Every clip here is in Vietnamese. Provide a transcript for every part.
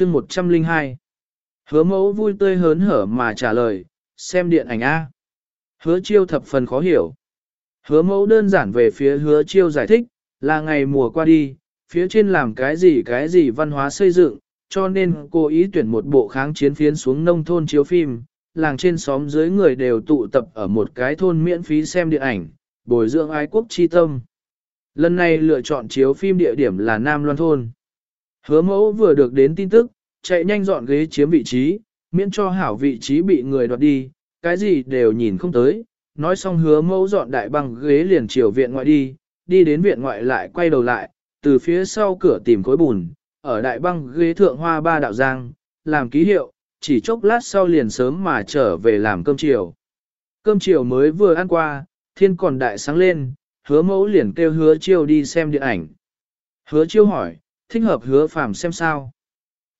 chương 102 Hứa mẫu vui tươi hớn hở mà trả lời, xem điện ảnh A. Hứa chiêu thập phần khó hiểu. Hứa mẫu đơn giản về phía hứa chiêu giải thích, là ngày mùa qua đi, phía trên làm cái gì cái gì văn hóa xây dựng, cho nên cô ý tuyển một bộ kháng chiến phiến xuống nông thôn chiếu phim, làng trên xóm dưới người đều tụ tập ở một cái thôn miễn phí xem điện ảnh, bồi dưỡng ái quốc chi tâm. Lần này lựa chọn chiếu phim địa điểm là Nam Loan Thôn. Hứa mẫu vừa được đến tin tức, chạy nhanh dọn ghế chiếm vị trí, miễn cho hảo vị trí bị người đoạt đi, cái gì đều nhìn không tới. Nói xong hứa mẫu dọn đại băng ghế liền chiều viện ngoại đi, đi đến viện ngoại lại quay đầu lại, từ phía sau cửa tìm khối bùn, ở đại băng ghế thượng hoa ba đạo giang, làm ký hiệu, chỉ chốc lát sau liền sớm mà trở về làm cơm chiều. Cơm chiều mới vừa ăn qua, thiên còn đại sáng lên, hứa mẫu liền kêu hứa chiêu đi xem điện ảnh. Hứa chiêu hỏi, thích hợp hứa phàm xem sao?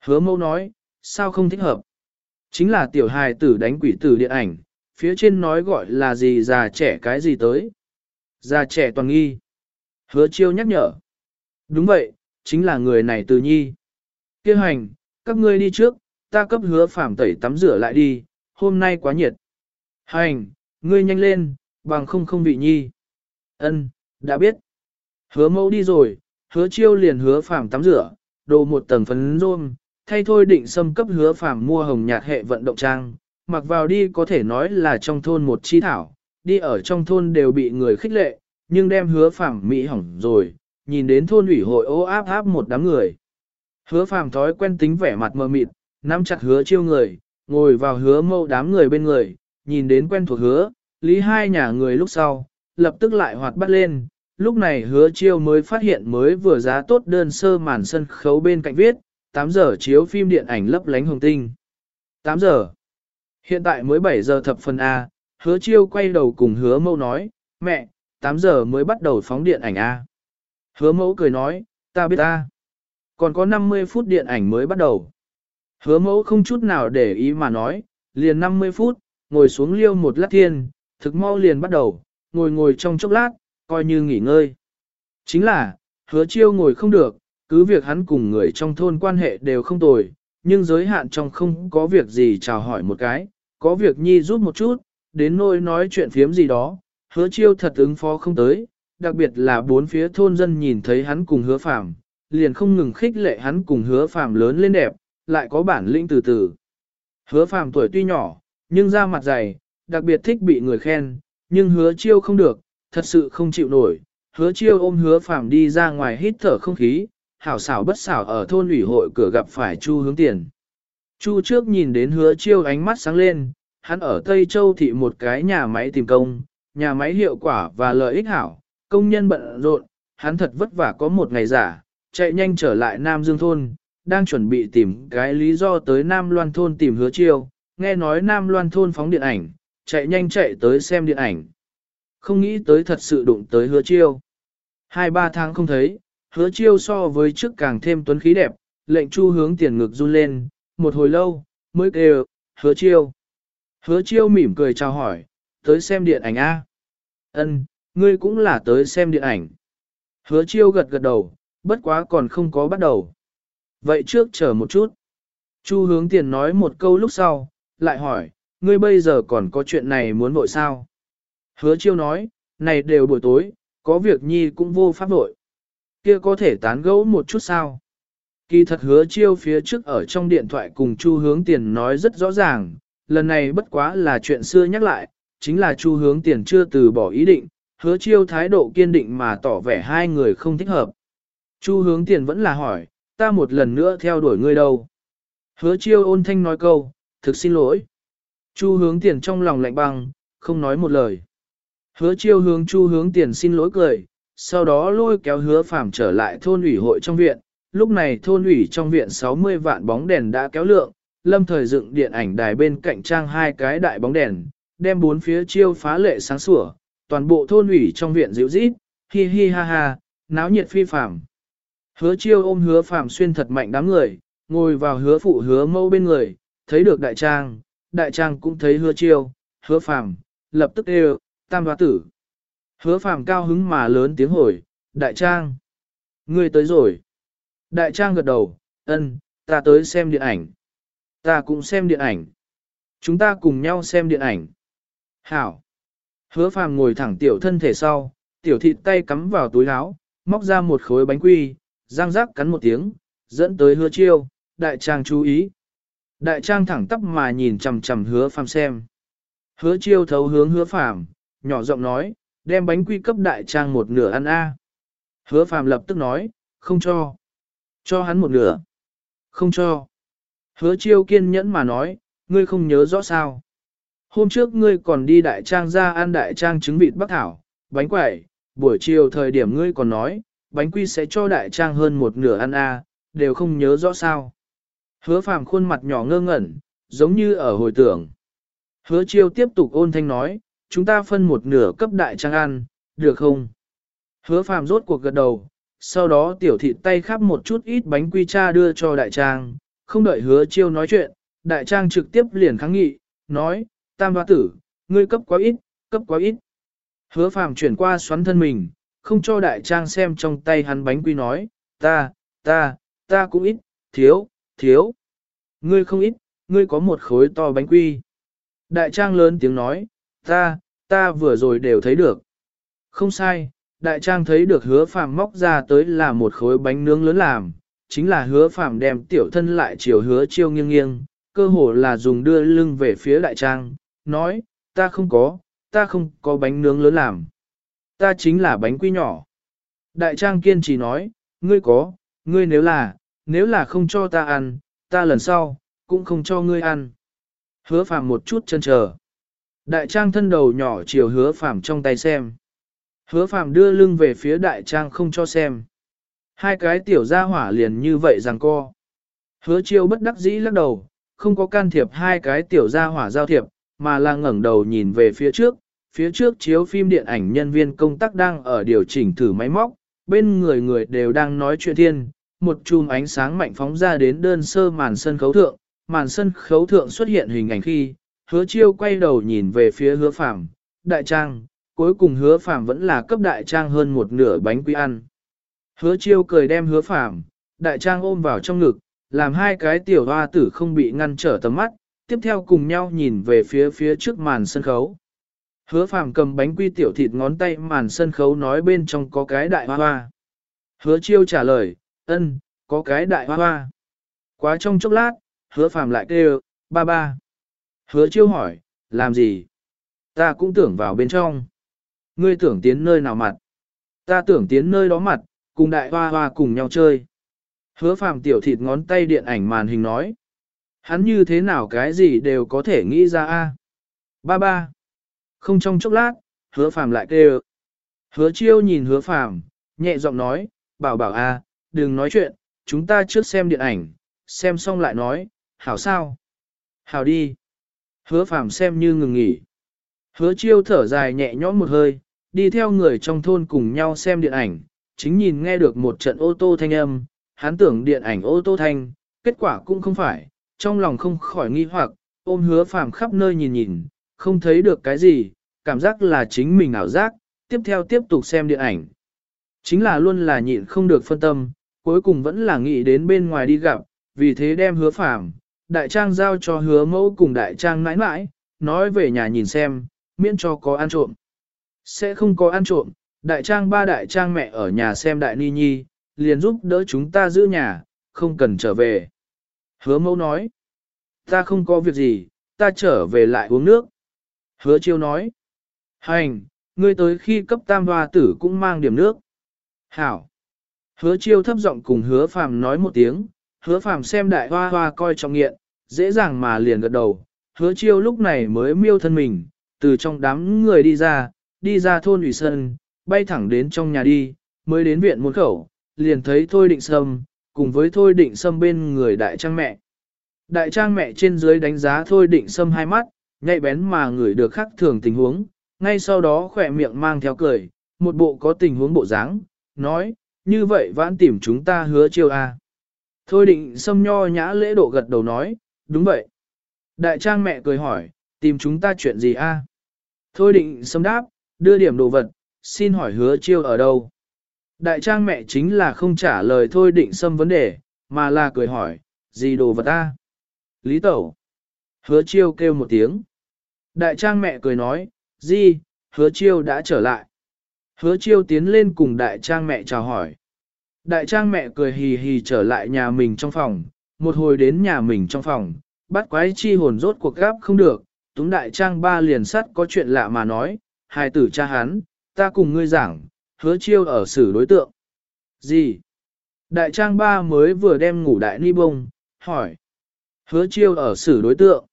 Hứa mẫu nói, sao không thích hợp? Chính là tiểu hài tử đánh quỷ tử điện ảnh, phía trên nói gọi là gì già trẻ cái gì tới. Già trẻ toàn nghi. Hứa chiêu nhắc nhở. Đúng vậy, chính là người này từ nhi. Kêu hành, các ngươi đi trước, ta cấp hứa phàm tẩy tắm rửa lại đi, hôm nay quá nhiệt. Hành, ngươi nhanh lên, bằng không không vị nhi. Ân, đã biết. Hứa mẫu đi rồi, hứa chiêu liền hứa phàm tắm rửa, đồ một tầng phấn rôm, thay thôi định xâm cấp hứa phàm mua hồng nhạt hệ vận động trang, mặc vào đi có thể nói là trong thôn một chi thảo, đi ở trong thôn đều bị người khích lệ, nhưng đem hứa phàm mỹ hỏng rồi, nhìn đến thôn ủy hội ô áp áp một đám người. Hứa phàm thói quen tính vẻ mặt mờ mịt, nắm chặt hứa chiêu người, ngồi vào hứa mâu đám người bên người, nhìn đến quen thuộc hứa, lý hai nhà người lúc sau, lập tức lại hoạt bắt lên. Lúc này hứa chiêu mới phát hiện mới vừa giá tốt đơn sơ màn sân khấu bên cạnh viết, 8 giờ chiếu phim điện ảnh lấp lánh hồng tinh. 8 giờ. Hiện tại mới 7 giờ thập phần A, hứa chiêu quay đầu cùng hứa Mẫu nói, mẹ, 8 giờ mới bắt đầu phóng điện ảnh A. Hứa mẫu cười nói, ta biết ta. Còn có 50 phút điện ảnh mới bắt đầu. Hứa mẫu không chút nào để ý mà nói, liền 50 phút, ngồi xuống liêu một lát thiên, thực mau liền bắt đầu, ngồi ngồi trong chốc lát, coi như nghỉ ngơi. Chính là, hứa chiêu ngồi không được, cứ việc hắn cùng người trong thôn quan hệ đều không tồi, nhưng giới hạn trong không có việc gì chào hỏi một cái, có việc nhi giúp một chút, đến nỗi nói chuyện phiếm gì đó, hứa chiêu thật ứng phó không tới, đặc biệt là bốn phía thôn dân nhìn thấy hắn cùng hứa phàm, liền không ngừng khích lệ hắn cùng hứa phàm lớn lên đẹp, lại có bản lĩnh từ từ. Hứa phàm tuổi tuy nhỏ, nhưng da mặt dày, đặc biệt thích bị người khen, nhưng hứa chiêu không được, thật sự không chịu nổi. Hứa chiêu ôm hứa phàm đi ra ngoài hít thở không khí, hảo xảo bất xảo ở thôn ủy hội cửa gặp phải Chu hướng tiền. Chu trước nhìn đến hứa chiêu ánh mắt sáng lên, hắn ở Tây Châu thị một cái nhà máy tìm công, nhà máy hiệu quả và lợi ích hảo, công nhân bận rộn, hắn thật vất vả có một ngày giả, chạy nhanh trở lại Nam Dương thôn, đang chuẩn bị tìm cái lý do tới Nam Loan thôn tìm hứa chiêu, nghe nói Nam Loan thôn phóng điện ảnh, chạy nhanh chạy tới xem điện ảnh. Không nghĩ tới thật sự đụng tới hứa chiêu. Hai ba tháng không thấy, hứa chiêu so với trước càng thêm tuấn khí đẹp, lệnh chu hướng tiền ngực run lên, một hồi lâu, mới kêu, hứa chiêu. Hứa chiêu mỉm cười chào hỏi, tới xem điện ảnh A. Ân, ngươi cũng là tới xem điện ảnh. Hứa chiêu gật gật đầu, bất quá còn không có bắt đầu. Vậy trước chờ một chút. Chu hướng tiền nói một câu lúc sau, lại hỏi, ngươi bây giờ còn có chuyện này muốn vội sao? Hứa chiêu nói, này đều buổi tối, có việc nhi cũng vô pháp đội, Kia có thể tán gẫu một chút sao? Kỳ thật hứa chiêu phía trước ở trong điện thoại cùng Chu hướng tiền nói rất rõ ràng, lần này bất quá là chuyện xưa nhắc lại, chính là Chu hướng tiền chưa từ bỏ ý định, hứa chiêu thái độ kiên định mà tỏ vẻ hai người không thích hợp. Chu hướng tiền vẫn là hỏi, ta một lần nữa theo đuổi ngươi đâu. Hứa chiêu ôn thanh nói câu, thực xin lỗi. Chu hướng tiền trong lòng lạnh băng, không nói một lời. Hứa chiêu hướng chu hướng tiền xin lỗi cười, sau đó lôi kéo hứa phàm trở lại thôn ủy hội trong viện. Lúc này thôn ủy trong viện 60 vạn bóng đèn đã kéo lượng, lâm thời dựng điện ảnh đài bên cạnh trang hai cái đại bóng đèn, đem bốn phía chiêu phá lệ sáng sủa, toàn bộ thôn ủy trong viện dịu rít, hi hi ha ha, náo nhiệt phi phàm. Hứa chiêu ôm hứa phàm xuyên thật mạnh đám người, ngồi vào hứa phụ hứa mâu bên người, thấy được đại trang, đại trang cũng thấy hứa chiêu, hứa phàm, lập tức đều, tam đoá tử. Hứa phàm cao hứng mà lớn tiếng hồi, đại trang. Ngươi tới rồi. Đại trang gật đầu, ân, ta tới xem điện ảnh. Ta cũng xem điện ảnh. Chúng ta cùng nhau xem điện ảnh. Hảo. Hứa phàm ngồi thẳng tiểu thân thể sau, tiểu thịt tay cắm vào túi áo, móc ra một khối bánh quy, răng rác cắn một tiếng, dẫn tới hứa chiêu, đại trang chú ý. Đại trang thẳng tắp mà nhìn chầm chầm hứa phàm xem. Hứa chiêu thấu hướng hứa phàm, nhỏ giọng nói, đem bánh quy cấp đại trang một nửa ăn a. Hứa phàm lập tức nói, không cho. Cho hắn một nửa. Không cho. Hứa chiêu kiên nhẫn mà nói, ngươi không nhớ rõ sao. Hôm trước ngươi còn đi đại trang ra ăn đại trang trứng vịt bắc thảo, bánh quẩy, buổi chiều thời điểm ngươi còn nói, bánh quy sẽ cho đại trang hơn một nửa ăn a, đều không nhớ rõ sao. Hứa phàm khuôn mặt nhỏ ngơ ngẩn, giống như ở hồi tưởng. Hứa chiêu tiếp tục ôn thanh nói, chúng ta phân một nửa cấp đại trang ăn, được không? Hứa phàm rốt cuộc gật đầu, sau đó tiểu thịt tay khắp một chút ít bánh quy cha đưa cho đại trang, không đợi hứa chiêu nói chuyện, đại trang trực tiếp liền kháng nghị, nói, tam hoa tử, ngươi cấp quá ít, cấp quá ít. Hứa phàm chuyển qua xoắn thân mình, không cho đại trang xem trong tay hắn bánh quy nói, ta, ta, ta cũng ít, thiếu, thiếu. Ngươi không ít, ngươi có một khối to bánh quy. Đại trang lớn tiếng nói, ta, ta vừa rồi đều thấy được. Không sai, đại trang thấy được hứa phàm móc ra tới là một khối bánh nướng lớn làm, chính là hứa phàm đem tiểu thân lại chiều hứa chiêu nghiêng nghiêng, cơ hồ là dùng đưa lưng về phía đại trang, nói, ta không có, ta không có bánh nướng lớn làm. Ta chính là bánh quy nhỏ. Đại trang kiên trì nói, ngươi có, ngươi nếu là, nếu là không cho ta ăn, ta lần sau, cũng không cho ngươi ăn. Hứa phàm một chút chân chờ. Đại trang thân đầu nhỏ chiều hứa phàm trong tay xem. Hứa phàm đưa lưng về phía đại trang không cho xem. Hai cái tiểu gia hỏa liền như vậy rằng co. Hứa chiêu bất đắc dĩ lắc đầu, không có can thiệp hai cái tiểu gia hỏa giao thiệp, mà là ngẩng đầu nhìn về phía trước. Phía trước chiếu phim điện ảnh nhân viên công tác đang ở điều chỉnh thử máy móc, bên người người đều đang nói chuyện thiên. Một chùm ánh sáng mạnh phóng ra đến đơn sơ màn sân khấu thượng, màn sân khấu thượng xuất hiện hình ảnh khi, hứa chiêu quay đầu nhìn về phía hứa phạm, đại trang, cuối cùng hứa phạm vẫn là cấp đại trang hơn một nửa bánh quy ăn. Hứa chiêu cười đem hứa phạm, đại trang ôm vào trong ngực, làm hai cái tiểu hoa tử không bị ngăn trở tầm mắt, tiếp theo cùng nhau nhìn về phía phía trước màn sân khấu. Hứa phàm cầm bánh quy tiểu thịt ngón tay màn sân khấu nói bên trong có cái đại hoa hoa. Hứa chiêu trả lời, ân, có cái đại hoa hoa. Quá trong chốc lát, hứa phàm lại kêu, ba ba. Hứa chiêu hỏi, làm gì? Ta cũng tưởng vào bên trong. Ngươi tưởng tiến nơi nào mặt? Ta tưởng tiến nơi đó mặt, cùng đại hoa hoa cùng nhau chơi. Hứa phàm tiểu thịt ngón tay điện ảnh màn hình nói. Hắn như thế nào cái gì đều có thể nghĩ ra a. Ba ba. Không trong chốc lát, hứa phàm lại kêu. Hứa chiêu nhìn hứa phàm, nhẹ giọng nói, bảo bảo a, đừng nói chuyện, chúng ta trước xem điện ảnh, xem xong lại nói, hảo sao? Hảo đi. Hứa phàm xem như ngừng nghỉ. Hứa chiêu thở dài nhẹ nhõm một hơi, đi theo người trong thôn cùng nhau xem điện ảnh, chính nhìn nghe được một trận ô tô thanh âm, hắn tưởng điện ảnh ô tô thanh, kết quả cũng không phải, trong lòng không khỏi nghi hoặc, ôm hứa phàm khắp nơi nhìn nhìn, không thấy được cái gì, cảm giác là chính mình ảo giác, tiếp theo tiếp tục xem điện ảnh. Chính là luôn là nhịn không được phân tâm, cuối cùng vẫn là nghĩ đến bên ngoài đi gặp, vì thế đem hứa phàm, đại trang giao cho hứa mẫu cùng đại trang mãi mãi, nói về nhà nhìn xem, miễn cho có ăn trộm. Sẽ không có ăn trộm, đại trang ba đại trang mẹ ở nhà xem đại ni nhi, liền giúp đỡ chúng ta giữ nhà, không cần trở về. Hứa mẫu nói, ta không có việc gì, ta trở về lại uống nước. Hứa chiêu nói, hành, ngươi tới khi cấp tam hoa tử cũng mang điểm nước. Hảo. Hứa chiêu thấp giọng cùng hứa phàm nói một tiếng, hứa phàm xem đại hoa hoa coi trọng nghiện, dễ dàng mà liền gật đầu. Hứa chiêu lúc này mới miêu thân mình, từ trong đám người đi ra, đi ra thôn ủy sơn, bay thẳng đến trong nhà đi, mới đến viện môn khẩu, liền thấy Thôi Định Sâm, cùng với Thôi Định Sâm bên người đại trang mẹ. Đại trang mẹ trên dưới đánh giá Thôi Định Sâm hai mắt, nhạy bén mà người được khắc thường tình huống, ngay sau đó khỏe miệng mang theo cười, một bộ có tình huống bộ dáng, nói, như vậy vãn tìm chúng ta hứa chiêu a. Thôi định Sâm nho nhã lễ độ gật đầu nói, đúng vậy. Đại trang mẹ cười hỏi, tìm chúng ta chuyện gì a? Thôi định Sâm đáp, đưa điểm đồ vật, xin hỏi hứa chiêu ở đâu? Đại trang mẹ chính là không trả lời thôi định xâm vấn đề, mà là cười hỏi, gì đồ vật ta? Lý Tẩu. Hứa chiêu kêu một tiếng. Đại trang mẹ cười nói, gì, hứa chiêu đã trở lại. Hứa chiêu tiến lên cùng đại trang mẹ chào hỏi. Đại trang mẹ cười hì hì trở lại nhà mình trong phòng, một hồi đến nhà mình trong phòng, bắt quái chi hồn rốt cuộc gáp không được, túng đại trang ba liền sắt có chuyện lạ mà nói, hài tử cha hắn, ta cùng ngươi giảng, hứa chiêu ở xử đối tượng. Gì? Đại trang ba mới vừa đem ngủ đại ni bông, hỏi. Hứa chiêu ở xử đối tượng.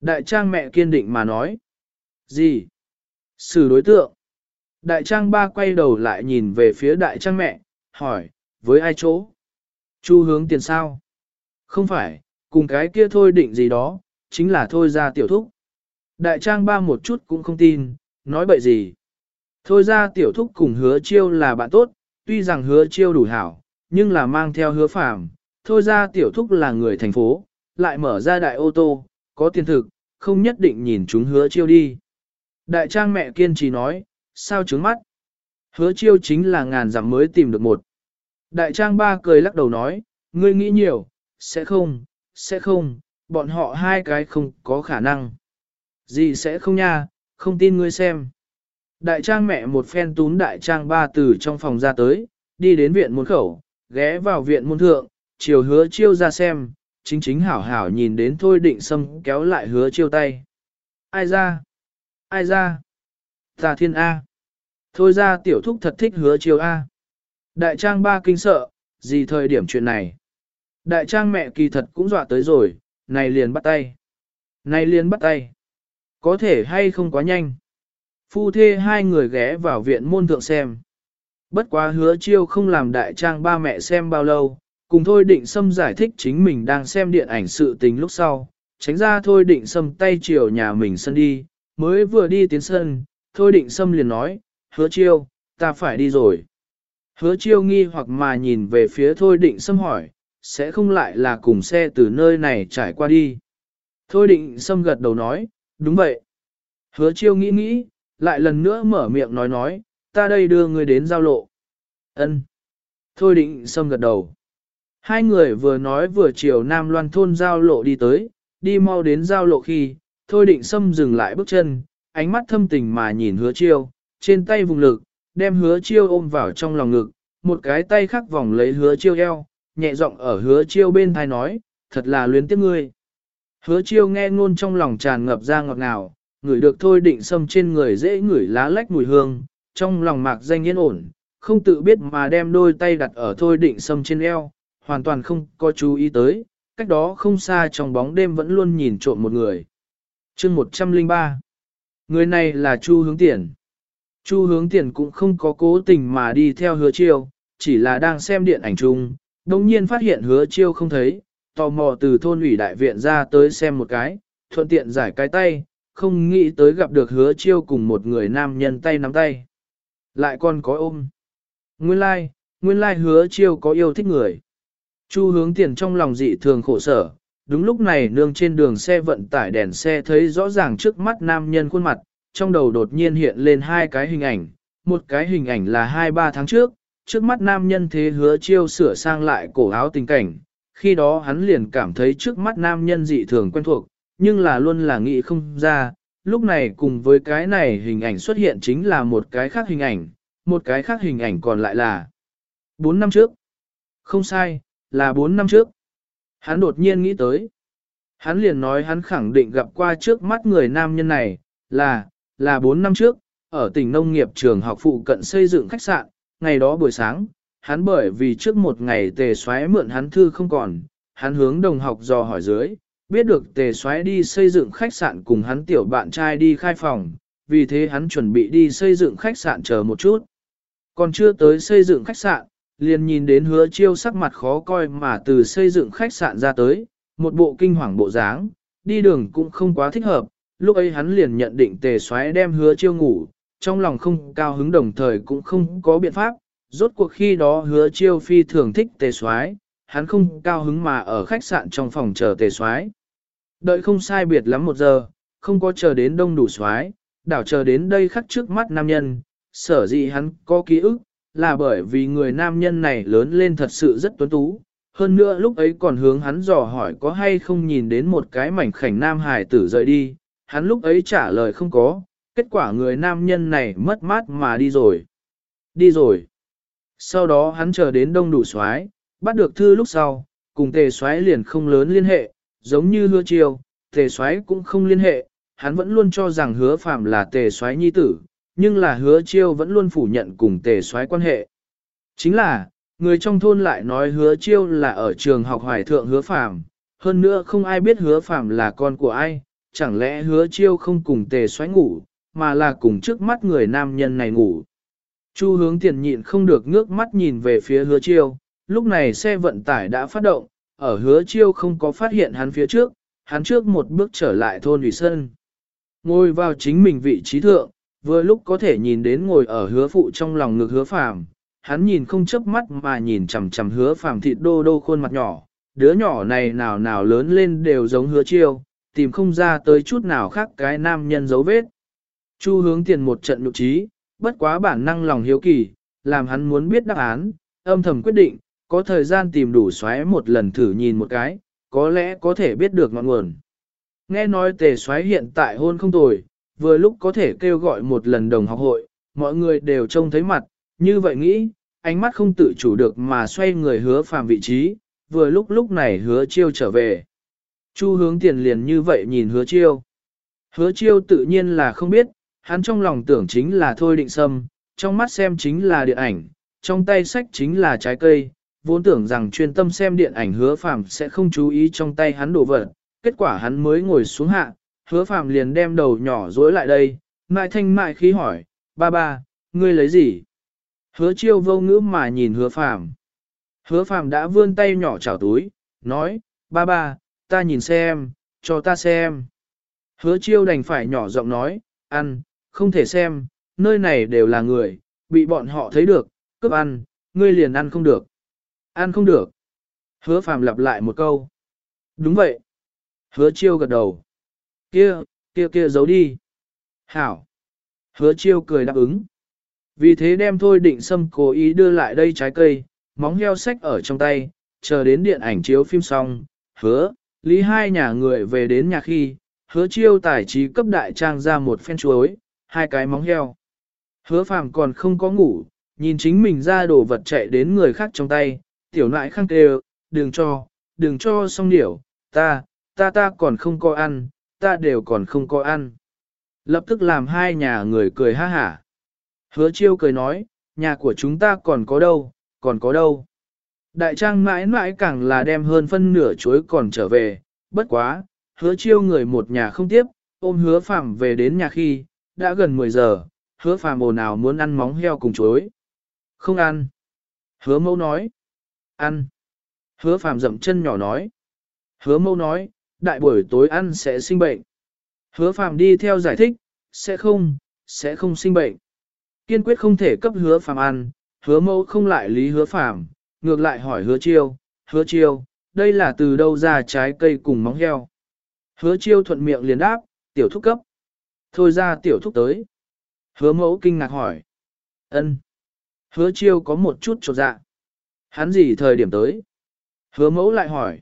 Đại trang mẹ kiên định mà nói. Gì? Xử đối tượng. Đại trang ba quay đầu lại nhìn về phía đại trang mẹ, hỏi, với ai chỗ? Chu hướng tiền sao? Không phải, cùng cái kia thôi định gì đó, chính là thôi ra tiểu thúc. Đại trang ba một chút cũng không tin, nói bậy gì. Thôi ra tiểu thúc cùng hứa chiêu là bạn tốt, tuy rằng hứa chiêu đủ hảo, nhưng là mang theo hứa phạm. Thôi ra tiểu thúc là người thành phố, lại mở ra đại ô tô, có tiền thực, không nhất định nhìn chúng hứa chiêu đi. Đại trang mẹ kiên trì nói, sao trứng mắt? Hứa chiêu chính là ngàn dặm mới tìm được một. Đại trang ba cười lắc đầu nói, ngươi nghĩ nhiều, sẽ không, sẽ không, bọn họ hai cái không có khả năng. Gì sẽ không nha, không tin ngươi xem. Đại trang mẹ một phen tún đại trang ba từ trong phòng ra tới, đi đến viện môn khẩu, ghé vào viện môn thượng, chiều hứa chiêu ra xem, chính chính hảo hảo nhìn đến thôi định xâm kéo lại hứa chiêu tay. Ai ra? Ai ra? Ta thiên A. Thôi ra tiểu thúc thật thích hứa chiêu A. Đại trang ba kinh sợ, gì thời điểm chuyện này? Đại trang mẹ kỳ thật cũng dọa tới rồi, này liền bắt tay. Này liền bắt tay. Có thể hay không quá nhanh. Phu thê hai người ghé vào viện môn thượng xem. Bất quá hứa chiêu không làm đại trang ba mẹ xem bao lâu, cùng thôi định xâm giải thích chính mình đang xem điện ảnh sự tình lúc sau, tránh ra thôi định xâm tay chiều nhà mình sân đi, mới vừa đi tiến sân, thôi định xâm liền nói, hứa chiêu, ta phải đi rồi. Hứa chiêu nghi hoặc mà nhìn về phía thôi định xâm hỏi, sẽ không lại là cùng xe từ nơi này trải qua đi. Thôi định xâm gật đầu nói, đúng vậy. Hứa chiêu nghĩ nghĩ, lại lần nữa mở miệng nói nói, ta đây đưa ngươi đến giao lộ. Ân. Thôi định xâm gật đầu. Hai người vừa nói vừa chiều Nam Loan thôn giao lộ đi tới, đi mau đến giao lộ khi, thôi định xâm dừng lại bước chân, ánh mắt thâm tình mà nhìn hứa chiêu, trên tay vùng lực, đem hứa chiêu ôm vào trong lòng ngực, một cái tay khác vòng lấy hứa chiêu eo, nhẹ giọng ở hứa chiêu bên thai nói, thật là luyến tiếc ngươi. Hứa chiêu nghe ngôn trong lòng tràn ngập ra ngọt ngào, ngửi được thôi định xâm trên người dễ ngửi lá lách mùi hương, trong lòng mạc danh yên ổn, không tự biết mà đem đôi tay đặt ở thôi định xâm trên eo, hoàn toàn không có chú ý tới, cách đó không xa trong bóng đêm vẫn luôn nhìn trộm một người. chương 103 Người này là Chu Hướng Tiền. Chu Hướng Tiền cũng không có cố tình mà đi theo hứa chiêu, chỉ là đang xem điện ảnh chung, đồng nhiên phát hiện hứa chiêu không thấy, tò mò từ thôn ủy đại viện ra tới xem một cái, thuận tiện giải cái tay, không nghĩ tới gặp được hứa chiêu cùng một người nam nhân tay nắm tay. Lại còn có ôm. Nguyên lai, like, nguyên lai like hứa chiêu có yêu thích người. Chu hướng tiền trong lòng dị thường khổ sở, đúng lúc này nương trên đường xe vận tải đèn xe thấy rõ ràng trước mắt nam nhân khuôn mặt, trong đầu đột nhiên hiện lên hai cái hình ảnh, một cái hình ảnh là hai ba tháng trước, trước mắt nam nhân thế hứa chiêu sửa sang lại cổ áo tình cảnh, khi đó hắn liền cảm thấy trước mắt nam nhân dị thường quen thuộc, nhưng là luôn là nghĩ không ra, lúc này cùng với cái này hình ảnh xuất hiện chính là một cái khác hình ảnh, một cái khác hình ảnh còn lại là 4 năm trước. Không sai, là 4 năm trước. Hắn đột nhiên nghĩ tới. Hắn liền nói hắn khẳng định gặp qua trước mắt người nam nhân này, là, là 4 năm trước, ở tỉnh nông nghiệp trường học phụ cận xây dựng khách sạn, ngày đó buổi sáng, hắn bởi vì trước một ngày tề xoáy mượn hắn thư không còn, hắn hướng đồng học dò hỏi dưới, biết được tề xoáy đi xây dựng khách sạn cùng hắn tiểu bạn trai đi khai phòng, vì thế hắn chuẩn bị đi xây dựng khách sạn chờ một chút. Còn chưa tới xây dựng khách sạn, liền nhìn đến hứa chiêu sắc mặt khó coi mà từ xây dựng khách sạn ra tới, một bộ kinh hoàng bộ dáng, đi đường cũng không quá thích hợp, lúc ấy hắn liền nhận định tề xoáy đem hứa chiêu ngủ, trong lòng không cao hứng đồng thời cũng không có biện pháp, rốt cuộc khi đó hứa chiêu phi thường thích tề xoáy, hắn không cao hứng mà ở khách sạn trong phòng chờ tề xoáy. Đợi không sai biệt lắm một giờ, không có chờ đến đông đủ xoáy, đảo chờ đến đây khắc trước mắt nam nhân, sở dĩ hắn có ký ức, là bởi vì người nam nhân này lớn lên thật sự rất tuấn tú, hơn nữa lúc ấy còn hướng hắn dò hỏi có hay không nhìn đến một cái mảnh khảnh nam hài tử rời đi, hắn lúc ấy trả lời không có, kết quả người nam nhân này mất mát mà đi rồi. Đi rồi. Sau đó hắn chờ đến đông đủ soái bắt được thư lúc sau, cùng tề soái liền không lớn liên hệ, giống như hứa chiêu, tề soái cũng không liên hệ, hắn vẫn luôn cho rằng hứa phạm là tề soái nhi tử, nhưng là hứa chiêu vẫn luôn phủ nhận cùng tề soái quan hệ. Chính là, người trong thôn lại nói hứa chiêu là ở trường học hoài thượng hứa phạm, hơn nữa không ai biết hứa phạm là con của ai, chẳng lẽ hứa chiêu không cùng tề xoáy ngủ, mà là cùng trước mắt người nam nhân này ngủ. Chu hướng tiền nhịn không được ngước mắt nhìn về phía hứa chiêu, lúc này xe vận tải đã phát động, ở hứa chiêu không có phát hiện hắn phía trước, hắn trước một bước trở lại thôn ủy sân. Ngồi vào chính mình vị trí thượng, vừa lúc có thể nhìn đến ngồi ở hứa phụ trong lòng ngực hứa phàm, hắn nhìn không chớp mắt mà nhìn chằm chằm hứa phàm thịt đô đô khuôn mặt nhỏ, đứa nhỏ này nào nào lớn lên đều giống hứa chiêu, tìm không ra tới chút nào khác cái nam nhân dấu vết. Chu hướng tiền một trận nụ trí, bất quá bản năng lòng hiếu kỳ, làm hắn muốn biết đáp án, âm thầm quyết định, có thời gian tìm đủ xoáy một lần thử nhìn một cái, có lẽ có thể biết được ngọn nguồn. Nghe nói tề xoáy hiện tại hôn không tồi, vừa lúc có thể kêu gọi một lần đồng học hội, mọi người đều trông thấy mặt, như vậy nghĩ, ánh mắt không tự chủ được mà xoay người hứa phàm vị trí, vừa lúc lúc này hứa chiêu trở về. Chu hướng tiền liền như vậy nhìn hứa chiêu. Hứa chiêu tự nhiên là không biết, hắn trong lòng tưởng chính là thôi định sâm, trong mắt xem chính là điện ảnh, trong tay sách chính là trái cây, vốn tưởng rằng chuyên tâm xem điện ảnh hứa phàm sẽ không chú ý trong tay hắn đổ vật, kết quả hắn mới ngồi xuống hạ, hứa phàm liền đem đầu nhỏ dối lại đây, mại thanh mại khí hỏi, ba ba, ngươi lấy gì? Hứa chiêu vô ngữ mà nhìn hứa phàm. Hứa phàm đã vươn tay nhỏ chảo túi, nói, ba ba, ta nhìn xem, cho ta xem. Hứa chiêu đành phải nhỏ giọng nói, ăn, không thể xem, nơi này đều là người, bị bọn họ thấy được, cướp ăn, ngươi liền ăn không được. Ăn không được. Hứa phàm lặp lại một câu. Đúng vậy. Hứa chiêu gật đầu. Kia, kia kia giấu đi. Hảo. Hứa chiêu cười đáp ứng. Vì thế đem thôi định xâm cố ý đưa lại đây trái cây, móng heo sách ở trong tay, chờ đến điện ảnh chiếu phim xong, hứa, lý hai nhà người về đến nhà khi, hứa chiêu tài trí cấp đại trang ra một phen chuối, hai cái móng heo. Hứa phàm còn không có ngủ, nhìn chính mình ra đồ vật chạy đến người khác trong tay, tiểu nại khăng kêu, đừng cho, đừng cho xong điểu, ta, ta ta còn không có ăn, ta đều còn không có ăn. Lập tức làm hai nhà người cười ha hả. Hứa chiêu cười nói, nhà của chúng ta còn có đâu, còn có đâu. Đại trang mãi mãi càng là đem hơn phân nửa chuối còn trở về, bất quá, hứa chiêu người một nhà không tiếp, ôm hứa phạm về đến nhà khi, đã gần 10 giờ, hứa phàm ồn ào muốn ăn móng heo cùng chuối. Không ăn. Hứa mẫu nói. Ăn. Hứa phàm dậm chân nhỏ nói. Hứa mẫu nói, đại buổi tối ăn sẽ sinh bệnh. Hứa phàm đi theo giải thích, sẽ không, sẽ không sinh bệnh. Kiên quyết không thể cấp hứa phàm ăn, hứa mẫu không lại lý hứa phàm, ngược lại hỏi hứa chiêu, hứa chiêu, đây là từ đâu ra trái cây cùng móng heo. Hứa chiêu thuận miệng liền đáp, tiểu thúc cấp. Thôi ra tiểu thúc tới. Hứa mẫu kinh ngạc hỏi. ân. Hứa chiêu có một chút trột dạ. Hắn gì thời điểm tới? Hứa mẫu lại hỏi.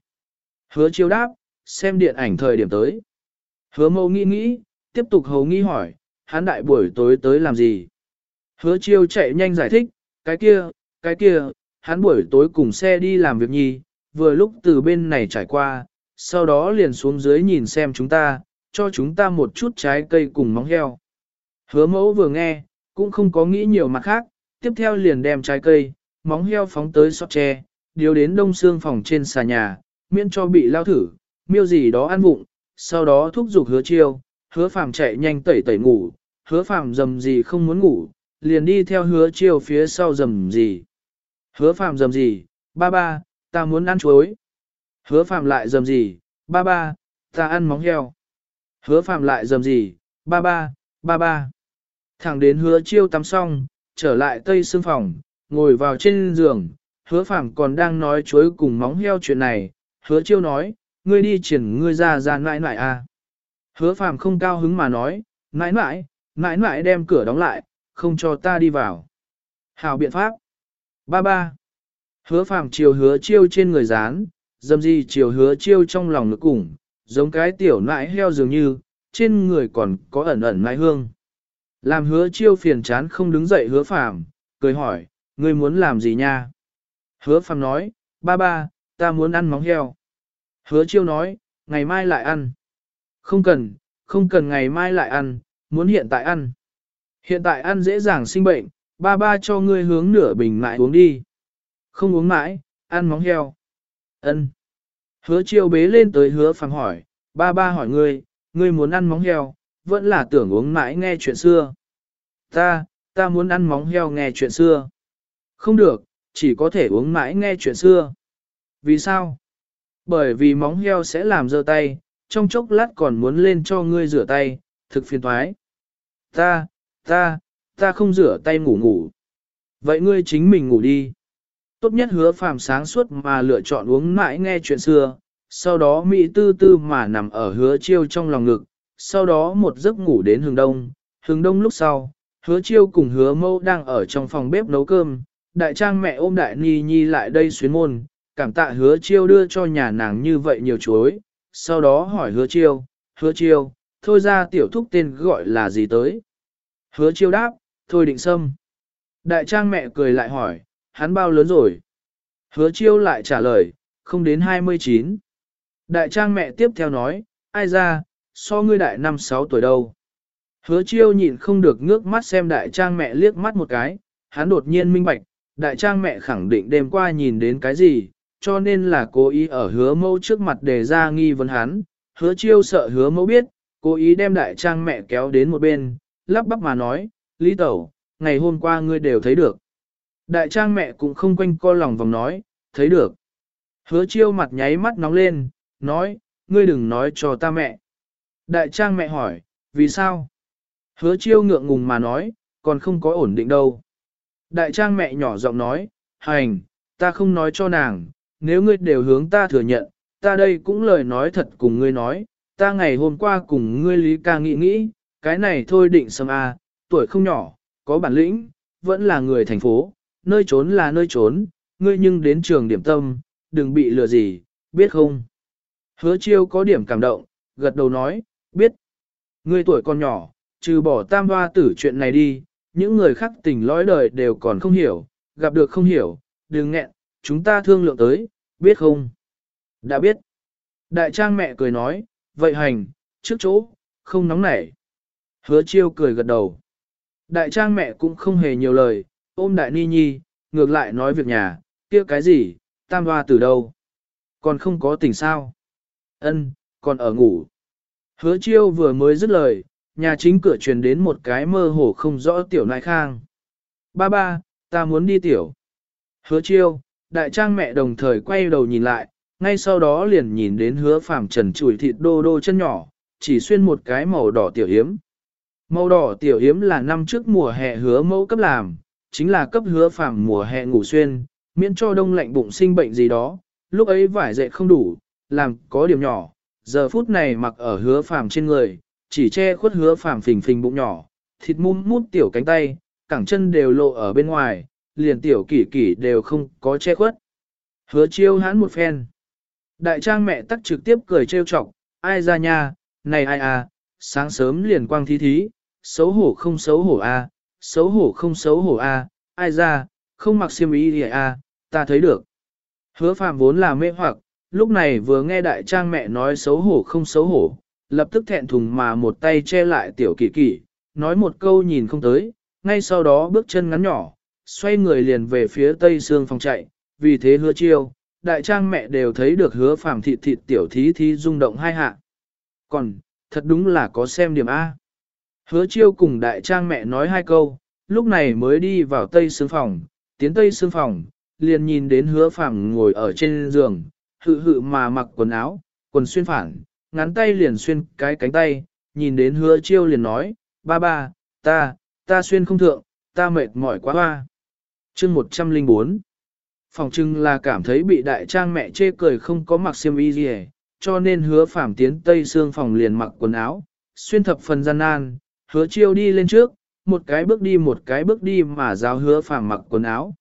Hứa chiêu đáp, xem điện ảnh thời điểm tới. Hứa mẫu nghĩ nghĩ, tiếp tục hầu nghi hỏi, hắn đại buổi tối tới làm gì? Hứa chiêu chạy nhanh giải thích, cái kia, cái kia, hắn buổi tối cùng xe đi làm việc nhi, vừa lúc từ bên này trải qua, sau đó liền xuống dưới nhìn xem chúng ta, cho chúng ta một chút trái cây cùng móng heo. Hứa mẫu vừa nghe, cũng không có nghĩ nhiều mặt khác, tiếp theo liền đem trái cây, móng heo phóng tới sọt tre, điều đến đông xương phòng trên xà nhà, miễn cho bị lao thử, miêu gì đó ăn vụng, sau đó thúc giục hứa chiêu, hứa phàm chạy nhanh tẩy tẩy ngủ, hứa phàm dầm gì không muốn ngủ, liền đi theo hứa chiêu phía sau dầm gì. Hứa phàm dầm gì, ba ba, ta muốn ăn chuối. Hứa phàm lại dầm gì, ba ba, ta ăn móng heo. Hứa phàm lại dầm gì, ba ba, ba ba. Thẳng đến hứa chiêu tắm xong, trở lại tây xương phòng, ngồi vào trên giường, hứa phàm còn đang nói chối cùng móng heo chuyện này. Hứa chiêu nói, ngươi đi triển ngươi ra ra nãi nãi à. Hứa phàm không cao hứng mà nói, nãi nãi, nãi nãi đem cửa đóng lại, không cho ta đi vào. Hào biện pháp. Ba ba. Hứa phàm chiều hứa chiêu trên người dán, dâm di chiều hứa chiêu trong lòng ngực cùng, giống cái tiểu nãi heo dường như, trên người còn có ẩn ẩn nãi hương. Làm hứa chiêu phiền chán không đứng dậy hứa phàm, cười hỏi, ngươi muốn làm gì nha? Hứa phàm nói, ba ba, ta muốn ăn móng heo. Hứa chiêu nói, ngày mai lại ăn. Không cần, không cần ngày mai lại ăn, muốn hiện tại ăn. Hiện tại ăn dễ dàng sinh bệnh, ba ba cho ngươi hướng nửa bình nãi uống đi. Không uống mãi, ăn móng heo. Ân. Hứa chiêu bế lên tới hứa phàm hỏi, ba ba hỏi ngươi, ngươi muốn ăn móng heo, vẫn là tưởng uống mãi nghe chuyện xưa. Ta, ta muốn ăn móng heo nghe chuyện xưa. Không được, chỉ có thể uống mãi nghe chuyện xưa. Vì sao? Bởi vì móng heo sẽ làm dơ tay, trong chốc lát còn muốn lên cho ngươi rửa tay, thực phiền thoái. Ta, ta, ta không rửa tay ngủ ngủ. Vậy ngươi chính mình ngủ đi. Tốt nhất hứa phàm sáng suốt mà lựa chọn uống mãi nghe chuyện xưa, sau đó Mỹ tư tư mà nằm ở hứa chiêu trong lòng ngực, sau đó một giấc ngủ đến hướng đông. Hướng đông lúc sau, hứa chiêu cùng hứa mâu đang ở trong phòng bếp nấu cơm, đại trang mẹ ôm đại ni nhi lại đây xuyến môn, cảm tạ hứa chiêu đưa cho nhà nàng như vậy nhiều chuối, sau đó hỏi hứa chiêu, hứa chiêu, thôi ra tiểu thúc tên gọi là gì tới. Hứa chiêu đáp, thôi định sâm. Đại trang mẹ cười lại hỏi, hắn bao lớn rồi? Hứa chiêu lại trả lời, không đến 29. Đại trang mẹ tiếp theo nói, ai ra, so ngươi đại năm sáu tuổi đâu. Hứa chiêu nhịn không được ngước mắt xem đại trang mẹ liếc mắt một cái, hắn đột nhiên minh bạch, đại trang mẹ khẳng định đêm qua nhìn đến cái gì, cho nên là cố ý ở hứa mẫu trước mặt để ra nghi vấn hắn, hứa chiêu sợ hứa mẫu biết, cố ý đem đại trang mẹ kéo đến một bên, lắp bắp mà nói, Lý Tẩu, ngày hôm qua ngươi đều thấy được. Đại trang mẹ cũng không quanh co lòng vòng nói, thấy được. Hứa chiêu mặt nháy mắt nóng lên, nói, ngươi đừng nói cho ta mẹ. Đại trang mẹ hỏi, vì sao? Hứa chiêu ngượng ngùng mà nói, còn không có ổn định đâu. Đại trang mẹ nhỏ giọng nói, hành, ta không nói cho nàng, nếu ngươi đều hướng ta thừa nhận, ta đây cũng lời nói thật cùng ngươi nói, ta ngày hôm qua cùng ngươi lý ca nghĩ nghĩ, cái này thôi định sâm a, à, tuổi không nhỏ, có bản lĩnh, vẫn là người thành phố, nơi trốn là nơi trốn, ngươi nhưng đến trường điểm tâm, đừng bị lừa gì, biết không? Hứa chiêu có điểm cảm động, gật đầu nói, biết. Ngươi tuổi còn nhỏ, trừ bỏ tam hoa tử chuyện này đi, những người khác tình lõi đời đều còn không hiểu, gặp được không hiểu, đừng nghẹn, chúng ta thương lượng tới, biết không? Đã biết. Đại trang mẹ cười nói, vậy hành, trước chỗ, không nóng nảy. Hứa chiêu cười gật đầu. Đại trang mẹ cũng không hề nhiều lời, ôm đại ni nhi, ngược lại nói việc nhà, kia cái gì, tam hoa từ đâu? Còn không có tỉnh sao? Ân, còn ở ngủ. Hứa chiêu vừa mới dứt lời, nhà chính cửa truyền đến một cái mơ hồ không rõ tiểu nại khang. Ba ba, ta muốn đi tiểu. Hứa chiêu, đại trang mẹ đồng thời quay đầu nhìn lại, ngay sau đó liền nhìn đến hứa phàm trần chùi thịt đô đô chân nhỏ, chỉ xuyên một cái màu đỏ tiểu hiếm. Màu đỏ tiểu hiếm là năm trước mùa hè hứa mẫu cấp làm, chính là cấp hứa phàm mùa hè ngủ xuyên, miễn cho đông lạnh bụng sinh bệnh gì đó, lúc ấy vải dậy không đủ, làm có điểm nhỏ, giờ phút này mặc ở hứa phàm trên người, chỉ che khuất hứa phàm phình phình bụng nhỏ, thịt mum mút tiểu cánh tay, cẳng chân đều lộ ở bên ngoài, liền tiểu kỷ kỷ đều không có che khuất. Hứa chiêu hãn một phen. Đại trang mẹ tắc trực tiếp cười trêu chọc, ai ra nha, này ai à, sáng sớm liền quang thí thí, xấu hổ không xấu hổ à, xấu hổ không xấu hổ a, à, ai ra, không mặc xiêm y gì a, à, ta thấy được. Hứa phàm vốn là mê hoặc, lúc này vừa nghe đại trang mẹ nói xấu hổ không xấu hổ, lập tức thẹn thùng mà một tay che lại tiểu kỳ kỳ, nói một câu nhìn không tới, ngay sau đó bước chân ngắn nhỏ, xoay người liền về phía tây xương phòng chạy, vì thế hứa chiêu, đại trang mẹ đều thấy được hứa phàm thịt thịt tiểu thí thí rung động hai hạ. Còn, thật đúng là có xem điểm A. Hứa chiêu cùng đại trang mẹ nói hai câu, lúc này mới đi vào tây Sương phòng, tiến tây Sương phòng, liền nhìn đến hứa phẳng ngồi ở trên giường, hự hự mà mặc quần áo, quần xuyên phản, ngắn tay liền xuyên cái cánh tay, nhìn đến hứa chiêu liền nói, ba ba, ta, ta xuyên không thượng, ta mệt mỏi quá hoa. chương 104 Phòng trưng là cảm thấy bị đại trang mẹ chê cười không có mặc xiêm y gì cho nên hứa phàm tiến tây xương phòng liền mặc quần áo, xuyên thập phần gian nan, hứa chiêu đi lên trước, một cái bước đi một cái bước đi mà giáo hứa phàm mặc quần áo.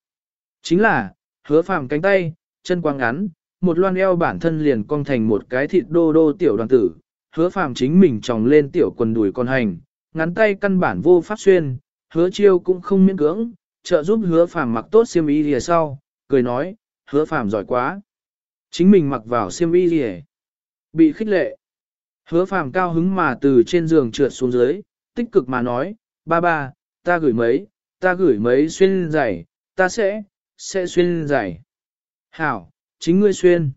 Chính là, hứa phàm cánh tay, chân quang ngắn, một loan eo bản thân liền cong thành một cái thịt đô đô tiểu đoàn tử, hứa phàm chính mình tròng lên tiểu quần đùi con hành, ngắn tay căn bản vô pháp xuyên, hứa chiêu cũng không miễn cưỡng, trợ giúp hứa phàm mặc tốt xiêm y lìa sau, cười nói, hứa phàm giỏi quá. Chính mình mặc vào xiêm y lìa, bị khích lệ. Hứa phàm cao hứng mà từ trên giường trượt xuống dưới, tích cực mà nói, ba ba, ta gửi mấy, ta gửi mấy xuyên giày, ta sẽ, sẽ xuyên giày. Hảo, chính ngươi xuyên.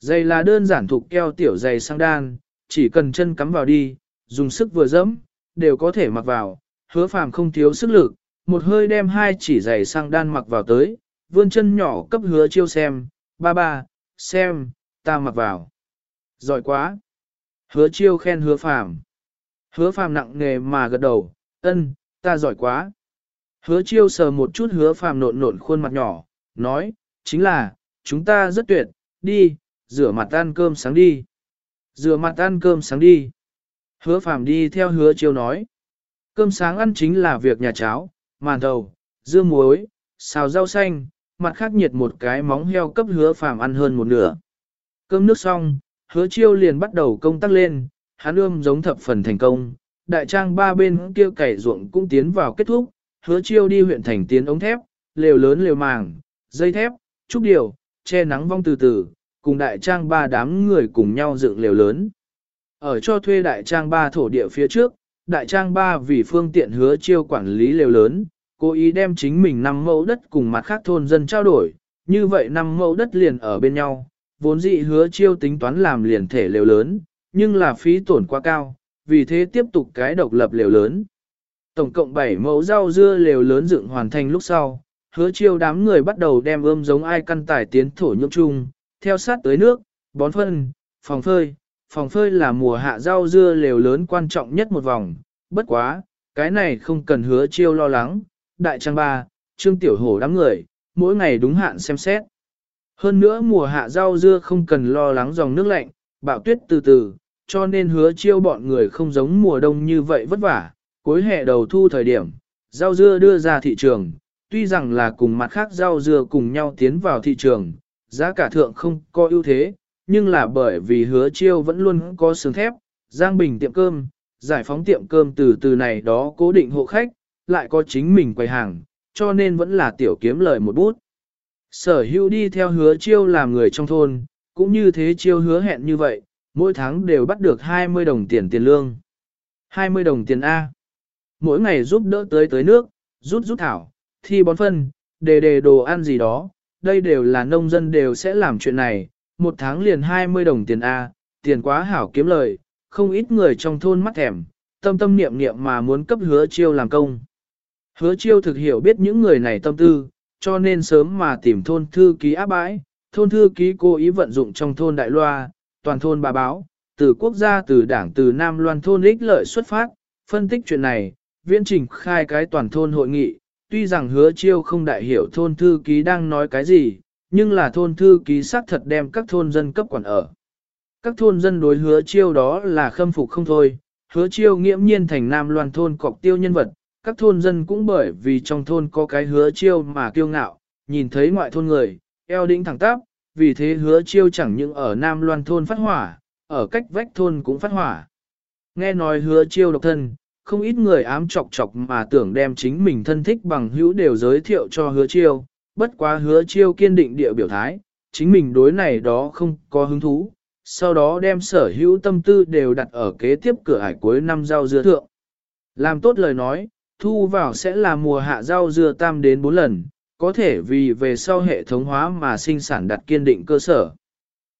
Giày là đơn giản thuộc keo tiểu giày sang đan, chỉ cần chân cắm vào đi, dùng sức vừa dẫm, đều có thể mặc vào, hứa phàm không thiếu sức lực, một hơi đem hai chỉ giày sang đan mặc vào tới, vươn chân nhỏ cấp hứa chiêu xem, ba ba, xem, ta mặc vào. Giỏi quá. Hứa chiêu khen hứa phàm. Hứa phàm nặng nề mà gật đầu, ân, ta giỏi quá. Hứa chiêu sờ một chút hứa phàm nộn nộn khuôn mặt nhỏ, nói, chính là, chúng ta rất tuyệt, đi, rửa mặt ăn cơm sáng đi. Rửa mặt ăn cơm sáng đi. Hứa phàm đi theo hứa chiêu nói. Cơm sáng ăn chính là việc nhà cháo, màn thầu, dưa muối, xào rau xanh, mặt khác nhiệt một cái móng heo cấp hứa phàm ăn hơn một nửa. Cơm nước xong, hứa chiêu liền bắt đầu công tác lên, hắn ươm giống thập phần thành công, đại trang ba bên kia cày ruộng cũng tiến vào kết thúc, hứa chiêu đi huyện thành tiến ống thép, lều lớn lều màng, dây thép, trúc điều, che nắng vong từ từ, cùng đại trang ba đám người cùng nhau dựng lều lớn. Ở cho thuê đại trang ba thổ địa phía trước, đại trang ba vì phương tiện hứa chiêu quản lý lều lớn, cố ý đem chính mình năm mẫu đất cùng mặt khác thôn dân trao đổi, như vậy năm mẫu đất liền ở bên nhau, vốn dị hứa chiêu tính toán làm liền thể lều lớn, nhưng là phí tổn quá cao, vì thế tiếp tục cái độc lập lều lớn. Tổng cộng 7 mẫu rau dưa lều lớn dựng hoàn thành lúc sau, hứa chiêu đám người bắt đầu đem ươm giống ai căn tải tiến thổ nhưỡng chung, theo sát tới nước, bón phân, phòng phơi. Phòng phơi là mùa hạ rau dưa lều lớn quan trọng nhất một vòng, bất quá, cái này không cần hứa chiêu lo lắng, đại trang ba, trương tiểu hổ đám người, mỗi ngày đúng hạn xem xét. Hơn nữa mùa hạ rau dưa không cần lo lắng dòng nước lạnh, bão tuyết từ từ, cho nên hứa chiêu bọn người không giống mùa đông như vậy vất vả, cuối hè đầu thu thời điểm, rau dưa đưa ra thị trường, tuy rằng là cùng mặt khác rau dưa cùng nhau tiến vào thị trường, giá cả thượng không có ưu thế, nhưng là bởi vì hứa chiêu vẫn luôn có sướng thép, giang bình tiệm cơm, giải phóng tiệm cơm từ từ này đó cố định hộ khách, lại có chính mình quầy hàng, cho nên vẫn là tiểu kiếm lời một bút. Sở hữu đi theo hứa chiêu làm người trong thôn, cũng như thế chiêu hứa hẹn như vậy, mỗi tháng đều bắt được 20 đồng tiền tiền lương. 20 đồng tiền A. Mỗi ngày giúp đỡ tới tới nước, rút rút thảo, thi bón phân, đề đề đồ ăn gì đó, đây đều là nông dân đều sẽ làm chuyện này, một tháng liền 20 đồng tiền A, tiền quá hảo kiếm lời, không ít người trong thôn mắt thèm, tâm tâm niệm niệm mà muốn cấp hứa chiêu làm công. Hứa chiêu thực hiểu biết những người này tâm tư, cho nên sớm mà tìm thôn thư ký áp bãi, thôn thư ký cố ý vận dụng trong thôn đại loa, toàn thôn bà báo, từ quốc gia từ đảng từ Nam Loan thôn ích lợi xuất phát, phân tích chuyện này, viễn trình khai cái toàn thôn hội nghị, tuy rằng hứa chiêu không đại hiểu thôn thư ký đang nói cái gì, nhưng là thôn thư ký xác thật đem các thôn dân cấp quản ở. Các thôn dân đối hứa chiêu đó là khâm phục không thôi, hứa chiêu nghiễm nhiên thành Nam Loan thôn cọc tiêu nhân vật, các thôn dân cũng bởi vì trong thôn có cái hứa chiêu mà kiêu ngạo, nhìn thấy ngoại thôn người, eo đĩnh thẳng tắp, vì thế hứa chiêu chẳng những ở Nam Loan thôn phát hỏa, ở cách vách thôn cũng phát hỏa. Nghe nói hứa chiêu độc thân, không ít người ám chọc chọc mà tưởng đem chính mình thân thích bằng hữu đều giới thiệu cho hứa chiêu, bất quá hứa chiêu kiên định địa biểu thái, chính mình đối này đó không có hứng thú, sau đó đem sở hữu tâm tư đều đặt ở kế tiếp cửa ải cuối năm rau dưa thượng. Làm tốt lời nói, thu vào sẽ là mùa hạ rau dưa tam đến 4 lần, có thể vì về sau hệ thống hóa mà sinh sản đặt kiên định cơ sở.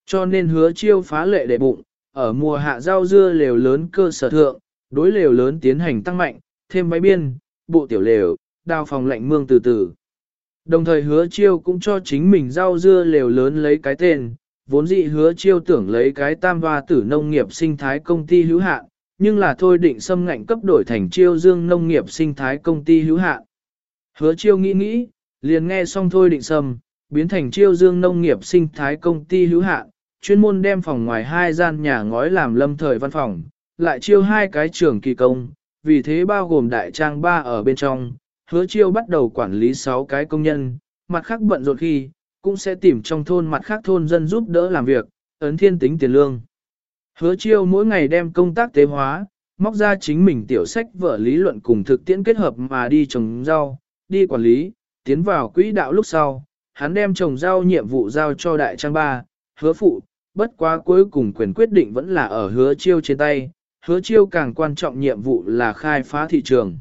Cho nên hứa chiêu phá lệ đệ bụng, ở mùa hạ rau dưa lều lớn cơ sở thượng, đối lều lớn tiến hành tăng mạnh, thêm máy biên, bộ tiểu lều, đào phòng lạnh mương từ từ. Đồng thời hứa chiêu cũng cho chính mình rau dưa lều lớn lấy cái tên, vốn dĩ hứa chiêu tưởng lấy cái tam hoa tử nông nghiệp sinh thái công ty hữu hạn, nhưng là thôi định xâm ngạnh cấp đổi thành chiêu dương nông nghiệp sinh thái công ty hữu hạn. Hứa chiêu nghĩ nghĩ, liền nghe xong thôi định xâm, biến thành chiêu dương nông nghiệp sinh thái công ty hữu hạn, chuyên môn đem phòng ngoài hai gian nhà ngói làm lâm thời văn phòng, lại chiêu hai cái trưởng kỳ công, vì thế bao gồm đại trang ba ở bên trong, hứa chiêu bắt đầu quản lý sáu cái công nhân, mặt khác bận rộn khi, cũng sẽ tìm trong thôn mặt khác thôn dân giúp đỡ làm việc, ấn thiên tính tiền lương. Hứa chiêu mỗi ngày đem công tác tế hóa, móc ra chính mình tiểu sách vở lý luận cùng thực tiễn kết hợp mà đi trồng rau, đi quản lý, tiến vào quỹ đạo lúc sau, hắn đem trồng rau nhiệm vụ giao cho đại trang ba, hứa phụ, bất quá cuối cùng quyền quyết định vẫn là ở hứa chiêu trên tay, hứa chiêu càng quan trọng nhiệm vụ là khai phá thị trường.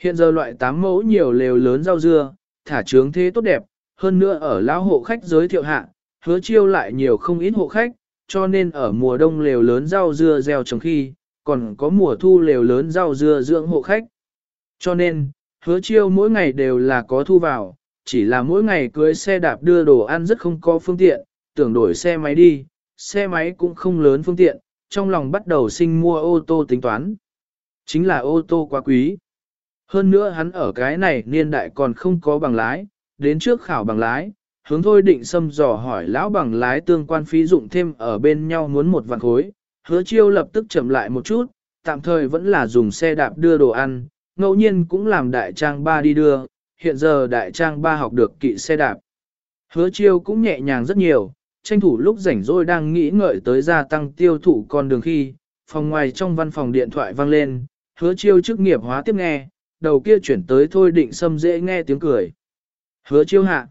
Hiện giờ loại 8 mẫu nhiều lều lớn rau dưa, thả trướng thế tốt đẹp, hơn nữa ở lão hộ khách giới thiệu hạ, hứa chiêu lại nhiều không ít hộ khách, cho nên ở mùa đông lều lớn rau dưa gieo trồng khi, còn có mùa thu lều lớn rau dưa dưỡng hộ khách. Cho nên, hứa chiêu mỗi ngày đều là có thu vào, chỉ là mỗi ngày cưới xe đạp đưa đồ ăn rất không có phương tiện, tưởng đổi xe máy đi, xe máy cũng không lớn phương tiện, trong lòng bắt đầu sinh mua ô tô tính toán. Chính là ô tô quá quý. Hơn nữa hắn ở cái này niên đại còn không có bằng lái, đến trước khảo bằng lái, hướng thôi định xâm dò hỏi lão bằng lái tương quan phí dụng thêm ở bên nhau muốn một vạn khối, hứa chiêu lập tức chậm lại một chút, tạm thời vẫn là dùng xe đạp đưa đồ ăn, ngẫu nhiên cũng làm đại trang ba đi đưa, hiện giờ đại trang ba học được kỵ xe đạp. Hứa chiêu cũng nhẹ nhàng rất nhiều, tranh thủ lúc rảnh rỗi đang nghĩ ngợi tới gia tăng tiêu thụ con đường khi, phòng ngoài trong văn phòng điện thoại vang lên, hứa chiêu chức nghiệp hóa tiếp nghe, đầu kia chuyển tới thôi định xâm dễ nghe tiếng cười. Hứa chiêu hạ.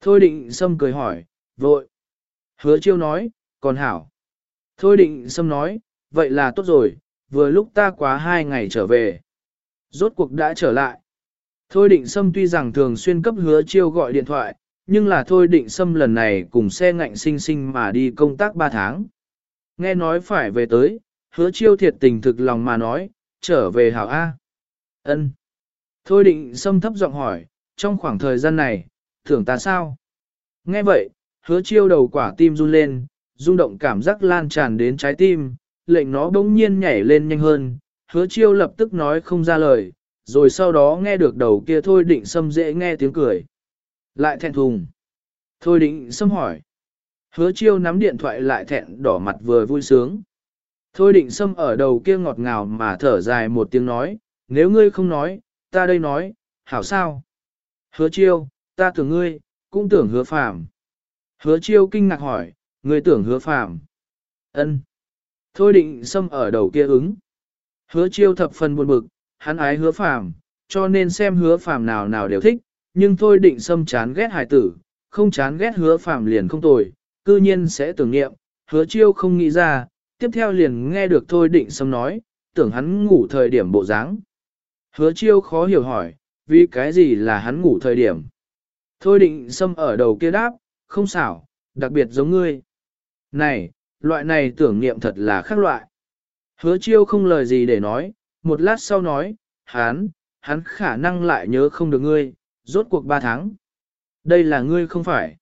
Thôi định xâm cười hỏi, vội. Hứa chiêu nói, còn hảo. Thôi định xâm nói, vậy là tốt rồi, vừa lúc ta quá hai ngày trở về. Rốt cuộc đã trở lại. Thôi định xâm tuy rằng thường xuyên cấp hứa chiêu gọi điện thoại, nhưng là thôi định xâm lần này cùng xe ngạnh sinh sinh mà đi công tác 3 tháng. Nghe nói phải về tới, hứa chiêu thiệt tình thực lòng mà nói, trở về hảo A. ân Thôi định xâm thấp giọng hỏi, trong khoảng thời gian này, thưởng ta sao? Nghe vậy, hứa chiêu đầu quả tim run lên, rung động cảm giác lan tràn đến trái tim, lệnh nó bỗng nhiên nhảy lên nhanh hơn, hứa chiêu lập tức nói không ra lời, rồi sau đó nghe được đầu kia thôi định xâm dễ nghe tiếng cười. Lại thẹn thùng. Thôi định xâm hỏi. Hứa chiêu nắm điện thoại lại thẹn đỏ mặt vừa vui sướng. Thôi định xâm ở đầu kia ngọt ngào mà thở dài một tiếng nói, nếu ngươi không nói, ta đây nói, hảo sao? Hứa chiêu, ta tưởng ngươi, cũng tưởng hứa phàm. Hứa chiêu kinh ngạc hỏi, ngươi tưởng hứa phàm. Ân. Thôi định xâm ở đầu kia ứng. Hứa chiêu thập phần buồn bực, hắn ái hứa phàm, cho nên xem hứa phàm nào nào đều thích, nhưng thôi định xâm chán ghét hài tử, không chán ghét hứa phàm liền không tồi, cư nhiên sẽ tưởng niệm, hứa chiêu không nghĩ ra, tiếp theo liền nghe được thôi định xâm nói, tưởng hắn ngủ thời điểm bộ dáng. Hứa chiêu khó hiểu hỏi, vì cái gì là hắn ngủ thời điểm. Thôi định xâm ở đầu kia đáp, không xảo, đặc biệt giống ngươi. Này, loại này tưởng niệm thật là khác loại. Hứa chiêu không lời gì để nói, một lát sau nói, hắn, hắn khả năng lại nhớ không được ngươi, rốt cuộc ba tháng. Đây là ngươi không phải.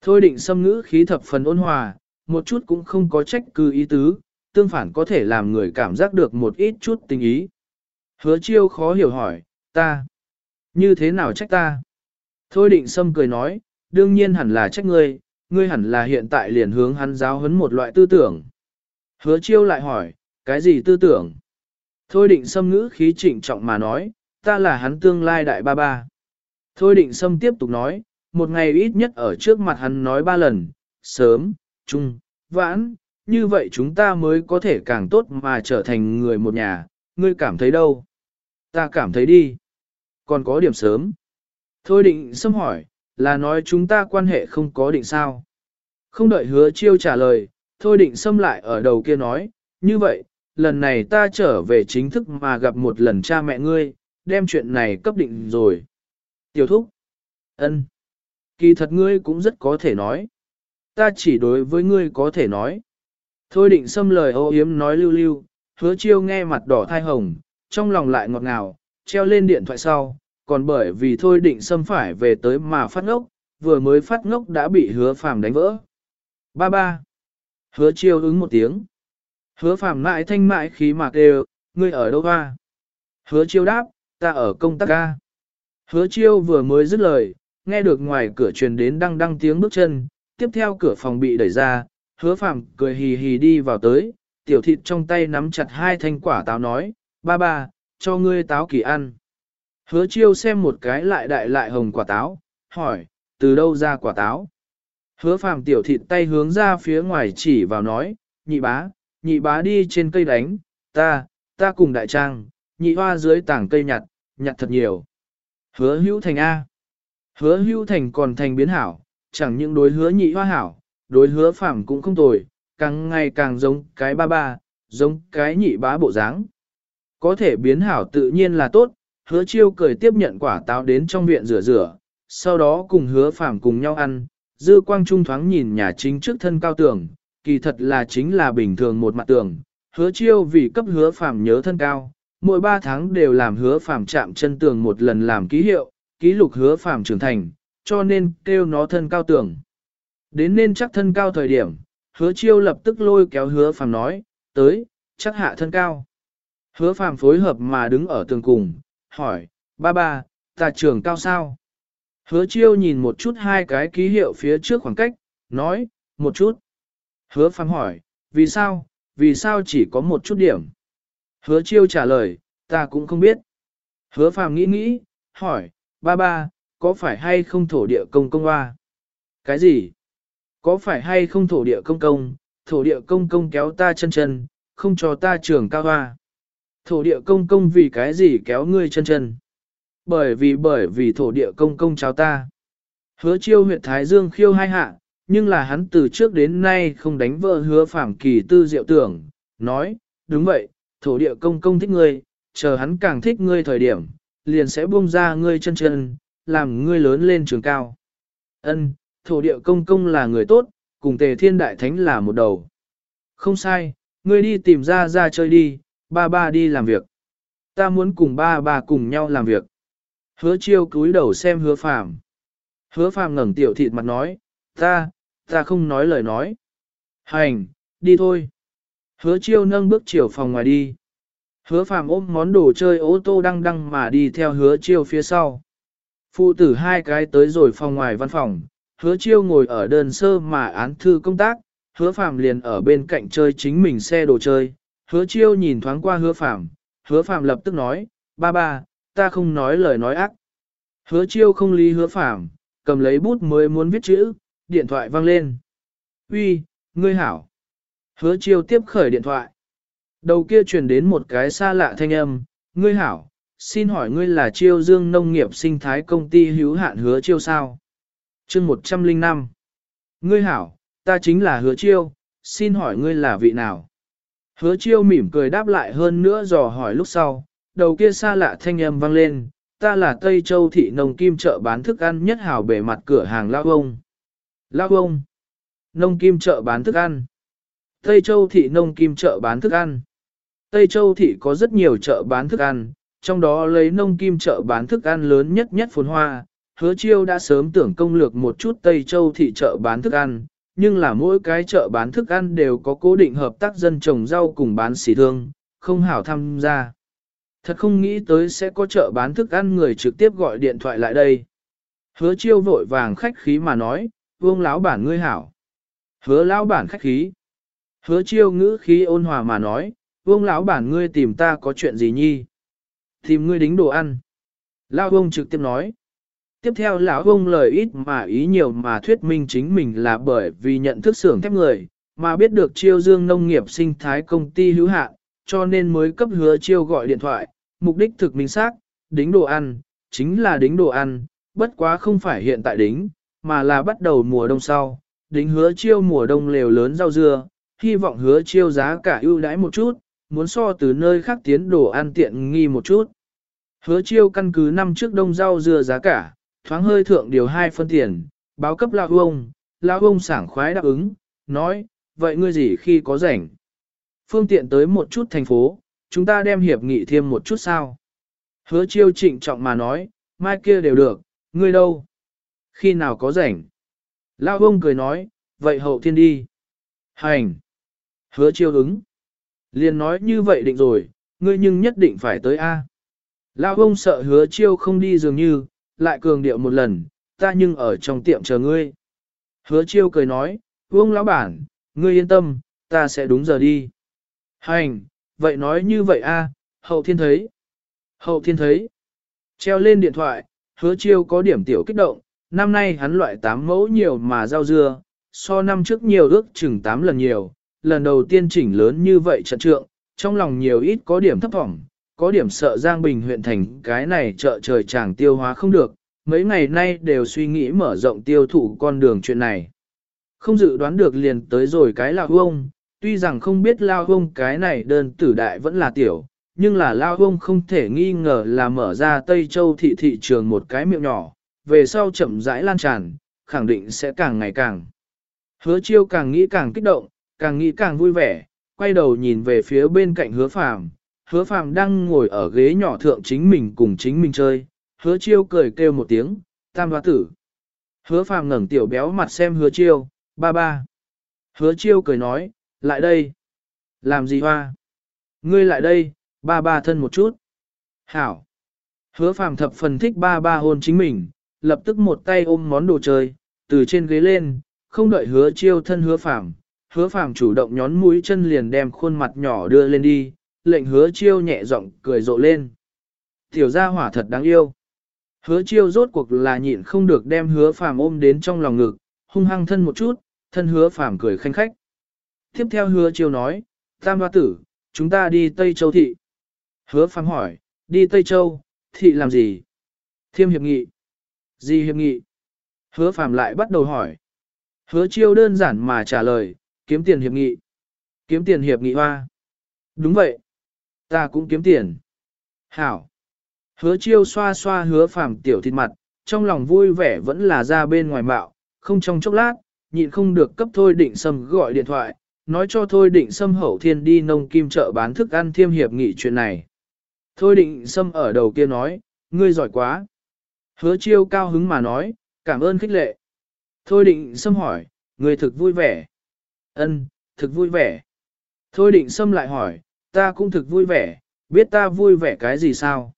Thôi định xâm ngữ khí thập phần ôn hòa, một chút cũng không có trách cứ ý tứ, tương phản có thể làm người cảm giác được một ít chút tình ý. Hứa chiêu khó hiểu hỏi, ta, như thế nào trách ta? Thôi định sâm cười nói, đương nhiên hẳn là trách ngươi, ngươi hẳn là hiện tại liền hướng hắn giáo huấn một loại tư tưởng. Hứa chiêu lại hỏi, cái gì tư tưởng? Thôi định sâm ngữ khí trịnh trọng mà nói, ta là hắn tương lai đại ba ba. Thôi định sâm tiếp tục nói, một ngày ít nhất ở trước mặt hắn nói ba lần, sớm, trung, vãn, như vậy chúng ta mới có thể càng tốt mà trở thành người một nhà, ngươi cảm thấy đâu? Ta cảm thấy đi. Còn có điểm sớm. Thôi định xâm hỏi, là nói chúng ta quan hệ không có định sao. Không đợi hứa chiêu trả lời, thôi định xâm lại ở đầu kia nói, như vậy, lần này ta trở về chính thức mà gặp một lần cha mẹ ngươi, đem chuyện này cấp định rồi. Tiểu thúc. ân, Kỳ thật ngươi cũng rất có thể nói. Ta chỉ đối với ngươi có thể nói. Thôi định xâm lời ô yếm nói lưu lưu, hứa chiêu nghe mặt đỏ thai hồng, trong lòng lại ngọt ngào, treo lên điện thoại sau, còn bởi vì thôi định xâm phải về tới mà phát ngốc, vừa mới phát ngốc đã bị hứa phàm đánh vỡ. Ba ba. Hứa chiêu ứng một tiếng. Hứa phàm mãi thanh mãi khí mạc đều, ngươi ở đâu hoa? Hứa chiêu đáp, ta ở công tác ca. Hứa chiêu vừa mới dứt lời, nghe được ngoài cửa truyền đến đăng đăng tiếng bước chân, tiếp theo cửa phòng bị đẩy ra, hứa phàm cười hì hì đi vào tới, tiểu thịt trong tay nắm chặt hai thanh quả táo nói, ba ba, cho ngươi táo kỳ ăn. Hứa chiêu xem một cái lại đại lại hồng quả táo, hỏi, từ đâu ra quả táo. Hứa phàm tiểu thịt tay hướng ra phía ngoài chỉ vào nói, nhị bá, nhị bá đi trên cây đánh, ta, ta cùng đại trang, nhị hoa dưới tảng cây nhặt, nhặt thật nhiều. Hứa hữu thành A. Hứa hữu thành còn thành biến hảo, chẳng những đối hứa nhị hoa hảo, đối hứa phạm cũng không tồi, càng ngày càng giống cái ba ba, giống cái nhị bá bộ dáng. Có thể biến hảo tự nhiên là tốt, hứa chiêu cười tiếp nhận quả táo đến trong viện rửa rửa, sau đó cùng hứa phạm cùng nhau ăn, dư quang trung thoáng nhìn nhà chính trước thân cao tường, kỳ thật là chính là bình thường một mặt tường, hứa chiêu vì cấp hứa phàm nhớ thân cao, mỗi 3 tháng đều làm hứa phàm chạm chân tường một lần làm ký hiệu, ký lục hứa phàm trưởng thành, cho nên kêu nó thân cao tường. Đến nên chắc thân cao thời điểm, hứa chiêu lập tức lôi kéo hứa phàm nói, tới, chắc hạ thân cao. Hứa phàm phối hợp mà đứng ở tường cùng, hỏi, ba ba, ta trưởng cao sao? Hứa chiêu nhìn một chút hai cái ký hiệu phía trước khoảng cách, nói, một chút. Hứa phàm hỏi, vì sao, vì sao chỉ có một chút điểm? Hứa chiêu trả lời, ta cũng không biết. Hứa phàm nghĩ nghĩ, hỏi, ba ba, có phải hay không thổ địa công công hoa? Cái gì? Có phải hay không thổ địa công công, thổ địa công công kéo ta chân chân, không cho ta trưởng cao hoa? Thổ địa công công vì cái gì kéo ngươi chân chân? Bởi vì bởi vì thổ địa công công chào ta. Hứa chiêu huyện Thái Dương khiêu hai hạ, nhưng là hắn từ trước đến nay không đánh vợ hứa phạm kỳ tư diệu tưởng, nói, đúng vậy, thổ địa công công thích ngươi, chờ hắn càng thích ngươi thời điểm, liền sẽ buông ra ngươi chân chân, làm ngươi lớn lên trường cao. Ân, thổ địa công công là người tốt, cùng tề thiên đại thánh là một đầu. Không sai, ngươi đi tìm ra ra chơi đi, ba ba đi làm việc. Ta muốn cùng ba ba cùng nhau làm việc. Hứa chiêu cúi đầu xem hứa phàm. Hứa phàm ngẩng tiểu thịt mặt nói, ta, ta không nói lời nói. Hành, đi thôi. Hứa chiêu nâng bước chiều phòng ngoài đi. Hứa phàm ôm món đồ chơi ô tô đăng đăng mà đi theo hứa chiêu phía sau. Phụ tử hai cái tới rồi phòng ngoài văn phòng, hứa chiêu ngồi ở đơn sơ mà án thư công tác, hứa phàm liền ở bên cạnh chơi chính mình xe đồ chơi. Hứa chiêu nhìn thoáng qua hứa phàm, hứa phàm lập tức nói, ba ba, ta không nói lời nói ác. Hứa chiêu không lý hứa phàm, cầm lấy bút mới muốn viết chữ, điện thoại vang lên. Uy, ngươi hảo. Hứa chiêu tiếp khởi điện thoại. Đầu kia truyền đến một cái xa lạ thanh âm, ngươi hảo, xin hỏi ngươi là chiêu dương nông nghiệp sinh thái công ty hữu hạn hứa chiêu sao? chương 105. Ngươi hảo, ta chính là hứa chiêu, xin hỏi ngươi là vị nào? Hứa chiêu mỉm cười đáp lại hơn nữa dò hỏi lúc sau, đầu kia xa lạ thanh âm vang lên, ta là Tây Châu thị nông kim chợ bán thức ăn nhất hảo bề mặt cửa hàng Lao Ông. Lao Ông. Nông kim chợ bán thức ăn. Tây Châu thị nông kim chợ bán thức ăn. Tây Châu thị có rất nhiều chợ bán thức ăn, trong đó lấy nông kim chợ bán thức ăn lớn nhất nhất phồn hoa. Hứa chiêu đã sớm tưởng công lược một chút Tây Châu thị chợ bán thức ăn, nhưng là mỗi cái chợ bán thức ăn đều có cố định hợp tác dân trồng rau cùng bán xỉ thương, không hảo tham gia. Thật không nghĩ tới sẽ có chợ bán thức ăn người trực tiếp gọi điện thoại lại đây. Hứa chiêu vội vàng khách khí mà nói, vương lão bản ngươi hảo. Hứa lão bản khách khí. Hứa chiêu ngữ khí ôn hòa mà nói, vương lão bản ngươi tìm ta có chuyện gì nhi? Tìm ngươi đính đồ ăn. Lão ông trực tiếp nói. Tiếp theo lão ông lời ít mà ý nhiều mà thuyết minh chính mình là bởi vì nhận thức xưởng thép người, mà biết được chiêu dương nông nghiệp sinh thái công ty hữu hạn, cho nên mới cấp hứa chiêu gọi điện thoại, mục đích thực minh xác, đính đồ ăn, chính là đính đồ ăn, bất quá không phải hiện tại đính, mà là bắt đầu mùa đông sau, đính hứa chiêu mùa đông lều lớn rau dưa, hy vọng hứa chiêu giá cả ưu đãi một chút, muốn so từ nơi khác tiến đồ ăn tiện nghi một chút. Hứa chiêu căn cứ năm trước đông rau dưa giá cả, thoáng hơi thượng điều hai phân tiền, báo cấp lão ông, lão ông sảng khoái đáp ứng, nói, vậy ngươi gì khi có rảnh? Phương tiện tới một chút thành phố, chúng ta đem hiệp nghị thêm một chút sao. Hứa chiêu trịnh trọng mà nói, mai kia đều được, ngươi đâu? Khi nào có rảnh? Lao ông cười nói, vậy hậu thiên đi. Hành. Hứa chiêu ứng. Liền nói như vậy định rồi, ngươi nhưng nhất định phải tới A. Lao ông sợ hứa chiêu không đi dường như, lại cường điệu một lần, ta nhưng ở trong tiệm chờ ngươi. Hứa chiêu cười nói, vương lão bản, ngươi yên tâm, ta sẽ đúng giờ đi. Hành, vậy nói như vậy a, hậu thiên thấy. Hậu thiên thấy. Treo lên điện thoại, hứa chiêu có điểm tiểu kích động, năm nay hắn loại 8 mẫu nhiều mà rau dưa, so năm trước nhiều ước chừng 8 lần nhiều, lần đầu tiên chỉnh lớn như vậy trận trượng, trong lòng nhiều ít có điểm thấp thỏm, có điểm sợ Giang Bình huyện thành cái này chợ trời chẳng tiêu hóa không được, mấy ngày nay đều suy nghĩ mở rộng tiêu thụ con đường chuyện này. Không dự đoán được liền tới rồi cái lao hông, tuy rằng không biết lao hông cái này đơn tử đại vẫn là tiểu, nhưng là lao hông không thể nghi ngờ là mở ra Tây Châu thị thị trường một cái miệng nhỏ, về sau chậm rãi lan tràn, khẳng định sẽ càng ngày càng. Hứa chiêu càng nghĩ càng kích động, càng nghĩ càng vui vẻ, quay đầu nhìn về phía bên cạnh hứa phàm, hứa phàm đang ngồi ở ghế nhỏ thượng chính mình cùng chính mình chơi, hứa chiêu cười kêu một tiếng, tam hoa tử. Hứa phàm ngẩng tiểu béo mặt xem hứa chiêu, ba ba. Hứa chiêu cười nói, lại đây. Làm gì hoa? Ngươi lại đây, ba ba thân một chút. Hảo. Hứa phàm thập phần thích ba ba hôn chính mình, lập tức một tay ôm món đồ chơi, từ trên ghế lên, không đợi hứa chiêu thân hứa phàm. Hứa phàm chủ động nhón mũi chân liền đem khuôn mặt nhỏ đưa lên đi, lệnh hứa chiêu nhẹ giọng cười rộ lên. Tiểu gia hỏa thật đáng yêu. Hứa chiêu rốt cuộc là nhịn không được đem hứa phàm ôm đến trong lòng ngực, hung hăng thân một chút, thân hứa phàm cười khanh khách. Tiếp theo hứa chiêu nói, tam hoa tử, chúng ta đi Tây Châu Thị. Hứa phàm hỏi, đi Tây Châu, thị làm gì? Thiêm hiệp nghị. Gì hiệp nghị? Hứa phàm lại bắt đầu hỏi. Hứa chiêu đơn giản mà trả lời, kiếm tiền hiệp nghị. Kiếm tiền hiệp nghị hoa. Đúng vậy. Ta cũng kiếm tiền. Hảo. Hứa chiêu xoa xoa hứa phàm tiểu thịt mặt, trong lòng vui vẻ vẫn là ra bên ngoài mạo, không trong chốc lát, nhịn không được cấp thôi định sâm gọi điện thoại, nói cho thôi định sâm hậu thiên đi nông kim chợ bán thức ăn thiêm hiệp nghị chuyện này. Thôi định sâm ở đầu kia nói, ngươi giỏi quá. Hứa chiêu cao hứng mà nói, cảm ơn khích lệ. Thôi định xâm hỏi, người thực vui vẻ. Ân, thực vui vẻ. Thôi định xâm lại hỏi, ta cũng thực vui vẻ, biết ta vui vẻ cái gì sao?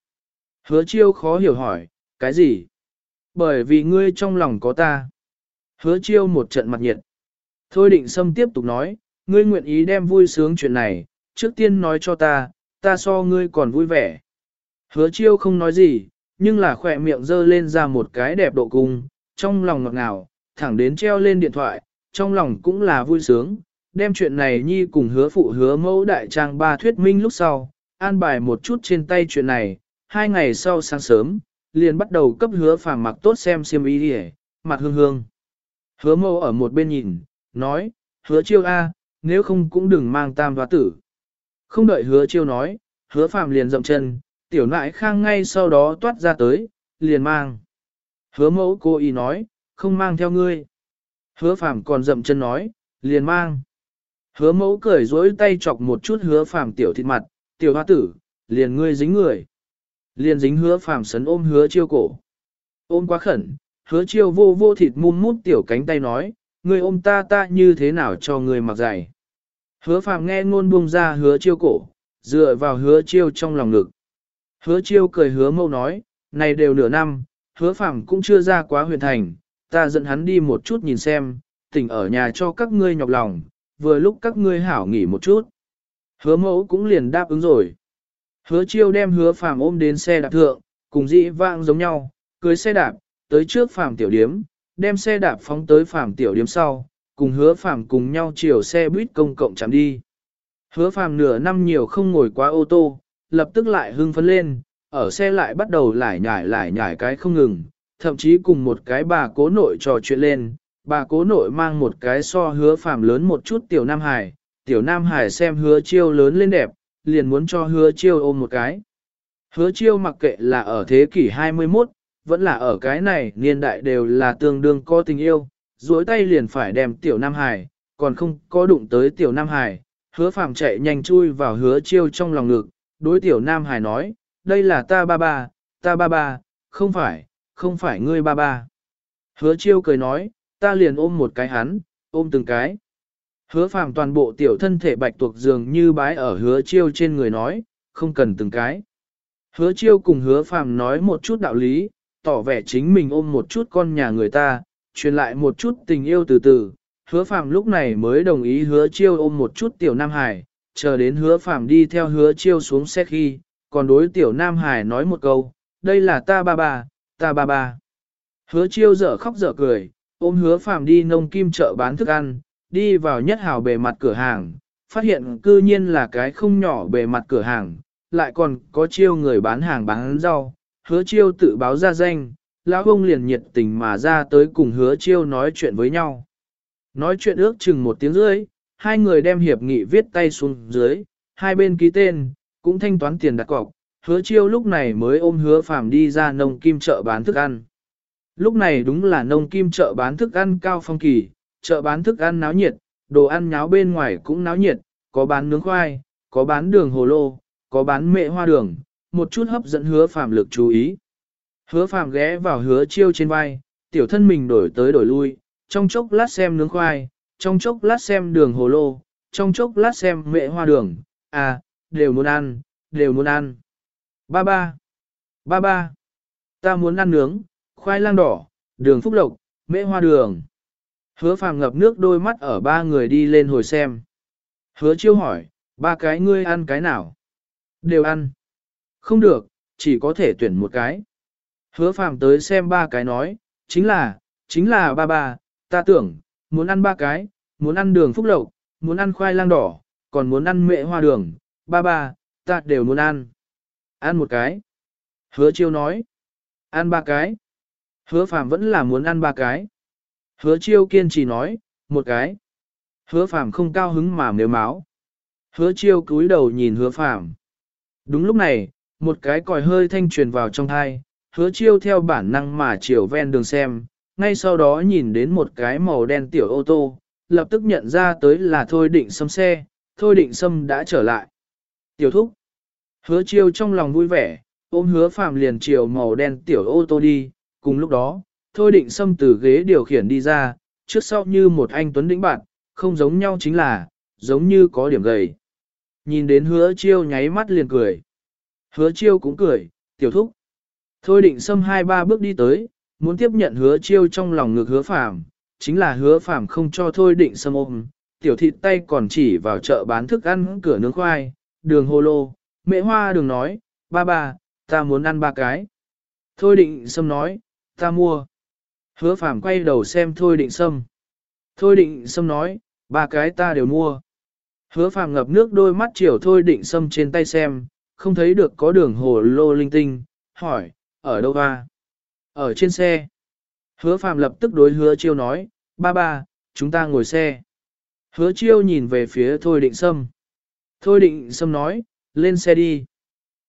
Hứa chiêu khó hiểu hỏi, cái gì? Bởi vì ngươi trong lòng có ta. Hứa chiêu một trận mặt nhiệt. Thôi định xâm tiếp tục nói, ngươi nguyện ý đem vui sướng chuyện này, trước tiên nói cho ta, ta so ngươi còn vui vẻ. Hứa chiêu không nói gì, nhưng là khỏe miệng dơ lên ra một cái đẹp độ cung, trong lòng ngọt ngào, thẳng đến treo lên điện thoại, trong lòng cũng là vui sướng, đem chuyện này nhi cùng hứa phụ hứa mẫu đại trang ba thuyết minh lúc sau, an bài một chút trên tay chuyện này, hai ngày sau sáng sớm, liền bắt đầu cấp hứa phàm mặc tốt xem xiêm y đi mặt hương hương. Hứa mẫu ở một bên nhìn, nói, hứa chiêu A, nếu không cũng đừng mang tam hóa tử. Không đợi hứa chiêu nói, hứa phàm liền dậm chân, tiểu nại khang ngay sau đó toát ra tới, liền mang. Hứa mẫu cô ý nói, không mang theo ngươi. Hứa phàm còn dậm chân nói, liền mang. Hứa mẫu cười dối tay chọc một chút hứa phàm tiểu thịt mặt, tiểu hoa tử, liền ngươi dính người. Liền dính hứa phàm sấn ôm hứa chiêu cổ. Ôm quá khẩn, hứa chiêu vô vô thịt mum mút tiểu cánh tay nói, ngươi ôm ta ta như thế nào cho ngươi mặc giày. Hứa phàm nghe ngôn buông ra hứa chiêu cổ, dựa vào hứa chiêu trong lòng ngực. Hứa chiêu cười hứa mâu nói, này đều nửa năm, hứa phàm cũng chưa ra quá huyền thành, ta dẫn hắn đi một chút nhìn xem, tỉnh ở nhà cho các ngươi nhọc lòng, vừa lúc các ngươi hảo nghỉ một chút. Hứa mẫu cũng liền đáp ứng rồi. Hứa chiêu đem hứa phàm ôm đến xe đạp thượng, cùng dị vang giống nhau, cưới xe đạp, tới trước phàm tiểu điếm, đem xe đạp phóng tới phàm tiểu điếm sau, cùng hứa phàm cùng nhau chiều xe buýt công cộng chạm đi. Hứa phàm nửa năm nhiều không ngồi quá ô tô, lập tức lại hưng phấn lên, ở xe lại bắt đầu lải nhải lải nhải cái không ngừng, thậm chí cùng một cái bà cố nội trò chuyện lên, bà cố nội mang một cái so hứa phàm lớn một chút tiểu Nam Hải, tiểu Nam Hải xem hứa chiêu lớn lên đẹp, liền muốn cho hứa chiêu ôm một cái. Hứa chiêu mặc kệ là ở thế kỷ 21, vẫn là ở cái này niên đại đều là tương đương có tình yêu, duỗi tay liền phải đem tiểu Nam Hải, còn không có đụng tới tiểu Nam Hải, hứa phàm chạy nhanh chui vào hứa chiêu trong lòng ngực, đối tiểu Nam Hải nói, đây là ta ba ba, ta ba ba, không phải, không phải ngươi ba ba. Hứa chiêu cười nói, ta liền ôm một cái hắn, ôm từng cái. Hứa phàm toàn bộ tiểu thân thể bạch tuộc dường như bái ở hứa chiêu trên người nói, không cần từng cái. Hứa chiêu cùng hứa phàm nói một chút đạo lý, tỏ vẻ chính mình ôm một chút con nhà người ta, truyền lại một chút tình yêu từ từ. Hứa phàm lúc này mới đồng ý hứa chiêu ôm một chút tiểu Nam Hải, chờ đến hứa phàm đi theo hứa chiêu xuống xe khi, còn đối tiểu Nam Hải nói một câu, đây là ta ba ba, ta ba ba. Hứa chiêu dở khóc dở cười, ôm hứa phàm đi nông kim chợ bán thức ăn, đi vào nhất hào bề mặt cửa hàng, phát hiện cư nhiên là cái không nhỏ bề mặt cửa hàng, lại còn có chiêu người bán hàng bán rau, hứa chiêu tự báo ra danh, lão ông liền nhiệt tình mà ra tới cùng hứa chiêu nói chuyện với nhau. Nói chuyện ước chừng một tiếng rưỡi, hai người đem hiệp nghị viết tay xuống dưới, hai bên ký tên, cũng thanh toán tiền đặt cọc, hứa chiêu lúc này mới ôm hứa phàm đi ra nông kim chợ bán thức ăn. Lúc này đúng là nông kim chợ bán thức ăn cao phong kỳ, chợ bán thức ăn náo nhiệt, đồ ăn nháo bên ngoài cũng náo nhiệt, có bán nướng khoai, có bán đường hồ lô, có bán mệ hoa đường, một chút hấp dẫn hứa phàm lực chú ý. Hứa phàm ghé vào hứa chiêu trên vai, tiểu thân mình đổi tới đổi lui, trong chốc lát xem nướng khoai, trong chốc lát xem đường hồ lô, trong chốc lát xem mẹ hoa đường, à, đều muốn ăn, đều muốn ăn. Ba ba, ba ba, ta muốn ăn nướng, khoai lang đỏ, đường phúc lộc, mễ hoa đường. Hứa phàm ngập nước đôi mắt ở ba người đi lên hồi xem. Hứa chiêu hỏi, ba cái ngươi ăn cái nào? Đều ăn. Không được, chỉ có thể tuyển một cái. Hứa phàm tới xem ba cái nói, chính là, chính là ba ba, ta tưởng, muốn ăn ba cái, muốn ăn đường phúc lộc, muốn ăn khoai lang đỏ, còn muốn ăn mệ hoa đường, ba ba, ta đều muốn ăn. Ăn một cái. Hứa chiêu nói, ăn ba cái. Hứa phàm vẫn là muốn ăn ba cái. Hứa chiêu kiên trì nói, một cái. Hứa phàm không cao hứng mà nếu máu. Hứa chiêu cúi đầu nhìn hứa phàm. Đúng lúc này, một cái còi hơi thanh truyền vào trong thai, hứa chiêu theo bản năng mà chiều ven đường xem, ngay sau đó nhìn đến một cái màu đen tiểu ô tô, lập tức nhận ra tới là Thôi Định Sâm xe, Thôi Định Sâm đã trở lại. Tiểu thúc. Hứa chiêu trong lòng vui vẻ, ôm hứa phàm liền chiều màu đen tiểu ô tô đi, cùng lúc đó, Thôi Định Sâm từ ghế điều khiển đi ra, trước sau như một anh tuấn đĩnh bạn, không giống nhau chính là, giống như có điểm gầy. Nhìn đến hứa chiêu nháy mắt liền cười. Hứa chiêu cũng cười, tiểu thúc. Thôi định xâm hai ba bước đi tới, muốn tiếp nhận hứa chiêu trong lòng ngược hứa phàm, chính là hứa phàm không cho thôi định xâm ôm. Tiểu thịt tay còn chỉ vào chợ bán thức ăn cửa nướng khoai, đường hồ lô, mẹ hoa đường nói, ba ba, ta muốn ăn ba cái. Thôi định xâm nói, ta mua. Hứa phàm quay đầu xem thôi định xâm. Thôi định xâm nói, ba cái ta đều mua. Hứa phàm ngập nước đôi mắt chiều thôi định xâm trên tay xem, không thấy được có đường hồ lô linh tinh, hỏi, ở đâu ba? Ở trên xe. Hứa phàm lập tức đối hứa chiêu nói, ba ba, chúng ta ngồi xe. Hứa chiêu nhìn về phía thôi định sâm. Thôi định sâm nói, lên xe đi.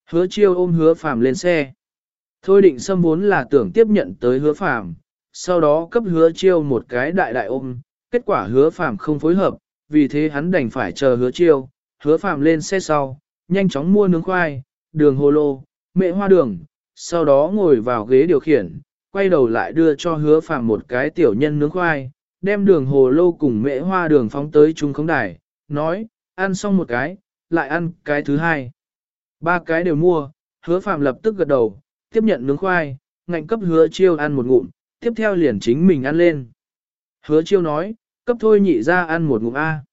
Hứa chiêu ôm hứa phàm lên xe. Thôi định sâm vốn là tưởng tiếp nhận tới hứa phàm, sau đó cấp hứa chiêu một cái đại đại ôm, kết quả hứa phàm không phối hợp, vì thế hắn đành phải chờ hứa chiêu, hứa phàm lên xe sau, nhanh chóng mua nướng khoai, đường hồ lô, mẹ hoa đường, sau đó ngồi vào ghế điều khiển, quay đầu lại đưa cho hứa phàm một cái tiểu nhân nướng khoai, đem đường hồ lô cùng mễ hoa đường phóng tới trung khống đài, nói, ăn xong một cái, lại ăn cái thứ hai. Ba cái đều mua, hứa phàm lập tức gật đầu, tiếp nhận nướng khoai, ngạnh cấp hứa chiêu ăn một ngụm, tiếp theo liền chính mình ăn lên. Hứa chiêu nói, cấp thôi nhị ra ăn một ngụm A.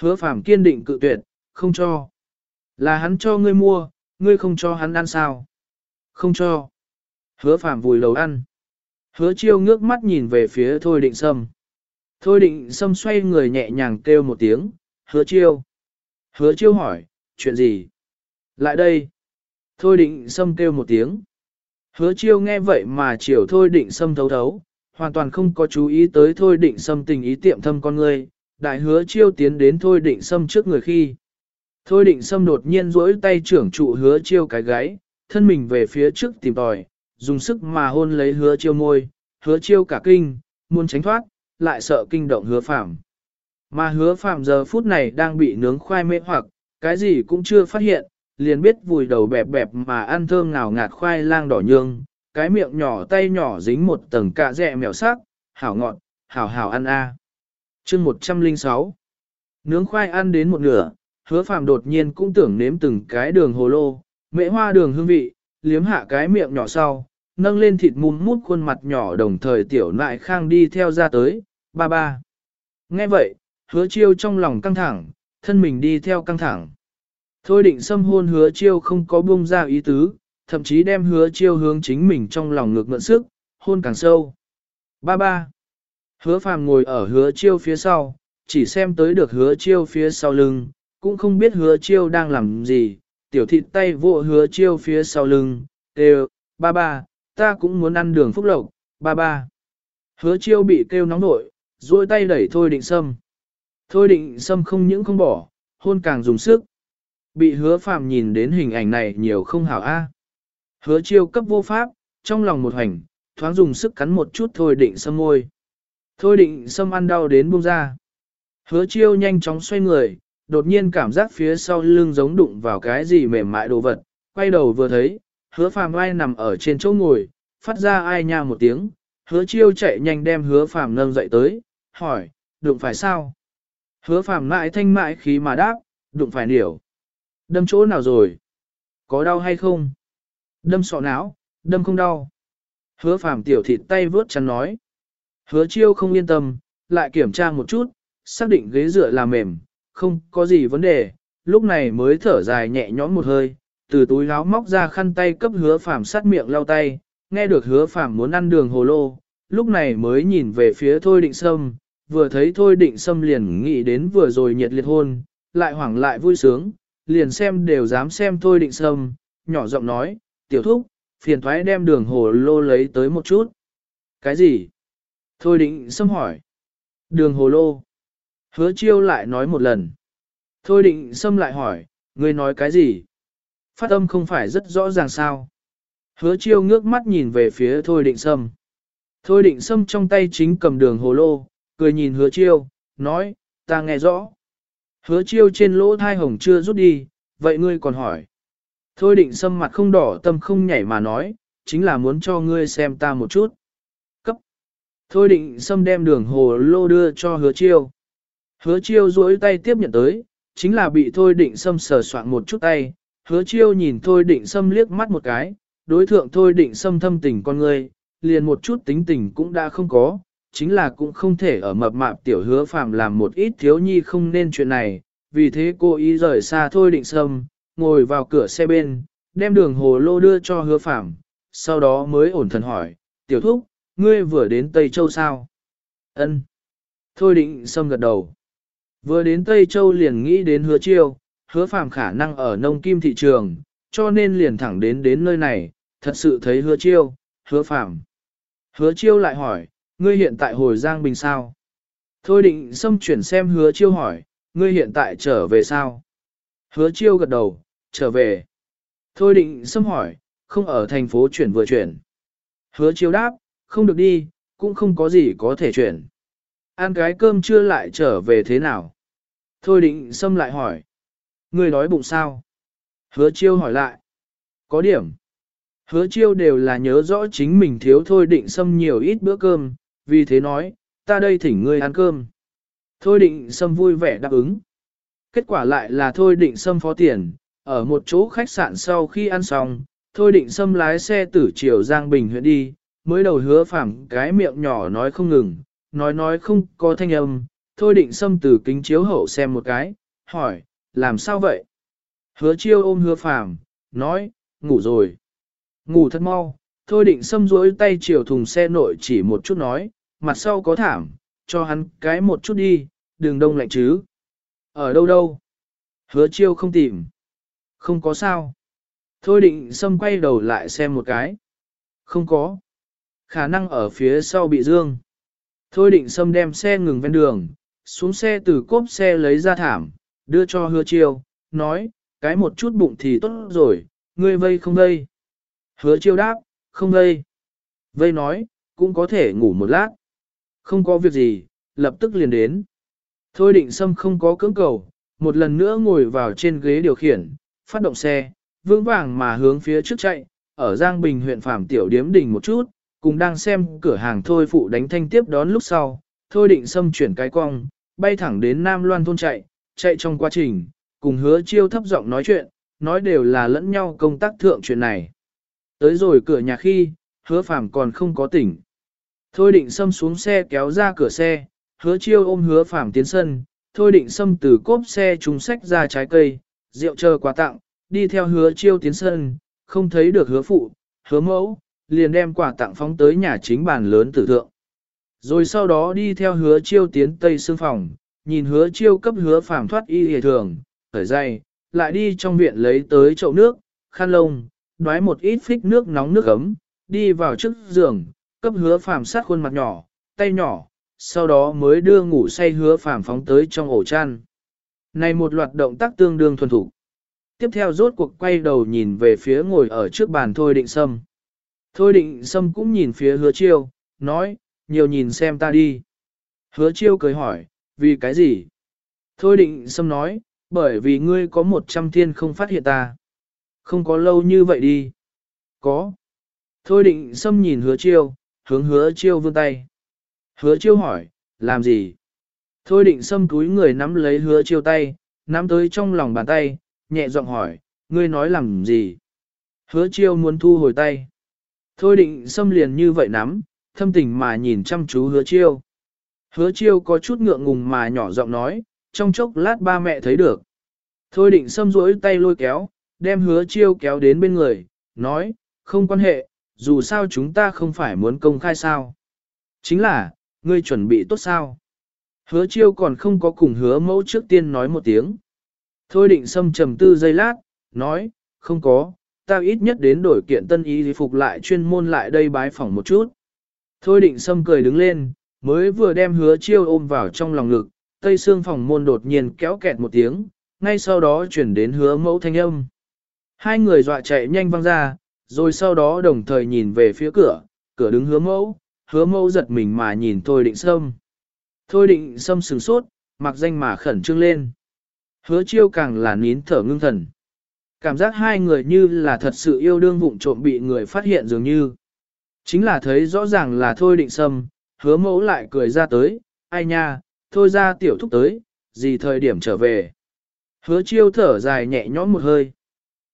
Hứa phàm kiên định cự tuyệt, không cho. Là hắn cho ngươi mua, ngươi không cho hắn ăn sao? Không cho. Hứa phàm vùi lầu ăn. Hứa chiêu ngước mắt nhìn về phía thôi định sâm. Thôi định sâm xoay người nhẹ nhàng kêu một tiếng, hứa chiêu. Hứa chiêu hỏi, chuyện gì? Lại đây. Thôi định sâm kêu một tiếng. Hứa chiêu nghe vậy mà chiều thôi định sâm thấu thấu, hoàn toàn không có chú ý tới thôi định sâm tình ý tiệm thâm con người, đại hứa chiêu tiến đến thôi định sâm trước người khi. Thôi định sâm đột nhiên duỗi tay trưởng trụ hứa chiêu cái gáy, thân mình về phía trước tìm tòi, dùng sức mà hôn lấy hứa chiêu môi, hứa chiêu cả kinh, muốn tránh thoát, lại sợ kinh động hứa phạm. Mà hứa phạm giờ phút này đang bị nướng khoai mê hoặc, cái gì cũng chưa phát hiện, liền biết vùi đầu bẹp bẹp mà ăn thơm ngào ngạt khoai lang đỏ nhương, cái miệng nhỏ tay nhỏ dính một tầng cạ dẹ mèo sắc, hảo ngọt, hảo hảo ăn a. À. Chương 106 Nướng khoai ăn đến một nửa, hứa phàm đột nhiên cũng tưởng nếm từng cái đường hồ lô, mễ hoa đường hương vị, liếm hạ cái miệng nhỏ sau, nâng lên thịt mùm mút khuôn mặt nhỏ đồng thời tiểu nại khang đi theo ra tới, ba ba. Nghe vậy, hứa chiêu trong lòng căng thẳng, thân mình đi theo căng thẳng. Thôi định xâm hôn hứa chiêu không có buông ra ý tứ, thậm chí đem hứa chiêu hướng chính mình trong lòng ngược mượn sức, hôn càng sâu. Ba ba. Hứa phàm ngồi ở hứa chiêu phía sau, chỉ xem tới được hứa chiêu phía sau lưng, cũng không biết hứa chiêu đang làm gì, tiểu thịt tay vỗ hứa chiêu phía sau lưng, kêu, ba ba, ta cũng muốn ăn đường phúc lộc, ba ba. Hứa chiêu bị kêu nóng nội, duỗi tay đẩy thôi định sâm. Thôi định sâm không những không bỏ, hôn càng dùng sức. Bị hứa phàm nhìn đến hình ảnh này nhiều không hảo a. À. Hứa chiêu cấp vô pháp, trong lòng một hành, thoáng dùng sức cắn một chút thôi định sâm môi. Thôi định sâm ăn đau đến buông ra. Hứa chiêu nhanh chóng xoay người, đột nhiên cảm giác phía sau lưng giống đụng vào cái gì mềm mại đồ vật, quay đầu vừa thấy, hứa phàm ai nằm ở trên chỗ ngồi, phát ra ai nha một tiếng, hứa chiêu chạy nhanh đem hứa phàm nâng dậy tới, hỏi, đụng phải sao? Hứa phàm mãi thanh mại khí mà đáp, đụng phải điểu. Đâm chỗ nào rồi? Có đau hay không? Đâm sọ não, đâm không đau. Hứa phàm tiểu thịt tay vớt chắn nói. Hứa chiêu không yên tâm, lại kiểm tra một chút, xác định ghế dựa là mềm, không có gì vấn đề, lúc này mới thở dài nhẹ nhõm một hơi, từ túi áo móc ra khăn tay cấp hứa phàm sát miệng lau tay, nghe được hứa phàm muốn ăn đường hồ lô, lúc này mới nhìn về phía thôi định sâm, vừa thấy thôi định sâm liền nghĩ đến vừa rồi nhiệt liệt hôn, lại hoảng lại vui sướng, liền xem đều dám xem thôi định sâm, nhỏ giọng nói, tiểu thúc, phiền thoái đem đường hồ lô lấy tới một chút. Cái gì? Thôi định sâm hỏi. Đường hồ lô. Hứa chiêu lại nói một lần. Thôi định sâm lại hỏi, ngươi nói cái gì? Phát âm không phải rất rõ ràng sao? Hứa chiêu ngước mắt nhìn về phía thôi định sâm. Thôi định sâm trong tay chính cầm đường hồ lô, cười nhìn hứa chiêu, nói, ta nghe rõ. Hứa chiêu trên lỗ thai hồng chưa rút đi, vậy ngươi còn hỏi. Thôi định sâm mặt không đỏ tâm không nhảy mà nói, chính là muốn cho ngươi xem ta một chút. Cấp. Thôi định sâm đem đường hồ lô đưa cho hứa chiêu. Hứa chiêu duỗi tay tiếp nhận tới, chính là bị thôi định sâm sờ soạn một chút tay. Hứa chiêu nhìn thôi định sâm liếc mắt một cái, đối thượng thôi định sâm thâm tình con người, liền một chút tính tình cũng đã không có, chính là cũng không thể ở mập mạp tiểu hứa phàm làm một ít thiếu nhi không nên chuyện này, vì thế cô ý rời xa thôi định sâm, ngồi vào cửa xe bên, đem đường hồ lô đưa cho hứa phàm, sau đó mới ổn thần hỏi, tiểu thúc, ngươi vừa đến Tây Châu sao? Ân. Thôi định sâm gật đầu. Vừa đến Tây Châu liền nghĩ đến hứa chiêu, hứa phàm khả năng ở nông kim thị trường, cho nên liền thẳng đến đến nơi này, thật sự thấy hứa chiêu, hứa phàm. Hứa chiêu lại hỏi, ngươi hiện tại hồi Giang Bình sao? Thôi định xâm chuyển xem hứa chiêu hỏi, ngươi hiện tại trở về sao? Hứa chiêu gật đầu, trở về. Thôi định xâm hỏi, không ở thành phố chuyển vừa chuyển. Hứa chiêu đáp, không được đi, cũng không có gì có thể chuyển. Ăn cái cơm chưa lại trở về thế nào? Thôi định xâm lại hỏi. người đói bụng sao? Hứa chiêu hỏi lại. Có điểm. Hứa chiêu đều là nhớ rõ chính mình thiếu thôi định xâm nhiều ít bữa cơm, vì thế nói, ta đây thỉnh ngươi ăn cơm. Thôi định xâm vui vẻ đáp ứng. Kết quả lại là thôi định xâm phó tiền, ở một chỗ khách sạn sau khi ăn xong, thôi định xâm lái xe từ chiều Giang Bình huyện đi, mới đầu hứa phẳng cái miệng nhỏ nói không ngừng, nói nói không có thanh âm, thôi định xâm từ kính chiếu hậu xem một cái, hỏi, làm sao vậy? Hứa chiêu ôm hứa phàm, nói, ngủ rồi. Ngủ thật mau, thôi định xâm rối tay chiều thùng xe nội chỉ một chút nói, mặt sau có thảm, cho hắn cái một chút đi, đừng đông lạnh chứ. Ở đâu đâu? Hứa chiêu không tìm. Không có sao. Thôi định xâm quay đầu lại xem một cái. Không có. Khả năng ở phía sau bị dương. Thôi định xâm đem xe ngừng ven đường, xuống xe từ cốp xe lấy ra thảm, đưa cho hứa chiêu, nói, cái một chút bụng thì tốt rồi, ngươi vây không vây. Hứa chiêu đáp, không vây. Vây nói, cũng có thể ngủ một lát. Không có việc gì, lập tức liền đến. Thôi định sâm không có cưỡng cầu, một lần nữa ngồi vào trên ghế điều khiển, phát động xe, vững vàng mà hướng phía trước chạy, ở Giang Bình huyện Phạm Tiểu Điếm Đình một chút, cùng đang xem cửa hàng thôi phụ đánh thanh tiếp đón lúc sau, thôi định sâm chuyển cái cong, bay thẳng đến Nam Loan thôn chạy, chạy trong quá trình, cùng hứa chiêu thấp giọng nói chuyện, nói đều là lẫn nhau công tác thượng chuyện này. Tới rồi cửa nhà khi, hứa phàm còn không có tỉnh. Thôi định xâm xuống xe kéo ra cửa xe, hứa chiêu ôm hứa phàm tiến sân, thôi định xâm từ cốp xe trùng sách ra trái cây, rượu chờ quà tặng, đi theo hứa chiêu tiến sân, không thấy được hứa phụ, hứa mẫu, liền đem quà tặng phóng tới nhà chính bàn lớn tử thượng. Rồi sau đó đi theo hứa chiêu tiến tây xương phòng, nhìn hứa chiêu cấp hứa phàm thoát y hề thường, thở dày, lại đi trong viện lấy tới chậu nước, khăn lông, đoái một ít phích nước nóng nước ấm, đi vào trước giường, cấp hứa phàm sát khuôn mặt nhỏ, tay nhỏ, sau đó mới đưa ngủ say hứa phàm phóng tới trong ổ chăn. Này một loạt động tác tương đương thuần thủ. Tiếp theo rốt cuộc quay đầu nhìn về phía ngồi ở trước bàn Thôi Định Sâm. Thôi Định Sâm cũng nhìn phía hứa chiêu, nói, nhiều nhìn xem ta đi. Hứa chiêu cười hỏi, vì cái gì? Thôi Định Sâm nói, bởi vì ngươi có một trăm thiên không phát hiện ta. Không có lâu như vậy đi. Có. Thôi Định Sâm nhìn hứa chiêu, hướng hứa chiêu vươn tay. Hứa chiêu hỏi, làm gì? Thôi định xâm túi người nắm lấy hứa chiêu tay, nắm tới trong lòng bàn tay, nhẹ giọng hỏi, ngươi nói làm gì? Hứa chiêu muốn thu hồi tay. Thôi định xâm liền như vậy nắm, thâm tình mà nhìn chăm chú hứa chiêu. Hứa chiêu có chút ngượng ngùng mà nhỏ giọng nói, trong chốc lát ba mẹ thấy được. Thôi định xâm rỗi tay lôi kéo, đem hứa chiêu kéo đến bên người, nói, không quan hệ, dù sao chúng ta không phải muốn công khai sao. Chính là, ngươi chuẩn bị tốt sao? Hứa chiêu còn không có cùng hứa mẫu trước tiên nói một tiếng. Thôi định xâm trầm tư giây lát, nói, không có, ta ít nhất đến đổi kiện tân ý thì phục lại chuyên môn lại đây bái phỏng một chút. Thôi định Sâm cười đứng lên, mới vừa đem hứa chiêu ôm vào trong lòng ngực, tây xương phòng môn đột nhiên kéo kẹt một tiếng, ngay sau đó chuyển đến hứa mẫu thanh âm. Hai người dọa chạy nhanh văng ra, rồi sau đó đồng thời nhìn về phía cửa, cửa đứng hứa mẫu, hứa mẫu giật mình mà nhìn thôi định sâm. Thôi định sâm sừng sốt, mặc danh mà khẩn trương lên. Hứa chiêu càng là nín thở ngưng thần. Cảm giác hai người như là thật sự yêu đương vụng trộm bị người phát hiện dường như. Chính là thấy rõ ràng là thôi định sâm, hứa mẫu lại cười ra tới, ai nha, thôi ra tiểu thúc tới, gì thời điểm trở về. Hứa chiêu thở dài nhẹ nhõm một hơi.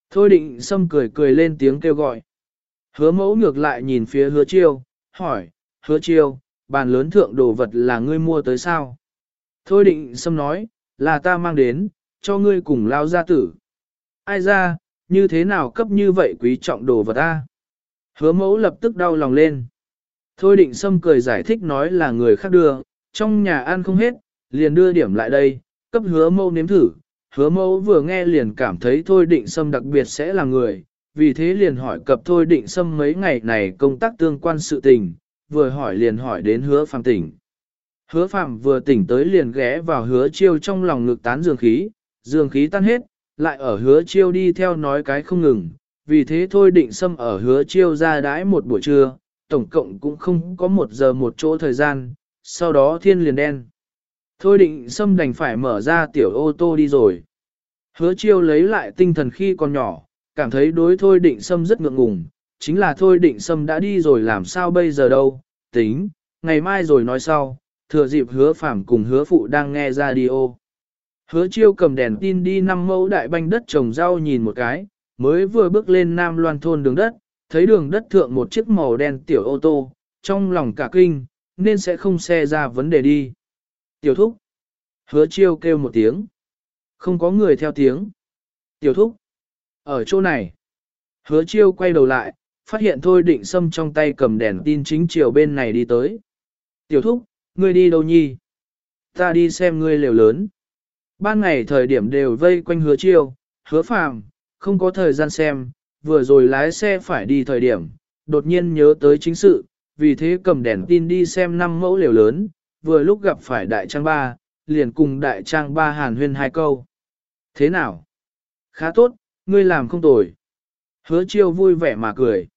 Thôi định sâm cười cười lên tiếng kêu gọi. Hứa mẫu ngược lại nhìn phía hứa chiêu, hỏi, hứa chiêu, bàn lớn thượng đồ vật là ngươi mua tới sao? Thôi định sâm nói, là ta mang đến, cho ngươi cùng lao gia tử. Ai ra, như thế nào cấp như vậy quý trọng đồ vật ta? Hứa mẫu lập tức đau lòng lên. Thôi định sâm cười giải thích nói là người khác đưa, trong nhà ăn không hết, liền đưa điểm lại đây, cấp hứa mẫu nếm thử. Hứa mẫu vừa nghe liền cảm thấy thôi định sâm đặc biệt sẽ là người, vì thế liền hỏi cập thôi định sâm mấy ngày này công tác tương quan sự tình, vừa hỏi liền hỏi đến hứa phàm tỉnh. Hứa phàm vừa tỉnh tới liền ghé vào hứa chiêu trong lòng ngực tán dường khí, dường khí tan hết, lại ở hứa chiêu đi theo nói cái không ngừng, vì thế thôi định xâm ở hứa chiêu ra đãi một buổi trưa, tổng cộng cũng không có một giờ một chỗ thời gian, sau đó thiên liền đen. Thôi định xâm đành phải mở ra tiểu ô tô đi rồi. Hứa chiêu lấy lại tinh thần khi còn nhỏ, cảm thấy đối thôi định xâm rất ngượng ngùng, chính là thôi định xâm đã đi rồi làm sao bây giờ đâu, tính, ngày mai rồi nói sau, thừa dịp hứa phạm cùng hứa phụ đang nghe radio. Hứa chiêu cầm đèn tin đi năm mẫu đại banh đất trồng rau nhìn một cái, mới vừa bước lên nam loan thôn đường đất, thấy đường đất thượng một chiếc màu đen tiểu ô tô, trong lòng cả kinh, nên sẽ không xe ra vấn đề đi. Tiểu thúc. Hứa chiêu kêu một tiếng. Không có người theo tiếng. Tiểu thúc. Ở chỗ này. Hứa chiêu quay đầu lại, phát hiện thôi định sâm trong tay cầm đèn tin chính chiều bên này đi tới. Tiểu thúc, ngươi đi đâu nhi? Ta đi xem ngươi lều lớn. Ban ngày thời điểm đều vây quanh hứa chiêu, hứa phàm, không có thời gian xem, vừa rồi lái xe phải đi thời điểm, đột nhiên nhớ tới chính sự, vì thế cầm đèn tin đi xem năm mẫu liều lớn, vừa lúc gặp phải đại trang ba, liền cùng đại trang ba hàn huyên hai câu. Thế nào? Khá tốt, ngươi làm không tồi. Hứa chiêu vui vẻ mà cười.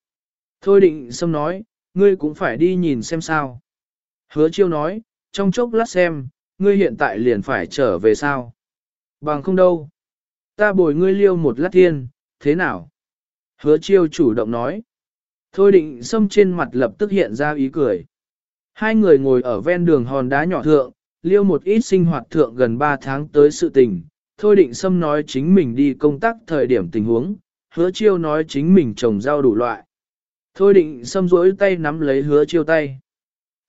Thôi định xâm nói, ngươi cũng phải đi nhìn xem sao. Hứa chiêu nói, trong chốc lát xem, ngươi hiện tại liền phải trở về sao. Bằng không đâu. Ta bồi ngươi liêu một lát thiên, thế nào? Hứa chiêu chủ động nói. Thôi định xâm trên mặt lập tức hiện ra ý cười. Hai người ngồi ở ven đường hòn đá nhỏ thượng, liêu một ít sinh hoạt thượng gần 3 tháng tới sự tình. Thôi định xâm nói chính mình đi công tác thời điểm tình huống, hứa chiêu nói chính mình trồng rau đủ loại. Thôi định xâm rỗi tay nắm lấy hứa chiêu tay.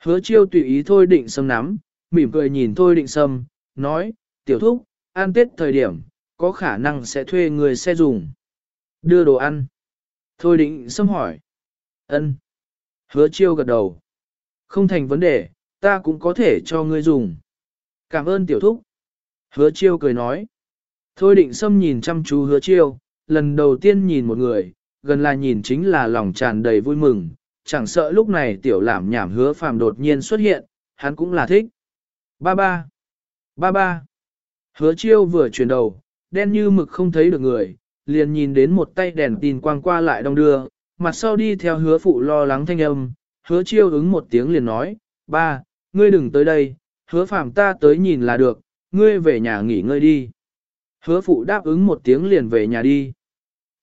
Hứa chiêu tùy ý thôi định xâm nắm, mỉm cười nhìn thôi định xâm, nói, tiểu thúc, an tết thời điểm, có khả năng sẽ thuê người xe dùng. Đưa đồ ăn. Thôi định xâm hỏi. Ân. Hứa chiêu gật đầu. Không thành vấn đề, ta cũng có thể cho ngươi dùng. Cảm ơn tiểu thúc. Hứa chiêu cười nói. Thôi định xâm nhìn chăm chú hứa chiêu, lần đầu tiên nhìn một người, gần là nhìn chính là lòng tràn đầy vui mừng, chẳng sợ lúc này tiểu làm nhảm hứa phàm đột nhiên xuất hiện, hắn cũng là thích. Ba ba. Ba ba. Hứa chiêu vừa chuyển đầu, đen như mực không thấy được người, liền nhìn đến một tay đèn tin quang qua lại đông đưa, mặt sau đi theo hứa phụ lo lắng thanh âm, hứa chiêu ứng một tiếng liền nói, ba, ngươi đừng tới đây, hứa phạm ta tới nhìn là được, ngươi về nhà nghỉ ngơi đi. Hứa phụ đáp ứng một tiếng liền về nhà đi.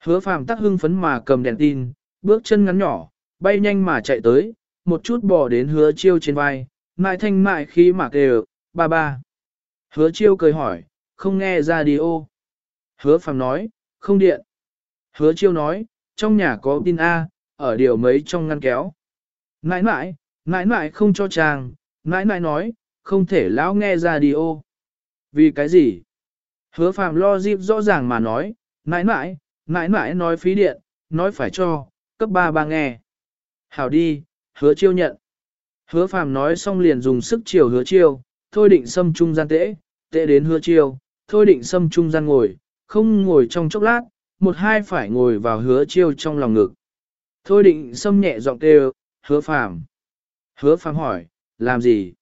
Hứa phàm tắc hưng phấn mà cầm đèn tin, bước chân ngắn nhỏ, bay nhanh mà chạy tới, một chút bò đến hứa chiêu trên vai, mại thanh mại khí mà kêu, ba ba. Hứa chiêu cười hỏi, không nghe radio. Hứa phàm nói, không điện. Hứa chiêu nói, trong nhà có tin A, ở điều mấy trong ngăn kéo. Nãi nãi, nãi nãi không cho chàng, nãi nãi nói, không thể lão nghe radio. Vì cái gì? Hứa phàm lo dịp rõ ràng mà nói, nãi nãi, nãi nãi nói phí điện, nói phải cho, cấp ba ba nghe. Hảo đi, hứa chiêu nhận. Hứa phàm nói xong liền dùng sức chiều hứa chiêu, thôi định xâm trung gian tễ, tễ đến hứa chiêu, thôi định xâm trung gian ngồi, không ngồi trong chốc lát, một hai phải ngồi vào hứa chiêu trong lòng ngực. Thôi định xâm nhẹ giọng kêu, hứa phàm. Hứa phàm hỏi, làm gì?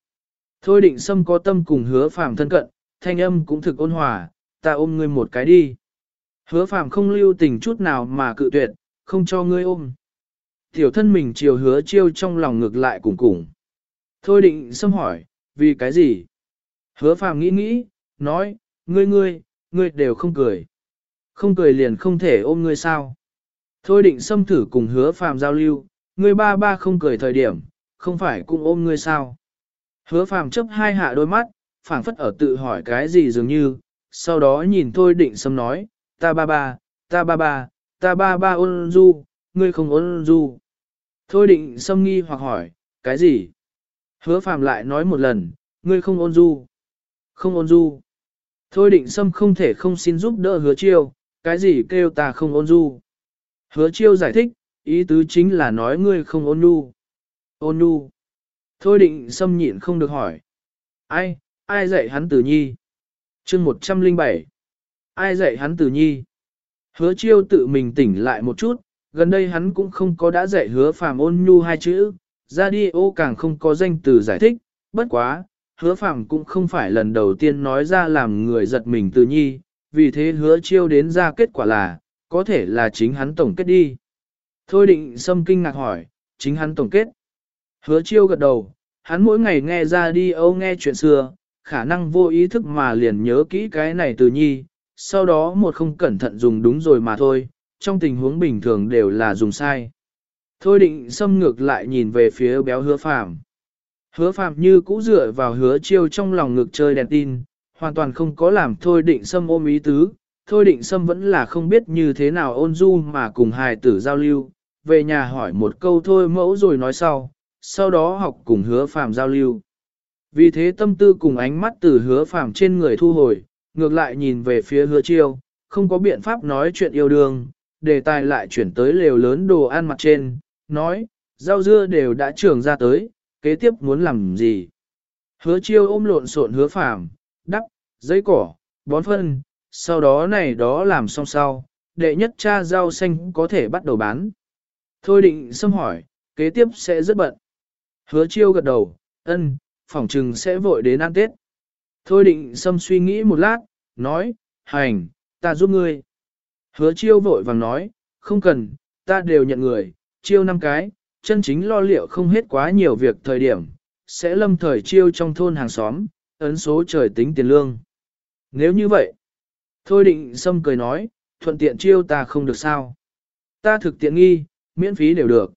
Thôi định xâm có tâm cùng hứa phàm thân cận, thanh âm cũng thực ôn hòa, ta ôm ngươi một cái đi. Hứa phàm không lưu tình chút nào mà cự tuyệt, không cho ngươi ôm. Tiểu thân mình chiều hứa chiêu trong lòng ngực lại cùng cùng. Thôi định xâm hỏi, vì cái gì? Hứa phàm nghĩ nghĩ, nói, ngươi ngươi, ngươi đều không cười. Không cười liền không thể ôm ngươi sao. Thôi định xâm thử cùng hứa phàm giao lưu, ngươi ba ba không cười thời điểm, không phải cũng ôm ngươi sao. Hứa phàm chấp hai hạ đôi mắt, phảng phất ở tự hỏi cái gì dường như, sau đó nhìn thôi định xâm nói, ta ba ba, ta ba ba, ta ba ba ôn du, ngươi không ôn du. Thôi định xâm nghi hoặc hỏi, cái gì? Hứa phàm lại nói một lần, ngươi không ôn du. Không ôn du. Thôi định sâm không thể không xin giúp đỡ hứa chiêu, cái gì kêu ta không ôn du. Hứa chiêu giải thích, ý tứ chính là nói ngươi không ôn nhu. Ôn nhu. Thôi định sâm nhịn không được hỏi. Ai, ai dạy hắn tử nhi? chương 107. Ai dạy hắn tử nhi? Hứa chiêu tự mình tỉnh lại một chút, gần đây hắn cũng không có đã dạy hứa phàm ôn nhu hai chữ, ra đi ô càng không có danh từ giải thích, bất quá, hứa phàm cũng không phải lần đầu tiên nói ra làm người giật mình từ nhi, vì thế hứa chiêu đến ra kết quả là, có thể là chính hắn tổng kết đi. Thôi định xâm kinh ngạc hỏi, chính hắn tổng kết. Hứa chiêu gật đầu, hắn mỗi ngày nghe ra đi âu nghe chuyện xưa, khả năng vô ý thức mà liền nhớ kỹ cái này từ nhi, sau đó một không cẩn thận dùng đúng rồi mà thôi, trong tình huống bình thường đều là dùng sai. Thôi định xâm ngược lại nhìn về phía béo hứa phàm. Hứa Phạm như cũ dựa vào hứa chiêu trong lòng ngực chơi đèn tin, hoàn toàn không có làm thôi định sâm ôm ý tứ. Thôi định sâm vẫn là không biết như thế nào ôn du mà cùng hài tử giao lưu, về nhà hỏi một câu thôi mẫu rồi nói sau, sau đó học cùng hứa Phạm giao lưu. Vì thế tâm tư cùng ánh mắt từ hứa Phạm trên người thu hồi, ngược lại nhìn về phía hứa chiêu, không có biện pháp nói chuyện yêu đương, đề tài lại chuyển tới lều lớn đồ ăn mặt trên, nói, rau dưa đều đã trưởng ra tới, kế tiếp muốn làm gì. Hứa chiêu ôm lộn xộn hứa phàm, đắp, giấy cỏ, bón phân, sau đó này đó làm xong sau, đệ nhất cha rau xanh có thể bắt đầu bán. Thôi định xâm hỏi, kế tiếp sẽ rất bận. Hứa chiêu gật đầu, ân, phỏng trừng sẽ vội đến ăn Tết. Thôi định xâm suy nghĩ một lát, nói, hành, ta giúp ngươi. Hứa chiêu vội vàng nói, không cần, ta đều nhận người, chiêu năm cái, chân chính lo liệu không hết quá nhiều việc thời điểm, sẽ lâm thời chiêu trong thôn hàng xóm, ấn số trời tính tiền lương. Nếu như vậy, thôi định xâm cười nói, thuận tiện chiêu ta không được sao. Ta thực tiện nghi, miễn phí đều được.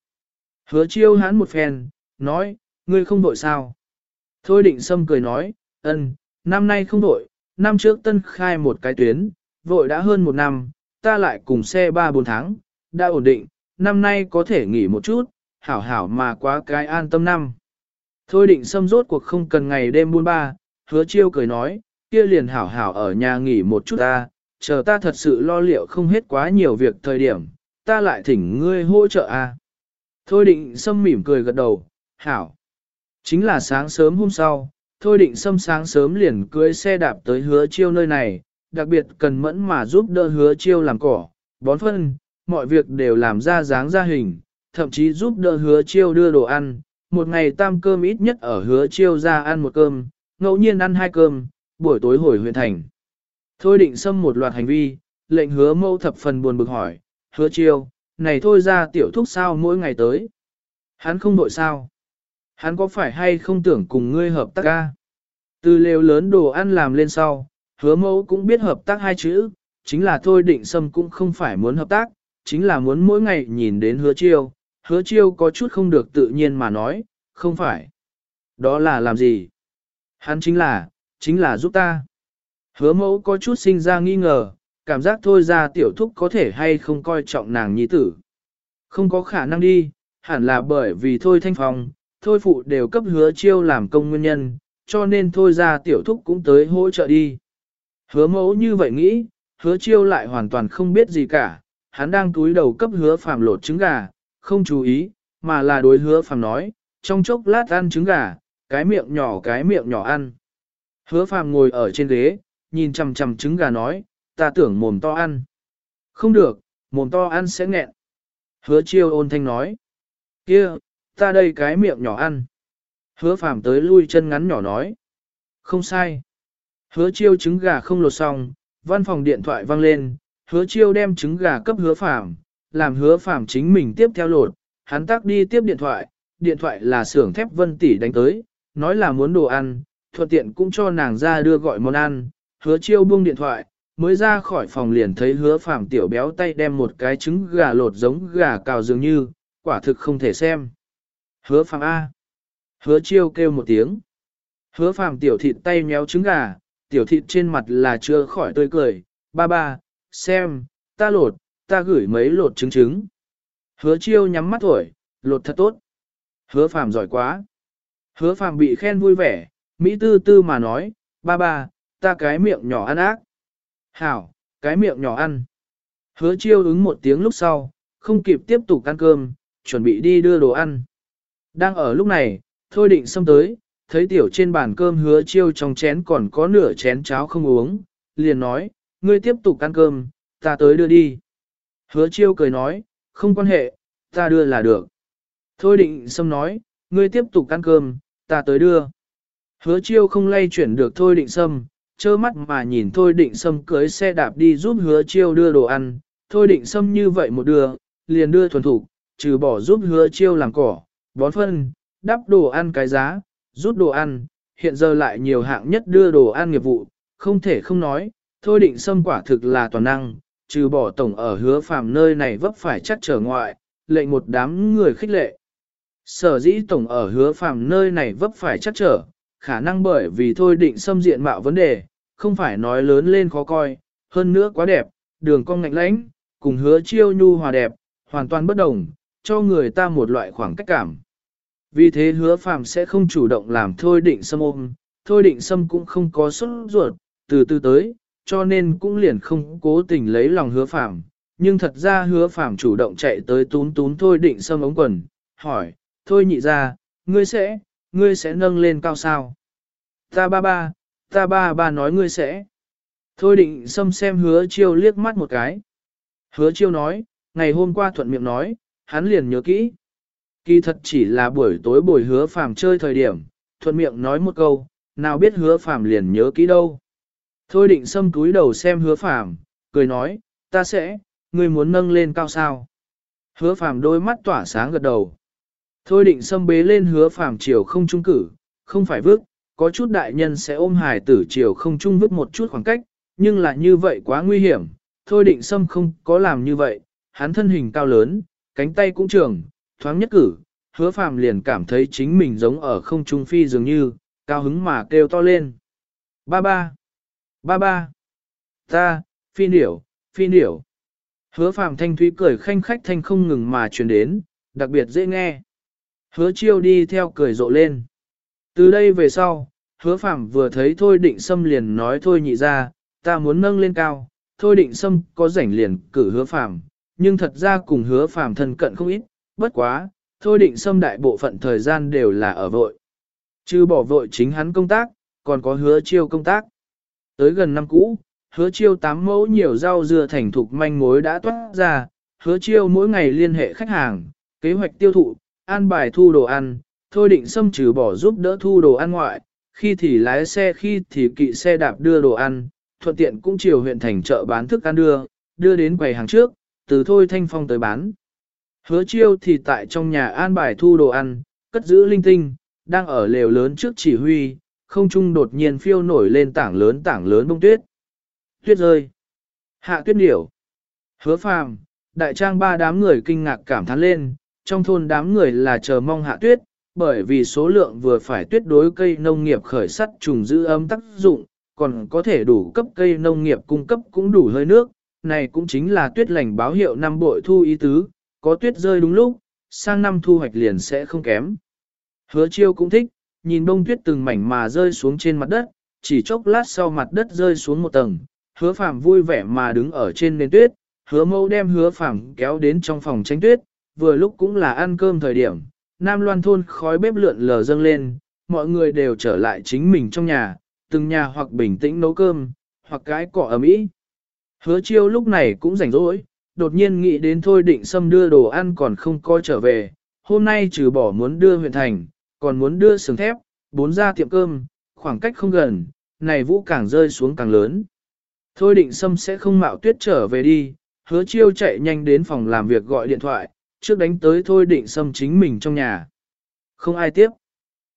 Hứa chiêu hắn một phen, nói, ngươi không đội sao. Thôi định xâm cười nói, ơn, năm nay không đội, năm trước tân khai một cái tuyến, vội đã hơn một năm, ta lại cùng xe 3-4 tháng, đã ổn định, năm nay có thể nghỉ một chút, hảo hảo mà quá cái an tâm năm. Thôi định xâm rốt cuộc không cần ngày đêm buôn ba, hứa chiêu cười nói, kia liền hảo hảo ở nhà nghỉ một chút ta, chờ ta thật sự lo liệu không hết quá nhiều việc thời điểm, ta lại thỉnh ngươi hỗ trợ a. Thôi định sâm mỉm cười gật đầu, hảo. Chính là sáng sớm hôm sau, thôi định sâm sáng sớm liền cưới xe đạp tới hứa chiêu nơi này, đặc biệt cần mẫn mà giúp đỡ hứa chiêu làm cỏ, bón phân, mọi việc đều làm ra dáng ra hình, thậm chí giúp đỡ hứa chiêu đưa đồ ăn, một ngày tam cơm ít nhất ở hứa chiêu ra ăn một cơm, ngẫu nhiên ăn hai cơm, buổi tối hồi huyện thành. Thôi định xâm một loạt hành vi, lệnh hứa mâu thập phần buồn bực hỏi, hứa chiêu, này thôi ra tiểu thúc sao mỗi ngày tới. Hắn không đội sao. Hắn có phải hay không tưởng cùng ngươi hợp tác ca? Từ lều lớn đồ ăn làm lên sau, hứa mẫu cũng biết hợp tác hai chữ, chính là thôi định sâm cũng không phải muốn hợp tác, chính là muốn mỗi ngày nhìn đến hứa chiêu, hứa chiêu có chút không được tự nhiên mà nói, không phải. Đó là làm gì? Hắn chính là, chính là giúp ta. Hứa mẫu có chút sinh ra nghi ngờ, cảm giác thôi ra tiểu thúc có thể hay không coi trọng nàng nhi tử. Không có khả năng đi, hẳn là bởi vì thôi thanh phong, thôi phụ đều cấp hứa chiêu làm công nguyên nhân, cho nên thôi ra tiểu thúc cũng tới hỗ trợ đi. Hứa mẫu như vậy nghĩ, hứa chiêu lại hoàn toàn không biết gì cả, hắn đang túi đầu cấp hứa phàm lột trứng gà, không chú ý, mà là đối hứa phàm nói, trong chốc lát ăn trứng gà, cái miệng nhỏ cái miệng nhỏ ăn. Hứa phàm ngồi ở trên ghế, nhìn chằm chằm trứng gà nói, ta tưởng mồm to ăn. Không được, mồm to ăn sẽ nghẹn. Hứa chiêu ôn thanh nói, kia, ta đây cái miệng nhỏ ăn. Hứa phàm tới lui chân ngắn nhỏ nói, không sai. Hứa chiêu trứng gà không lột xong, văn phòng điện thoại vang lên, hứa chiêu đem trứng gà cấp hứa phàm, làm hứa phàm chính mình tiếp theo lột, hắn tắt đi tiếp điện thoại, điện thoại là xưởng thép vân tỷ đánh tới, nói là muốn đồ ăn, thuận tiện cũng cho nàng ra đưa gọi món ăn, hứa chiêu buông điện thoại, mới ra khỏi phòng liền thấy hứa phàm tiểu béo tay đem một cái trứng gà lột giống gà cào dường như, quả thực không thể xem. Hứa phàm A. Hứa chiêu kêu một tiếng. Hứa phàm tiểu thịt tay méo trứng gà, tiểu thịt trên mặt là chưa khỏi tươi cười, ba ba, xem, ta lột, ta gửi mấy lột trứng trứng. Hứa chiêu nhắm mắt thổi, lột thật tốt. Hứa phàm giỏi quá. Hứa phàm bị khen vui vẻ, Mỹ tư tư mà nói, ba ba, ta cái miệng nhỏ ăn ác. Hảo, cái miệng nhỏ ăn. Hứa chiêu ứng một tiếng lúc sau, không kịp tiếp tục ăn cơm, chuẩn bị đi đưa đồ ăn. Đang ở lúc này, thôi định xâm tới, thấy tiểu trên bàn cơm hứa chiêu trong chén còn có nửa chén cháo không uống, liền nói, ngươi tiếp tục ăn cơm, ta tới đưa đi. Hứa chiêu cười nói, không quan hệ, ta đưa là được. Thôi định xâm nói, ngươi tiếp tục ăn cơm, ta tới đưa. Hứa chiêu không lay chuyển được thôi định xâm, chơ mắt mà nhìn thôi định xâm cưới xe đạp đi giúp hứa chiêu đưa đồ ăn, thôi định xâm như vậy một đưa, liền đưa thuần thủ, trừ bỏ giúp hứa chiêu làm cỏ, bón phân, đắp đồ ăn cái giá, rút đồ ăn, hiện giờ lại nhiều hạng nhất đưa đồ ăn nghiệp vụ, không thể không nói, thôi định xâm quả thực là toàn năng, trừ bỏ tổng ở hứa phàm nơi này vấp phải chắc trở ngoại, lệnh một đám người khích lệ. Sở dĩ tổng ở hứa phàm nơi này vấp phải chắc trở, khả năng bởi vì thôi định xâm diện mạo vấn đề, không phải nói lớn lên khó coi, hơn nữa quá đẹp, đường cong ngạnh lãnh, cùng hứa chiêu nhu hòa đẹp, hoàn toàn bất đồng, cho người ta một loại khoảng cách cảm. Vì thế hứa phàm sẽ không chủ động làm thôi định xâm ôm, thôi định xâm cũng không có xuất ruột, từ từ tới, cho nên cũng liền không cố tình lấy lòng hứa phạm. Nhưng thật ra hứa phạm chủ động chạy tới tún tún thôi định xâm ống quần, hỏi, thôi nhị ra, ngươi sẽ, ngươi sẽ nâng lên cao sao? Ta ba ba, ta ba ba nói ngươi sẽ. Thôi định xâm xem hứa chiêu liếc mắt một cái. Hứa chiêu nói, ngày hôm qua thuận miệng nói, hắn liền nhớ kỹ. Kỳ thật chỉ là buổi tối buổi hứa phàm chơi thời điểm, thuận miệng nói một câu, nào biết hứa phàm liền nhớ kỹ đâu. Thôi định xâm túi đầu xem hứa phàm, cười nói, ta sẽ, ngươi muốn nâng lên cao sao. Hứa phàm đôi mắt tỏa sáng gật đầu. Thôi định xâm bế lên hứa phàm chiều không trung cử, không phải vước, có chút đại nhân sẽ ôm hài tử chiều không trung vứt một chút khoảng cách, nhưng là như vậy quá nguy hiểm. Thôi định xâm không có làm như vậy, hắn thân hình cao lớn, cánh tay cũng trường, thoáng nhất cử, hứa phàm liền cảm thấy chính mình giống ở không trung phi dường như, cao hứng mà kêu to lên. Ba ba, ba ba, ta, phi điểu, phi điểu. Hứa phàm thanh thúy cười khanh khách thanh không ngừng mà truyền đến, đặc biệt dễ nghe. Hứa chiêu đi theo cười rộ lên. Từ đây về sau, hứa phàm vừa thấy thôi định xâm liền nói thôi nhị ra, ta muốn nâng lên cao, thôi định xâm có rảnh liền cử hứa phàm, nhưng thật ra cùng hứa phàm thân cận không ít, bất quá, Thôi định xâm đại bộ phận thời gian đều là ở vội. Chứ bỏ vội chính hắn công tác, còn có hứa chiêu công tác. Tới gần năm cũ, hứa chiêu tám mẫu nhiều rau dưa thành thục manh mối đã toát ra, hứa chiêu mỗi ngày liên hệ khách hàng, kế hoạch tiêu thụ, an bài thu đồ ăn, thôi định xâm trừ bỏ giúp đỡ thu đồ ăn ngoại, khi thì lái xe khi thì kỵ xe đạp đưa đồ ăn, thuận tiện cũng chiều huyện thành chợ bán thức ăn đưa, đưa đến quầy hàng trước, từ thôi thanh phong tới bán. Hứa chiêu thì tại trong nhà an bài thu đồ ăn, cất giữ linh tinh, đang ở lều lớn trước chỉ huy, không trung đột nhiên phiêu nổi lên tảng lớn tảng lớn bông tuyết. Tuyết rơi. Hạ tuyết điểu. Hứa phàm, đại trang ba đám người kinh ngạc cảm thán lên, trong thôn đám người là chờ mong hạ tuyết, bởi vì số lượng vừa phải tuyết đối cây nông nghiệp khởi sắt trùng giữ ấm tác dụng, còn có thể đủ cấp cây nông nghiệp cung cấp cũng đủ hơi nước, này cũng chính là tuyết lành báo hiệu năm bội thu ý tứ, có tuyết rơi đúng lúc, sang năm thu hoạch liền sẽ không kém. Hứa chiêu cũng thích, nhìn bông tuyết từng mảnh mà rơi xuống trên mặt đất, chỉ chốc lát sau mặt đất rơi xuống một tầng, hứa phàm vui vẻ mà đứng ở trên nền tuyết, hứa mâu đem hứa phàm kéo đến trong phòng tránh tuyết, vừa lúc cũng là ăn cơm thời điểm, Nam Loan thôn khói bếp lượn lờ dâng lên, mọi người đều trở lại chính mình trong nhà, từng nhà hoặc bình tĩnh nấu cơm, hoặc cái cỏ ấm ý. Hứa chiêu lúc này cũng rảnh rỗi, đột nhiên nghĩ đến thôi định xâm đưa đồ ăn còn không coi trở về, hôm nay trừ bỏ muốn đưa huyện thành, còn muốn đưa sừng thép, bốn ra tiệm cơm, khoảng cách không gần, này vũ càng rơi xuống càng lớn. Thôi định xâm sẽ không mạo tuyết trở về đi, hứa chiêu chạy nhanh đến phòng làm việc gọi điện thoại, trước đánh tới thôi định xâm chính mình trong nhà. Không ai tiếp.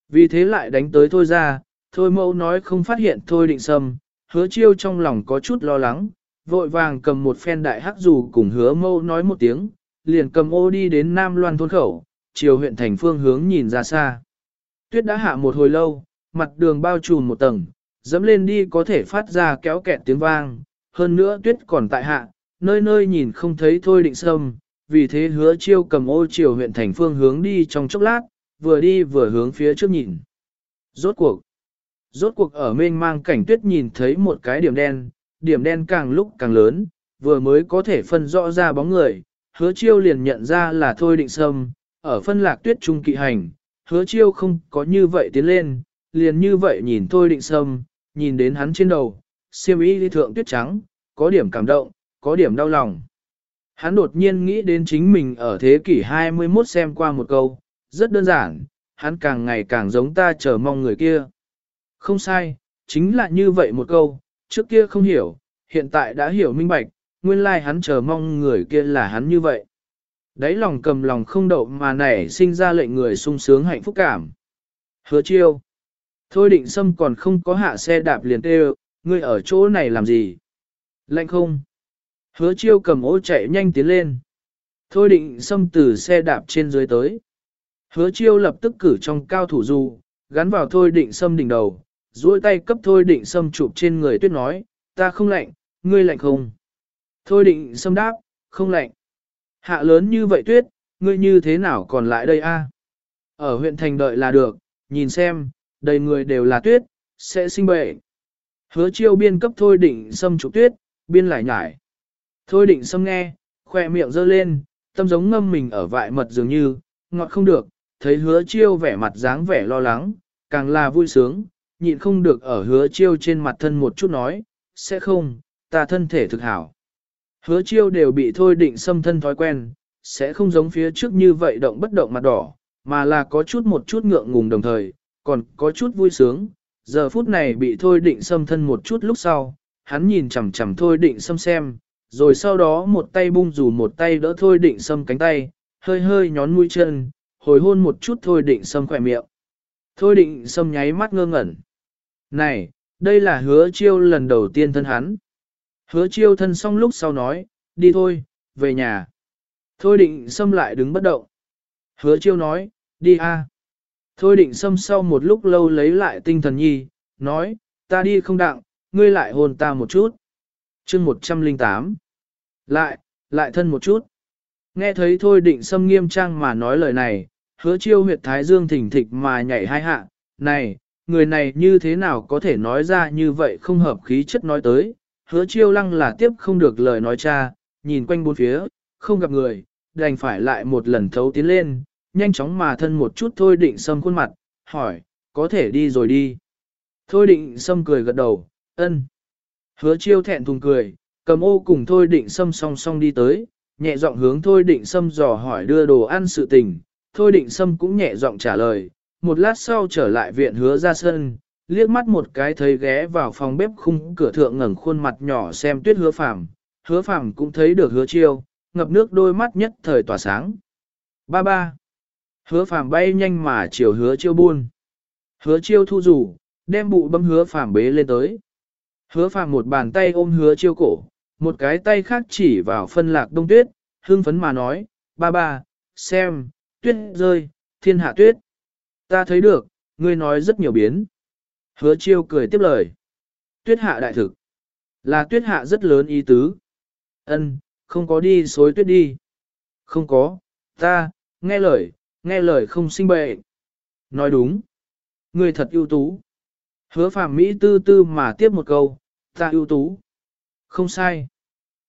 Vì thế lại đánh tới thôi ra, thôi mẫu nói không phát hiện thôi định xâm, hứa chiêu trong lòng có chút lo lắng, vội vàng cầm một phen đại hắc dù cùng hứa mẫu nói một tiếng, liền cầm ô đi đến Nam Loan thôn khẩu, chiều huyện thành phương hướng nhìn ra xa. Tuyết đã hạ một hồi lâu, mặt đường bao trùm một tầng, dẫm lên đi có thể phát ra kéo kẹt tiếng vang, hơn nữa tuyết còn tại hạ, nơi nơi nhìn không thấy thôi định sâm, vì thế hứa chiêu cầm ô chiều huyện thành phương hướng đi trong chốc lát, vừa đi vừa hướng phía trước nhìn. Rốt cuộc, rốt cuộc ở mênh mang cảnh tuyết nhìn thấy một cái điểm đen, điểm đen càng lúc càng lớn, vừa mới có thể phân rõ ra bóng người, hứa chiêu liền nhận ra là thôi định sâm, ở phân lạc tuyết trung kỵ hành, hứa chiêu không có như vậy tiến lên, liền như vậy nhìn thôi định sâm, nhìn đến hắn trên đầu, siêm ý đi thượng tuyết trắng, có điểm cảm động, có điểm đau lòng. Hắn đột nhiên nghĩ đến chính mình ở thế kỷ 21 xem qua một câu, rất đơn giản, hắn càng ngày càng giống ta chờ mong người kia. Không sai, chính là như vậy một câu, trước kia không hiểu, hiện tại đã hiểu minh bạch, nguyên lai like hắn chờ mong người kia là hắn như vậy. Đấy lòng cầm lòng không đậu mà nảy sinh ra lệnh người sung sướng hạnh phúc cảm. Hứa chiêu. Thôi định Sâm còn không có hạ xe đạp liền tê ngươi ở chỗ này làm gì? Lạnh không? Hứa chiêu cầm ô chạy nhanh tiến lên. Thôi định xâm từ xe đạp trên dưới tới. Hứa chiêu lập tức cử trong cao thủ du, gắn vào thôi định xâm đỉnh đầu, duỗi tay cấp thôi định xâm chụp trên người tuyết nói, ta không lạnh, ngươi lạnh không? Thôi định xâm đáp, không lạnh. Hạ lớn như vậy tuyết, ngươi như thế nào còn lại đây a? Ở huyện thành đợi là được, nhìn xem, đầy người đều là tuyết, sẽ sinh bệnh. Hứa chiêu biên cấp thôi định xâm chụp tuyết, biên lại nhải. Thôi định xâm nghe, khoe miệng dơ lên, tâm giống ngâm mình ở vại mật dường như, ngọt không được, thấy hứa chiêu vẻ mặt dáng vẻ lo lắng, càng là vui sướng, nhịn không được ở hứa chiêu trên mặt thân một chút nói, sẽ không, ta thân thể thực hảo. Hứa chiêu đều bị thôi định xâm thân thói quen, sẽ không giống phía trước như vậy động bất động mặt đỏ, mà là có chút một chút ngượng ngùng đồng thời, còn có chút vui sướng. Giờ phút này bị thôi định xâm thân một chút lúc sau, hắn nhìn chằm chằm thôi định xâm xem, rồi sau đó một tay bung rủ một tay đỡ thôi định xâm cánh tay, hơi hơi nhón mũi chân, hồi hôn một chút thôi định xâm khỏe miệng. Thôi định xâm nháy mắt ngơ ngẩn. Này, đây là hứa chiêu lần đầu tiên thân hắn. Hứa chiêu thân xong lúc sau nói, đi thôi, về nhà. Thôi định xâm lại đứng bất động. Hứa chiêu nói, đi a. Thôi định xâm sau một lúc lâu lấy lại tinh thần nhi, nói, ta đi không đặng, ngươi lại hôn ta một chút. chương 108. Lại, lại thân một chút. Nghe thấy thôi định xâm nghiêm trang mà nói lời này, hứa chiêu huyệt thái dương thỉnh thịch mà nhảy hai hạ, này, người này như thế nào có thể nói ra như vậy không hợp khí chất nói tới, hứa chiêu lăng là tiếp không được lời nói cha, nhìn quanh bốn phía, không gặp người, đành phải lại một lần thấu tiến lên, nhanh chóng mà thân một chút thôi định sâm khuôn mặt, hỏi, có thể đi rồi đi. Thôi định sâm cười gật đầu, ân. Hứa chiêu thẹn thùng cười, cầm ô cùng thôi định sâm song song đi tới, nhẹ giọng hướng thôi định sâm dò hỏi đưa đồ ăn sự tình, thôi định sâm cũng nhẹ giọng trả lời, một lát sau trở lại viện hứa ra sân, liếc mắt một cái thấy ghé vào phòng bếp khung cửa thượng ngẩng khuôn mặt nhỏ xem tuyết hứa phàm, hứa phàm cũng thấy được hứa chiêu, ngập nước đôi mắt nhất thời tỏa sáng. Ba ba. Hứa phàm bay nhanh mà chiều hứa chiêu buôn. Hứa chiêu thu rủ, đem bụ bấm hứa phàm bế lên tới. Hứa phàm một bàn tay ôm hứa chiêu cổ, một cái tay khác chỉ vào phân lạc đông tuyết, hưng phấn mà nói, ba ba, xem, tuyết rơi, thiên hạ tuyết. Ta thấy được, ngươi nói rất nhiều biến. Hứa chiêu cười tiếp lời. Tuyết hạ đại thực. Là tuyết hạ rất lớn ý tứ. Ân, không có đi xối tuyết đi. Không có, ta, nghe lời, nghe lời không sinh bệnh. Nói đúng. người thật ưu tú. Hứa Phạm Mỹ tư tư mà tiếp một câu, ta ưu tú. Không sai.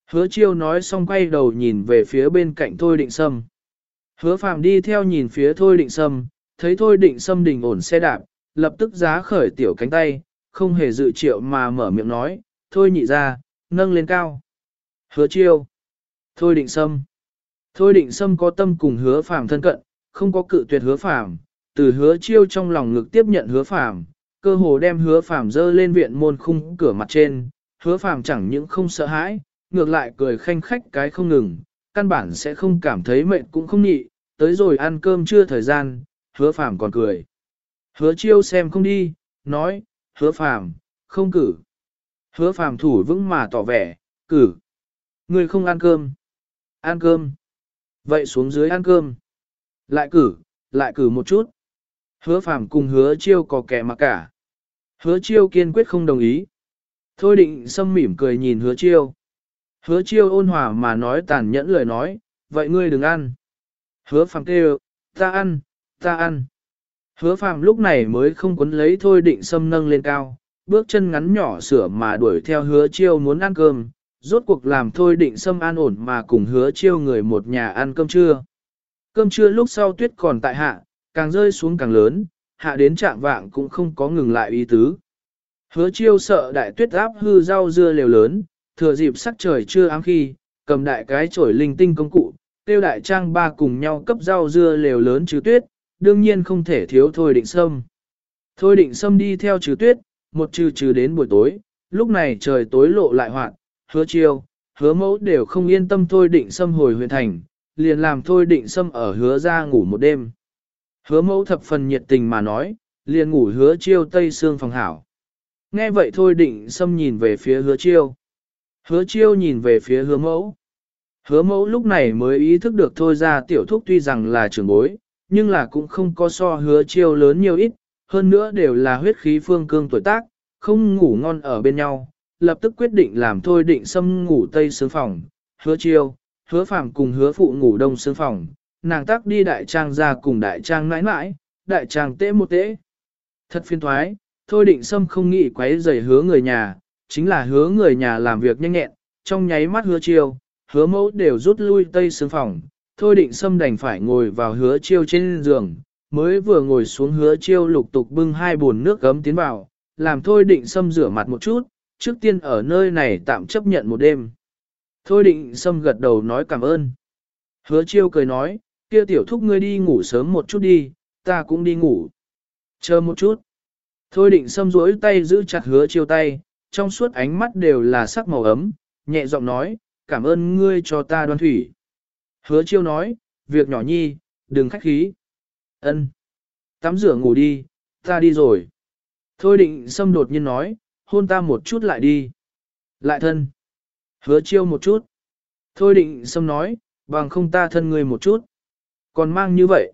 Hứa chiêu nói xong quay đầu nhìn về phía bên cạnh Thôi Định Sâm. Hứa Phạm đi theo nhìn phía Thôi Định Sâm, thấy Thôi Định Sâm đình ổn xe đạp, lập tức giá khởi tiểu cánh tay, không hề dự triệu mà mở miệng nói, Thôi nhị ra, nâng lên cao. Hứa chiêu. Thôi Định Sâm. Thôi Định Sâm có tâm cùng hứa phàm thân cận, không có cự tuyệt hứa phàm, từ hứa chiêu trong lòng ngực tiếp nhận hứa phàm, cơ hồ đem hứa phàm dơ lên viện môn khung cửa mặt trên, hứa phàm chẳng những không sợ hãi, ngược lại cười khanh khách cái không ngừng, căn bản sẽ không cảm thấy mệt cũng không nhị, tới rồi ăn cơm chưa thời gian, hứa phàm còn cười. Hứa chiêu xem không đi, nói, hứa phàm, không cử. Hứa phàm thủ vững mà tỏ vẻ, cử. Người không ăn cơm. Ăn cơm. Vậy xuống dưới ăn cơm. Lại cử, lại cử một chút. Hứa phàm cùng hứa chiêu có kẻ mà cả. Hứa chiêu kiên quyết không đồng ý. Thôi định xâm mỉm cười nhìn hứa chiêu. Hứa chiêu ôn hòa mà nói tàn nhẫn lời nói, vậy ngươi đừng ăn. Hứa phàm kêu, ta ăn, ta ăn. Hứa phàm lúc này mới không quấn lấy thôi định xâm nâng lên cao, bước chân ngắn nhỏ sửa mà đuổi theo hứa chiêu muốn ăn cơm, rốt cuộc làm thôi định xâm an ổn mà cùng hứa chiêu người một nhà ăn cơm trưa. Cơm trưa lúc sau tuyết còn tại hạ, càng rơi xuống càng lớn, hạ đến trạng vạng cũng không có ngừng lại ý tứ. Hứa chiêu sợ đại tuyết áp hư rau dưa liều lớn, thừa dịp sắc trời chưa ám khi, cầm đại cái chổi linh tinh công cụ, tiêu đại trang ba cùng nhau cấp rau dưa liều lớn trừ tuyết, đương nhiên không thể thiếu thôi định sâm. Thôi định sâm đi theo trừ tuyết, một trừ trừ đến buổi tối, lúc này trời tối lộ lại hoạt, hứa chiêu, hứa mẫu đều không yên tâm thôi định sâm hồi huyện thành, liền làm thôi định sâm ở hứa ra ngủ một đêm. Hứa mẫu thập phần nhiệt tình mà nói, liền ngủ hứa chiêu tây xương phòng hảo. Nghe vậy thôi định sâm nhìn về phía hứa chiêu. Hứa chiêu nhìn về phía hứa mẫu. Hứa mẫu lúc này mới ý thức được thôi ra tiểu thúc tuy rằng là trưởng bối, nhưng là cũng không có so hứa chiêu lớn nhiều ít, hơn nữa đều là huyết khí phương cương tuổi tác, không ngủ ngon ở bên nhau, lập tức quyết định làm thôi định xâm ngủ tây sướng phòng, hứa chiêu, hứa phàm cùng hứa phụ ngủ đông sướng phòng, nàng tác đi đại trang ra cùng đại trang nãi nãi đại trang tễ một tễ. Thật phiên thoái, thôi định xâm không nghĩ quấy rầy hứa người nhà, chính là hứa người nhà làm việc nhanh nhẹn, trong nháy mắt hứa chiêu, hứa mẫu đều rút lui tây sướng phòng, thôi định xâm đành phải ngồi vào hứa chiêu trên giường, mới vừa ngồi xuống hứa chiêu lục tục bưng hai bồn nước gấm tiến vào, làm thôi định xâm rửa mặt một chút, trước tiên ở nơi này tạm chấp nhận một đêm. Thôi định xâm gật đầu nói cảm ơn. Hứa chiêu cười nói, kia tiểu thúc ngươi đi ngủ sớm một chút đi, ta cũng đi ngủ. Chờ một chút. Thôi định xâm rỗi tay giữ chặt hứa chiêu tay, trong suốt ánh mắt đều là sắc màu ấm, nhẹ giọng nói, cảm ơn ngươi cho ta đoan thủy. Hứa chiêu nói, việc nhỏ nhi, đừng khách khí. Ân, Tắm rửa ngủ đi, ta đi rồi. Thôi định xâm đột nhiên nói, hôn ta một chút lại đi. Lại thân. Hứa chiêu một chút. Thôi định xâm nói, bằng không ta thân người một chút. Còn mang như vậy.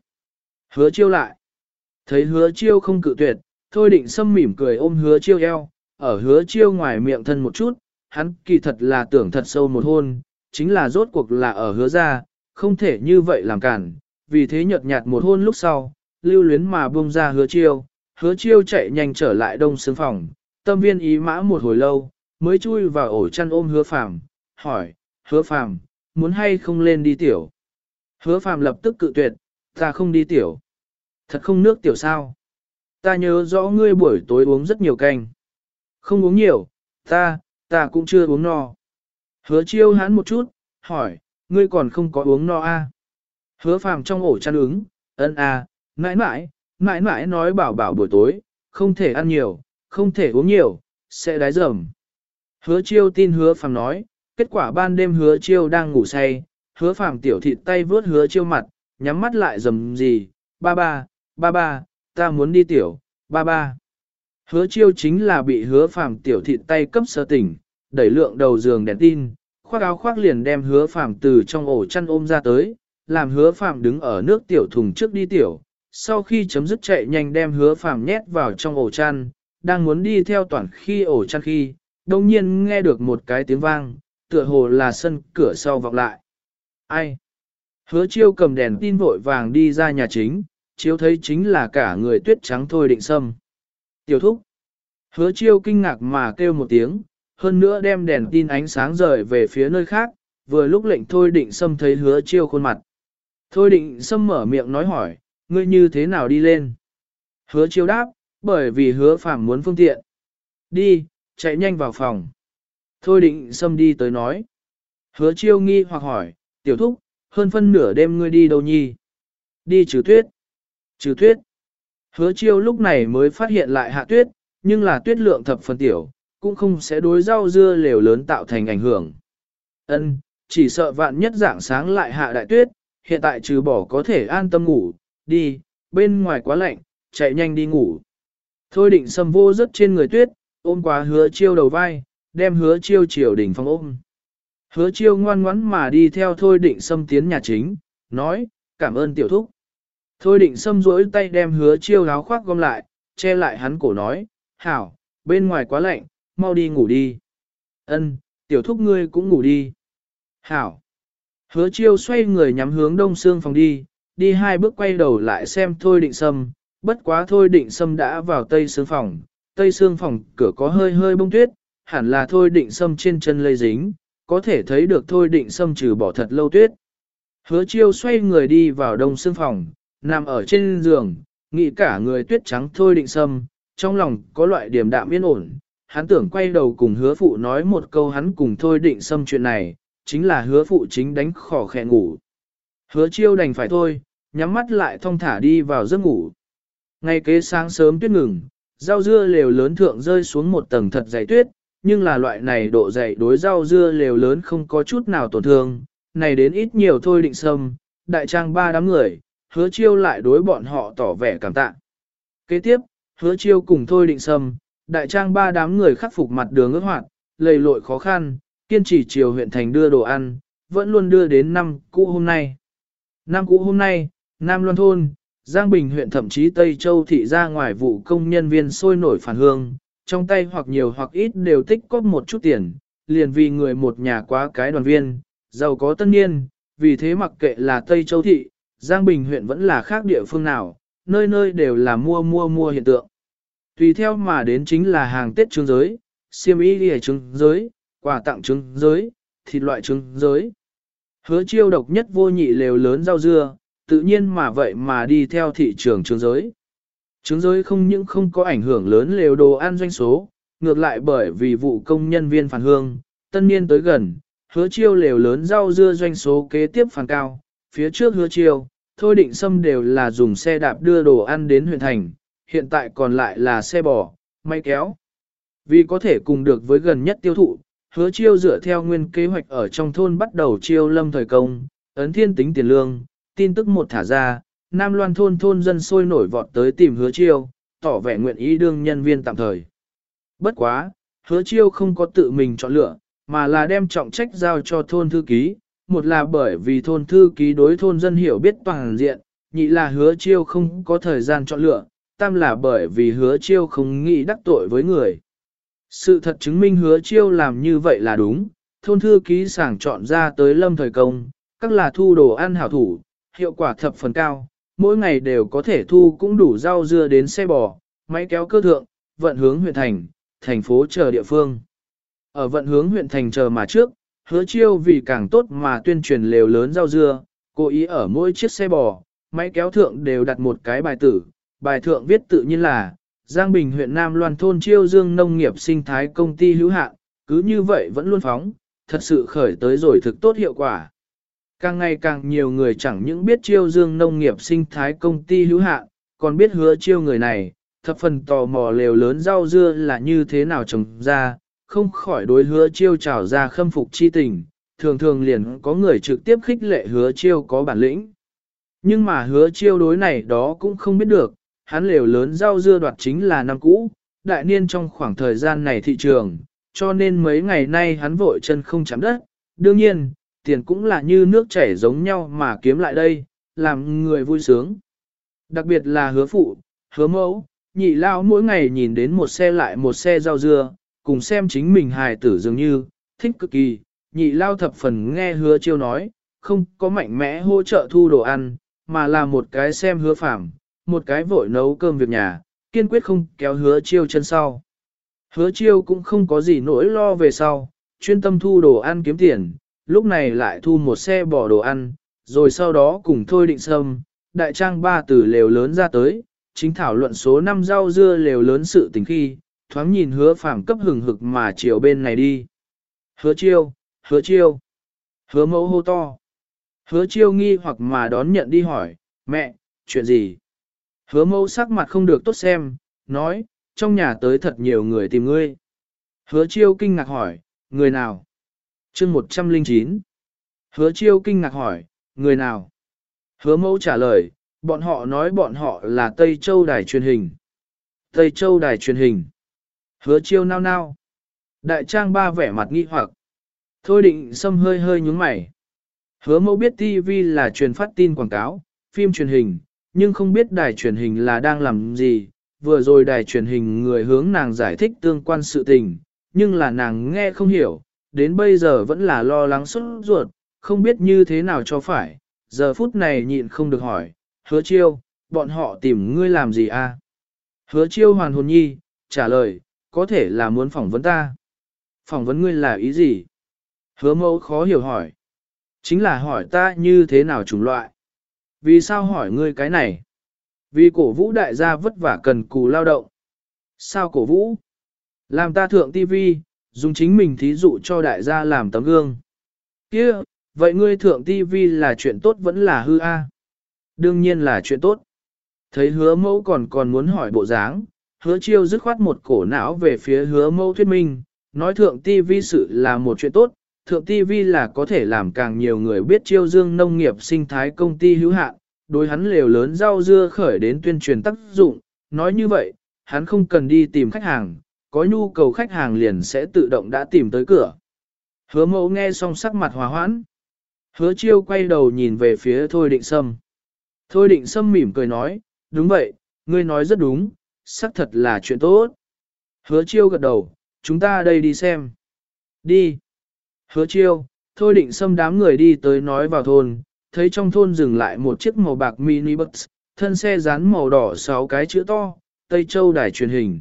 Hứa chiêu lại. Thấy hứa chiêu không cự tuyệt, thôi định xâm mỉm cười ôm hứa chiêu eo, ở hứa chiêu ngoài miệng thân một chút, hắn kỳ thật là tưởng thật sâu một hôn, chính là rốt cuộc là ở hứa ra, không thể như vậy làm cản, vì thế nhợt nhạt một hôn lúc sau, lưu luyến mà buông ra hứa chiêu, hứa chiêu chạy nhanh trở lại đông sướng phòng, tâm viên ý mã một hồi lâu, mới chui vào ổ chăn ôm hứa phàm, hỏi, hứa phàm, muốn hay không lên đi tiểu. Hứa phàm lập tức cự tuyệt, Ta không đi tiểu. Thật không nước tiểu sao? Ta nhớ rõ ngươi buổi tối uống rất nhiều canh. Không uống nhiều, ta, ta cũng chưa uống no. Hứa chiêu hắn một chút, hỏi, ngươi còn không có uống no à? Hứa phàm trong ổ chăn ứng, ân à, mãi mãi, mãi mãi nói bảo bảo buổi tối, không thể ăn nhiều, không thể uống nhiều, sẽ đái dầm. Hứa chiêu tin hứa phàm nói, kết quả ban đêm hứa chiêu đang ngủ say, hứa phàm tiểu thịt tay vướt hứa chiêu mặt, nhắm mắt lại dầm gì, ba ba, ba ba, ta muốn đi tiểu, ba ba. Hứa chiêu chính là bị hứa phàm tiểu thịt tay cấp sơ tỉnh, đẩy lượng đầu giường đèn tin, khoác áo khoác liền đem hứa phàm từ trong ổ chăn ôm ra tới, làm hứa phàm đứng ở nước tiểu thùng trước đi tiểu, sau khi chấm dứt chạy nhanh đem hứa phàm nhét vào trong ổ chăn, đang muốn đi theo toàn khi ổ chăn khi, đồng nhiên nghe được một cái tiếng vang, tựa hồ là sân cửa sau vọng lại. Ai? Hứa chiêu cầm đèn tin vội vàng đi ra nhà chính, chiếu thấy chính là cả người tuyết trắng thôi định sâm. Tiểu thúc. Hứa chiêu kinh ngạc mà kêu một tiếng, hơn nữa đem đèn tin ánh sáng rời về phía nơi khác, vừa lúc lệnh thôi định sâm thấy hứa chiêu khuôn mặt. Thôi định sâm mở miệng nói hỏi, ngươi như thế nào đi lên? Hứa chiêu đáp, bởi vì hứa phạm muốn phương tiện. Đi, chạy nhanh vào phòng. Thôi định sâm đi tới nói. Hứa chiêu nghi hoặc hỏi, tiểu thúc, hơn phân nửa đêm ngươi đi đâu nhi? Đi trừ tuyết. Trừ tuyết. Hứa chiêu lúc này mới phát hiện lại hạ tuyết, nhưng là tuyết lượng thập phần tiểu, cũng không sẽ đối rau dưa lều lớn tạo thành ảnh hưởng. Ân, chỉ sợ vạn nhất dạng sáng lại hạ đại tuyết, hiện tại trừ bỏ có thể an tâm ngủ, đi, bên ngoài quá lạnh, chạy nhanh đi ngủ. Thôi định sâm vô rất trên người tuyết, ôm quá hứa chiêu đầu vai, đem hứa chiêu chiều đỉnh phong ôm. Hứa chiêu ngoan ngoãn mà đi theo thôi định sâm tiến nhà chính, nói, cảm ơn tiểu thúc. Thôi định sâm rỗi tay đem hứa chiêu áo khoác gom lại, che lại hắn cổ nói, hảo, bên ngoài quá lạnh, mau đi ngủ đi. Ân, tiểu thúc ngươi cũng ngủ đi. Hảo. Hứa chiêu xoay người nhắm hướng đông xương phòng đi, đi hai bước quay đầu lại xem thôi định sâm, bất quá thôi định sâm đã vào tây xương phòng, tây xương phòng cửa có hơi hơi bông tuyết, hẳn là thôi định sâm trên chân lây dính, có thể thấy được thôi định sâm trừ bỏ thật lâu tuyết. Hứa chiêu xoay người đi vào đông xương phòng, nằm ở trên giường, nghĩ cả người tuyết trắng thôi định sâm, trong lòng có loại điểm đạm yên ổn, hắn tưởng quay đầu cùng hứa phụ nói một câu hắn cùng thôi định xâm chuyện này, chính là hứa phụ chính đánh khỏ khẽ ngủ. Hứa chiêu đành phải thôi, nhắm mắt lại thong thả đi vào giấc ngủ. Ngay kế sáng sớm tuyết ngừng, rau dưa lều lớn thượng rơi xuống một tầng thật dày tuyết, nhưng là loại này độ dày đối rau dưa lều lớn không có chút nào tổn thương, này đến ít nhiều thôi định sâm, đại trang ba đám người, hứa chiêu lại đối bọn họ tỏ vẻ cảm tạ. Kế tiếp, hứa chiêu cùng thôi định sâm, đại trang ba đám người khắc phục mặt đường ước hoạt, lầy lội khó khăn, kiên trì chiều huyện thành đưa đồ ăn, vẫn luôn đưa đến năm cũ hôm nay. Năm cũ hôm nay, Nam Loan Thôn, Giang Bình huyện thậm chí Tây Châu thị ra ngoài vụ công nhân viên sôi nổi phản hương, trong tay hoặc nhiều hoặc ít đều tích cóp một chút tiền, liền vì người một nhà quá cái đoàn viên, giàu có tân niên, vì thế mặc kệ là Tây Châu thị, Giang Bình huyện vẫn là khác địa phương nào, nơi nơi đều là mua mua mua hiện tượng. Tùy theo mà đến chính là hàng Tết trứng giới, siêm y ghi trứng giới, quà tặng trứng giới, thịt loại trứng giới. Hứa chiêu độc nhất vô nhị lều lớn rau dưa, tự nhiên mà vậy mà đi theo thị trường trứng giới. Trứng giới không những không có ảnh hưởng lớn lều đồ ăn doanh số, ngược lại bởi vì vụ công nhân viên phản hương, tân niên tới gần, hứa chiêu lều lớn rau dưa doanh số kế tiếp phản cao, phía trước hứa chiêu, thôi định xâm đều là dùng xe đạp đưa đồ ăn đến huyện thành, hiện tại còn lại là xe bò, máy kéo. Vì có thể cùng được với gần nhất tiêu thụ, hứa chiêu dựa theo nguyên kế hoạch ở trong thôn bắt đầu chiêu lâm thời công, ấn thiên tính tiền lương, tin tức một thả ra, Nam Loan thôn thôn dân sôi nổi vọt tới tìm hứa chiêu, tỏ vẻ nguyện ý đương nhân viên tạm thời. Bất quá, hứa chiêu không có tự mình chọn lựa, mà là đem trọng trách giao cho thôn thư ký, một là bởi vì thôn thư ký đối thôn dân hiểu biết toàn diện, nhị là hứa chiêu không có thời gian chọn lựa, tam là bởi vì hứa chiêu không nghĩ đắc tội với người. Sự thật chứng minh hứa chiêu làm như vậy là đúng, thôn thư ký sảng chọn ra tới lâm thời công, các là thu đồ ăn hảo thủ, hiệu quả thập phần cao, mỗi ngày đều có thể thu cũng đủ rau dưa đến xe bò, máy kéo cơ thượng, vận hướng huyện thành, thành phố chờ địa phương. Ở vận hướng huyện thành chờ mà trước, hứa chiêu vì càng tốt mà tuyên truyền lều lớn rau dưa, cố ý ở mỗi chiếc xe bò, máy kéo thượng đều đặt một cái bài tử, bài thượng viết tự nhiên là Giang Bình huyện Nam Loan thôn Chiêu Dương nông nghiệp sinh thái công ty hữu hạn, cứ như vậy vẫn luôn phóng, thật sự khởi tới rồi thực tốt hiệu quả. Càng ngày càng nhiều người chẳng những biết Chiêu Dương nông nghiệp sinh thái công ty hữu hạn, còn biết hứa chiêu người này, thập phần tò mò lều lớn rau dưa là như thế nào trồng ra, không khỏi đối hứa chiêu trào ra khâm phục chi tình, thường thường liền có người trực tiếp khích lệ hứa chiêu có bản lĩnh. Nhưng mà hứa chiêu đối này đó cũng không biết được, hắn lều lớn rau dưa đoạt chính là năm cũ, đại niên trong khoảng thời gian này thị trường, cho nên mấy ngày nay hắn vội chân không chạm đất, đương nhiên, tiền cũng là như nước chảy giống nhau mà kiếm lại đây, làm người vui sướng. Đặc biệt là hứa phụ, hứa mẫu, nhị lao mỗi ngày nhìn đến một xe lại một xe rau dưa, cùng xem chính mình hài tử dường như, thích cực kỳ, nhị lao thập phần nghe hứa chiêu nói, không có mạnh mẽ hỗ trợ thu đồ ăn, mà là một cái xem hứa phạm, một cái vội nấu cơm việc nhà, kiên quyết không kéo hứa chiêu chân sau. Hứa chiêu cũng không có gì nỗi lo về sau, chuyên tâm thu đồ ăn kiếm tiền, lúc này lại thu một xe bỏ đồ ăn, rồi sau đó cùng thôi định sâm, đại trang ba từ lều lớn ra tới, chính thảo luận số 5 rau dưa lều lớn sự tình khi, thoáng nhìn hứa phàm cấp hừng hực mà chiều bên này đi. Hứa chiêu, hứa chiêu, hứa mẫu hô to. Hứa chiêu nghi hoặc mà đón nhận đi hỏi, mẹ, chuyện gì? Hứa mẫu sắc mặt không được tốt xem, nói, trong nhà tới thật nhiều người tìm ngươi. Hứa chiêu kinh ngạc hỏi, người nào? chương 109. Hứa chiêu kinh ngạc hỏi, người nào? Hứa mẫu trả lời, bọn họ nói bọn họ là Tây Châu Đài truyền hình. Tây Châu Đài truyền hình. Hứa chiêu nao nao. Đại trang ba vẻ mặt nghi hoặc. Thôi định xâm hơi hơi nhúng mày. Hứa mẫu biết TV là truyền phát tin quảng cáo, phim truyền hình, nhưng không biết đài truyền hình là đang làm gì. Vừa rồi đài truyền hình người hướng nàng giải thích tương quan sự tình, nhưng là nàng nghe không hiểu, đến bây giờ vẫn là lo lắng xuất ruột, không biết như thế nào cho phải. Giờ phút này nhịn không được hỏi, hứa chiêu, bọn họ tìm ngươi làm gì a? Hứa chiêu hoàn hồn nhi, trả lời, có thể là muốn phỏng vấn ta. Phỏng vấn ngươi là ý gì? Hứa mẫu khó hiểu hỏi. Chính là hỏi ta như thế nào chủng loại. Vì sao hỏi ngươi cái này? Vì cổ vũ đại gia vất vả cần cù lao động. Sao cổ vũ? Làm ta thượng tivi, dùng chính mình thí dụ cho đại gia làm tấm gương. kia vậy ngươi thượng tivi là chuyện tốt vẫn là hư a? Đương nhiên là chuyện tốt. Thấy hứa mẫu còn còn muốn hỏi bộ dáng, hứa chiêu dứt khoát một cổ não về phía hứa mẫu thuyết minh, nói thượng tivi sự là một chuyện tốt, thượng TV là có thể làm càng nhiều người biết chiêu dương nông nghiệp sinh thái công ty hữu hạn, đối hắn lều lớn rau dưa khởi đến tuyên truyền tác dụng, nói như vậy, hắn không cần đi tìm khách hàng, có nhu cầu khách hàng liền sẽ tự động đã tìm tới cửa. Hứa mẫu nghe xong sắc mặt hòa hoãn. Hứa chiêu quay đầu nhìn về phía Thôi Định Sâm. Thôi Định Sâm mỉm cười nói, đúng vậy, ngươi nói rất đúng, xác thật là chuyện tốt. Hứa chiêu gật đầu, chúng ta đây đi xem. Đi. Hứa chiêu, Thôi Định xâm đám người đi tới nói vào thôn, thấy trong thôn dừng lại một chiếc màu bạc mini bus, thân xe dán màu đỏ sáu cái chữ to, Tây Châu đài truyền hình.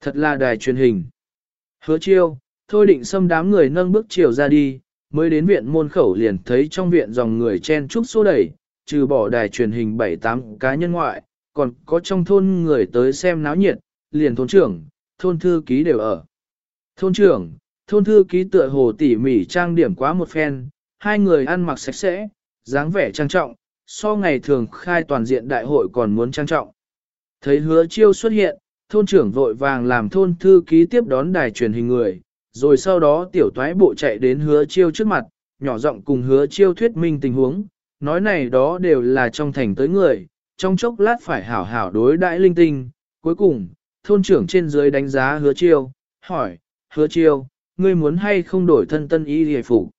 Thật là đài truyền hình. Hứa chiêu, thôi định xâm đám người nâng bước chiều ra đi, mới đến viện môn khẩu liền thấy trong viện dòng người chen trúc xô đẩy, trừ bỏ đài truyền hình 7-8 cá nhân ngoại, còn có trong thôn người tới xem náo nhiệt, liền thôn trưởng, thôn thư ký đều ở. Thôn trưởng, thôn thư ký tựa hồ tỉ mỉ trang điểm quá một phen, hai người ăn mặc sạch sẽ, dáng vẻ trang trọng, so ngày thường khai toàn diện đại hội còn muốn trang trọng. Thấy hứa chiêu xuất hiện, thôn trưởng vội vàng làm thôn thư ký tiếp đón đài truyền hình người, rồi sau đó tiểu toái bộ chạy đến hứa chiêu trước mặt, nhỏ giọng cùng hứa chiêu thuyết minh tình huống, nói này đó đều là trong thành tới người, trong chốc lát phải hảo hảo đối đãi linh tinh. Cuối cùng, thôn trưởng trên dưới đánh giá hứa chiêu, hỏi, hứa chiêu, ngươi muốn hay không đổi thân tân y hề phục?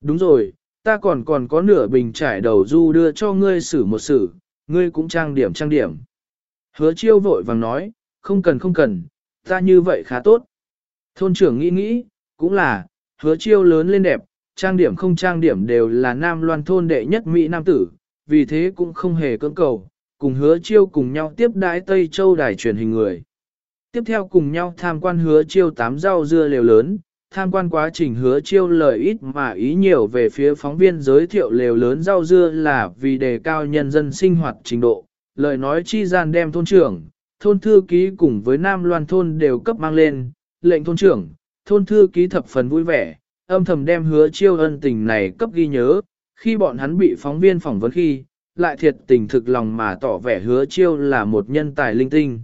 Đúng rồi, ta còn còn có nửa bình trải đầu du đưa cho ngươi xử một xử, ngươi cũng trang điểm trang điểm. Hứa chiêu vội vàng nói, không cần không cần, ta như vậy khá tốt. Thôn trưởng nghĩ nghĩ, cũng là, hứa chiêu lớn lên đẹp, trang điểm không trang điểm đều là nam loan thôn đệ nhất Mỹ Nam tử, vì thế cũng không hề cưỡng cầu, cùng hứa chiêu cùng nhau tiếp đái Tây Châu đài truyền hình người. Tiếp theo cùng nhau tham quan hứa chiêu tám rau dưa lều lớn, tham quan quá trình hứa chiêu lời ít mà ý nhiều về phía phóng viên giới thiệu lều lớn rau dưa là vì đề cao nhân dân sinh hoạt trình độ, lời nói chi gian đem thôn trưởng, thôn thư ký cùng với Nam Loan thôn đều cấp mang lên, lệnh thôn trưởng, thôn thư ký thập phần vui vẻ, âm thầm đem hứa chiêu ân tình này cấp ghi nhớ, khi bọn hắn bị phóng viên phỏng vấn khi, lại thiệt tình thực lòng mà tỏ vẻ hứa chiêu là một nhân tài linh tinh.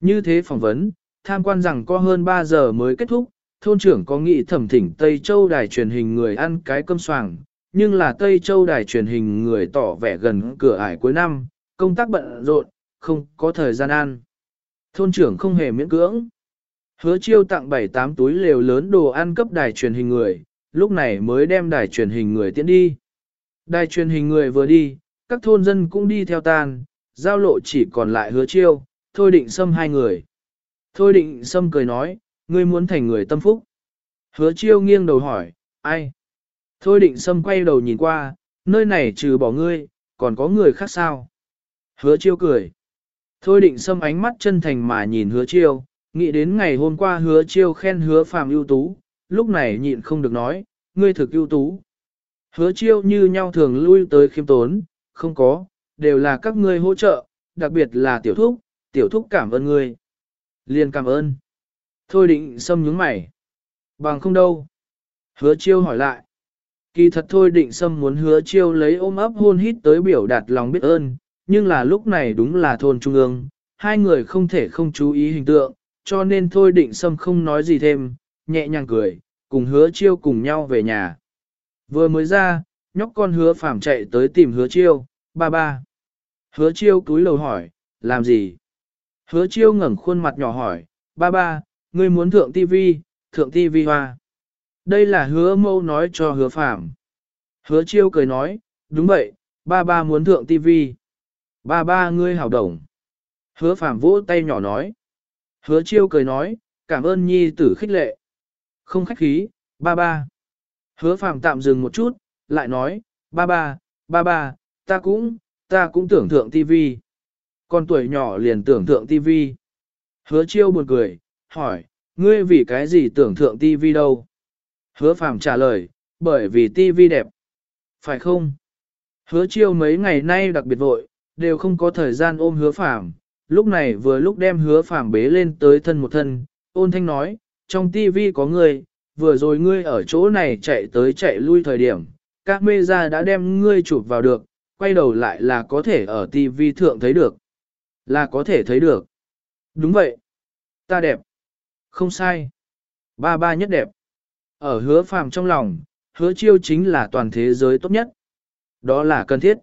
Như thế phỏng vấn, tham quan rằng có hơn 3 giờ mới kết thúc, thôn trưởng có nghĩ thẩm thỉnh Tây Châu đài truyền hình người ăn cái cơm soàng, nhưng là Tây Châu đài truyền hình người tỏ vẻ gần cửa ải cuối năm, công tác bận rộn, không có thời gian ăn. Thôn trưởng không hề miễn cưỡng. Hứa chiêu tặng 7-8 túi lều lớn đồ ăn cấp đài truyền hình người, lúc này mới đem đài truyền hình người tiễn đi. Đài truyền hình người vừa đi, các thôn dân cũng đi theo tan, giao lộ chỉ còn lại hứa chiêu, thôi định xâm hai người. Thôi định xâm cười nói, ngươi muốn thành người tâm phúc. Hứa chiêu nghiêng đầu hỏi, ai? Thôi định Sâm quay đầu nhìn qua, nơi này trừ bỏ ngươi, còn có người khác sao? Hứa chiêu cười. Thôi định Sâm ánh mắt chân thành mà nhìn hứa chiêu, nghĩ đến ngày hôm qua hứa chiêu khen hứa phàm ưu tú, lúc này nhịn không được nói, ngươi thực ưu tú. Hứa chiêu như nhau thường lui tới khiêm tốn, không có, đều là các ngươi hỗ trợ, đặc biệt là tiểu thúc, tiểu thúc cảm ơn ngươi. Liên cảm ơn. Thôi định xâm nhướng mày. Bằng không đâu. Hứa chiêu hỏi lại. Kỳ thật thôi định xâm muốn hứa chiêu lấy ôm ấp hôn hít tới biểu đạt lòng biết ơn, nhưng là lúc này đúng là thôn trung ương, hai người không thể không chú ý hình tượng, cho nên thôi định xâm không nói gì thêm, nhẹ nhàng cười, cùng hứa chiêu cùng nhau về nhà. Vừa mới ra, nhóc con hứa phàm chạy tới tìm hứa chiêu, ba ba. Hứa chiêu túi lầu hỏi, làm gì? Hứa chiêu ngẩng khuôn mặt nhỏ hỏi, ba ba, ngươi muốn thượng tivi, thượng tivi hoa. Đây là hứa mâu nói cho hứa phạm. Hứa chiêu cười nói, đúng vậy, ba ba muốn thượng tivi. Ba ba ngươi hảo đồng. Hứa phạm vỗ tay nhỏ nói. Hứa chiêu cười nói, cảm ơn nhi tử khích lệ. Không khách khí, ba ba. Hứa phạm tạm dừng một chút, lại nói, ba ba, ba ba, ta cũng, ta cũng tưởng thượng tivi. Con tuổi nhỏ liền tưởng thượng tivi. Hứa chiêu buồn cười, hỏi, ngươi vì cái gì tưởng thượng tivi đâu? Hứa phàm trả lời, bởi vì tivi đẹp. Phải không? Hứa chiêu mấy ngày nay đặc biệt vội, đều không có thời gian ôm hứa phàm. Lúc này vừa lúc đem hứa phàm bế lên tới thân một thân, ôn thanh nói, trong tivi có ngươi, vừa rồi ngươi ở chỗ này chạy tới chạy lui thời điểm, các mê gia đã đem ngươi chụp vào được, quay đầu lại là có thể ở tivi thượng thấy được. Là có thể thấy được. Đúng vậy. Ta đẹp. Không sai. Ba ba nhất đẹp. Ở hứa phàm trong lòng, hứa chiêu chính là toàn thế giới tốt nhất. Đó là cần thiết.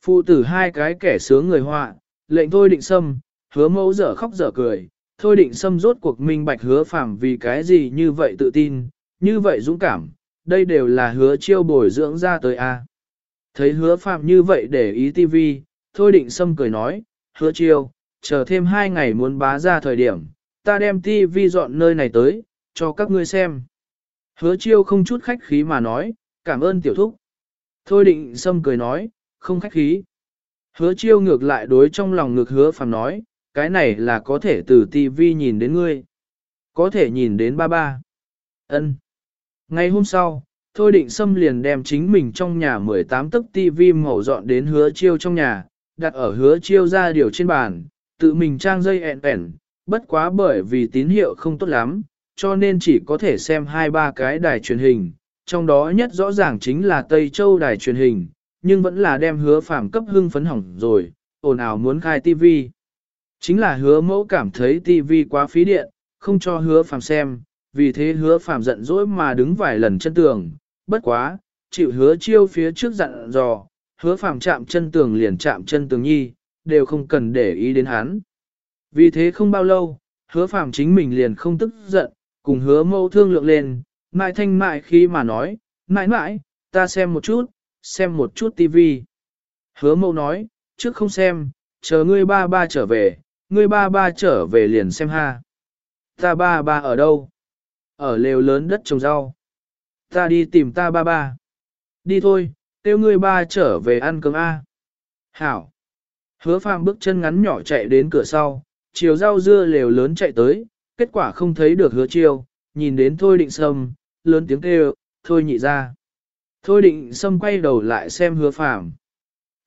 Phụ tử hai cái kẻ sướng người họa, lệnh thôi định sâm hứa mẫu dở khóc dở cười, thôi định sâm rốt cuộc minh bạch hứa phàm vì cái gì như vậy tự tin, như vậy dũng cảm, đây đều là hứa chiêu bồi dưỡng ra tới a. Thấy hứa phàm như vậy để ý tivi, thôi định sâm cười nói, hứa chiêu, chờ thêm hai ngày muốn bá ra thời điểm, ta đem tivi dọn nơi này tới, cho các ngươi xem. Hứa chiêu không chút khách khí mà nói, cảm ơn tiểu thúc. Thôi định Sâm cười nói, không khách khí. Hứa chiêu ngược lại đối trong lòng ngược hứa phàm nói, cái này là có thể từ tivi nhìn đến ngươi. Có thể nhìn đến ba ba. ân Ngày hôm sau, Thôi định Sâm liền đem chính mình trong nhà 18 tấc tivi màu dọn đến hứa chiêu trong nhà, đặt ở hứa chiêu ra điều trên bàn, tự mình trang dây ẹn ẹn, bất quá bởi vì tín hiệu không tốt lắm, cho nên chỉ có thể xem hai ba cái đài truyền hình, trong đó nhất rõ ràng chính là Tây Châu đài truyền hình, nhưng vẫn là đem hứa phàm cấp hưng phấn hỏng rồi, ồn ào muốn khai TV, Chính là hứa mẫu cảm thấy TV quá phí điện, không cho hứa phàm xem, vì thế hứa phàm giận dỗi mà đứng vài lần chân tường, bất quá, chịu hứa chiêu phía trước dặn dò, hứa phàm chạm chân tường liền chạm chân tường nhi, đều không cần để ý đến hắn. Vì thế không bao lâu, hứa phạm chính mình liền không tức giận, cùng hứa mâu thương lượng lên, mại thanh mại khi mà nói, mãi mãi, ta xem một chút, xem một chút tivi. Hứa mâu nói, trước không xem, chờ ngươi ba ba trở về, ngươi ba ba trở về liền xem ha. Ta ba ba ở đâu? Ở lều lớn đất trồng rau. Ta đi tìm ta ba ba. Đi thôi, kêu ngươi ba trở về ăn cơm A. Hảo. Hứa phàm bước chân ngắn nhỏ chạy đến cửa sau, chiều rau dưa lều lớn chạy tới, kết quả không thấy được hứa chiêu, nhìn đến Thôi Định Sâm, lớn tiếng kêu, Thôi nhị ra. Thôi Định Sâm quay đầu lại xem hứa phạm.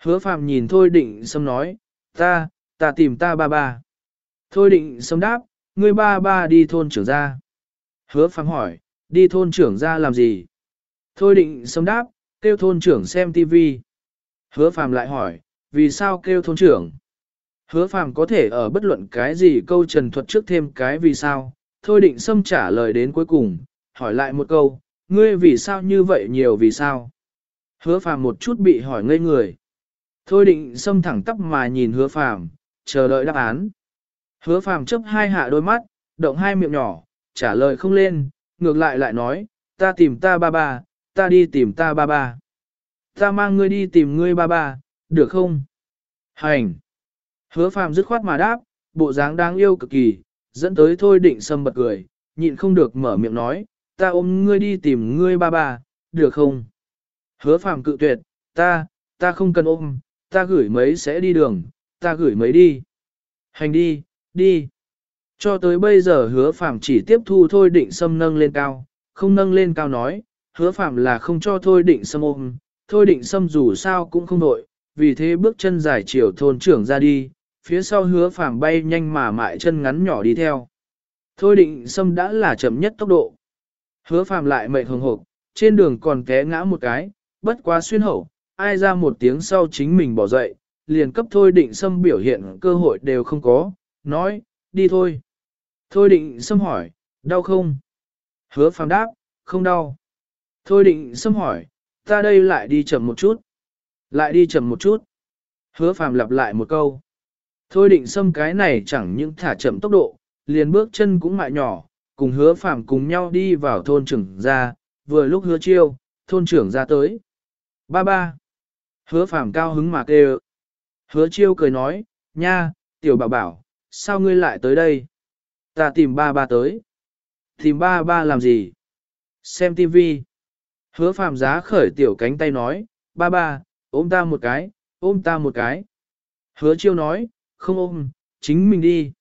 Hứa phạm nhìn Thôi Định Sâm nói, ta, ta tìm ta ba ba. Thôi Định Sâm đáp, ngươi ba ba đi thôn trưởng ra. Hứa phạm hỏi, đi thôn trưởng ra làm gì? Thôi Định Sâm đáp, kêu thôn trưởng xem tivi. Hứa phạm lại hỏi, vì sao kêu thôn trưởng? Hứa phàm có thể ở bất luận cái gì câu trần thuật trước thêm cái vì sao, thôi định xâm trả lời đến cuối cùng, hỏi lại một câu, ngươi vì sao như vậy nhiều vì sao? Hứa phàm một chút bị hỏi ngây người. Thôi định xâm thẳng tắp mà nhìn hứa phàm, chờ đợi đáp án. Hứa phàm chấp hai hạ đôi mắt, động hai miệng nhỏ, trả lời không lên, ngược lại lại nói, ta tìm ta ba ba, ta đi tìm ta ba ba. Ta mang ngươi đi tìm ngươi ba ba, được không? Hành! Hứa phàm dứt khoát mà đáp, bộ dáng đáng yêu cực kỳ, dẫn tới thôi định sâm bật cười, nhịn không được mở miệng nói, ta ôm ngươi đi tìm ngươi ba ba, được không? Hứa phàm cự tuyệt, ta, ta không cần ôm, ta gửi mấy sẽ đi đường, ta gửi mấy đi. Hành đi, đi. Cho tới bây giờ hứa phàm chỉ tiếp thu thôi định sâm nâng lên cao, không nâng lên cao nói, hứa phàm là không cho thôi định sâm ôm, thôi định sâm dù sao cũng không đội, vì thế bước chân dài chiều thôn trưởng ra đi, phía sau hứa phàm bay nhanh mà mại chân ngắn nhỏ đi theo. Thôi định sâm đã là chậm nhất tốc độ. Hứa phàm lại mệt hồng hộc, trên đường còn té ngã một cái, bất quá xuyên hậu, ai ra một tiếng sau chính mình bỏ dậy, liền cấp thôi định sâm biểu hiện cơ hội đều không có, nói, đi thôi. Thôi định sâm hỏi, đau không? Hứa phàm đáp, không đau. Thôi định sâm hỏi, ta đây lại đi chậm một chút. Lại đi chậm một chút. Hứa phàm lặp lại một câu. Thôi định xâm cái này chẳng những thả chậm tốc độ, liền bước chân cũng mại nhỏ, cùng hứa Phạm cùng nhau đi vào thôn trưởng ra, vừa lúc hứa chiêu, thôn trưởng ra tới. Ba ba. Hứa Phạm cao hứng mà kêu. Hứa chiêu cười nói, nha, tiểu bảo bảo, sao ngươi lại tới đây? Ta tìm ba ba tới. Tìm ba ba làm gì? Xem tivi. Hứa Phạm giá khởi tiểu cánh tay nói, ba ba, ôm ta một cái, ôm ta một cái. Hứa chiêu nói, không ôm, chính mình đi.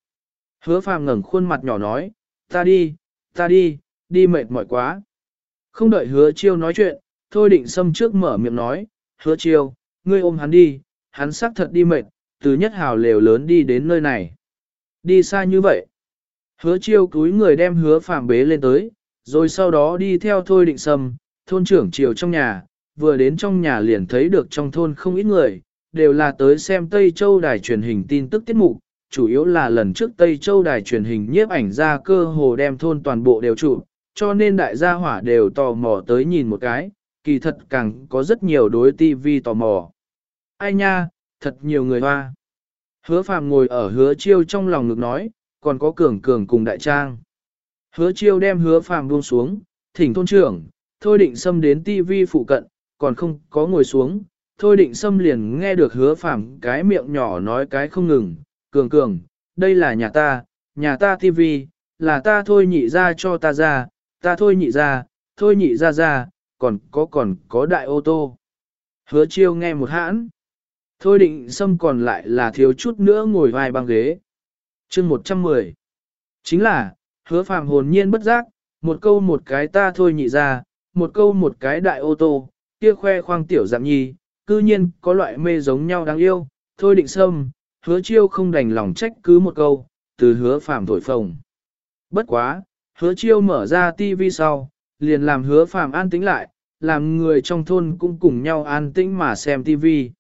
Hứa phàm ngẩng khuôn mặt nhỏ nói, ta đi, ta đi, đi mệt mỏi quá. Không đợi hứa chiêu nói chuyện, thôi định xâm trước mở miệng nói, hứa chiêu, ngươi ôm hắn đi, hắn xác thật đi mệt, từ nhất hào lều lớn đi đến nơi này. Đi xa như vậy. Hứa chiêu cúi người đem hứa phàm bế lên tới, rồi sau đó đi theo thôi định sâm, thôn trưởng chiều trong nhà, vừa đến trong nhà liền thấy được trong thôn không ít người, đều là tới xem Tây Châu đài truyền hình tin tức tiết mục, chủ yếu là lần trước Tây Châu đài truyền hình nhiếp ảnh ra cơ hồ đem thôn toàn bộ đều trụ, cho nên đại gia hỏa đều tò mò tới nhìn một cái, kỳ thật càng có rất nhiều đối TV tò mò. Ai nha, thật nhiều người hoa. Hứa phàm ngồi ở hứa chiêu trong lòng ngực nói, còn có cường cường cùng đại trang. Hứa chiêu đem hứa phàm buông xuống, thỉnh thôn trưởng, thôi định xâm đến TV phụ cận, còn không có ngồi xuống, thôi định xâm liền nghe được hứa phàm cái miệng nhỏ nói cái không ngừng, cường cường, đây là nhà ta, nhà ta tivi, là ta thôi nhị ra cho ta ra, ta thôi nhị ra, thôi nhị ra ra, còn có còn có đại ô tô. Hứa chiêu nghe một hãn, thôi định xâm còn lại là thiếu chút nữa ngồi vai băng ghế. chương 110 Chính là, hứa phàm hồn nhiên bất giác, một câu một cái ta thôi nhị ra, một câu một cái đại ô tô, kia khoe khoang tiểu dạng nhi, cư nhiên có loại mê giống nhau đáng yêu, thôi định sâm, hứa chiêu không đành lòng trách cứ một câu, từ hứa phàm thổi phồng. Bất quá, hứa chiêu mở ra tivi sau, liền làm hứa phàm an tĩnh lại, làm người trong thôn cũng cùng nhau an tĩnh mà xem tivi.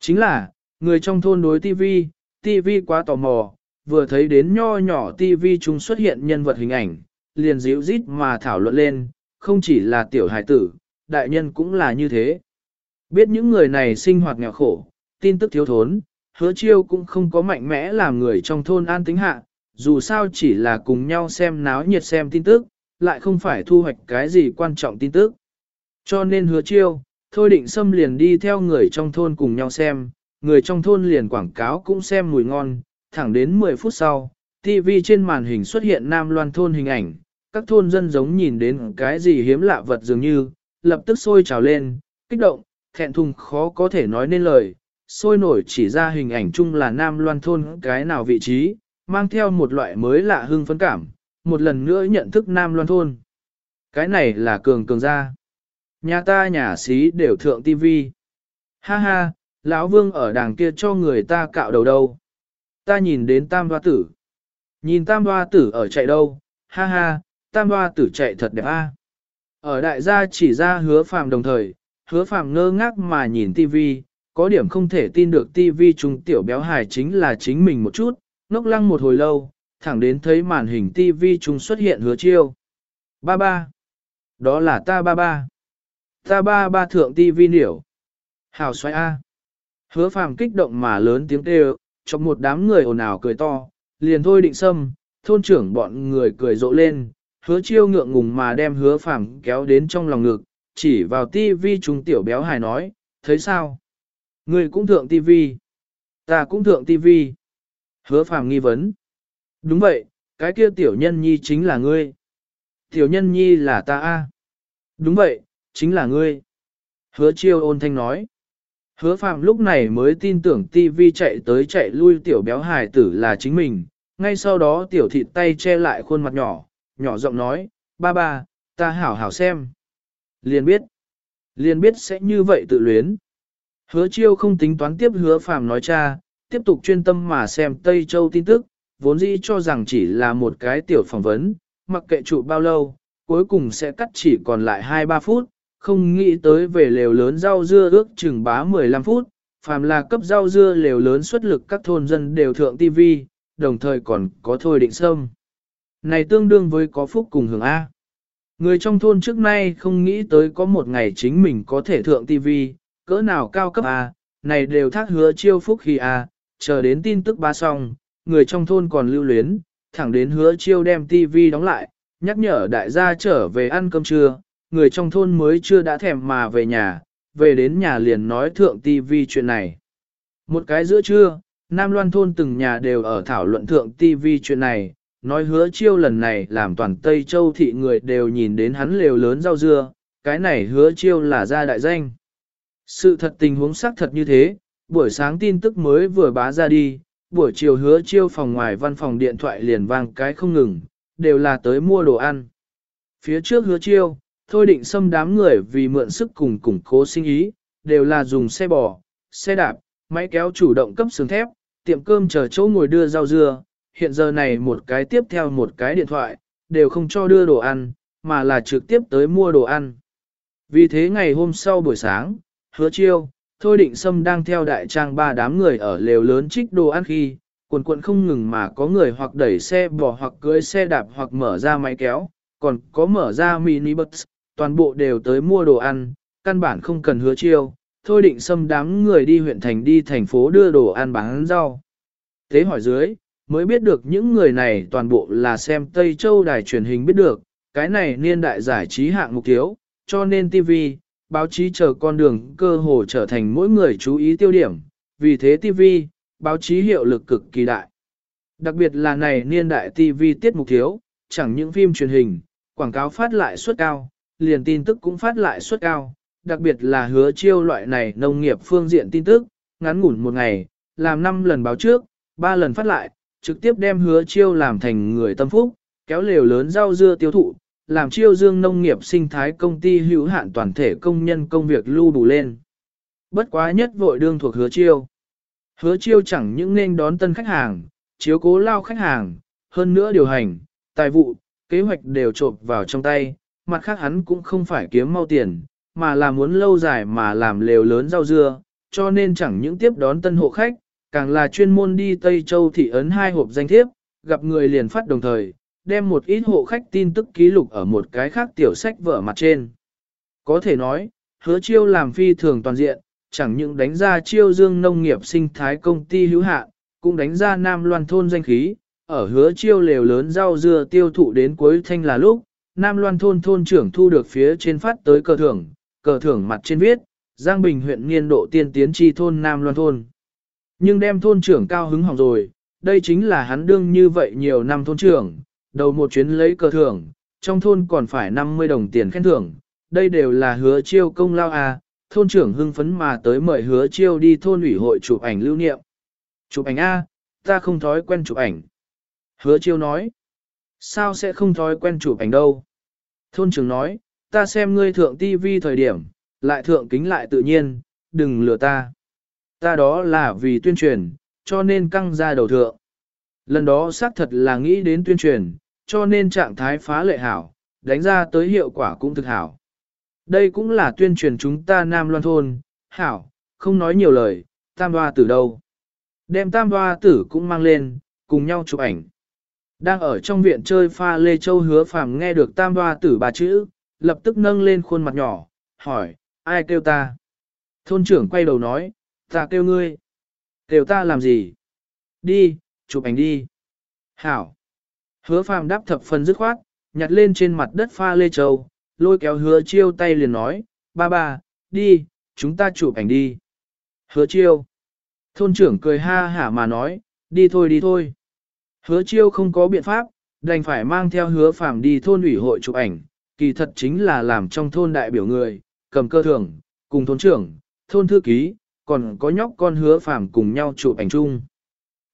Chính là, người trong thôn đối tivi, tivi quá tò mò, vừa thấy đến nho nhỏ tivi chúng xuất hiện nhân vật hình ảnh, liền díu rít mà thảo luận lên, không chỉ là tiểu hải tử, đại nhân cũng là như thế. Biết những người này sinh hoạt nghèo khổ, tin tức thiếu thốn, hứa chiêu cũng không có mạnh mẽ làm người trong thôn an tính hạ, dù sao chỉ là cùng nhau xem náo nhiệt xem tin tức, lại không phải thu hoạch cái gì quan trọng tin tức. Cho nên hứa chiêu, thôi định xâm liền đi theo người trong thôn cùng nhau xem, người trong thôn liền quảng cáo cũng xem mùi ngon, thẳng đến 10 phút sau, TV trên màn hình xuất hiện Nam Loan thôn hình ảnh, các thôn dân giống nhìn đến cái gì hiếm lạ vật dường như, lập tức sôi trào lên, kích động, thẹn thùng khó có thể nói nên lời, sôi nổi chỉ ra hình ảnh chung là Nam Loan thôn cái nào vị trí, mang theo một loại mới lạ hưng phấn cảm, một lần nữa nhận thức Nam Loan Thôn. Cái này là cường cường gia. Nhà ta nhà xí đều thượng tivi. Ha ha, lão vương ở đàng kia cho người ta cạo đầu đâu. Ta nhìn đến tam hoa tử. Nhìn tam hoa tử ở chạy đâu, ha ha, tam hoa tử chạy thật đẹp a. Ở đại gia chỉ ra hứa phàm đồng thời, hứa phàm ngơ ngác mà nhìn tivi, có điểm không thể tin được tivi trung tiểu béo hài chính là chính mình một chút, ngốc lăng một hồi lâu, thẳng đến thấy màn hình tivi trung xuất hiện hứa chiêu. Ba ba. Đó là ta ba ba. Ta ba ba thượng tivi niểu. Hào xoay A. Hứa phàm kích động mà lớn tiếng kêu, trong một đám người ồn ào cười to, liền thôi định xâm, thôn trưởng bọn người cười rộ lên, hứa chiêu ngượng ngùng mà đem hứa phàm kéo đến trong lòng ngực, chỉ vào tivi trung tiểu béo hài nói, thấy sao? Người cũng thượng tivi. Ta cũng thượng tivi. Hứa phàm nghi vấn. Đúng vậy, cái kia tiểu nhân nhi chính là ngươi. Tiểu nhân nhi là ta a. Đúng vậy, chính là ngươi. Hứa chiêu ôn thanh nói. Hứa phạm lúc này mới tin tưởng TV chạy tới chạy lui tiểu béo hài tử là chính mình, ngay sau đó tiểu thịt tay che lại khuôn mặt nhỏ, nhỏ giọng nói, ba ba, ta hảo hảo xem. Liền biết, liền biết sẽ như vậy tự luyến. Hứa chiêu không tính toán tiếp hứa phàm nói cha, tiếp tục chuyên tâm mà xem Tây Châu tin tức, vốn dĩ cho rằng chỉ là một cái tiểu phỏng vấn, mặc kệ trụ bao lâu, cuối cùng sẽ cắt chỉ còn lại 2-3 phút, không nghĩ tới về lều lớn rau dưa ước chừng bá 15 phút, phàm là cấp rau dưa lều lớn xuất lực các thôn dân đều thượng TV, đồng thời còn có thôi định sâm. Này tương đương với có phúc cùng hưởng A. Người trong thôn trước nay không nghĩ tới có một ngày chính mình có thể thượng TV, cỡ nào cao cấp à? này đều thác hứa chiêu phúc khi à. chờ đến tin tức ba xong, người trong thôn còn lưu luyến, thẳng đến hứa chiêu đem TV đóng lại, nhắc nhở đại gia trở về ăn cơm trưa, người trong thôn mới chưa đã thèm mà về nhà, về đến nhà liền nói thượng TV chuyện này. Một cái giữa trưa, Nam Loan thôn từng nhà đều ở thảo luận thượng TV chuyện này, nói hứa chiêu lần này làm toàn Tây Châu thị người đều nhìn đến hắn lều lớn rau dưa, cái này hứa chiêu là ra đại danh. Sự thật tình huống xác thật như thế, buổi sáng tin tức mới vừa bá ra đi, buổi chiều hứa chiêu phòng ngoài văn phòng điện thoại liền vang cái không ngừng, đều là tới mua đồ ăn. Phía trước hứa chiêu, thôi định xâm đám người vì mượn sức cùng củng cố sinh ý, đều là dùng xe bò, xe đạp, máy kéo chủ động cấp sướng thép, tiệm cơm chờ chỗ ngồi đưa rau dưa, hiện giờ này một cái tiếp theo một cái điện thoại, đều không cho đưa đồ ăn, mà là trực tiếp tới mua đồ ăn. Vì thế ngày hôm sau buổi sáng, hứa chiêu, thôi định sâm đang theo đại trang ba đám người ở lều lớn trích đồ ăn khi, cuộn cuộn không ngừng mà có người hoặc đẩy xe bò hoặc cưỡi xe đạp hoặc mở ra máy kéo, còn có mở ra mini bus, toàn bộ đều tới mua đồ ăn, căn bản không cần hứa chiêu, thôi định xâm đám người đi huyện thành đi thành phố đưa đồ ăn bán rau. Thế hỏi dưới, mới biết được những người này toàn bộ là xem Tây Châu đài truyền hình biết được, cái này niên đại giải trí hạng mục thiếu, cho nên TV, báo chí chờ con đường cơ hồ trở thành mỗi người chú ý tiêu điểm, vì thế TV, báo chí hiệu lực cực kỳ đại. Đặc biệt là này niên đại TV tiết mục thiếu, chẳng những phim truyền hình, quảng cáo phát lại suất cao, liền tin tức cũng phát lại suất cao, đặc biệt là hứa chiêu loại này nông nghiệp phương diện tin tức, ngắn ngủn một ngày, làm 5 lần báo trước, 3 lần phát lại, trực tiếp đem hứa chiêu làm thành người tâm phúc, kéo lều lớn rau dưa tiêu thụ, làm chiêu dương nông nghiệp sinh thái công ty hữu hạn toàn thể công nhân công việc lưu đủ lên. Bất quá nhất vội đương thuộc hứa chiêu. Hứa chiêu chẳng những nên đón tân khách hàng, chiếu cố lao khách hàng, hơn nữa điều hành, tài vụ, kế hoạch đều trộp vào trong tay, mặt khác hắn cũng không phải kiếm mau tiền, mà là muốn lâu dài mà làm lều lớn rau dưa, cho nên chẳng những tiếp đón tân hộ khách, càng là chuyên môn đi Tây Châu thị ấn hai hộp danh thiếp, gặp người liền phát đồng thời, đem một ít hộ khách tin tức ký lục ở một cái khác tiểu sách vở mặt trên. Có thể nói, hứa chiêu làm phi thường toàn diện, chẳng những đánh ra chiêu dương nông nghiệp sinh thái công ty hữu hạn, cũng đánh ra Nam Loan thôn danh khí, ở hứa chiêu lều lớn rau dưa tiêu thụ đến cuối thanh là lúc, Nam Loan thôn thôn trưởng thu được phía trên phát tới cờ thưởng, cờ thưởng mặt trên viết, Giang Bình huyện niên độ tiên tiến tri thôn Nam Loan thôn. Nhưng đem thôn trưởng cao hứng hỏng rồi, đây chính là hắn đương như vậy nhiều năm thôn trưởng, đầu một chuyến lấy cờ thưởng, trong thôn còn phải 50 đồng tiền khen thưởng, đây đều là hứa chiêu công lao à, thôn trưởng hưng phấn mà tới mời hứa chiêu đi thôn ủy hội chụp ảnh lưu niệm. Chụp ảnh A, ta không thói quen chụp ảnh. Hứa chiêu nói, Sao sẽ không thói quen chụp ảnh đâu? Thôn trưởng nói, ta xem ngươi thượng TV thời điểm, lại thượng kính lại tự nhiên, đừng lừa ta. Ta đó là vì tuyên truyền, cho nên căng ra đầu thượng. Lần đó xác thật là nghĩ đến tuyên truyền, cho nên trạng thái phá lệ hảo, đánh ra tới hiệu quả cũng thực hảo. Đây cũng là tuyên truyền chúng ta Nam Loan Thôn, hảo, không nói nhiều lời, tam hoa tử đâu. Đem tam hoa tử cũng mang lên, cùng nhau chụp ảnh. Đang ở trong viện chơi pha lê châu hứa phàm nghe được tam hoa tử bà chữ, lập tức nâng lên khuôn mặt nhỏ, hỏi, ai kêu ta? Thôn trưởng quay đầu nói, ta kêu ngươi. Kêu ta làm gì? Đi, chụp ảnh đi. Hảo. Hứa phàm đáp thập phần dứt khoát, nhặt lên trên mặt đất pha lê châu, lôi kéo hứa chiêu tay liền nói, ba ba, đi, chúng ta chụp ảnh đi. Hứa chiêu. Thôn trưởng cười ha hả mà nói, đi thôi đi thôi. Hứa chiêu không có biện pháp, đành phải mang theo hứa phàm đi thôn ủy hội chụp ảnh, kỳ thật chính là làm trong thôn đại biểu người, cầm cơ thưởng, cùng thôn trưởng, thôn thư ký, còn có nhóc con hứa phàm cùng nhau chụp ảnh chung.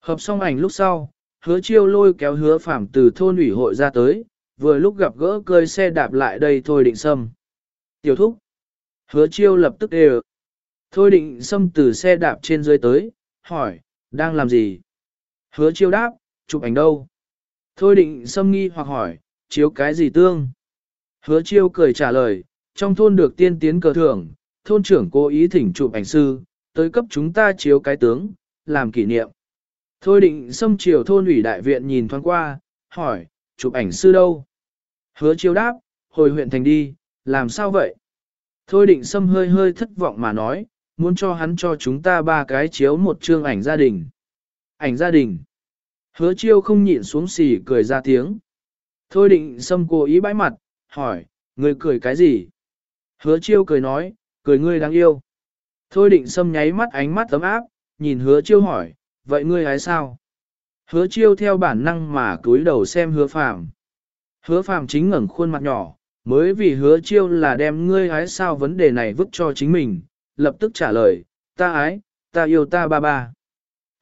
Hợp xong ảnh lúc sau, hứa chiêu lôi kéo hứa phàm từ thôn ủy hội ra tới, vừa lúc gặp gỡ cơi xe đạp lại đây thôi định sâm. Tiểu thúc. Hứa chiêu lập tức đều. Thôi định sâm từ xe đạp trên dưới tới, hỏi, đang làm gì? Hứa chiêu đáp, chụp ảnh đâu? Thôi định sâm nghi hoặc hỏi, chiếu cái gì tương? Hứa chiêu cười trả lời, trong thôn được tiên tiến cờ thưởng, thôn trưởng cố ý thỉnh chụp ảnh sư, tới cấp chúng ta chiếu cái tướng, làm kỷ niệm. Thôi định xâm chiều thôn ủy đại viện nhìn thoáng qua, hỏi, chụp ảnh sư đâu? Hứa chiêu đáp, hồi huyện thành đi, làm sao vậy? Thôi định xâm hơi hơi thất vọng mà nói, muốn cho hắn cho chúng ta ba cái chiếu một chương ảnh gia đình. Ảnh gia đình. Hứa chiêu không nhịn xuống xỉ cười ra tiếng. Thôi định xâm cố ý bãi mặt, hỏi, người cười cái gì? Hứa chiêu cười nói, cười ngươi đáng yêu. Thôi định xâm nháy mắt ánh mắt ấm áp, nhìn hứa chiêu hỏi, vậy ngươi hái sao? Hứa chiêu theo bản năng mà cúi đầu xem hứa phàm. Hứa phàm chính ngẩng khuôn mặt nhỏ, mới vì hứa chiêu là đem ngươi hái sao vấn đề này vứt cho chính mình, lập tức trả lời, ta ái, ta yêu ta ba ba.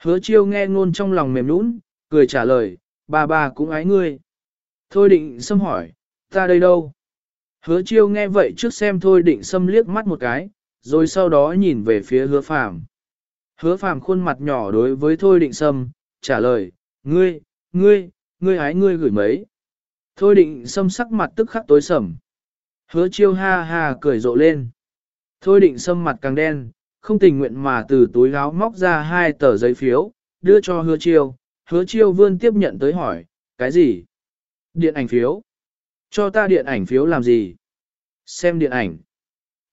Hứa chiêu nghe ngôn trong lòng mềm nũng, cười trả lời, ba ba cũng ái ngươi. Thôi định xâm hỏi, ta đây đâu? Hứa chiêu nghe vậy trước xem thôi định xâm liếc mắt một cái, rồi sau đó nhìn về phía hứa phàm. Hứa phàm khuôn mặt nhỏ đối với thôi định Sâm trả lời, ngươi, ngươi, ngươi hái ngươi gửi mấy. Thôi định Sâm sắc mặt tức khắc tối sầm. Hứa chiêu ha ha cười rộ lên. Thôi định Sâm mặt càng đen, không tình nguyện mà từ túi gáo móc ra hai tờ giấy phiếu, đưa cho hứa chiêu. Hứa chiêu vươn tiếp nhận tới hỏi, cái gì? Điện ảnh phiếu. Cho ta điện ảnh phiếu làm gì? Xem điện ảnh.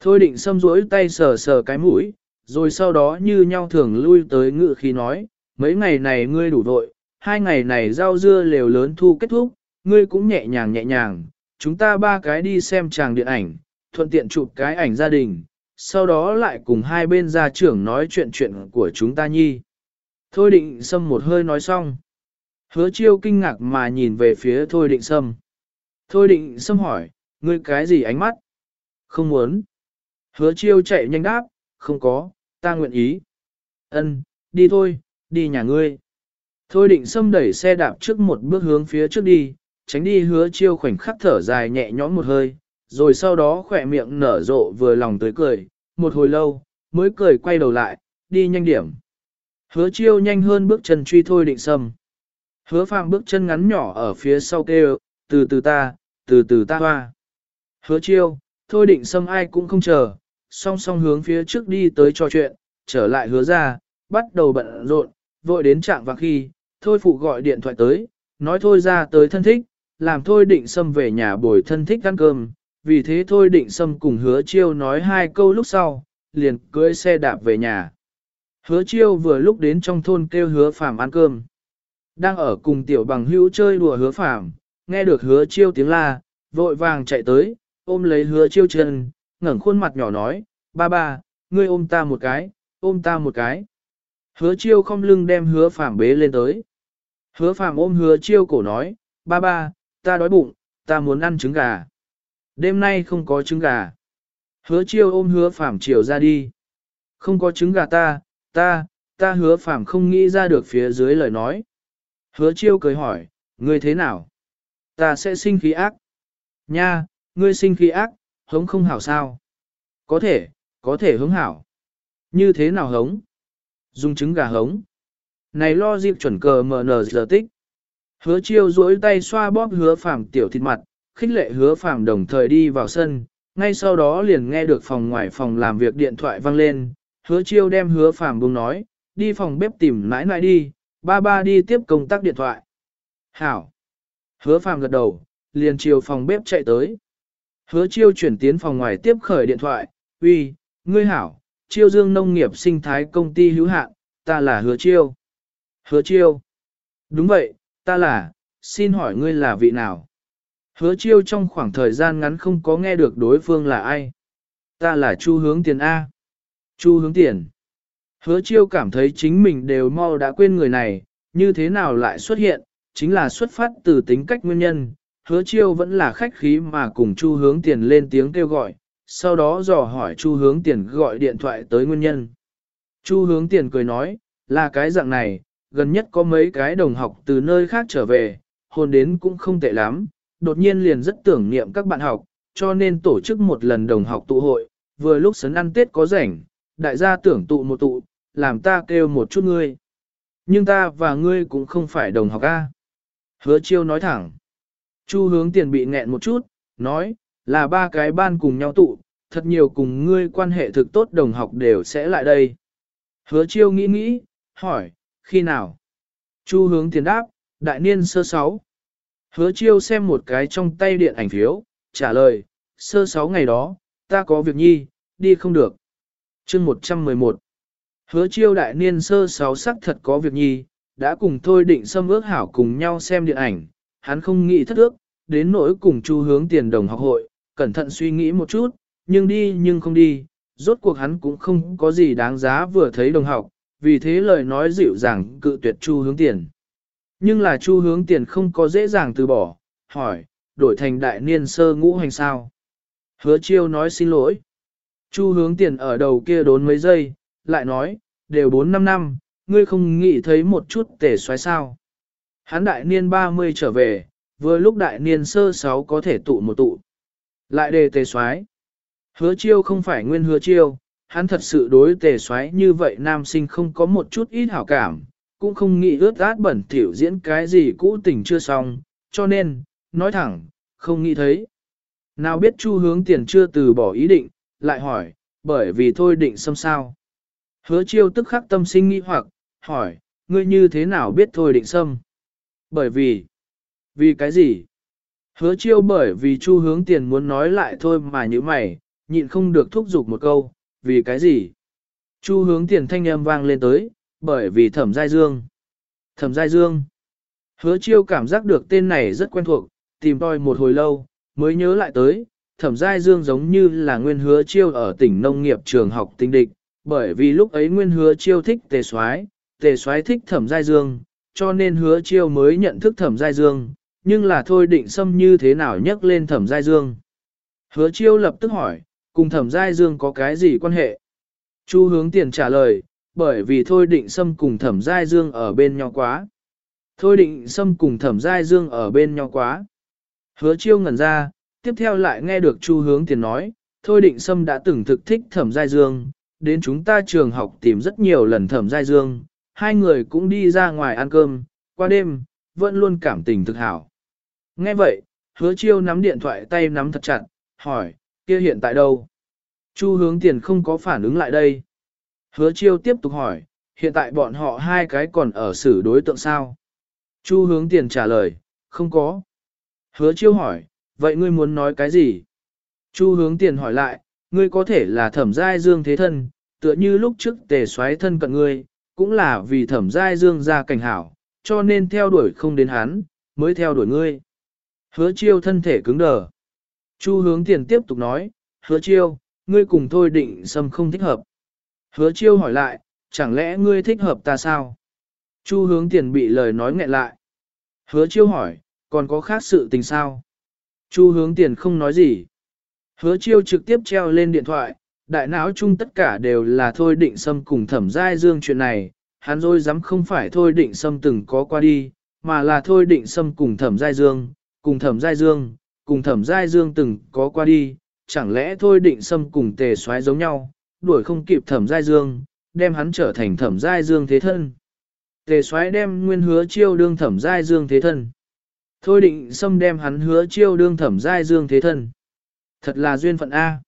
Thôi định xâm rỗi tay sờ sờ cái mũi, rồi sau đó như nhau thường lui tới ngự khi nói, mấy ngày này ngươi đủ vội, hai ngày này rau dưa lều lớn thu kết thúc, ngươi cũng nhẹ nhàng nhẹ nhàng, chúng ta ba cái đi xem chàng điện ảnh, thuận tiện chụp cái ảnh gia đình, sau đó lại cùng hai bên gia trưởng nói chuyện chuyện của chúng ta nhi. Thôi định xâm một hơi nói xong. Hứa chiêu kinh ngạc mà nhìn về phía thôi định xâm. Thôi định xâm hỏi, ngươi cái gì ánh mắt? Không muốn. Hứa chiêu chạy nhanh đáp, không có, ta nguyện ý. Ân, đi thôi, đi nhà ngươi. Thôi định xâm đẩy xe đạp trước một bước hướng phía trước đi, tránh đi hứa chiêu khoảnh khắc thở dài nhẹ nhõm một hơi, rồi sau đó khỏe miệng nở rộ vừa lòng tới cười, một hồi lâu, mới cười quay đầu lại, đi nhanh điểm. Hứa chiêu nhanh hơn bước chân truy thôi định xâm. Hứa phàm bước chân ngắn nhỏ ở phía sau kêu, từ từ ta, từ từ ta hoa. Hứa chiêu, thôi định xâm ai cũng không chờ, song song hướng phía trước đi tới trò chuyện, trở lại hứa ra, bắt đầu bận rộn, vội đến trạng vàng khi, thôi phụ gọi điện thoại tới, nói thôi ra tới thân thích, làm thôi định xâm về nhà bồi thân thích ăn cơm, vì thế thôi định xâm cùng hứa chiêu nói hai câu lúc sau, liền cưỡi xe đạp về nhà. Hứa chiêu vừa lúc đến trong thôn kêu hứa phàm ăn cơm. Đang ở cùng tiểu bằng hữu chơi đùa hứa phàm, nghe được hứa chiêu tiếng la, vội vàng chạy tới, ôm lấy hứa chiêu chân, ngẩng khuôn mặt nhỏ nói, ba ba, ngươi ôm ta một cái, ôm ta một cái. Hứa chiêu không lưng đem hứa phàm bế lên tới. Hứa phàm ôm hứa chiêu cổ nói, ba ba, ta đói bụng, ta muốn ăn trứng gà. Đêm nay không có trứng gà. Hứa chiêu ôm hứa phàm chiều ra đi. Không có trứng gà ta, ta, ta hứa phàm không nghĩ ra được phía dưới lời nói. Hứa chiêu cười hỏi, ngươi thế nào? Ta sẽ sinh khí ác. Nha, ngươi sinh khí ác, hống không hảo sao? Có thể, có thể hống hảo. Như thế nào hống? Dùng trứng gà hống. Này lo dịp chuẩn cờ MN giờ tích. Hứa chiêu duỗi tay xoa bóp hứa phàm tiểu thịt mặt, khích lệ hứa phàm đồng thời đi vào sân, ngay sau đó liền nghe được phòng ngoài phòng làm việc điện thoại vang lên, hứa chiêu đem hứa phàm buông nói, đi phòng bếp tìm nãi nãi đi, ba ba đi tiếp công tác điện thoại. Hảo. Hứa phàm gật đầu, liền chiều phòng bếp chạy tới. Hứa chiêu chuyển tiến phòng ngoài tiếp khởi điện thoại, uy, ngươi hảo, chiêu dương nông nghiệp sinh thái công ty hữu hạn, ta là hứa chiêu. Hứa chiêu. Đúng vậy, ta là, xin hỏi ngươi là vị nào? Hứa chiêu trong khoảng thời gian ngắn không có nghe được đối phương là ai. Ta là Chu hướng tiền A. Chu hướng tiền. Hứa chiêu cảm thấy chính mình đều mau đã quên người này, như thế nào lại xuất hiện, chính là xuất phát từ tính cách nguyên nhân. Hứa chiêu vẫn là khách khí mà cùng Chu hướng tiền lên tiếng kêu gọi, sau đó dò hỏi Chu hướng tiền gọi điện thoại tới nguyên nhân. Chu hướng tiền cười nói, là cái dạng này, gần nhất có mấy cái đồng học từ nơi khác trở về, hôn đến cũng không tệ lắm, đột nhiên liền rất tưởng niệm các bạn học, cho nên tổ chức một lần đồng học tụ hội, vừa lúc sấn ăn Tết có rảnh, đại gia tưởng tụ một tụ, làm ta kêu một chút ngươi. Nhưng ta và ngươi cũng không phải đồng học A. Hứa chiêu nói thẳng. Chu hướng tiền bị nghẹn một chút, nói, là ba cái ban cùng nhau tụ, thật nhiều cùng ngươi quan hệ thực tốt đồng học đều sẽ lại đây. Hứa chiêu nghĩ nghĩ, hỏi, khi nào? Chu hướng tiền đáp, đại niên sơ sáu. Hứa chiêu xem một cái trong tay điện ảnh phiếu, trả lời, sơ sáu ngày đó, ta có việc nhi, đi không được. chương 111 Hứa chiêu đại niên sơ sáu sắc thật có việc nhi, đã cùng thôi định xâm ước hảo cùng nhau xem điện ảnh, hắn không nghĩ thất ước, đến nỗi cùng chu hướng tiền đồng học hội, cẩn thận suy nghĩ một chút, nhưng đi nhưng không đi, rốt cuộc hắn cũng không có gì đáng giá vừa thấy đồng học, vì thế lời nói dịu dàng cự tuyệt chu hướng tiền. Nhưng là chu hướng tiền không có dễ dàng từ bỏ, hỏi, đổi thành đại niên sơ ngũ hành sao. Hứa chiêu nói xin lỗi. Chu hướng tiền ở đầu kia đốn mấy giây, lại nói, đều 4-5 năm, ngươi không nghĩ thấy một chút tể xoáy sao. Hắn đại niên 30 trở về, vừa lúc đại niên sơ 6 có thể tụ một tụ. Lại đề tề xoáy. Hứa chiêu không phải nguyên hứa chiêu, hắn thật sự đối tề xoáy như vậy nam sinh không có một chút ít hảo cảm, cũng không nghĩ ướt át bẩn thỉu diễn cái gì cũ tình chưa xong, cho nên, nói thẳng, không nghĩ thấy. Nào biết chu hướng tiền chưa từ bỏ ý định, lại hỏi, bởi vì thôi định xâm sao. Hứa chiêu tức khắc tâm sinh nghi hoặc, hỏi, ngươi như thế nào biết thôi định xâm? Bởi vì, vì cái gì? Hứa chiêu bởi vì chu hướng tiền muốn nói lại thôi mà như mày, nhịn không được thúc giục một câu, vì cái gì? Chu hướng tiền thanh âm vang lên tới, bởi vì thẩm giai dương. Thẩm giai dương. Hứa chiêu cảm giác được tên này rất quen thuộc, tìm tòi một hồi lâu, mới nhớ lại tới, thẩm giai dương giống như là nguyên hứa chiêu ở tỉnh nông nghiệp trường học tinh địch, bởi vì lúc ấy nguyên hứa chiêu thích tề soái tề soái thích thẩm giai dương, cho nên hứa chiêu mới nhận thức thẩm giai dương, nhưng là thôi định xâm như thế nào nhắc lên thẩm giai dương. Hứa chiêu lập tức hỏi, cùng thẩm giai dương có cái gì quan hệ? Chu hướng tiền trả lời, bởi vì thôi định xâm cùng thẩm giai dương ở bên nhau quá. Thôi định xâm cùng thẩm giai dương ở bên nhau quá. Hứa chiêu ngẩn ra, tiếp theo lại nghe được chu hướng tiền nói, thôi định xâm đã từng thực thích thẩm giai dương, đến chúng ta trường học tìm rất nhiều lần thẩm giai dương, hai người cũng đi ra ngoài ăn cơm, qua đêm, vẫn luôn cảm tình thực hảo. Nghe vậy, hứa chiêu nắm điện thoại tay nắm thật chặt, hỏi, kia hiện tại đâu? Chu hướng tiền không có phản ứng lại đây. Hứa chiêu tiếp tục hỏi, hiện tại bọn họ hai cái còn ở xử đối tượng sao? Chu hướng tiền trả lời, không có. Hứa chiêu hỏi, vậy ngươi muốn nói cái gì? Chu hướng tiền hỏi lại, ngươi có thể là thẩm giai dương thế thân, tựa như lúc trước tề xoáy thân cận ngươi, cũng là vì thẩm giai dương ra cảnh hảo, cho nên theo đuổi không đến hắn, mới theo đuổi ngươi. Hứa chiêu thân thể cứng đờ. Chu hướng tiền tiếp tục nói, hứa chiêu, ngươi cùng thôi định xâm không thích hợp. Hứa chiêu hỏi lại, chẳng lẽ ngươi thích hợp ta sao? Chu hướng tiền bị lời nói nghẹn lại. Hứa chiêu hỏi, còn có khác sự tình sao? Chu hướng tiền không nói gì. Hứa chiêu trực tiếp treo lên điện thoại, đại não chung tất cả đều là thôi định sâm cùng thẩm giai dương chuyện này, hắn rồi dám không phải thôi định sâm từng có qua đi, mà là thôi định sâm cùng thẩm giai dương, Cùng thẩm giai dương, cùng thẩm giai dương từng có qua đi, chẳng lẽ thôi định sâm cùng tề xoáy giống nhau, đuổi không kịp thẩm giai dương, đem hắn trở thành thẩm giai dương thế thân. Tề xoáy đem nguyên hứa chiêu đương thẩm giai dương thế thân. Thôi định xâm đem hắn hứa chiêu đương thẩm giai dương thế thân. Thật là duyên phận A.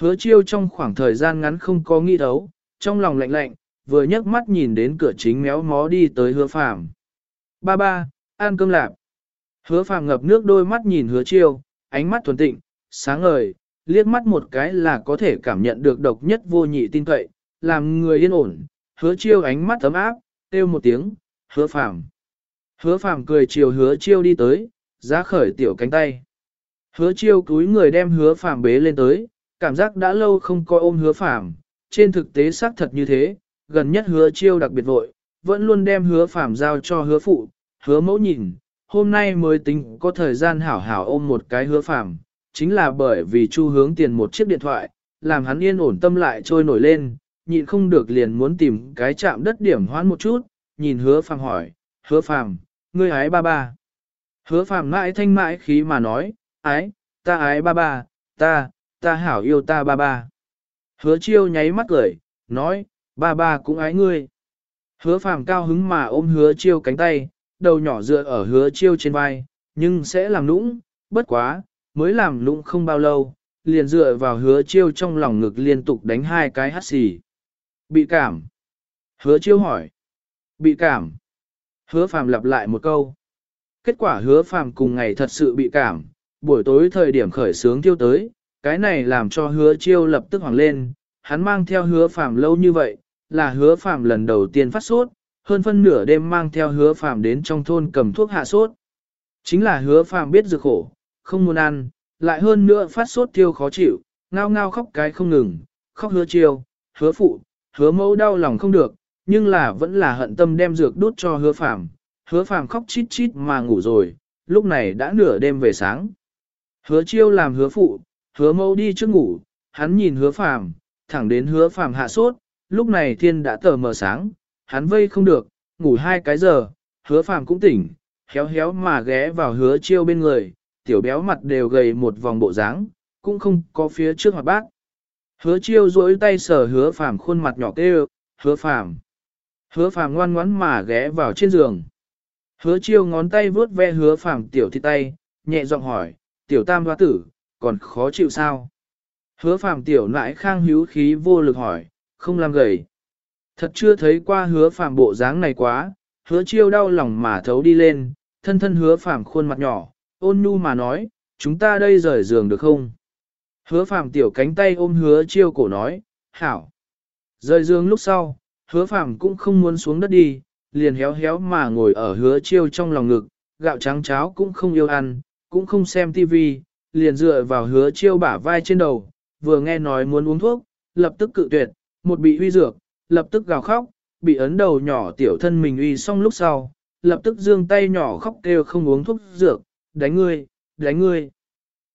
Hứa chiêu trong khoảng thời gian ngắn không có nghĩ thấu, trong lòng lạnh lạnh, vừa nhấc mắt nhìn đến cửa chính méo mó đi tới hứa phàm. Ba ba, ăn cơm lạp. Hứa phàm ngập nước đôi mắt nhìn hứa chiêu, ánh mắt thuần tịnh, sáng ngời, liếc mắt một cái là có thể cảm nhận được độc nhất vô nhị tin cậy, làm người yên ổn, hứa chiêu ánh mắt ấm áp, kêu một tiếng, hứa phàm. Hứa phàm cười chiều hứa chiêu đi tới, giá khởi tiểu cánh tay. Hứa chiêu cúi người đem hứa phàm bế lên tới, cảm giác đã lâu không coi ôm hứa phàm, trên thực tế xác thật như thế, gần nhất hứa chiêu đặc biệt vội, vẫn luôn đem hứa phàm giao cho hứa phụ, hứa mẫu nhìn, hôm nay mới tính có thời gian hảo hảo ôm một cái hứa phàm, chính là bởi vì chu hướng tiền một chiếc điện thoại, làm hắn yên ổn tâm lại trôi nổi lên, nhịn không được liền muốn tìm cái chạm đất điểm hoãn một chút, nhìn hứa phàm hỏi, hứa phàm, ngươi ái ba ba. Hứa phàm mãi thanh mãi khí mà nói, ái, ta ái ba ba, ta, ta hảo yêu ta ba ba. Hứa chiêu nháy mắt cười, nói, ba ba cũng ái ngươi. Hứa phàm cao hứng mà ôm hứa chiêu cánh tay, đầu nhỏ dựa ở hứa chiêu trên vai, nhưng sẽ làm nũng, bất quá, mới làm nũng không bao lâu, liền dựa vào hứa chiêu trong lòng ngực liên tục đánh hai cái hắt xì. Bị cảm. Hứa chiêu hỏi. Bị cảm. Hứa phàm lặp lại một câu. Kết quả hứa phàm cùng ngày thật sự bị cảm, buổi tối thời điểm khởi sướng tiêu tới, cái này làm cho hứa chiêu lập tức hoảng lên, hắn mang theo hứa phàm lâu như vậy, là hứa phàm lần đầu tiên phát sốt, hơn phân nửa đêm mang theo hứa phàm đến trong thôn cầm thuốc hạ sốt. Chính là hứa phàm biết dược khổ, không muốn ăn, lại hơn nữa phát sốt tiêu khó chịu, ngao ngao khóc cái không ngừng, khóc hứa chiêu, hứa phụ, hứa mẫu đau lòng không được, nhưng là vẫn là hận tâm đem dược đút cho hứa phàm, hứa phàm khóc chít chít mà ngủ rồi, lúc này đã nửa đêm về sáng. Hứa chiêu làm hứa phụ, hứa mâu đi trước ngủ, hắn nhìn hứa phàm, thẳng đến hứa phàm hạ sốt, lúc này thiên đã tờ mờ sáng, hắn vây không được, ngủ hai cái giờ, hứa phàm cũng tỉnh, héo héo mà ghé vào hứa chiêu bên người, tiểu béo mặt đều gầy một vòng bộ dáng, cũng không có phía trước hoạt bát. Hứa chiêu duỗi tay sờ hứa phàm khuôn mặt nhỏ kêu, hứa phàm. Hứa phàm ngoan ngoãn mà ghé vào trên giường. Hứa chiêu ngón tay vuốt ve hứa phàm tiểu thịt tay, nhẹ giọng hỏi, tiểu tam hoa tử, còn khó chịu sao? Hứa phàm tiểu nãi khang hữu khí vô lực hỏi, không làm gầy. Thật chưa thấy qua hứa phàm bộ dáng này quá, hứa chiêu đau lòng mà thấu đi lên, thân thân hứa phàm khuôn mặt nhỏ, ôn nhu mà nói, chúng ta đây rời giường được không? Hứa phàm tiểu cánh tay ôm hứa chiêu cổ nói, hảo. Rời giường lúc sau, hứa phàm cũng không muốn xuống đất đi, liền héo héo mà ngồi ở hứa chiêu trong lòng ngực, gạo trắng cháo cũng không yêu ăn, cũng không xem tivi, liền dựa vào hứa chiêu bả vai trên đầu, vừa nghe nói muốn uống thuốc, lập tức cự tuyệt, một bị huy dược, lập tức gào khóc, bị ấn đầu nhỏ tiểu thân mình uy xong lúc sau, lập tức dương tay nhỏ khóc kêu không uống thuốc dược, đánh ngươi, đánh ngươi.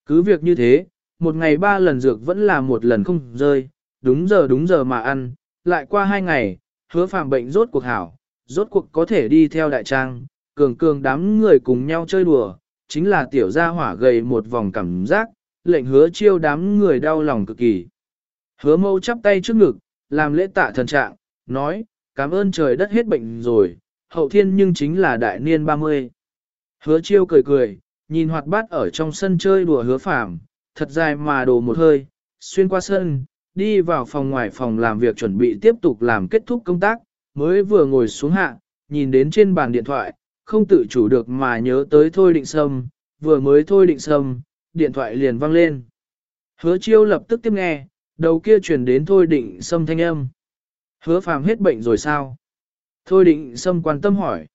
Cứ việc như thế, một ngày ba lần dược vẫn là một lần không rơi, đúng giờ đúng giờ mà ăn, lại qua hai ngày, hứa phàm bệnh rốt cuộc hảo, rốt cuộc có thể đi theo đại trang, cường cường đám người cùng nhau chơi đùa, chính là tiểu gia hỏa gầy một vòng cảm giác, lệnh hứa chiêu đám người đau lòng cực kỳ. Hứa mâu chắp tay trước ngực, làm lễ tạ thần trạng, nói, cảm ơn trời đất hết bệnh rồi, hậu thiên nhưng chính là đại niên 30. Hứa chiêu cười cười, nhìn hoạt bát ở trong sân chơi đùa hứa phạm, thật dài mà đồ một hơi, xuyên qua sân, đi vào phòng ngoài phòng làm việc chuẩn bị tiếp tục làm kết thúc công tác, mới vừa ngồi xuống hạ, nhìn đến trên bàn điện thoại, không tự chủ được mà nhớ tới Thôi Định Sâm, vừa mới Thôi Định Sâm, điện thoại liền vang lên. Hứa chiêu lập tức tiếp nghe, đầu kia truyền đến Thôi Định Sâm thanh âm. Hứa phàm hết bệnh rồi sao? Thôi Định Sâm quan tâm hỏi.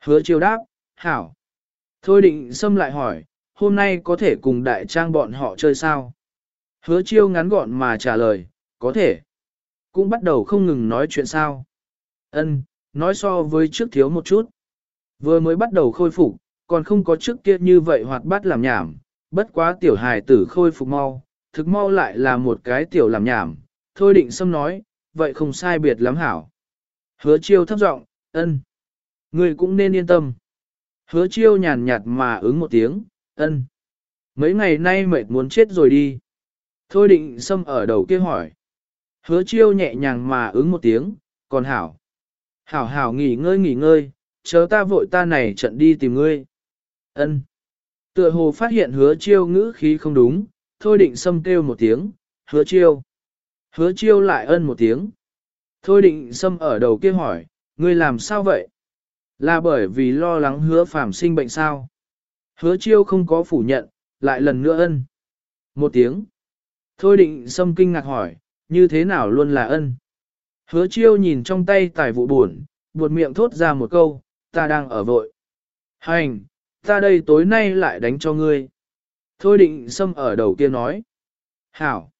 Hứa chiêu đáp, hảo. Thôi Định Sâm lại hỏi, hôm nay có thể cùng đại trang bọn họ chơi sao? Hứa chiêu ngắn gọn mà trả lời, có thể. Cũng bắt đầu không ngừng nói chuyện sao. Ân, nói so với trước thiếu một chút. Vừa mới bắt đầu khôi phục, còn không có trước kia như vậy hoạt bát làm nhảm, bất quá tiểu hài tử khôi phục mau, thực mau lại là một cái tiểu làm nhảm, thôi định xâm nói, vậy không sai biệt lắm hảo. Hứa chiêu thấp giọng, ân, người cũng nên yên tâm. Hứa chiêu nhàn nhạt mà ứng một tiếng, ân. Mấy ngày nay mệt muốn chết rồi đi. Thôi định xâm ở đầu kia hỏi. Hứa chiêu nhẹ nhàng mà ứng một tiếng, còn hảo. Hảo hảo nghỉ ngơi nghỉ ngơi, chớ ta vội ta này trận đi tìm ngươi. ân Tựa hồ phát hiện hứa chiêu ngữ khí không đúng, thôi định xâm kêu một tiếng, hứa chiêu. Hứa chiêu lại ân một tiếng. Thôi định xâm ở đầu kia hỏi, ngươi làm sao vậy? Là bởi vì lo lắng hứa phàm sinh bệnh sao? Hứa chiêu không có phủ nhận, lại lần nữa ân. Một tiếng. Thôi định xâm kinh ngạc hỏi, như thế nào luôn là ân? Hứa chiêu nhìn trong tay tài vụ buồn, buột miệng thốt ra một câu, ta đang ở vội. Hành, ta đây tối nay lại đánh cho ngươi. Thôi định xâm ở đầu kia nói. Hảo.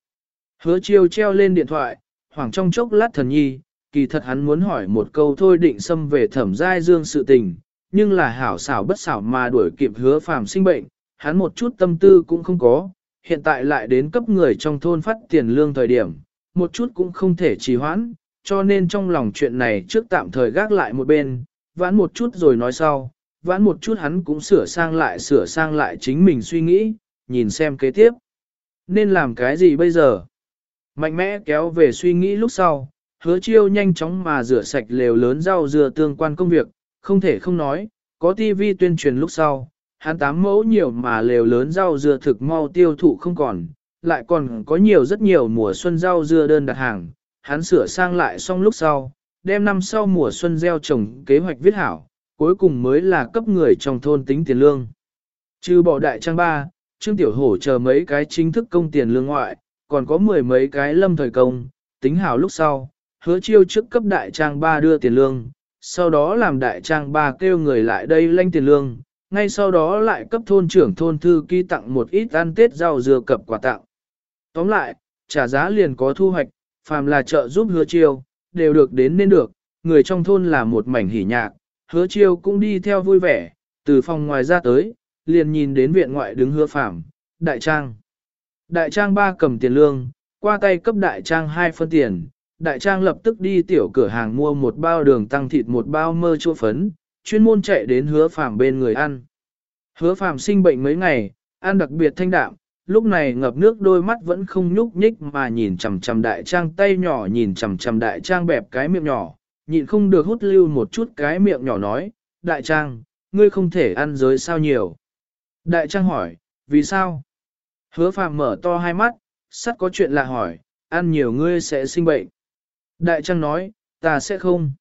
Hứa chiêu treo lên điện thoại, hoảng trong chốc lát thần nhi, kỳ thật hắn muốn hỏi một câu thôi định xâm về thẩm giai dương sự tình, nhưng là hảo xảo bất xảo mà đuổi kịp hứa phàm sinh bệnh, hắn một chút tâm tư cũng không có, hiện tại lại đến cấp người trong thôn phát tiền lương thời điểm, một chút cũng không thể trì hoãn, cho nên trong lòng chuyện này trước tạm thời gác lại một bên, vãn một chút rồi nói sau, vãn một chút hắn cũng sửa sang lại sửa sang lại chính mình suy nghĩ, nhìn xem kế tiếp. Nên làm cái gì bây giờ? Mạnh mẽ kéo về suy nghĩ lúc sau, hứa chiêu nhanh chóng mà rửa sạch lều lớn rau dừa tương quan công việc, không thể không nói, có tivi tuyên truyền lúc sau, hắn tám mẫu nhiều mà lều lớn rau dừa thực mau tiêu thụ không còn, lại còn có nhiều rất nhiều mùa xuân rau dưa đơn đặt hàng, hắn sửa sang lại xong lúc sau, đem năm sau mùa xuân gieo trồng kế hoạch viết hảo, cuối cùng mới là cấp người trong thôn tính tiền lương. Trừ bỏ đại trang ba, Trương Tiểu Hổ chờ mấy cái chính thức công tiền lương ngoại, còn có mười mấy cái lâm thời công, tính hảo lúc sau, hứa chiêu trước cấp đại trang ba đưa tiền lương, sau đó làm đại trang ba kêu người lại đây lanh tiền lương, ngay sau đó lại cấp thôn trưởng thôn thư ký tặng một ít ăn tết rau dưa cập quà tặng. Tóm lại, trả giá liền có thu hoạch, phàm là trợ giúp hứa chiêu, đều được đến nên được, người trong thôn là một mảnh hỉ nhạc, hứa chiêu cũng đi theo vui vẻ, từ phòng ngoài ra tới, liền nhìn đến viện ngoại đứng hứa phạm đại trang. Đại trang ba cầm tiền lương, qua tay cấp đại trang hai phân tiền, đại trang lập tức đi tiểu cửa hàng mua một bao đường tăng thịt một bao mơ chua phấn, chuyên môn chạy đến hứa phạm bên người ăn. Hứa phạm sinh bệnh mấy ngày, ăn đặc biệt thanh đạm, lúc này ngập nước đôi mắt vẫn không nhúc nhích mà nhìn chằm chằm đại trang tay nhỏ nhìn chằm chằm đại trang bẹp cái miệng nhỏ, nhịn không được hút lưu một chút cái miệng nhỏ nói, đại trang, ngươi không thể ăn giới sao nhiều. Đại trang hỏi, vì sao? Hứa phàm mở to hai mắt, sắt có chuyện lạ hỏi, ăn nhiều ngươi sẽ sinh bệnh. Đại trang nói, ta sẽ không.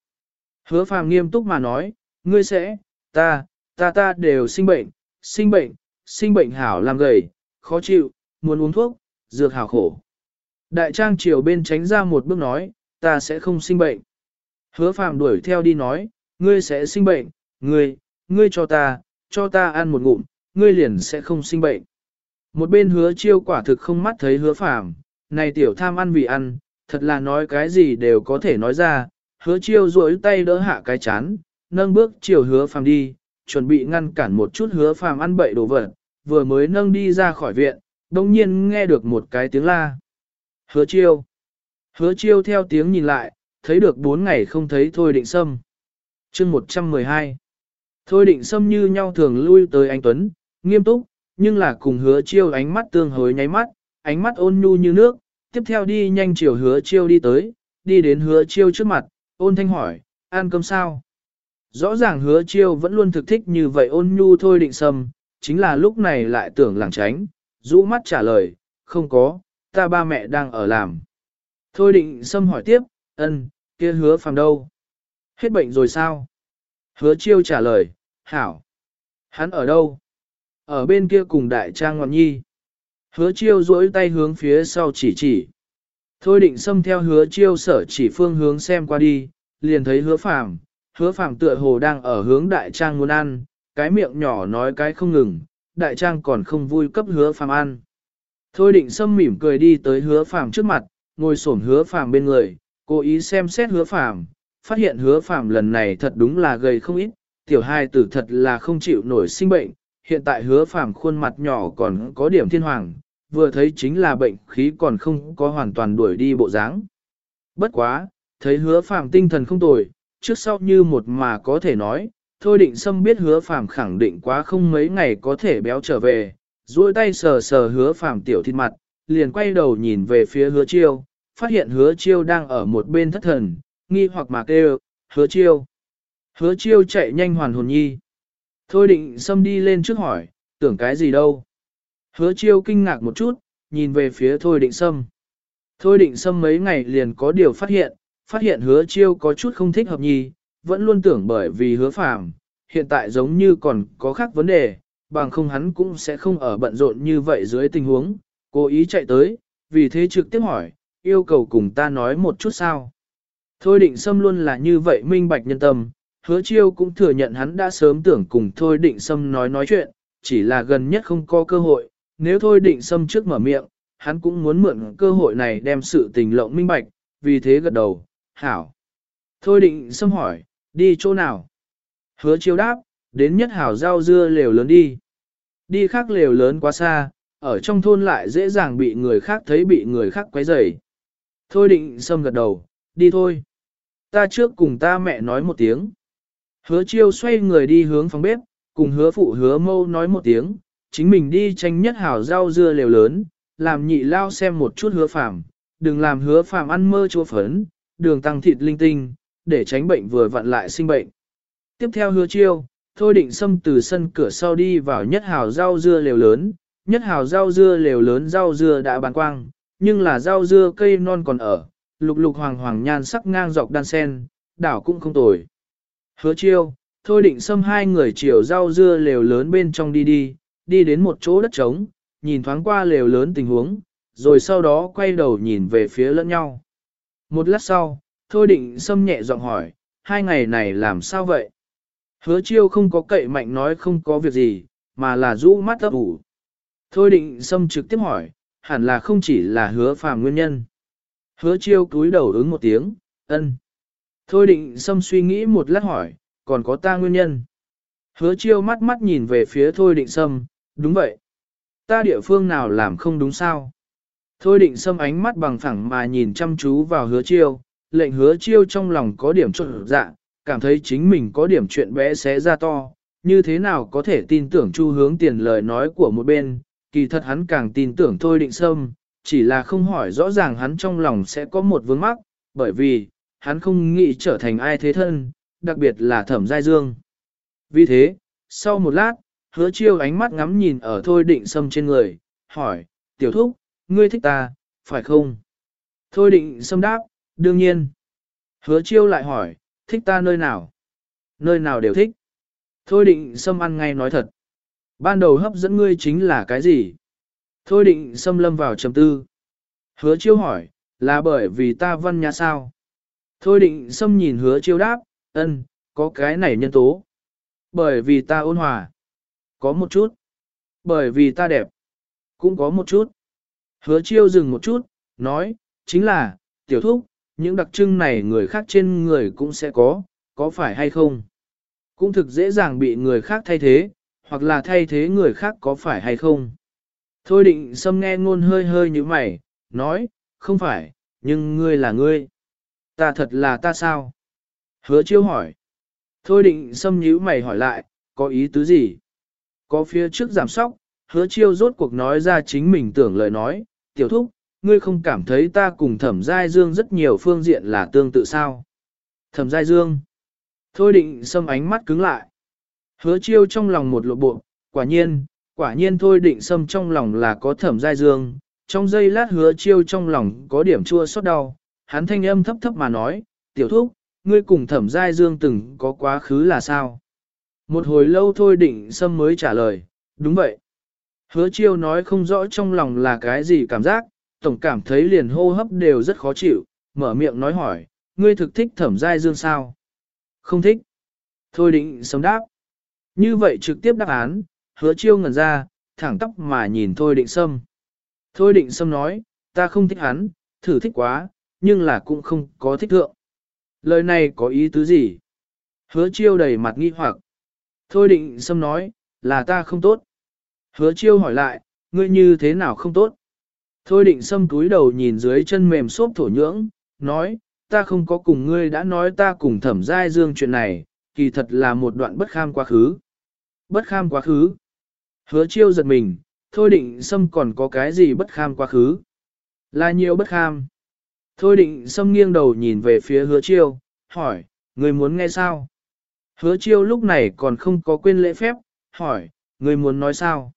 Hứa phàm nghiêm túc mà nói, ngươi sẽ, ta, ta ta đều sinh bệnh, sinh bệnh, sinh bệnh hảo làm gầy, khó chịu, muốn uống thuốc, dược hảo khổ. Đại trang chiều bên tránh ra một bước nói, ta sẽ không sinh bệnh. Hứa phàm đuổi theo đi nói, ngươi sẽ sinh bệnh, ngươi, ngươi cho ta, cho ta ăn một ngụm, ngươi liền sẽ không sinh bệnh. Một bên hứa chiêu quả thực không mắt thấy hứa phàm, này tiểu tham ăn vì ăn, thật là nói cái gì đều có thể nói ra, hứa chiêu duỗi tay đỡ hạ cái chán, nâng bước chiều hứa phàm đi, chuẩn bị ngăn cản một chút hứa phàm ăn bậy đồ vật, vừa mới nâng đi ra khỏi viện, đồng nhiên nghe được một cái tiếng la. Hứa chiêu. Hứa chiêu theo tiếng nhìn lại, thấy được bốn ngày không thấy Thôi Định Sâm. chương 112. Thôi Định Sâm như nhau thường lui tới anh Tuấn, nghiêm túc, nhưng là cùng hứa chiêu ánh mắt tương hối nháy mắt, ánh mắt ôn nhu như nước, tiếp theo đi nhanh chiều hứa chiêu đi tới, đi đến hứa chiêu trước mặt, ôn thanh hỏi, ăn cơm sao? Rõ ràng hứa chiêu vẫn luôn thực thích như vậy ôn nhu thôi định sâm, chính là lúc này lại tưởng làng tránh, rũ mắt trả lời, không có, ta ba mẹ đang ở làm. Thôi định xâm hỏi tiếp, ân, kia hứa phàm đâu? Hết bệnh rồi sao? Hứa chiêu trả lời, hảo. Hắn ở đâu? Ở bên kia cùng đại trang ngọn nhi. Hứa chiêu duỗi tay hướng phía sau chỉ chỉ. Thôi định xâm theo hứa chiêu sở chỉ phương hướng xem qua đi, liền thấy hứa phàm, hứa phàm tựa hồ đang ở hướng đại trang muốn ăn, cái miệng nhỏ nói cái không ngừng, đại trang còn không vui cấp hứa phàm ăn. Thôi định sâm mỉm cười đi tới hứa phàm trước mặt, ngồi xổm hứa phàm bên người, cố ý xem xét hứa phàm, phát hiện hứa phàm lần này thật đúng là gầy không ít, tiểu hai tử thật là không chịu nổi sinh bệnh, hiện tại hứa phàm khuôn mặt nhỏ còn có điểm thiên hoàng, vừa thấy chính là bệnh khí còn không có hoàn toàn đuổi đi bộ dáng. Bất quá, thấy hứa phàm tinh thần không tồi, trước sau như một mà có thể nói, thôi định Sâm biết hứa phàm khẳng định quá không mấy ngày có thể béo trở về, duỗi tay sờ sờ hứa phàm tiểu thịt mặt, liền quay đầu nhìn về phía hứa chiêu, phát hiện hứa chiêu đang ở một bên thất thần, nghi hoặc mà kêu, hứa chiêu. Hứa chiêu chạy nhanh hoàn hồn nhi. Thôi định xâm đi lên trước hỏi, tưởng cái gì đâu. Hứa chiêu kinh ngạc một chút, nhìn về phía thôi định xâm. Thôi định xâm mấy ngày liền có điều phát hiện, phát hiện hứa chiêu có chút không thích hợp nhi, vẫn luôn tưởng bởi vì hứa phàm, hiện tại giống như còn có khác vấn đề, bằng không hắn cũng sẽ không ở bận rộn như vậy dưới tình huống, cố ý chạy tới, vì thế trực tiếp hỏi, yêu cầu cùng ta nói một chút sao. Thôi định xâm luôn là như vậy minh bạch nhân tâm, hứa chiêu cũng thừa nhận hắn đã sớm tưởng cùng thôi định xâm nói nói chuyện, chỉ là gần nhất không có cơ hội, nếu thôi định xâm trước mở miệng, hắn cũng muốn mượn cơ hội này đem sự tình lộng minh bạch, vì thế gật đầu, hảo. Thôi định xâm hỏi, đi chỗ nào? Hứa chiêu đáp, đến nhất hảo rau dưa lều lớn đi. Đi khác lều lớn quá xa, ở trong thôn lại dễ dàng bị người khác thấy bị người khác quấy rầy. Thôi định xâm gật đầu, đi thôi. Ta trước cùng ta mẹ nói một tiếng. Hứa chiêu xoay người đi hướng phòng bếp, cùng hứa phụ hứa mâu nói một tiếng, chính mình đi tranh nhất hảo rau dưa lều lớn, làm nhị lao xem một chút hứa phạm. đừng làm hứa phạm ăn mơ chua phấn, đường tăng thịt linh tinh, để tránh bệnh vừa vặn lại sinh bệnh. Tiếp theo hứa chiêu, thôi định xâm từ sân cửa sau đi vào nhất hào rau dưa lều lớn, nhất hào rau dưa lều lớn rau dưa đã bán quang, nhưng là rau dưa cây non còn ở, lục lục hoàng hoàng nhan sắc ngang dọc đan sen, đảo cũng không tồi. Hứa chiêu, thôi định xâm hai người chiều rau dưa lều lớn bên trong đi đi, đi đến một chỗ đất trống, nhìn thoáng qua lều lớn tình huống, rồi sau đó quay đầu nhìn về phía lẫn nhau. Một lát sau, thôi định xâm nhẹ giọng hỏi, hai ngày này làm sao vậy? Hứa chiêu không có cậy mạnh nói không có việc gì, mà là rũ mắt ấp ủ. Thôi định xâm trực tiếp hỏi, hẳn là không chỉ là hứa phàm nguyên nhân. Hứa chiêu cúi đầu ứng một tiếng, ân. Thôi định xâm suy nghĩ một lát hỏi, còn có ta nguyên nhân. Hứa chiêu mắt mắt nhìn về phía thôi định sâm, đúng vậy. Ta địa phương nào làm không đúng sao? Thôi định sâm ánh mắt bằng phẳng mà nhìn chăm chú vào hứa chiêu, lệnh hứa chiêu trong lòng có điểm trộn dạ, cảm thấy chính mình có điểm chuyện bé xé ra to, như thế nào có thể tin tưởng chu hướng tiền lời nói của một bên, kỳ thật hắn càng tin tưởng thôi định sâm, chỉ là không hỏi rõ ràng hắn trong lòng sẽ có một vướng mắc, bởi vì, hắn không nghĩ trở thành ai thế thân, đặc biệt là thẩm giai dương. Vì thế, sau một lát, hứa chiêu ánh mắt ngắm nhìn ở thôi định sâm trên người, hỏi, tiểu thúc, ngươi thích ta, phải không? Thôi định sâm đáp, đương nhiên. Hứa chiêu lại hỏi, thích ta nơi nào? Nơi nào đều thích. Thôi định sâm ăn ngay nói thật. Ban đầu hấp dẫn ngươi chính là cái gì? Thôi định sâm lâm vào trầm tư. Hứa chiêu hỏi, là bởi vì ta văn nhà sao? Thôi định sâm nhìn hứa chiêu đáp, ân, có cái này nhân tố. Bởi vì ta ôn hòa. Có một chút. Bởi vì ta đẹp. Cũng có một chút. Hứa chiêu dừng một chút, nói, chính là, tiểu thúc, những đặc trưng này người khác trên người cũng sẽ có, có phải hay không? Cũng thực dễ dàng bị người khác thay thế, hoặc là thay thế người khác có phải hay không? Thôi định xâm nghe ngôn hơi hơi như mày, nói, không phải, nhưng ngươi là ngươi. Ta thật là ta sao? Hứa chiêu hỏi. Thôi định xâm nhíu mày hỏi lại, có ý tứ gì? Có phía trước giảm sóc, hứa chiêu rốt cuộc nói ra chính mình tưởng lời nói, tiểu thúc, ngươi không cảm thấy ta cùng thẩm giai dương rất nhiều phương diện là tương tự sao? Thẩm giai dương. Thôi định xâm ánh mắt cứng lại. Hứa chiêu trong lòng một lộ bộ, quả nhiên, quả nhiên thôi định xâm trong lòng là có thẩm giai dương. Trong giây lát hứa chiêu trong lòng có điểm chua xót đau, hắn thanh âm thấp thấp mà nói, tiểu thúc, ngươi cùng thẩm giai dương từng có quá khứ là sao? Một hồi lâu thôi định sâm mới trả lời, đúng vậy. Hứa chiêu nói không rõ trong lòng là cái gì cảm giác, tổng cảm thấy liền hô hấp đều rất khó chịu, mở miệng nói hỏi, ngươi thực thích thẩm giai dương sao? Không thích. Thôi định sâm đáp. Như vậy trực tiếp đáp án, hứa chiêu ngẩn ra, thẳng tóc mà nhìn thôi định sâm. Thôi định sâm nói, ta không thích hắn, thử thích quá, nhưng là cũng không có thích thượng. Lời này có ý tứ gì? Hứa chiêu đầy mặt nghi hoặc. Thôi định sâm nói, là ta không tốt. Hứa chiêu hỏi lại, ngươi như thế nào không tốt? Thôi định xâm túi đầu nhìn dưới chân mềm xốp thổ nhưỡng, nói, ta không có cùng ngươi đã nói ta cùng thẩm giai dương chuyện này, kỳ thật là một đoạn bất kham quá khứ. Bất kham quá khứ. Hứa chiêu giật mình, thôi định xâm còn có cái gì bất kham quá khứ. Là nhiều bất kham. Thôi định xâm nghiêng đầu nhìn về phía hứa chiêu, hỏi, Ngươi muốn nghe sao? Hứa chiêu lúc này còn không có quên lễ phép, hỏi, Ngươi muốn nói sao?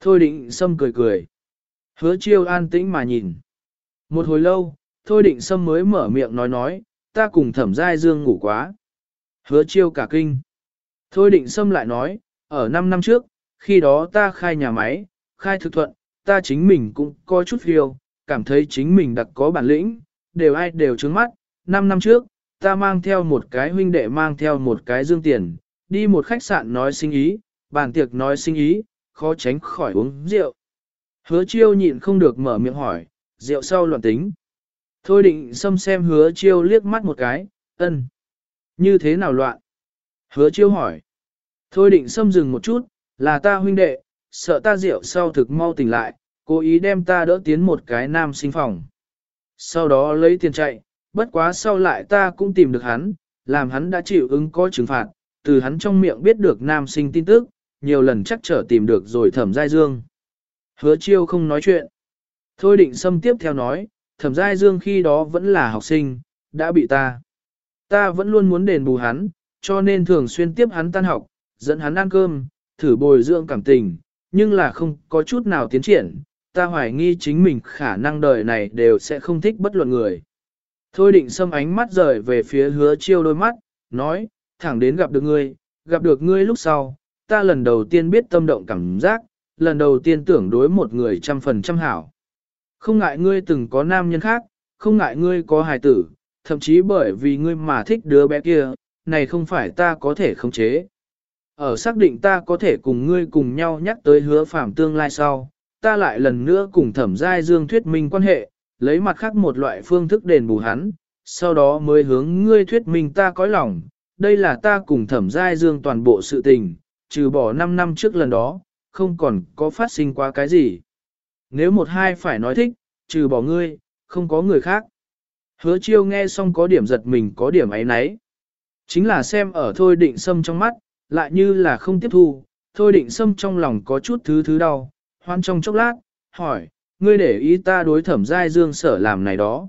Thôi định xâm cười cười. Hứa chiêu an tĩnh mà nhìn. Một hồi lâu, thôi định Sâm mới mở miệng nói nói, ta cùng thẩm giai dương ngủ quá. Hứa chiêu cả kinh. Thôi định Sâm lại nói, ở 5 năm trước, khi đó ta khai nhà máy, khai thực thuận, ta chính mình cũng có chút phiêu, cảm thấy chính mình đặc có bản lĩnh, đều ai đều trứng mắt. 5 năm trước, ta mang theo một cái huynh đệ mang theo một cái dương tiền, đi một khách sạn nói sinh ý, bàn tiệc nói sinh ý, khó tránh khỏi uống rượu. Hứa chiêu nhịn không được mở miệng hỏi, rượu sau loạn tính. Thôi định xâm xem hứa chiêu liếc mắt một cái, ân. Như thế nào loạn? Hứa chiêu hỏi. Thôi định xâm dừng một chút, là ta huynh đệ, sợ ta rượu sau thực mau tỉnh lại, cố ý đem ta đỡ tiến một cái nam sinh phòng. Sau đó lấy tiền chạy, bất quá sau lại ta cũng tìm được hắn, làm hắn đã chịu ứng có trừng phạt, từ hắn trong miệng biết được nam sinh tin tức, nhiều lần chắc trở tìm được rồi thẩm giai dương. Hứa chiêu không nói chuyện. Thôi định xâm tiếp theo nói, thẩm giai dương khi đó vẫn là học sinh, đã bị ta. Ta vẫn luôn muốn đền bù hắn, cho nên thường xuyên tiếp hắn tan học, dẫn hắn ăn cơm, thử bồi dưỡng cảm tình, nhưng là không có chút nào tiến triển, ta hoài nghi chính mình khả năng đời này đều sẽ không thích bất luận người. Thôi định xâm ánh mắt rời về phía hứa chiêu đôi mắt, nói, thẳng đến gặp được ngươi, gặp được ngươi lúc sau, ta lần đầu tiên biết tâm động cảm giác, lần đầu tiên tưởng đối một người trăm phần trăm hảo. Không ngại ngươi từng có nam nhân khác, không ngại ngươi có hài tử, thậm chí bởi vì ngươi mà thích đứa bé kia, này không phải ta có thể khống chế. Ở xác định ta có thể cùng ngươi cùng nhau nhắc tới hứa phạm tương lai sau, ta lại lần nữa cùng thẩm giai dương thuyết minh quan hệ, lấy mặt khác một loại phương thức đền bù hắn, sau đó mới hướng ngươi thuyết minh ta có lòng, đây là ta cùng thẩm giai dương toàn bộ sự tình, trừ bỏ 5 năm trước lần đó, không còn có phát sinh qua cái gì. Nếu một hai phải nói thích, trừ bỏ ngươi, không có người khác. Hứa chiêu nghe xong có điểm giật mình có điểm ấy nấy. Chính là xem ở thôi định sâm trong mắt, lại như là không tiếp thu, thôi định sâm trong lòng có chút thứ thứ đau, hoan trong chốc lát, hỏi, ngươi để ý ta đối thẩm giai dương sở làm này đó.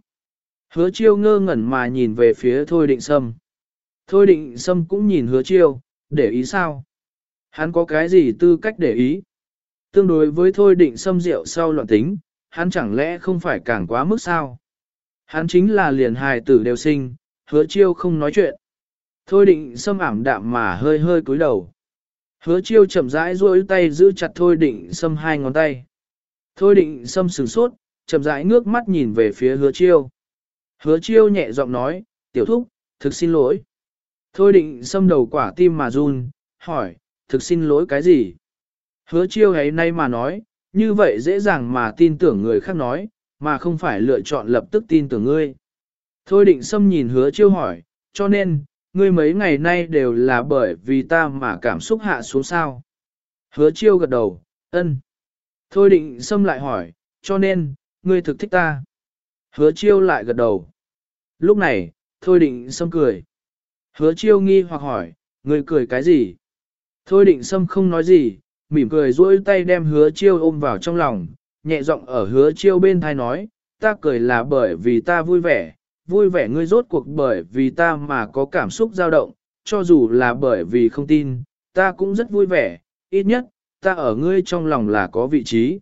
Hứa chiêu ngơ ngẩn mà nhìn về phía thôi định sâm. Thôi định sâm cũng nhìn hứa chiêu, để ý sao? Hắn có cái gì tư cách để ý? Tương đối với thôi định sâm rượu sau loạn tính, hắn chẳng lẽ không phải càng quá mức sao? Hắn chính là liền hài tử đều sinh, hứa chiêu không nói chuyện. Thôi định sâm ảm đạm mà hơi hơi cúi đầu. Hứa chiêu chậm rãi duỗi tay giữ chặt thôi định sâm hai ngón tay. Thôi định sâm sửng sốt, chậm rãi ngước mắt nhìn về phía hứa chiêu. Hứa chiêu nhẹ giọng nói, tiểu thúc, thực xin lỗi. Thôi định sâm đầu quả tim mà run, hỏi, thực xin lỗi cái gì? Hứa chiêu ấy nay mà nói, như vậy dễ dàng mà tin tưởng người khác nói, mà không phải lựa chọn lập tức tin tưởng ngươi. Thôi định sâm nhìn hứa chiêu hỏi, cho nên, ngươi mấy ngày nay đều là bởi vì ta mà cảm xúc hạ xuống sao. Hứa chiêu gật đầu, ân. Thôi định xâm lại hỏi, cho nên, ngươi thực thích ta. Hứa chiêu lại gật đầu. Lúc này, thôi định xâm cười. Hứa chiêu nghi hoặc hỏi, ngươi cười cái gì? Thôi định sâm không nói gì, mỉm cười duỗi tay đem hứa chiêu ôm vào trong lòng, nhẹ giọng ở hứa chiêu bên thai nói, ta cười là bởi vì ta vui vẻ, vui vẻ ngươi rốt cuộc bởi vì ta mà có cảm xúc dao động, cho dù là bởi vì không tin, ta cũng rất vui vẻ, ít nhất, ta ở ngươi trong lòng là có vị trí.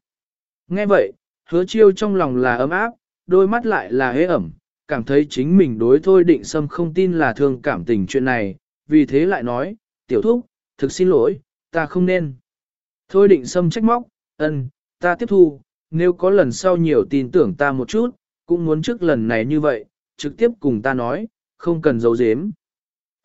Nghe vậy, hứa chiêu trong lòng là ấm áp, đôi mắt lại là hế ẩm, cảm thấy chính mình đối thôi định sâm không tin là thương cảm tình chuyện này, vì thế lại nói, tiểu thúc, thực xin lỗi, ta không nên. Thôi định sâm trách móc, ân, ta tiếp thu, nếu có lần sau nhiều tin tưởng ta một chút, cũng muốn trước lần này như vậy, trực tiếp cùng ta nói, không cần giấu giếm.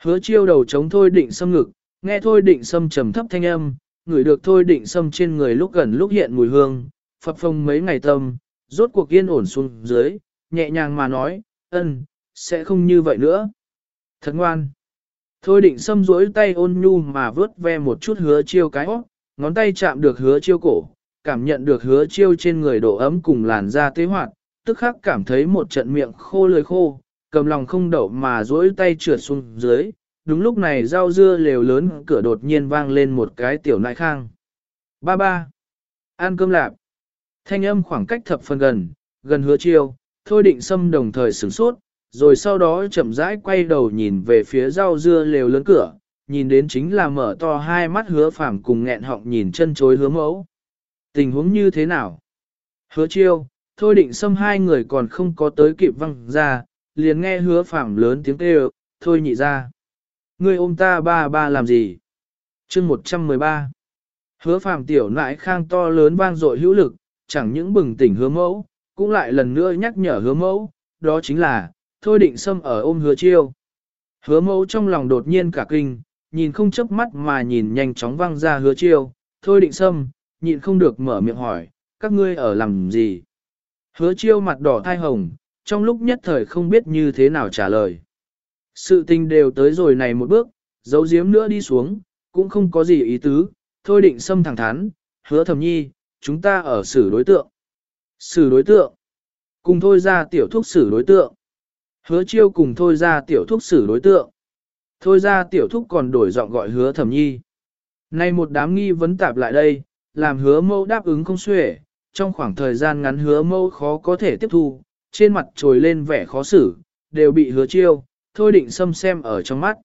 Hứa chiêu đầu chống thôi định sâm ngực, nghe thôi định sâm trầm thấp thanh âm, ngửi được thôi định sâm trên người lúc gần lúc hiện mùi hương, phập phồng mấy ngày tâm, rốt cuộc yên ổn xuống dưới, nhẹ nhàng mà nói, ân, sẽ không như vậy nữa. Thật ngoan. Thôi định xâm rỗi tay ôn nhu mà vớt ve một chút hứa chiêu cái óc, ngón tay chạm được hứa chiêu cổ, cảm nhận được hứa chiêu trên người độ ấm cùng làn da tế hoạt, tức khắc cảm thấy một trận miệng khô lưỡi khô, cầm lòng không đậu mà duỗi tay trượt xuống dưới, đúng lúc này rau dưa lều lớn cửa đột nhiên vang lên một cái tiểu nại khang. Ba ba. Ăn cơm lạp. Thanh âm khoảng cách thập phần gần, gần hứa chiêu, thôi định xâm đồng thời sửng sốt, rồi sau đó chậm rãi quay đầu nhìn về phía rau dưa lều lớn cửa, nhìn đến chính là mở to hai mắt hứa phàm cùng nghẹn họng nhìn chân chối hứa mẫu. Tình huống như thế nào? Hứa chiêu, thôi định xâm hai người còn không có tới kịp văng ra, liền nghe hứa phàm lớn tiếng kêu, thôi nhị ra. Ngươi ôm ta ba ba làm gì? chương 113 Hứa phàm tiểu nãi khang to lớn vang dội hữu lực, chẳng những bừng tỉnh hứa mẫu, cũng lại lần nữa nhắc nhở hứa mẫu, đó chính là, thôi định xâm ở ôm hứa chiêu. Hứa mẫu trong lòng đột nhiên cả kinh, nhìn không chớp mắt mà nhìn nhanh chóng văng ra hứa chiêu, thôi định xâm, nhịn không được mở miệng hỏi, các ngươi ở làm gì? Hứa chiêu mặt đỏ thai hồng, trong lúc nhất thời không biết như thế nào trả lời. Sự tình đều tới rồi này một bước, dấu diếm nữa đi xuống, cũng không có gì ý tứ, thôi định xâm thẳng thắn, hứa thầm nhi, chúng ta ở xử đối tượng. Xử đối tượng. Cùng thôi ra tiểu thúc xử đối tượng. Hứa chiêu cùng thôi ra tiểu thúc xử đối tượng. Thôi ra tiểu thúc còn đổi giọng gọi hứa thẩm nhi. Nay một đám nghi vấn tạp lại đây, làm hứa mâu đáp ứng không xuể, trong khoảng thời gian ngắn hứa mâu khó có thể tiếp thu, trên mặt trồi lên vẻ khó xử, đều bị hứa chiêu, thôi định xâm xem ở trong mắt.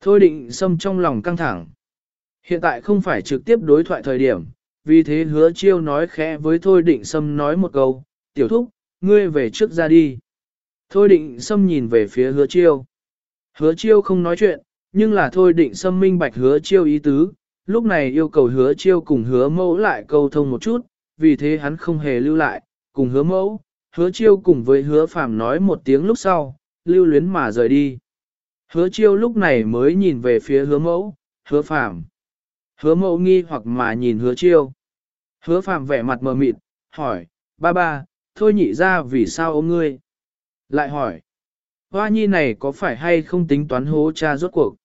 Thôi định xâm trong lòng căng thẳng. Hiện tại không phải trực tiếp đối thoại thời điểm, vì thế hứa chiêu nói khẽ với thôi định xâm nói một câu, tiểu thúc, ngươi về trước ra đi. Thôi định xâm nhìn về phía hứa chiêu. Hứa chiêu không nói chuyện, nhưng là thôi định xâm minh bạch hứa chiêu ý tứ, lúc này yêu cầu hứa chiêu cùng hứa mẫu lại câu thông một chút, vì thế hắn không hề lưu lại, cùng hứa mẫu, hứa chiêu cùng với hứa phàm nói một tiếng lúc sau, lưu luyến mà rời đi. Hứa chiêu lúc này mới nhìn về phía hứa mẫu, hứa phàm. Hứa mẫu nghi hoặc mà nhìn hứa chiêu. Hứa phàm vẻ mặt mờ mịt, hỏi, ba ba, thôi nhị ra vì sao ôm ngươi? Lại hỏi, hoa nhi này có phải hay không tính toán hố cha rốt cuộc?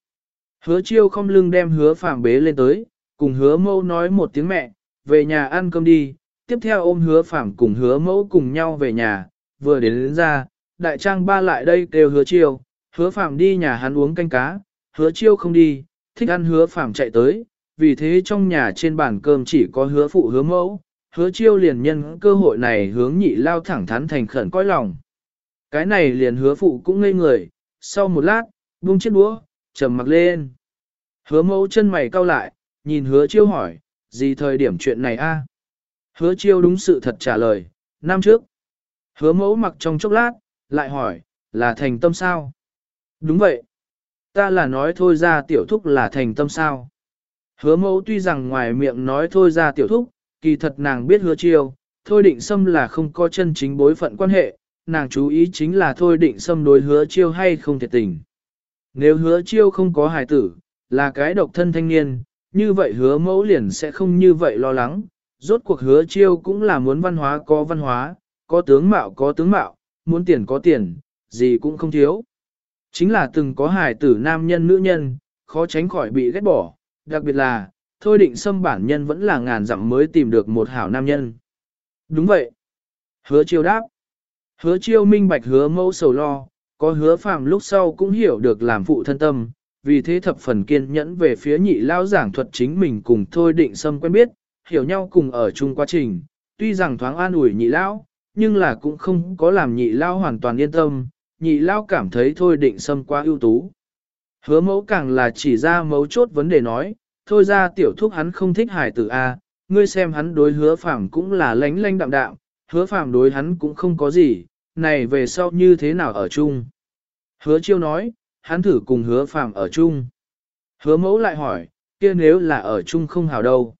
Hứa chiêu không lưng đem hứa phàm bế lên tới, cùng hứa mẫu nói một tiếng mẹ, về nhà ăn cơm đi, tiếp theo ôm hứa phàm cùng hứa mẫu cùng nhau về nhà, vừa đến, đến ra, đại trang ba lại đây kêu hứa chiêu, hứa phàm đi nhà hắn uống canh cá, hứa chiêu không đi, thích ăn hứa phàm chạy tới, vì thế trong nhà trên bàn cơm chỉ có hứa phụ hứa mẫu, hứa chiêu liền nhân cơ hội này hướng nhị lao thẳng thắn thành khẩn coi lòng. Cái này liền hứa phụ cũng ngây người, sau một lát, buông chiếc đũa, trầm mặc lên. Hứa mẫu chân mày cau lại, nhìn hứa chiêu hỏi, gì thời điểm chuyện này a? Hứa chiêu đúng sự thật trả lời, năm trước. Hứa mẫu mặc trong chốc lát, lại hỏi, là thành tâm sao? Đúng vậy. Ta là nói thôi ra tiểu thúc là thành tâm sao? Hứa mẫu tuy rằng ngoài miệng nói thôi ra tiểu thúc, kỳ thật nàng biết hứa chiêu, thôi định xâm là không có chân chính bối phận quan hệ, nàng chú ý chính là thôi định xâm đối hứa chiêu hay không thiệt tình. Nếu hứa chiêu không có hài tử, là cái độc thân thanh niên, như vậy hứa mẫu liền sẽ không như vậy lo lắng, rốt cuộc hứa chiêu cũng là muốn văn hóa có văn hóa, có tướng mạo có tướng mạo, muốn tiền có tiền, gì cũng không thiếu. Chính là từng có hài tử nam nhân nữ nhân, khó tránh khỏi bị ghét bỏ, đặc biệt là, thôi định xâm bản nhân vẫn là ngàn dặm mới tìm được một hảo nam nhân. Đúng vậy. Hứa chiêu đáp. Hứa chiêu minh bạch hứa mẫu sầu lo, có hứa phàm lúc sau cũng hiểu được làm phụ thân tâm, vì thế thập phần kiên nhẫn về phía nhị lao giảng thuật chính mình cùng thôi định xâm quen biết, hiểu nhau cùng ở chung quá trình, tuy rằng thoáng an ủi nhị lao, nhưng là cũng không có làm nhị lao hoàn toàn yên tâm, nhị lao cảm thấy thôi định xâm quá ưu tú. Hứa mẫu càng là chỉ ra mấu chốt vấn đề nói, thôi ra tiểu thúc hắn không thích hải tử A, ngươi xem hắn đối hứa phàm cũng là lánh lánh đạm đạm, hứa phàm đối hắn cũng không có gì, này về sau như thế nào ở chung. Hứa chiêu nói, hắn thử cùng hứa phàm ở chung. Hứa mẫu lại hỏi, kia nếu là ở chung không hảo đâu.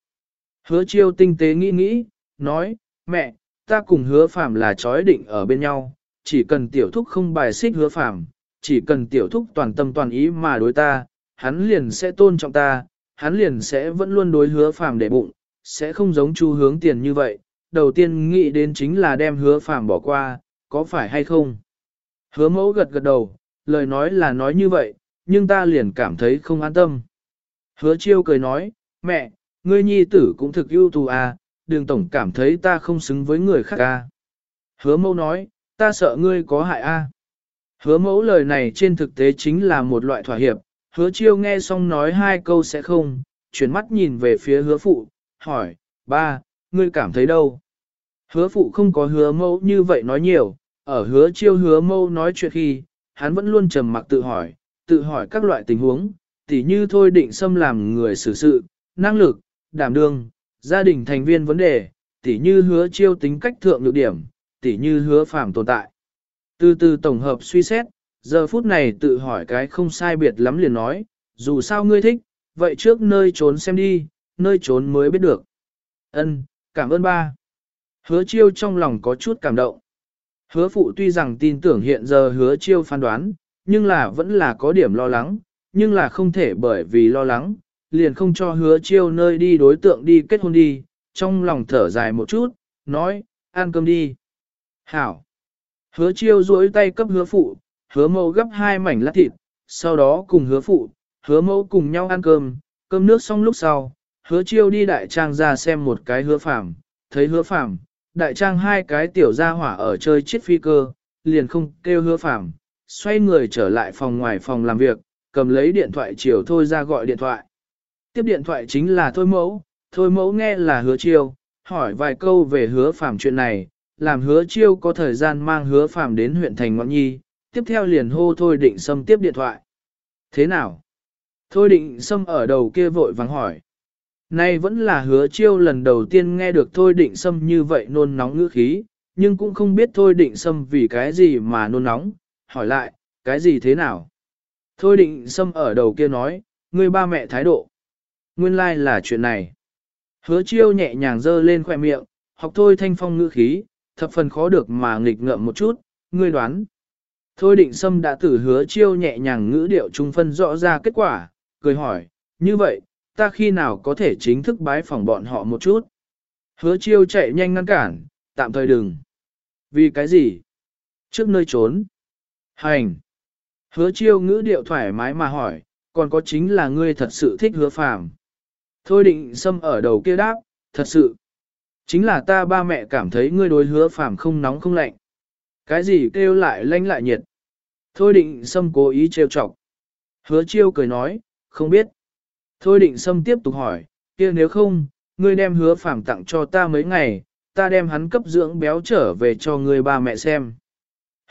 Hứa chiêu tinh tế nghĩ nghĩ, nói, mẹ, ta cùng hứa phàm là chói định ở bên nhau, chỉ cần tiểu thúc không bài xích hứa phàm, chỉ cần tiểu thúc toàn tâm toàn ý mà đối ta, hắn liền sẽ tôn trọng ta, hắn liền sẽ vẫn luôn đối hứa phàm để bụng, sẽ không giống chu hướng tiền như vậy. Đầu tiên nghĩ đến chính là đem hứa phàm bỏ qua, có phải hay không? Hứa mẫu gật gật đầu, lời nói là nói như vậy, nhưng ta liền cảm thấy không an tâm. Hứa chiêu cười nói, mẹ, ngươi nhi tử cũng thực ưu tú à, đường tổng cảm thấy ta không xứng với người khác à. Hứa mẫu nói, ta sợ ngươi có hại a. À. Hứa mẫu lời này trên thực tế chính là một loại thỏa hiệp, Hứa chiêu nghe xong nói hai câu sẽ không, chuyển mắt nhìn về phía hứa phụ, hỏi, ba, ngươi cảm thấy đâu? Hứa phụ không có hứa mẫu như vậy nói nhiều, ở hứa chiêu hứa mâu nói chuyện khi, hắn vẫn luôn trầm mặc tự hỏi, tự hỏi các loại tình huống, tỉ như thôi định xâm làm người xử sự, năng lực, đảm đương, gia đình thành viên vấn đề, tỉ như hứa chiêu tính cách thượng lược điểm, tỉ như hứa phạm tồn tại. Từ từ tổng hợp suy xét, giờ phút này tự hỏi cái không sai biệt lắm liền nói, dù sao ngươi thích, vậy trước nơi trốn xem đi, nơi trốn mới biết được. Ân, cảm ơn ba. Hứa chiêu trong lòng có chút cảm động. Hứa phụ tuy rằng tin tưởng hiện giờ hứa chiêu phán đoán, nhưng là vẫn là có điểm lo lắng, nhưng là không thể bởi vì lo lắng, liền không cho hứa chiêu nơi đi đối tượng đi kết hôn đi, trong lòng thở dài một chút, nói, ăn cơm đi. Hảo. Hứa chiêu duỗi tay cấp hứa phụ, hứa mẫu gấp hai mảnh lát thịt, sau đó cùng hứa phụ, hứa mẫu cùng nhau ăn cơm, cơm nước xong lúc sau, hứa chiêu đi đại trang ra xem một cái hứa phạm, thấy hứa phạm, đại trang hai cái tiểu gia hỏa ở chơi chiếc phi cơ, liền không kêu hứa phạm, xoay người trở lại phòng ngoài phòng làm việc, cầm lấy điện thoại chiều thôi ra gọi điện thoại. Tiếp điện thoại chính là thôi mẫu, thôi mẫu nghe là hứa chiêu, hỏi vài câu về hứa phạm chuyện này, làm hứa chiêu có thời gian mang hứa phạm đến huyện thành ngọn Nhi, tiếp theo liền hô thôi định xâm tiếp điện thoại. Thế nào? Thôi định xâm ở đầu kia vội vắng hỏi. Nay vẫn là hứa chiêu lần đầu tiên nghe được thôi định sâm như vậy nôn nóng ngữ khí, nhưng cũng không biết thôi định sâm vì cái gì mà nôn nóng, hỏi lại, cái gì thế nào? Thôi định sâm ở đầu kia nói, người ba mẹ thái độ. Nguyên lai like là chuyện này. Hứa chiêu nhẹ nhàng dơ lên khỏe miệng, học thôi thanh phong ngữ khí, thập phần khó được mà nghịch ngợm một chút, ngươi đoán. Thôi định sâm đã tử hứa chiêu nhẹ nhàng ngữ điệu trung phân rõ ra kết quả, cười hỏi, như vậy, ta khi nào có thể chính thức bái phỏng bọn họ một chút? Hứa chiêu chạy nhanh ngăn cản, tạm thời đừng. Vì cái gì? Trước nơi trốn. Hành. Hứa chiêu ngữ điệu thoải mái mà hỏi, còn có chính là ngươi thật sự thích hứa phàm. Thôi định xâm ở đầu kia đáp, thật sự. Chính là ta ba mẹ cảm thấy ngươi đối hứa phàm không nóng không lạnh. Cái gì kêu lại lanh lại nhiệt. Thôi định xâm cố ý trêu chọc. Hứa chiêu cười nói, không biết. Thôi định xâm tiếp tục hỏi, kia nếu không, ngươi đem hứa phàm tặng cho ta mấy ngày, ta đem hắn cấp dưỡng béo trở về cho ngươi ba mẹ xem.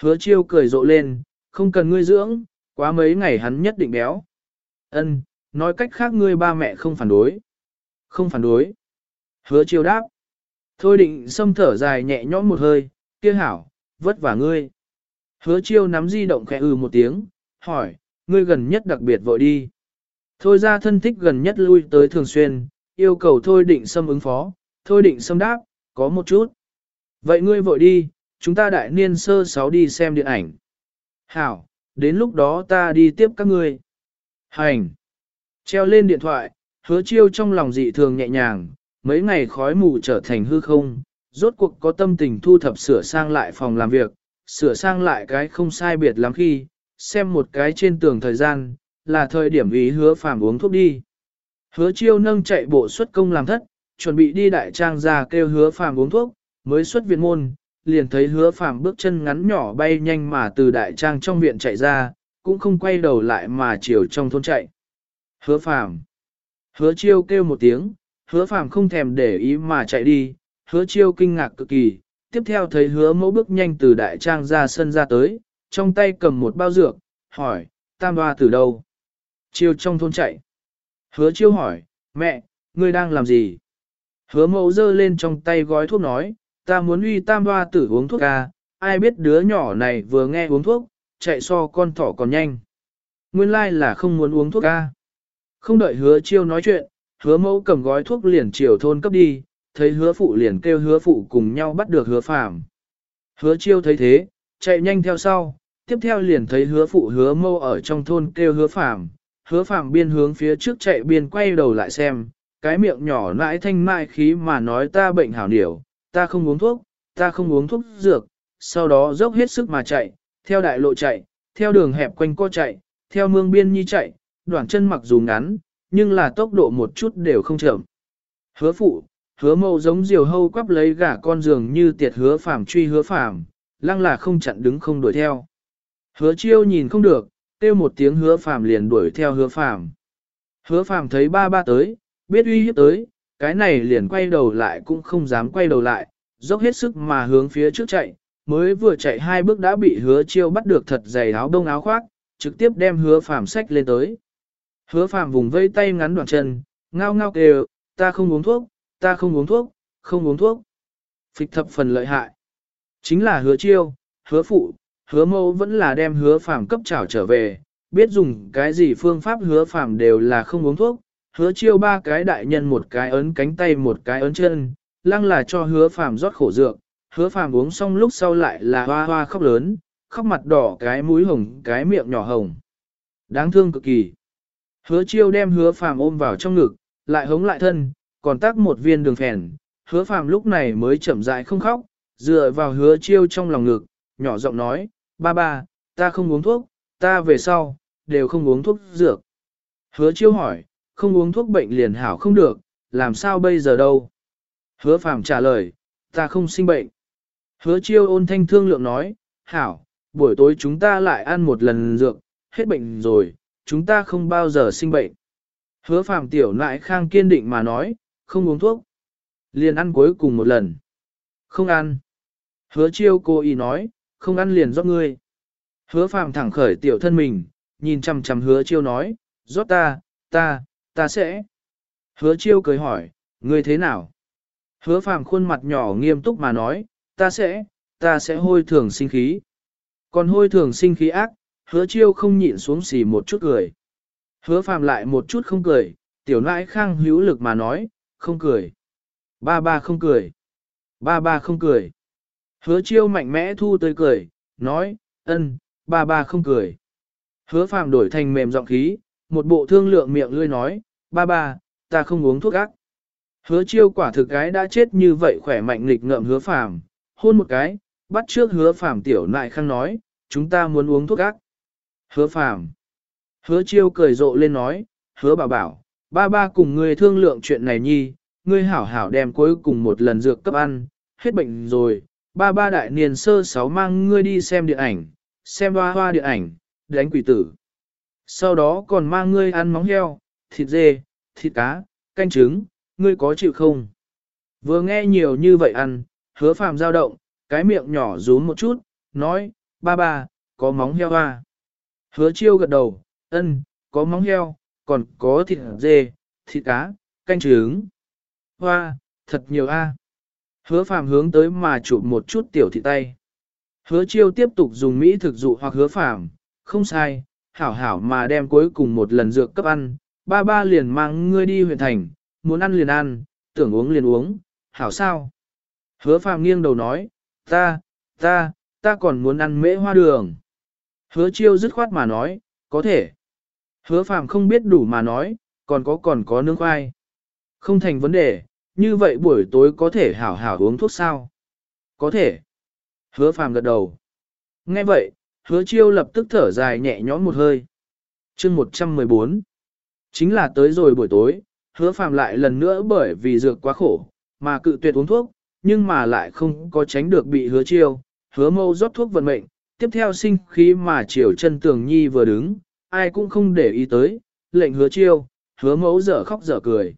Hứa chiêu cười rộ lên, không cần ngươi dưỡng, quá mấy ngày hắn nhất định béo. Ân, nói cách khác ngươi ba mẹ không phản đối. Không phản đối. Hứa chiêu đáp. Thôi định xâm thở dài nhẹ nhõm một hơi, kia hảo, vất vả ngươi. Hứa chiêu nắm di động khẽ ừ một tiếng, hỏi, ngươi gần nhất đặc biệt vội đi. Thôi ra thân thích gần nhất lui tới thường xuyên, yêu cầu thôi định xâm ứng phó, thôi định xâm đáp, có một chút. Vậy ngươi vội đi, chúng ta đại niên sơ sáu đi xem điện ảnh. Hảo, đến lúc đó ta đi tiếp các ngươi. Hành. Treo lên điện thoại, hứa chiêu trong lòng dị thường nhẹ nhàng, mấy ngày khói mù trở thành hư không, rốt cuộc có tâm tình thu thập sửa sang lại phòng làm việc, sửa sang lại cái không sai biệt lắm khi, xem một cái trên tường thời gian, là thời điểm ý hứa phàm uống thuốc đi. Hứa chiêu nâng chạy bộ xuất công làm thất, chuẩn bị đi đại trang ra kêu hứa phàm uống thuốc, mới xuất viện môn, liền thấy hứa phàm bước chân ngắn nhỏ bay nhanh mà từ đại trang trong viện chạy ra, cũng không quay đầu lại mà chiều trong thôn chạy. Hứa phàm. Hứa chiêu kêu một tiếng, hứa phàm không thèm để ý mà chạy đi, hứa chiêu kinh ngạc cực kỳ, tiếp theo thấy hứa mẫu bước nhanh từ đại trang ra sân ra tới, trong tay cầm một bao dược, hỏi, tam hoa từ đâu? Chiêu trong thôn chạy. Hứa chiêu hỏi, mẹ, ngươi đang làm gì? Hứa mẫu giơ lên trong tay gói thuốc nói, ta muốn uy tam hoa tử uống thuốc ca, ai biết đứa nhỏ này vừa nghe uống thuốc, chạy so con thỏ còn nhanh. Nguyên lai like là không muốn uống thuốc ca. Không đợi hứa chiêu nói chuyện, hứa mẫu cầm gói thuốc liền chiều thôn cấp đi, thấy hứa phụ liền kêu hứa phụ cùng nhau bắt được hứa phạm Hứa chiêu thấy thế, chạy nhanh theo sau, tiếp theo liền thấy hứa phụ hứa mâu ở trong thôn kêu hứa phạm Hứa phàm biên hướng phía trước chạy biên quay đầu lại xem, cái miệng nhỏ nãi thanh mại khí mà nói ta bệnh hảo điểu, ta không uống thuốc, ta không uống thuốc dược, sau đó dốc hết sức mà chạy, theo đại lộ chạy, theo đường hẹp quanh co chạy, theo mương biên nhi chạy, đoạn chân mặc dù ngắn, nhưng là tốc độ một chút đều không chậm. Hứa phụ, hứa mâu giống diều hâu quắp lấy gà con giường như tiệt hứa phàm truy hứa phàm, lăng là không chặn đứng không đuổi theo. Hứa chiêu nhìn không được, kêu một tiếng hứa phàm liền đuổi theo hứa phàm. Hứa phàm thấy ba ba tới, biết uy hiếp tới, cái này liền quay đầu lại cũng không dám quay đầu lại, dốc hết sức mà hướng phía trước chạy, mới vừa chạy hai bước đã bị hứa chiêu bắt được thật dày áo đông áo khoác, trực tiếp đem hứa phàm sách lên tới. Hứa phàm vùng vây tay ngắn đoạn chân, ngao ngao kêu, ta không uống thuốc, ta không uống thuốc, không uống thuốc. Phịch thập phần lợi hại. Chính là hứa chiêu, hứa phụ, hứa mẫu vẫn là đem hứa phàm cấp trảo trở về, biết dùng cái gì phương pháp hứa phàm đều là không uống thuốc, hứa chiêu ba cái đại nhân một cái ấn cánh tay một cái ấn chân, lăng là cho hứa phàm rót khổ dược, hứa phàm uống xong lúc sau lại là hoa hoa khóc lớn, khóc mặt đỏ cái mũi hồng cái miệng nhỏ hồng. Đáng thương cực kỳ. Hứa chiêu đem hứa phàm ôm vào trong ngực, lại hống lại thân, còn tác một viên đường phèn, hứa phàm lúc này mới chậm rãi không khóc, dựa vào hứa chiêu trong lòng ngực, nhỏ giọng nói, ba ba, ta không uống thuốc, ta về sau, đều không uống thuốc dược. Hứa chiêu hỏi, không uống thuốc bệnh liền hảo không được, làm sao bây giờ đâu? Hứa phàm trả lời, ta không sinh bệnh. Hứa chiêu ôn thanh thương lượng nói, hảo, buổi tối chúng ta lại ăn một lần dược, hết bệnh rồi, chúng ta không bao giờ sinh bệnh. Hứa phàm tiểu nại khang kiên định mà nói, không uống thuốc. Liền ăn cuối cùng một lần. Không ăn. Hứa chiêu cô y nói, không ăn liền rót ngươi. Hứa phàm thẳng khởi tiểu thân mình, nhìn chằm chằm hứa chiêu nói, rót ta, ta, ta sẽ. Hứa chiêu cười hỏi, ngươi thế nào? Hứa phàm khuôn mặt nhỏ nghiêm túc mà nói, ta sẽ, ta sẽ hôi thường sinh khí. Còn hôi thường sinh khí ác, hứa chiêu không nhịn xuống xì một chút cười. Hứa phàm lại một chút không cười, tiểu nãi khang hữu lực mà nói, không cười. Ba ba không cười. Ba ba không cười. Hứa chiêu mạnh mẽ thu tới cười, nói, ân, ba ba không cười. Hứa phàm đổi thành mềm giọng khí, một bộ thương lượng miệng lươi nói, ba ba, ta không uống thuốc ác. Hứa chiêu quả thực cái đã chết như vậy khỏe mạnh nghịch ngợm hứa phàm, hôn một cái, bắt trước hứa phàm tiểu nại khăn nói, chúng ta muốn uống thuốc ác. Hứa phàm. Hứa chiêu cười rộ lên nói, hứa bảo bảo, ba ba cùng ngươi thương lượng chuyện này nhi, ngươi hảo hảo đem cuối cùng một lần dược cấp ăn, hết bệnh rồi, ba ba đại niên sơ sáu mang ngươi đi xem điện ảnh, xem hoa hoa điện ảnh, đánh quỷ tử. Sau đó còn mang ngươi ăn móng heo, thịt dê, thịt cá, canh trứng, ngươi có chịu không? Vừa nghe nhiều như vậy ăn, hứa phàm dao động, cái miệng nhỏ rún một chút, nói, ba ba, có móng heo à? Hứa chiêu gật đầu, ân, có móng heo, còn có thịt dê, thịt cá, canh trứng. Hoa, thật nhiều a. Hứa phàm hướng tới mà chụp một chút tiểu thị tay. Hứa chiêu tiếp tục dùng mỹ thực dụ hoặc hứa phàm, không sai, hảo hảo mà đem cuối cùng một lần dược cấp ăn, ba ba liền mang ngươi đi huyện thành, muốn ăn liền ăn, tưởng uống liền uống, hảo sao? Hứa phàm nghiêng đầu nói, ta, ta, ta còn muốn ăn mễ hoa đường. Hứa chiêu dứt khoát mà nói, có thể. Hứa phàm không biết đủ mà nói, còn có còn có nướng khoai. Không thành vấn đề, như vậy buổi tối có thể hảo hảo uống thuốc sao? Có thể. Hứa phàm gật đầu. Nghe vậy, hứa chiêu lập tức thở dài nhẹ nhõm một hơi. chương 114. Chính là tới rồi buổi tối, hứa phàm lại lần nữa bởi vì dược quá khổ, mà cự tuyệt uống thuốc, nhưng mà lại không có tránh được bị hứa chiêu, hứa mâu rót thuốc vận mệnh, tiếp theo sinh khí mà chiều chân tường nhi vừa đứng, ai cũng không để ý tới, lệnh hứa chiêu, hứa mẫu dở khóc dở cười.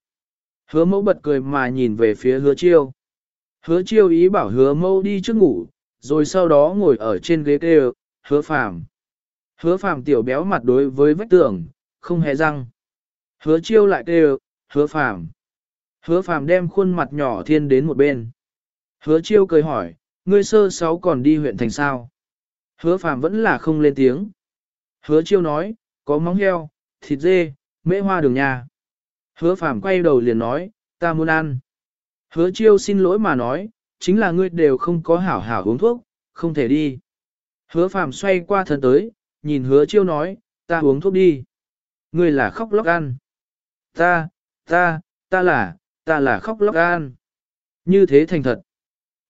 Hứa mẫu bật cười mà nhìn về phía hứa chiêu. Hứa chiêu ý bảo hứa mẫu đi trước ngủ, rồi sau đó ngồi ở trên ghế kêu, hứa phàm. Hứa phàm tiểu béo mặt đối với vách tường, không hề răng. Hứa chiêu lại kêu, hứa phàm. Hứa phàm đem khuôn mặt nhỏ thiên đến một bên. Hứa chiêu cười hỏi, ngươi sơ sáu còn đi huyện thành sao? Hứa phàm vẫn là không lên tiếng. Hứa chiêu nói, có móng heo, thịt dê, mễ hoa đường nhà. Hứa phàm quay đầu liền nói, ta muốn ăn. Hứa chiêu xin lỗi mà nói, chính là ngươi đều không có hảo hảo uống thuốc, không thể đi. Hứa phàm xoay qua thân tới, nhìn hứa chiêu nói, ta uống thuốc đi. Ngươi là khóc lóc ăn. Ta, ta, ta là, ta là khóc lóc ăn. Như thế thành thật.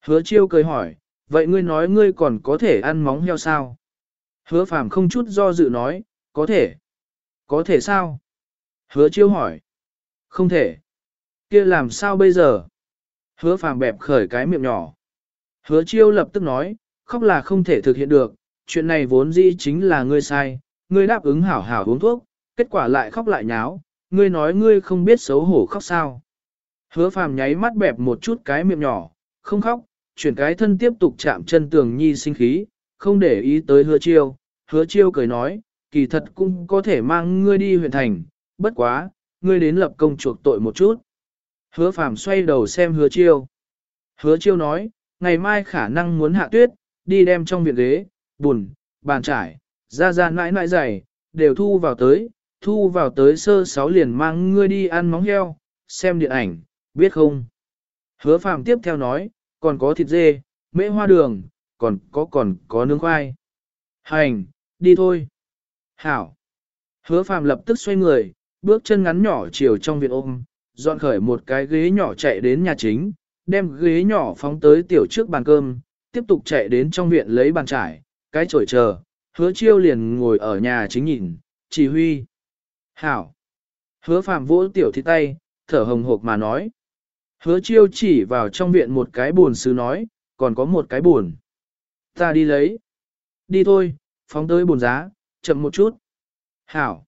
Hứa chiêu cười hỏi, vậy ngươi nói ngươi còn có thể ăn móng heo sao? Hứa phàm không chút do dự nói, có thể. Có thể sao? Hứa chiêu hỏi. Không thể. kia làm sao bây giờ? Hứa phàm bẹp khởi cái miệng nhỏ. Hứa chiêu lập tức nói, khóc là không thể thực hiện được, chuyện này vốn dĩ chính là ngươi sai, ngươi đáp ứng hảo hảo uống thuốc, kết quả lại khóc lại nháo, ngươi nói ngươi không biết xấu hổ khóc sao. Hứa phàm nháy mắt bẹp một chút cái miệng nhỏ, không khóc, chuyển cái thân tiếp tục chạm chân tường nhi sinh khí, không để ý tới hứa chiêu. Hứa chiêu cười nói, kỳ thật cũng có thể mang ngươi đi huyện thành, bất quá, ngươi đến lập công chuộc tội một chút. Hứa phàm xoay đầu xem hứa chiêu. Hứa chiêu nói, ngày mai khả năng muốn hạ tuyết, đi đem trong viện ghế, bùn, bàn trải, ra ra nãi nãi dày, đều thu vào tới, thu vào tới sơ sáu liền mang ngươi đi ăn móng heo, xem điện ảnh, biết không? Hứa phàm tiếp theo nói, còn có thịt dê, mễ hoa đường, còn có còn có nướng khoai. Hành, đi thôi. Hảo. Hứa phàm lập tức xoay người, bước chân ngắn nhỏ chiều trong viện ôm, dọn khởi một cái ghế nhỏ chạy đến nhà chính, đem ghế nhỏ phóng tới tiểu trước bàn cơm, tiếp tục chạy đến trong viện lấy bàn trải, cái chổi chờ, hứa chiêu liền ngồi ở nhà chính nhìn, chỉ huy. Hảo. Hứa phàm vỗ tiểu thịt tay, thở hồng hộc mà nói. Hứa chiêu chỉ vào trong viện một cái buồn sứ nói, còn có một cái buồn. Ta đi lấy. Đi thôi, phóng tới buồn giá, chậm một chút. Hảo.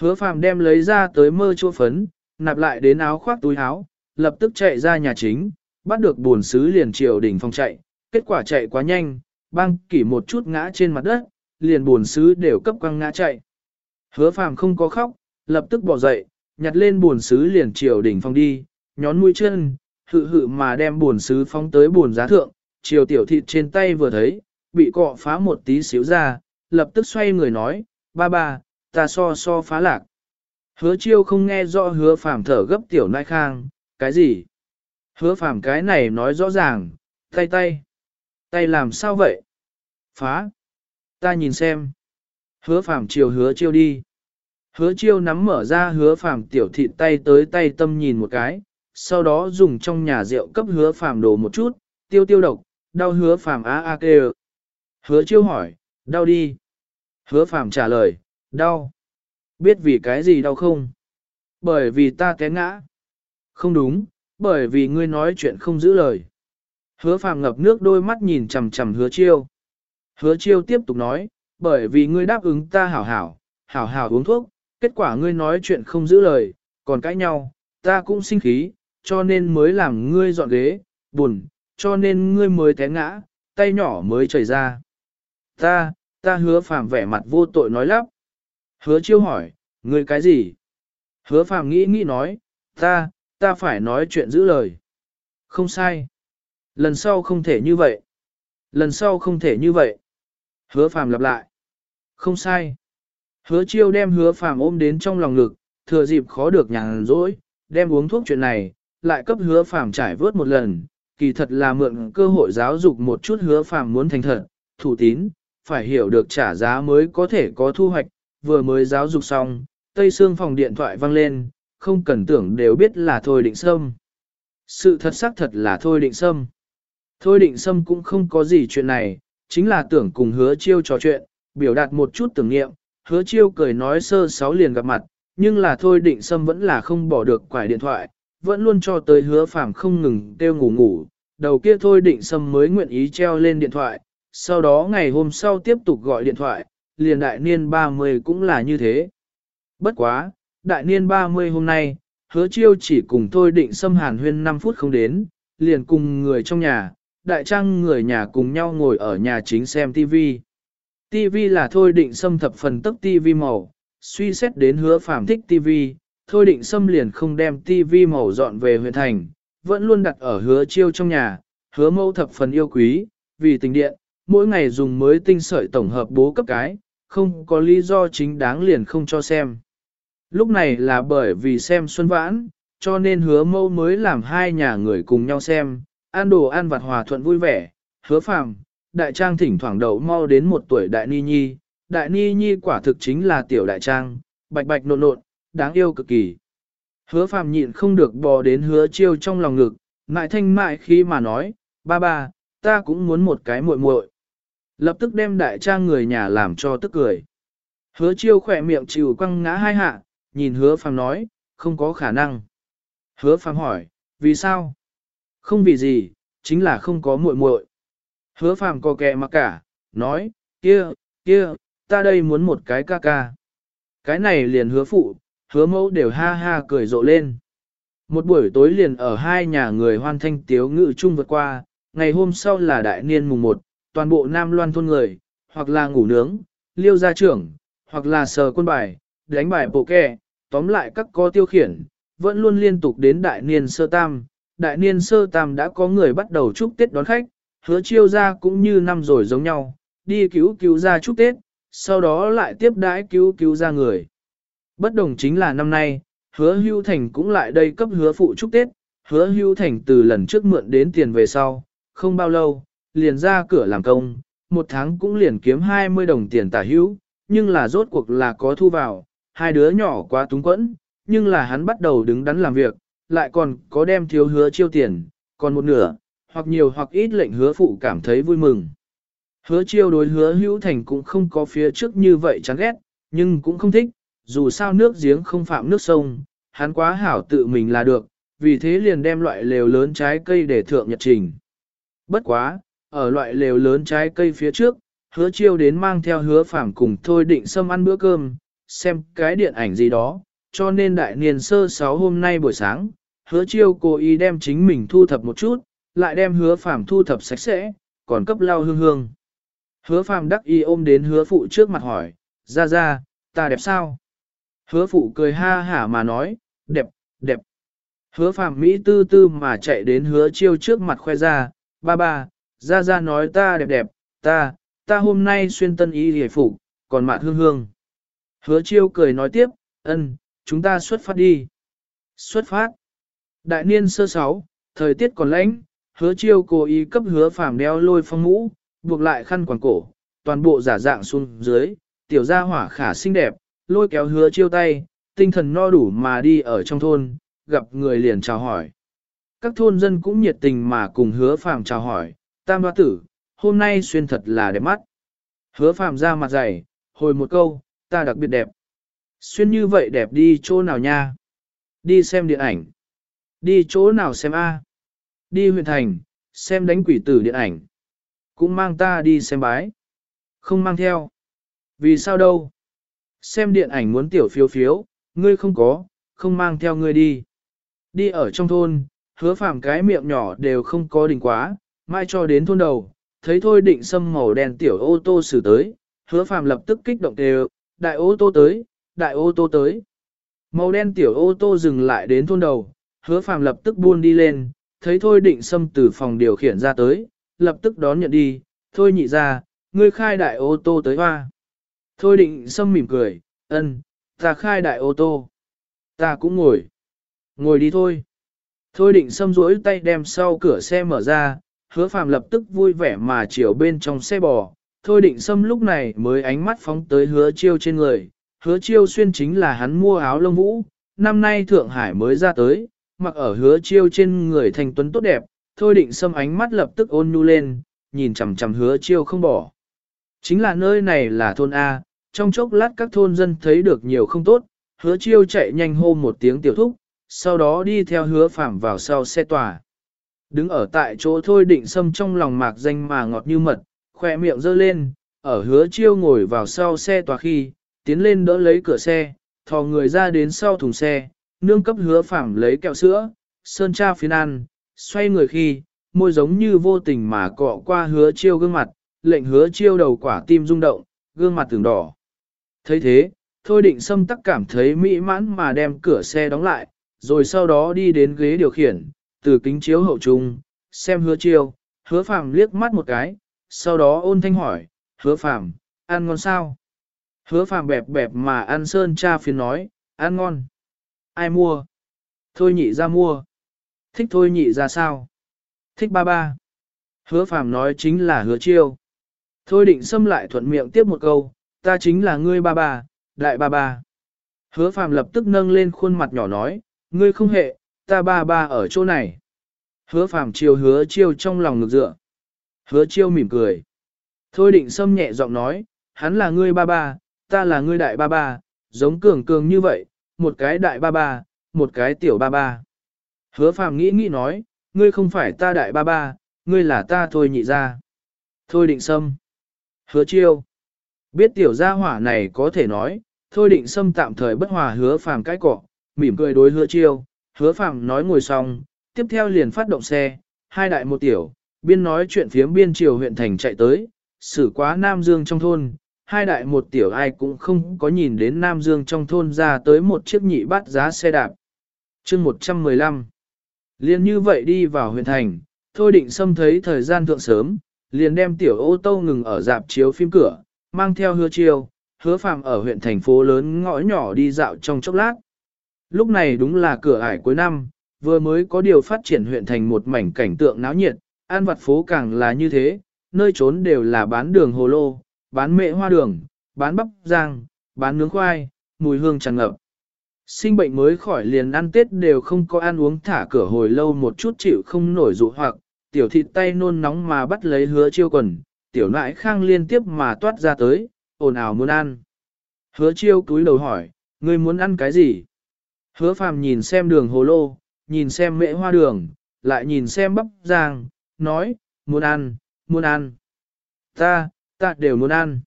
Hứa phàm đem lấy ra tới mơ chua phấn, nạp lại đến áo khoác túi áo, lập tức chạy ra nhà chính, bắt được buồn sứ liền triều đỉnh phòng chạy. Kết quả chạy quá nhanh, băng kỷ một chút ngã trên mặt đất, liền buồn sứ đều cấp quăng ngã chạy. Hứa phàm không có khóc, lập tức bỏ dậy, nhặt lên buồn sứ liền triều đỉnh phòng đi, nhón mũi chân, hự hự mà đem buồn sứ phóng tới buồn giá thượng, Triều tiểu thịt trên tay vừa thấy, bị cọ phá một tí xíu ra, lập tức xoay người nói, ba ba, ta so so phá lạc. Hứa chiêu không nghe rõ hứa phàm thở gấp tiểu nai khang, cái gì? Hứa phàm cái này nói rõ ràng, tay tay. Tay làm sao vậy? Phá. Ta nhìn xem. Hứa phàm chiều hứa chiêu đi. Hứa chiêu nắm mở ra hứa phàm tiểu thịt tay tới tay tâm nhìn một cái, sau đó dùng trong nhà rượu cấp hứa phàm đổ một chút, tiêu tiêu độc, đau hứa phàm a a kêu. Hứa chiêu hỏi, đau đi. Hứa phàm trả lời, đau. Biết vì cái gì đau không? Bởi vì ta té ngã. Không đúng, bởi vì ngươi nói chuyện không giữ lời. Hứa phàm ngập nước đôi mắt nhìn chằm chằm hứa chiêu. Hứa chiêu tiếp tục nói, bởi vì ngươi đáp ứng ta hảo hảo, hảo hảo uống thuốc, kết quả ngươi nói chuyện không giữ lời, còn cãi nhau, ta cũng sinh khí, cho nên mới làm ngươi dọn ghế, buồn, cho nên ngươi mới té ngã, tay nhỏ mới chảy ra. Ta, ta hứa phàm vẻ mặt vô tội nói lắp. Hứa chiêu hỏi, ngươi cái gì? Hứa phàm nghĩ nghĩ nói, ta, ta phải nói chuyện giữ lời. Không sai. Lần sau không thể như vậy. Lần sau không thể như vậy. Hứa phàm lặp lại. Không sai. Hứa chiêu đem hứa phàm ôm đến trong lòng ngực, thừa dịp khó được nhàn rỗi, đem uống thuốc chuyện này, lại cấp hứa phàm trải vớt một lần, kỳ thật là mượn cơ hội giáo dục một chút hứa phàm muốn thành thật, thủ tín, phải hiểu được trả giá mới có thể có thu hoạch, vừa mới giáo dục xong, tây xương phòng điện thoại vang lên, không cần tưởng đều biết là Thôi Định Sâm. Sự thật xác thật là Thôi Định Sâm. Thôi Định Sâm cũng không có gì chuyện này, chính là tưởng cùng hứa chiêu trò chuyện, biểu đạt một chút tưởng nghiệm, hứa chiêu cười nói sơ sáu liền gặp mặt, nhưng là Thôi Định Sâm vẫn là không bỏ được quải điện thoại, vẫn luôn cho tới hứa phàm không ngừng kêu ngủ ngủ, đầu kia Thôi Định Sâm mới nguyện ý treo lên điện thoại, sau đó ngày hôm sau tiếp tục gọi điện thoại, liền đại niên 30 cũng là như thế. Bất quá, đại niên 30 hôm nay, hứa chiêu chỉ cùng Thôi Định xâm hàn huyên 5 phút không đến, liền cùng người trong nhà, đại trang người nhà cùng nhau ngồi ở nhà chính xem TV. TV là Thôi Định xâm thập phần tức TV màu, suy xét đến hứa phàm thích TV, Thôi Định xâm liền không đem TV màu dọn về huyện thành, vẫn luôn đặt ở hứa chiêu trong nhà, hứa mâu thập phần yêu quý, vì tình điện, mỗi ngày dùng mới tinh sợi tổng hợp bố cấp cái, không có lý do chính đáng liền không cho xem. Lúc này là bởi vì xem Xuân Vãn, cho nên hứa mâu mới làm hai nhà người cùng nhau xem, ăn đồ ăn vặt hòa thuận vui vẻ, hứa phàm, đại trang thỉnh thoảng đậu mau đến một tuổi đại ni nhi, đại ni nhi quả thực chính là tiểu đại trang, bạch bạch nộn nộn, đáng yêu cực kỳ. Hứa phàm nhịn không được bò đến hứa chiêu trong lòng ngực, mại thanh mại khi mà nói, ba ba, ta cũng muốn một cái muội muội. Lập tức đem đại trang người nhà làm cho tức cười. Hứa chiêu khỏe miệng chịu quăng ngã hai hạ, nhìn hứa phàm nói, không có khả năng. Hứa phàm hỏi, vì sao? Không vì gì, chính là không có muội muội. Hứa phàm co kẹ mà cả, nói, kia, kia, ta đây muốn một cái ca ca. Cái này liền hứa phụ, hứa mẫu đều ha ha cười rộ lên. Một buổi tối liền ở hai nhà người hoan thanh tiếu ngự chung vượt qua, ngày hôm sau là đại niên mùng 1, toàn bộ Nam Loan thôn người, hoặc là ngủ nướng, liêu gia trưởng, hoặc là sờ quân bài, đánh bài bộ kè, tóm lại các co tiêu khiển, vẫn luôn liên tục đến đại niên sơ tam. Đại niên sơ tam đã có người bắt đầu chúc Tết đón khách, hứa chiêu ra cũng như năm rồi giống nhau, đi cứu cứu ra chúc Tết, sau đó lại tiếp đãi cứu cứu ra người. Bất đồng chính là năm nay, hứa hưu thành cũng lại đây cấp hứa phụ chúc Tết, hứa hưu thành từ lần trước mượn đến tiền về sau, không bao lâu, liền ra cửa làm công, một tháng cũng liền kiếm 20 đồng tiền tả hữu, nhưng là rốt cuộc là có thu vào, hai đứa nhỏ quá túng quẫn, nhưng là hắn bắt đầu đứng đắn làm việc, lại còn có đem thiếu hứa chiêu tiền, còn một nửa, hoặc nhiều hoặc ít lệnh hứa phụ cảm thấy vui mừng. Hứa chiêu đối hứa hữu thành cũng không có phía trước như vậy chán ghét, nhưng cũng không thích, dù sao nước giếng không phạm nước sông, hắn quá hảo tự mình là được, vì thế liền đem loại lều lớn trái cây để thượng nhật trình. Bất quá, ở loại lều lớn trái cây phía trước, hứa chiêu đến mang theo hứa phạm cùng thôi định xâm ăn bữa cơm, xem cái điện ảnh gì đó, cho nên đại niên sơ sáu hôm nay buổi sáng, hứa chiêu cố ý đem chính mình thu thập một chút, lại đem hứa phạm thu thập sạch sẽ, còn cấp lau hương hương. Hứa phạm đắc ý ôm đến hứa phụ trước mặt hỏi, ra ra, ta đẹp sao? Hứa phụ cười ha hả mà nói, đẹp, đẹp. Hứa phạm Mỹ tư tư mà chạy đến hứa chiêu trước mặt khoe ra, ba ba, ra ra nói ta đẹp đẹp, ta, ta hôm nay xuyên tân y hề phục, còn mạn hương hương. Hứa chiêu cười nói tiếp, ân, chúng ta xuất phát đi. Xuất phát. Đại niên sơ sáu, thời tiết còn lạnh, hứa chiêu cố ý cấp hứa phàm đeo lôi phong mũ, buộc lại khăn quàng cổ, toàn bộ giả dạng xuống dưới, tiểu gia hỏa khả xinh đẹp, lôi kéo hứa chiêu tay, tinh thần no đủ mà đi ở trong thôn, gặp người liền chào hỏi. Các thôn dân cũng nhiệt tình mà cùng hứa phàm chào hỏi, tam hoa tử, hôm nay xuyên thật là đẹp mắt. Hứa phàm ra mặt dày, hồi một câu, ta đặc biệt đẹp. Xuyên như vậy đẹp đi chỗ nào nha? Đi xem điện ảnh. Đi chỗ nào xem A? Đi huyện thành, xem đánh quỷ tử điện ảnh. Cũng mang ta đi xem bái. Không mang theo. Vì sao đâu? Xem điện ảnh muốn tiểu phiếu phiếu, ngươi không có, không mang theo ngươi đi. Đi ở trong thôn, hứa phàm cái miệng nhỏ đều không có đỉnh quá, mai cho đến thôn đầu, thấy thôi định xâm màu đen tiểu ô tô xử tới, hứa phàm lập tức kích động đều, đại ô tô tới, đại ô tô tới. Màu đen tiểu ô tô dừng lại đến thôn đầu, hứa phàm lập tức buôn đi lên, thấy thôi định xâm từ phòng điều khiển ra tới, lập tức đón nhận đi, thôi nhị ra, ngươi khai đại ô tô tới hoa. Thôi định xâm mỉm cười, ân, ta khai đại ô tô. Ta cũng ngồi. Ngồi đi thôi. Thôi định xâm rỗi tay đem sau cửa xe mở ra, hứa phàm lập tức vui vẻ mà chiều bên trong xe bò. Thôi định Sâm lúc này mới ánh mắt phóng tới hứa chiêu trên người. Hứa chiêu xuyên chính là hắn mua áo lông vũ, năm nay Thượng Hải mới ra tới, mặc ở hứa chiêu trên người thành tuấn tốt đẹp. Thôi định Sâm ánh mắt lập tức ôn nhu lên, nhìn chằm chằm hứa chiêu không bỏ. Chính là nơi này là thôn A, trong chốc lát các thôn dân thấy được nhiều không tốt, hứa chiêu chạy nhanh hô một tiếng tiểu thúc, sau đó đi theo hứa phạm vào sau xe tòa. Đứng ở tại chỗ thôi định sâm trong lòng mạc danh mà ngọt như mật, khỏe miệng giơ lên, ở hứa chiêu ngồi vào sau xe tòa khi, tiến lên đỡ lấy cửa xe, thò người ra đến sau thùng xe, nương cấp hứa phẳng lấy kẹo sữa, sơn tra phiến ăn, xoay người khi, môi giống như vô tình mà cọ qua hứa chiêu gương mặt, lệnh hứa chiêu đầu quả tim rung động, gương mặt tưởng đỏ. thấy thế, thôi định sâm tắc cảm thấy mỹ mãn mà đem cửa xe đóng lại, rồi sau đó đi đến ghế điều khiển, từ kính chiếu hậu trung, xem hứa chiêu, hứa phàm liếc mắt một cái, sau đó ôn thanh hỏi, hứa phàm, ăn ngon sao? Hứa phàm bẹp bẹp mà ăn sơn cha phiền nói, ăn ngon. Ai mua? Thôi nhị ra mua. Thích thôi nhị ra sao? Thích ba ba. Hứa phàm nói chính là hứa chiêu. Thôi định xâm lại thuận miệng tiếp một câu, ta chính là ngươi ba ba, đại ba ba. Hứa phàm lập tức nâng lên khuôn mặt nhỏ nói, ngươi không hệ, ta ba ba ở chỗ này. Hứa phàm chiêu hứa chiêu trong lòng ngực dựa. Hứa chiêu mỉm cười. Thôi định sâm nhẹ giọng nói, hắn là ngươi ba ba, ta là ngươi đại ba ba, giống cường cường như vậy, một cái đại ba ba, một cái tiểu ba ba. Hứa phàm nghĩ nghĩ nói, ngươi không phải ta đại ba ba, ngươi là ta thôi nhị ra. Thôi định sâm, Hứa chiêu. Biết tiểu gia hỏa này có thể nói, thôi định sâm tạm thời bất hòa hứa phàm cái cọ, mỉm cười đối hứa chiêu, hứa Phạm nói ngồi xong, tiếp theo liền phát động xe, hai đại một tiểu, biên nói chuyện phiếm biên triều huyện thành chạy tới, xử quá Nam Dương trong thôn, hai đại một tiểu ai cũng không có nhìn đến Nam Dương trong thôn ra tới một chiếc nhị bát giá xe đạp. chương 115 Liên như vậy đi vào huyện thành, thôi định xâm thấy thời gian thượng sớm, liền đem tiểu ô tô ngừng ở dạp chiếu phim cửa, mang theo hứa chiêu, hứa phàm ở huyện thành phố lớn ngõ nhỏ đi dạo trong chốc lát. Lúc này đúng là cửa ải cuối năm, vừa mới có điều phát triển huyện thành một mảnh cảnh tượng náo nhiệt, an vặt phố càng là như thế, nơi trốn đều là bán đường hồ lô, bán mệ hoa đường, bán bắp rang, bán nướng khoai, mùi hương tràn ngập. Sinh bệnh mới khỏi liền ăn tết đều không có ăn uống thả cửa hồi lâu một chút chịu không nổi dụ hoặc, tiểu thịt tay nôn nóng mà bắt lấy hứa chiêu quần, tiểu nãi khang liên tiếp mà toát ra tới, ồn ào muốn ăn. Hứa chiêu cúi đầu hỏi, ngươi muốn ăn cái gì? Hứa phàm nhìn xem đường hồ lô, nhìn xem mễ hoa đường, lại nhìn xem bắp giang, nói, muốn ăn, muốn ăn. Ta, ta đều muốn ăn.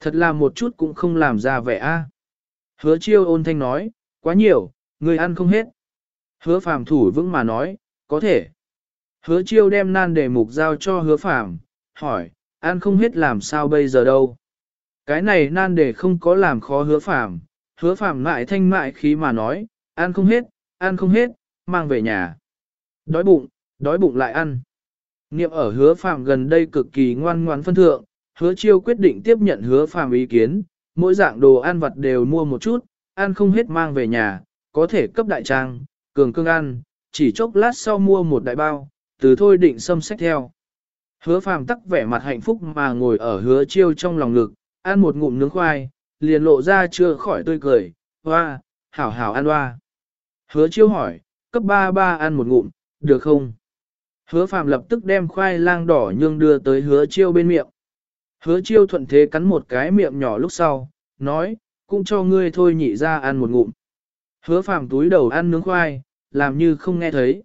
Thật là một chút cũng không làm ra vẻ a. Hứa chiêu ôn thanh nói, quá nhiều, người ăn không hết. Hứa phàm thủ vững mà nói, có thể. Hứa chiêu đem nan đề mục giao cho hứa phàm, hỏi, ăn không hết làm sao bây giờ đâu. Cái này nan đề không có làm khó hứa phàm, hứa phàm mại thanh mại khí mà nói, ăn không hết, ăn không hết, mang về nhà. Đói bụng, đói bụng lại ăn. Niệm ở hứa phàm gần đây cực kỳ ngoan ngoãn phân thượng, hứa chiêu quyết định tiếp nhận hứa phàm ý kiến, mỗi dạng đồ ăn vặt đều mua một chút, ăn không hết mang về nhà, có thể cấp đại trang, cường cương ăn, chỉ chốc lát sau mua một đại bao, từ thôi định xâm sách theo. Hứa phàm tắc vẻ mặt hạnh phúc mà ngồi ở hứa chiêu trong lòng ngực, ăn một ngụm nướng khoai, liền lộ ra chưa khỏi tươi cười, hoa, hảo hảo ăn hoa. Hứa chiêu hỏi, cấp ba ba ăn một ngụm, được không? Hứa phàm lập tức đem khoai lang đỏ nhương đưa tới hứa chiêu bên miệng. Hứa chiêu thuận thế cắn một cái miệng nhỏ lúc sau, nói, cũng cho ngươi thôi nhị ra ăn một ngụm. Hứa phàm túi đầu ăn nướng khoai, làm như không nghe thấy.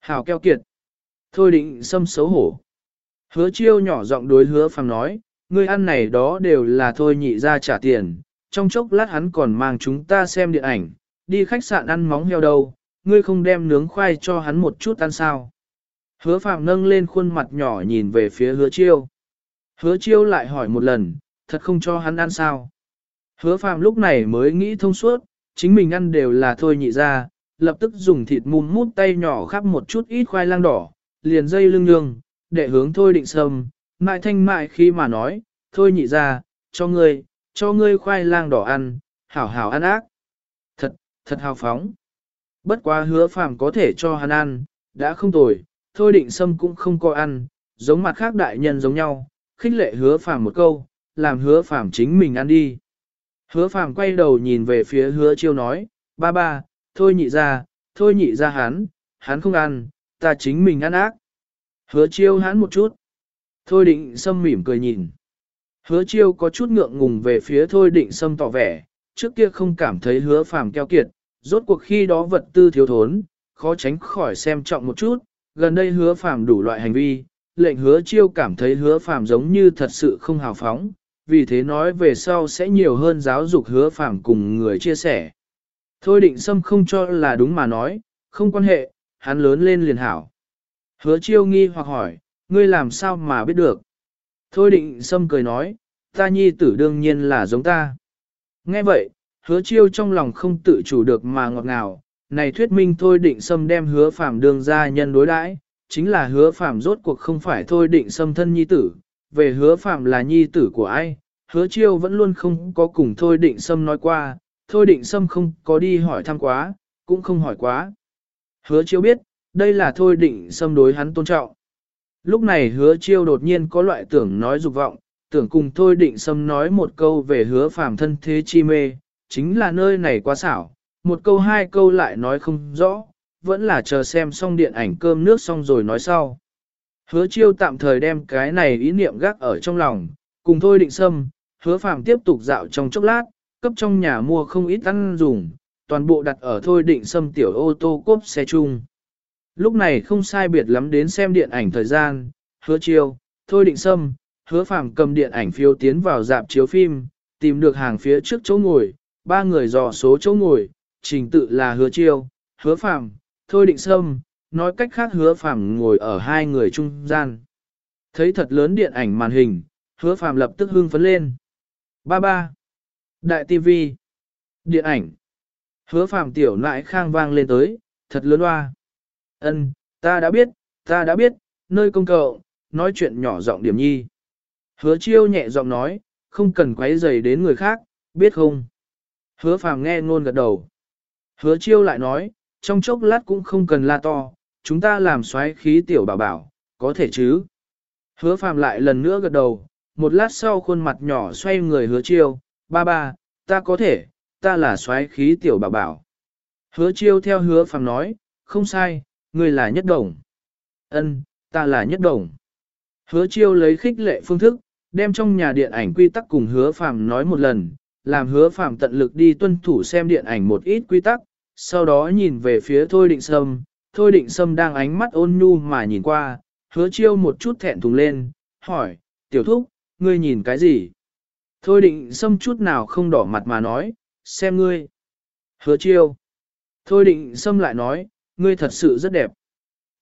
Hảo keo kiệt. Thôi định xâm xấu hổ. Hứa chiêu nhỏ giọng đối hứa phàm nói, ngươi ăn này đó đều là thôi nhị ra trả tiền, trong chốc lát hắn còn mang chúng ta xem điện ảnh, đi khách sạn ăn móng heo đâu, ngươi không đem nướng khoai cho hắn một chút ăn sao. Hứa phàm nâng lên khuôn mặt nhỏ nhìn về phía hứa chiêu. Hứa chiêu lại hỏi một lần, thật không cho hắn ăn sao. Hứa phàm lúc này mới nghĩ thông suốt, chính mình ăn đều là thôi nhị ra, lập tức dùng thịt mùm mút tay nhỏ khắp một chút ít khoai lang đỏ, liền dây lưng nhương, để hướng thôi định sâm, mại thanh mại khi mà nói, thôi nhị ra, cho ngươi, cho ngươi khoai lang đỏ ăn, hảo hảo ăn ác. Thật, hào phóng. Bất quá hứa phàm có thể cho hắn ăn, đã không tồi, thôi định sâm cũng không có ăn, giống mặt khác đại nhân giống nhau, khích lệ hứa phàm một câu, làm hứa phàm chính mình ăn đi. Hứa phàm quay đầu nhìn về phía hứa chiêu nói, ba ba, thôi nhị ra, thôi nhị ra hắn, hắn không ăn, ta chính mình ăn ác. Hứa chiêu hắn một chút. Thôi định sâm mỉm cười nhìn. Hứa chiêu có chút ngượng ngùng về phía thôi định sâm tỏ vẻ, trước kia không cảm thấy hứa phàm keo kiệt, rốt cuộc khi đó vật tư thiếu thốn, khó tránh khỏi xem trọng một chút, gần đây hứa phàm đủ loại hành vi, lệnh hứa chiêu cảm thấy hứa phàm giống như thật sự không hào phóng, vì thế nói về sau sẽ nhiều hơn giáo dục hứa phàm cùng người chia sẻ. Thôi định sâm không cho là đúng mà nói, không quan hệ, hắn lớn lên liền hảo. Hứa chiêu nghi hoặc hỏi, ngươi làm sao mà biết được? Thôi định sâm cười nói, ta nhi tử đương nhiên là giống ta. Nghe vậy, hứa chiêu trong lòng không tự chủ được mà ngọt ngào, này thuyết minh thôi định sâm đem hứa phàm đương ra nhân đối đãi, chính là hứa phàm rốt cuộc không phải thôi định sâm thân nhi tử, về hứa phàm là nhi tử của ai, hứa chiêu vẫn luôn không có cùng thôi định sâm nói qua, thôi định sâm không có đi hỏi thăm quá, cũng không hỏi quá. Hứa chiêu biết, đây là thôi định sâm đối hắn tôn trọng. Lúc này hứa chiêu đột nhiên có loại tưởng nói dục vọng, tưởng cùng thôi định sâm nói một câu về hứa phàm thân thế chi mê, chính là nơi này quá xảo, một câu hai câu lại nói không rõ, vẫn là chờ xem xong điện ảnh cơm nước xong rồi nói sau. Hứa chiêu tạm thời đem cái này ý niệm gác ở trong lòng, cùng thôi định sâm, hứa phàm tiếp tục dạo trong chốc lát, cấp trong nhà mua không ít ăn dùng, toàn bộ đặt ở thôi định sâm tiểu ô tô cốp xe chung. Lúc này không sai biệt lắm đến xem điện ảnh thời gian, hứa chiêu, thôi định sâm, hứa phàm cầm điện ảnh phiếu tiến vào dạp chiếu phim, tìm được hàng phía trước chỗ ngồi, ba người dò số chỗ ngồi, trình tự là hứa chiêu, hứa phàm, thôi định sâm, nói cách khác hứa phàm ngồi ở hai người trung gian. Thấy thật lớn điện ảnh màn hình, hứa phàm lập tức hưng phấn lên. Ba ba. Đại TV. Điện ảnh. Hứa phàm tiểu nại khang vang lên tới, thật lớn hoa. Ân, ta đã biết, ta đã biết, nơi công cộng, nói chuyện nhỏ giọng điểm nhi. Hứa chiêu nhẹ giọng nói, không cần quấy rầy đến người khác, biết không? Hứa phàm nghe ngôn gật đầu. Hứa chiêu lại nói, trong chốc lát cũng không cần la to, chúng ta làm xoáy khí tiểu bảo bảo, có thể chứ? Hứa phàm lại lần nữa gật đầu, một lát sau khuôn mặt nhỏ xoay người hứa chiêu, ba ba, ta có thể, ta là xoáy khí tiểu bảo bảo. Hứa chiêu theo hứa phàm nói, không sai, người là nhất đồng. Ân, ta là nhất đồng. Hứa chiêu lấy khích lệ phương thức, đem trong nhà điện ảnh quy tắc cùng hứa phàm nói một lần, làm hứa phàm tận lực đi tuân thủ xem điện ảnh một ít quy tắc, sau đó nhìn về phía Thôi Định Sâm, Thôi Định Sâm đang ánh mắt ôn nhu mà nhìn qua, hứa chiêu một chút thẹn thùng lên, hỏi, tiểu thúc, ngươi nhìn cái gì? Thôi Định Sâm chút nào không đỏ mặt mà nói, xem ngươi. Hứa chiêu. Thôi Định Sâm lại nói, ngươi thật sự rất đẹp.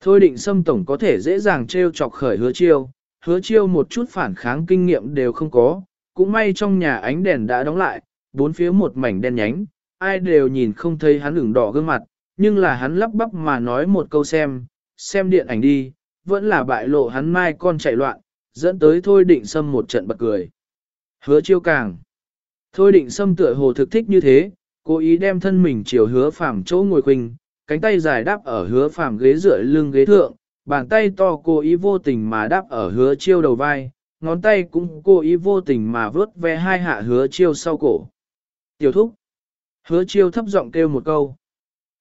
Thôi Định Sâm tổng có thể dễ dàng treo chọc khởi hứa chiêu, hứa chiêu một chút phản kháng kinh nghiệm đều không có, cũng may trong nhà ánh đèn đã đóng lại, bốn phía một mảnh đen nhánh, ai đều nhìn không thấy hắn ửng đỏ gương mặt, nhưng là hắn lắp bắp mà nói một câu xem, xem điện ảnh đi, vẫn là bại lộ hắn mai con chạy loạn, dẫn tới Thôi Định Sâm một trận bật cười. Hứa chiêu càng. Thôi Định Sâm tựa hồ thực thích như thế, cố ý đem thân mình chiều hứa phẳng chỗ ngồi khuynh, cánh tay dài đáp ở hứa phàm ghế dựa lưng ghế thượng, bàn tay to cố ý vô tình mà đáp ở hứa chiêu đầu vai, ngón tay cũng cố ý vô tình mà vớt ve hai hạ hứa chiêu sau cổ. Tiểu thúc. Hứa chiêu thấp giọng kêu một câu.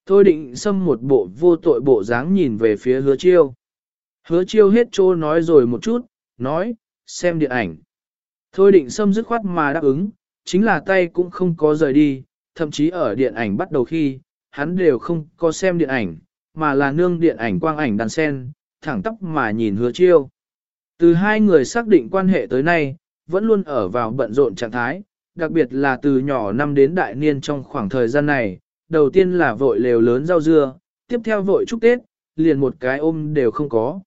Thôi định xâm một bộ vô tội bộ dáng nhìn về phía hứa chiêu. Hứa chiêu hết trô nói rồi một chút, nói, xem điện ảnh. Thôi định xâm dứt khoát mà đáp ứng, chính là tay cũng không có rời đi, thậm chí ở điện ảnh bắt đầu khi, hắn đều không có xem điện ảnh, mà là nương điện ảnh quang ảnh đàn sen, thẳng tóc mà nhìn hứa chiêu. Từ hai người xác định quan hệ tới nay, vẫn luôn ở vào bận rộn trạng thái, đặc biệt là từ nhỏ năm đến đại niên trong khoảng thời gian này, đầu tiên là vội lều lớn rau dưa, tiếp theo vội chúc Tết, liền một cái ôm đều không có.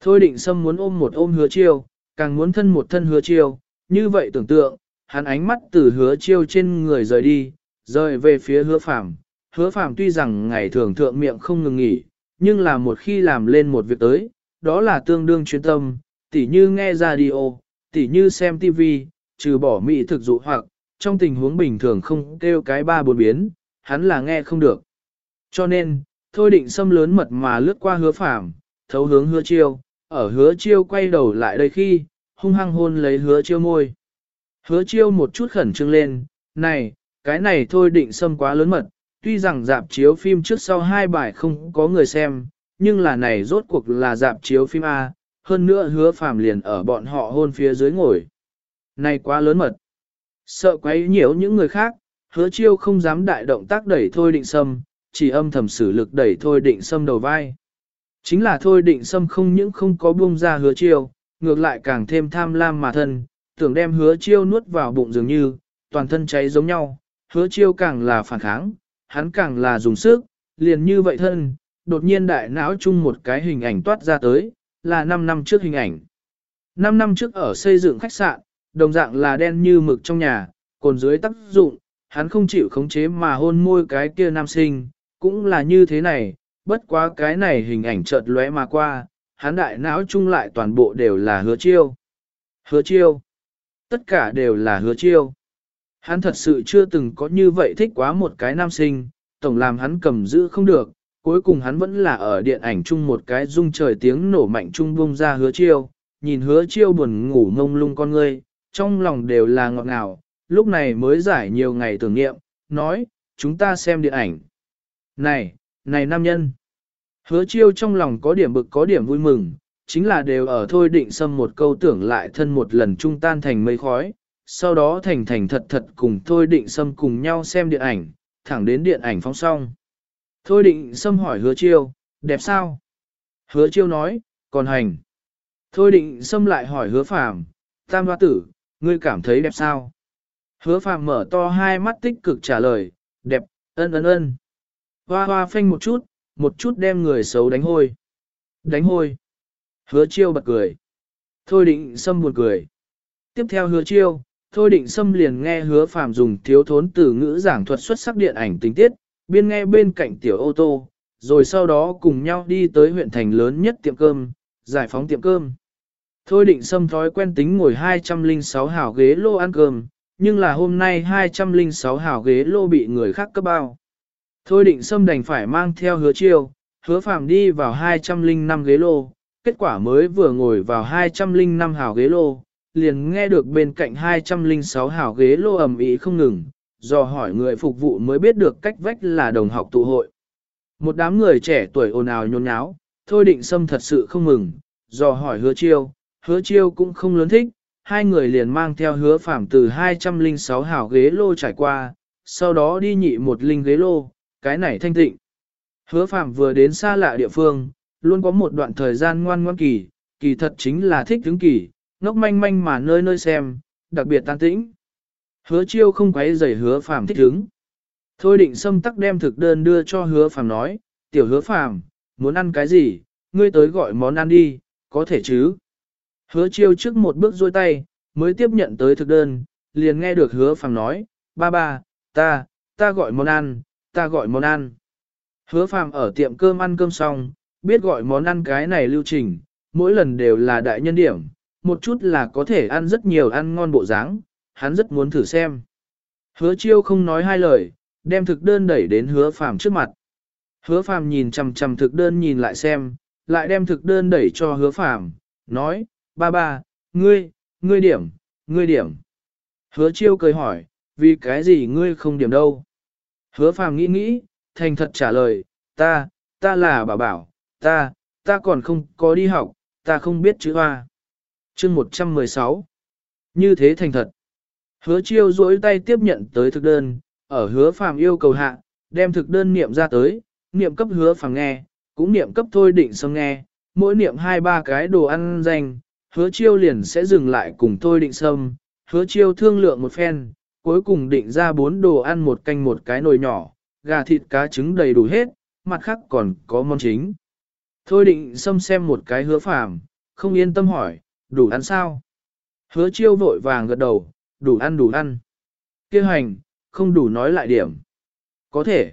Thôi định xâm muốn ôm một ôm hứa chiêu, càng muốn thân một thân hứa chiêu, như vậy tưởng tượng, hắn ánh mắt từ hứa chiêu trên người rời đi, rời về phía hứa phàm, hứa phàm tuy rằng ngày thường thượng miệng không ngừng nghỉ, nhưng là một khi làm lên một việc tới, đó là tương đương chuyên tâm, tỉ như nghe radio, tỉ như xem TV, trừ bỏ mỹ thực dụ hoặc, trong tình huống bình thường không kêu cái ba bốn biến, hắn là nghe không được. Cho nên, thôi định xâm lớn mật mà lướt qua hứa phàm, thấu hướng hứa chiêu, ở hứa chiêu quay đầu lại đây khi, hung hăng hôn lấy hứa chiêu môi. Hứa chiêu một chút khẩn trương lên, này, cái này thôi định xâm quá lớn mật, tuy rằng dạp chiếu phim trước sau hai bài không có người xem, nhưng là này rốt cuộc là dạp chiếu phim A, hơn nữa hứa phàm liền ở bọn họ hôn phía dưới ngồi. Này quá lớn mật. Sợ quấy nhiễu những người khác, hứa chiêu không dám đại động tác đẩy thôi định sâm, chỉ âm thầm sử lực đẩy thôi định sâm đầu vai. Chính là thôi định sâm không những không có buông ra hứa chiêu, ngược lại càng thêm tham lam mà thân, tưởng đem hứa chiêu nuốt vào bụng dường như, toàn thân cháy giống nhau, hứa chiêu càng là phản kháng, hắn càng là dùng sức, liền như vậy thân, đột nhiên đại não chung một cái hình ảnh toát ra tới, là 5 năm trước hình ảnh. 5 năm trước ở xây dựng khách sạn, đồng dạng là đen như mực trong nhà, còn dưới tác dụng, hắn không chịu khống chế mà hôn môi cái kia nam sinh, cũng là như thế này, bất quá cái này hình ảnh chợt lóe mà qua, hắn đại não chung lại toàn bộ đều là hứa chiêu. Hứa chiêu. Tất cả đều là hứa chiêu. Hắn thật sự chưa từng có như vậy thích quá một cái nam sinh, tổng làm hắn cầm giữ không được, cuối cùng hắn vẫn là ở điện ảnh chung một cái rung trời tiếng nổ mạnh chung bung ra hứa chiêu, nhìn hứa chiêu buồn ngủ ngông lung con ngươi, trong lòng đều là ngọt ngào, lúc này mới giải nhiều ngày tưởng nghiệm, nói, chúng ta xem điện ảnh. Này, này nam nhân, hứa chiêu trong lòng có điểm bực có điểm vui mừng, chính là đều ở thôi định xâm một câu tưởng lại thân một lần trung tan thành mây khói, sau đó thành thành thật thật cùng thôi định Sâm cùng nhau xem điện ảnh, thẳng đến điện ảnh phóng xong. Thôi định Sâm hỏi hứa chiêu, đẹp sao? Hứa chiêu nói, còn hành. Thôi định Sâm lại hỏi hứa phàm, tam hoa tử, ngươi cảm thấy đẹp sao? Hứa phàm mở to hai mắt tích cực trả lời, đẹp, ân ân ân. Hoa hoa phanh một chút, một chút đem người xấu đánh hôi. Đánh hôi. Hứa chiêu bật cười. Thôi định Sâm buồn cười. Tiếp theo hứa chiêu, thôi định xâm liền nghe hứa phàm dùng thiếu thốn từ ngữ giảng thuật xuất sắc điện ảnh tình tiết, biên nghe bên cạnh tiểu ô tô, rồi sau đó cùng nhau đi tới huyện thành lớn nhất tiệm cơm, giải phóng tiệm cơm. Thôi định xâm thói quen tính ngồi 206 hào ghế lô ăn cơm, nhưng là hôm nay 206 hào ghế lô bị người khác cấp bao. Thôi định xâm đành phải mang theo hứa chiêu, hứa phàm đi vào 205 ghế lô, kết quả mới vừa ngồi vào 205 hào ghế lô, liền nghe được bên cạnh 206 hào ghế lô ầm ĩ không ngừng, do hỏi người phục vụ mới biết được cách vách là đồng học tụ hội. Một đám người trẻ tuổi ồn ào nhôn nháo, thôi định xâm thật sự không mừng, do hỏi hứa chiêu, hứa chiêu cũng không lớn thích, hai người liền mang theo hứa phạm từ 206 hào ghế lô trải qua, sau đó đi nhị một linh ghế lô, cái này thanh tịnh. Hứa phạm vừa đến xa lạ địa phương, luôn có một đoạn thời gian ngoan ngoan kỳ, kỳ thật chính là thích hứng kỳ, ngốc manh manh mà nơi nơi xem, đặc biệt tan tĩnh. Hứa chiêu không quấy rầy hứa phàm thích hứng. Thôi định xâm tắc đem thực đơn đưa cho hứa phàm nói, tiểu hứa phàm, muốn ăn cái gì, ngươi tới gọi món ăn đi, có thể chứ. Hứa chiêu trước một bước dôi tay, mới tiếp nhận tới thực đơn, liền nghe được hứa phàm nói, ba ba, ta, ta gọi món ăn, ta gọi món ăn. Hứa phàm ở tiệm cơm ăn cơm xong, biết gọi món ăn cái này lưu trình, mỗi lần đều là đại nhân điểm, một chút là có thể ăn rất nhiều ăn ngon bộ dáng, hắn rất muốn thử xem. Hứa chiêu không nói hai lời, đem thực đơn đẩy đến hứa phàm trước mặt. Hứa phàm nhìn chằm chằm thực đơn nhìn lại xem, lại đem thực đơn đẩy cho hứa phàm, nói, ba ba, ngươi, ngươi điểm, ngươi điểm. Hứa chiêu cười hỏi, vì cái gì ngươi không điểm đâu? Hứa phàm nghĩ nghĩ, thành thật trả lời, ta, ta là bảo bảo, ta, ta còn không có đi học, ta không biết chữ hoa. Chương 116 Như thế thành thật. Hứa chiêu duỗi tay tiếp nhận tới thực đơn, ở hứa phàm yêu cầu hạ, đem thực đơn niệm ra tới, niệm cấp hứa phàm nghe, cũng niệm cấp thôi định sâm nghe, mỗi niệm hai ba cái đồ ăn danh, hứa chiêu liền sẽ dừng lại cùng thôi định sâm, hứa chiêu thương lượng một phen, cuối cùng định ra bốn đồ ăn một canh một cái nồi nhỏ, gà thịt cá trứng đầy đủ hết, mặt khác còn có món chính. Thôi định sâm xem một cái hứa phàm, không yên tâm hỏi, đủ ăn sao? Hứa chiêu vội vàng gật đầu, đủ ăn đủ ăn. Kêu hành, không đủ nói lại điểm. Có thể.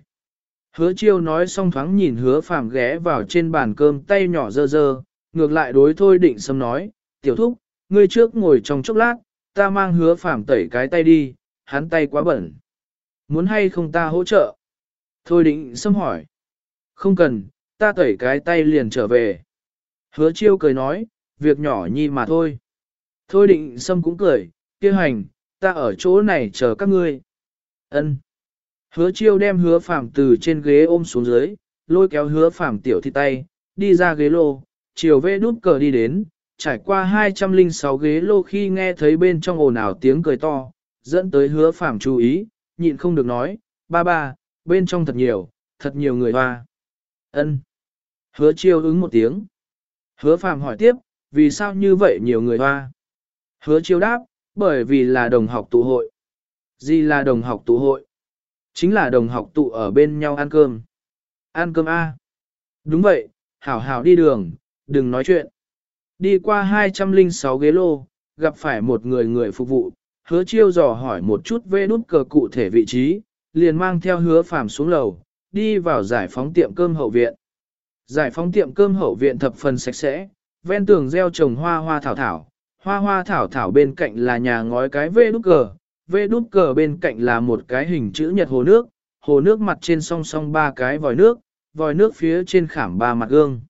Hứa chiêu nói xong thoáng nhìn hứa phàm ghé vào trên bàn cơm tay nhỏ dơ dơ, ngược lại đối thôi định sâm nói, tiểu thúc, ngươi trước ngồi trong chốc lát, ta mang hứa phàm tẩy cái tay đi, hắn tay quá bẩn. Muốn hay không ta hỗ trợ? Thôi định sâm hỏi. Không cần, ta tẩy cái tay liền trở về. Hứa chiêu cười nói, việc nhỏ nhi mà thôi. Thôi định sâm cũng cười, kia hành, ta ở chỗ này chờ các ngươi. Ân. Hứa chiêu đem hứa phạm từ trên ghế ôm xuống dưới, lôi kéo hứa phạm tiểu thị tay, đi ra ghế lô, chiều vê đút cờ đi đến, trải qua 206 ghế lô khi nghe thấy bên trong ồn ào tiếng cười to, dẫn tới hứa phạm chú ý, nhịn không được nói, ba ba, bên trong thật nhiều, thật nhiều người hoa. Ân. Hứa chiêu ứng một tiếng. Hứa phạm hỏi tiếp, vì sao như vậy nhiều người hoa? Hứa chiêu đáp, bởi vì là đồng học tụ hội. Gì là đồng học tụ hội? Chính là đồng học tụ ở bên nhau ăn cơm. Ăn cơm A. Đúng vậy, hảo hảo đi đường, đừng nói chuyện. Đi qua 206 ghế lô, gặp phải một người người phục vụ, hứa chiêu dò hỏi một chút về nút cờ cụ thể vị trí, liền mang theo hứa phàm xuống lầu, đi vào giải phóng tiệm cơm hậu viện. Giải phóng tiệm cơm hậu viện thập phần sạch sẽ, ven tường gieo trồng hoa hoa thảo thảo, hoa hoa thảo thảo bên cạnh là nhà ngói cái vê đút cờ, vê đút cờ bên cạnh là một cái hình chữ nhật hồ nước, hồ nước mặt trên song song ba cái vòi nước, vòi nước phía trên khảm ba mặt gương.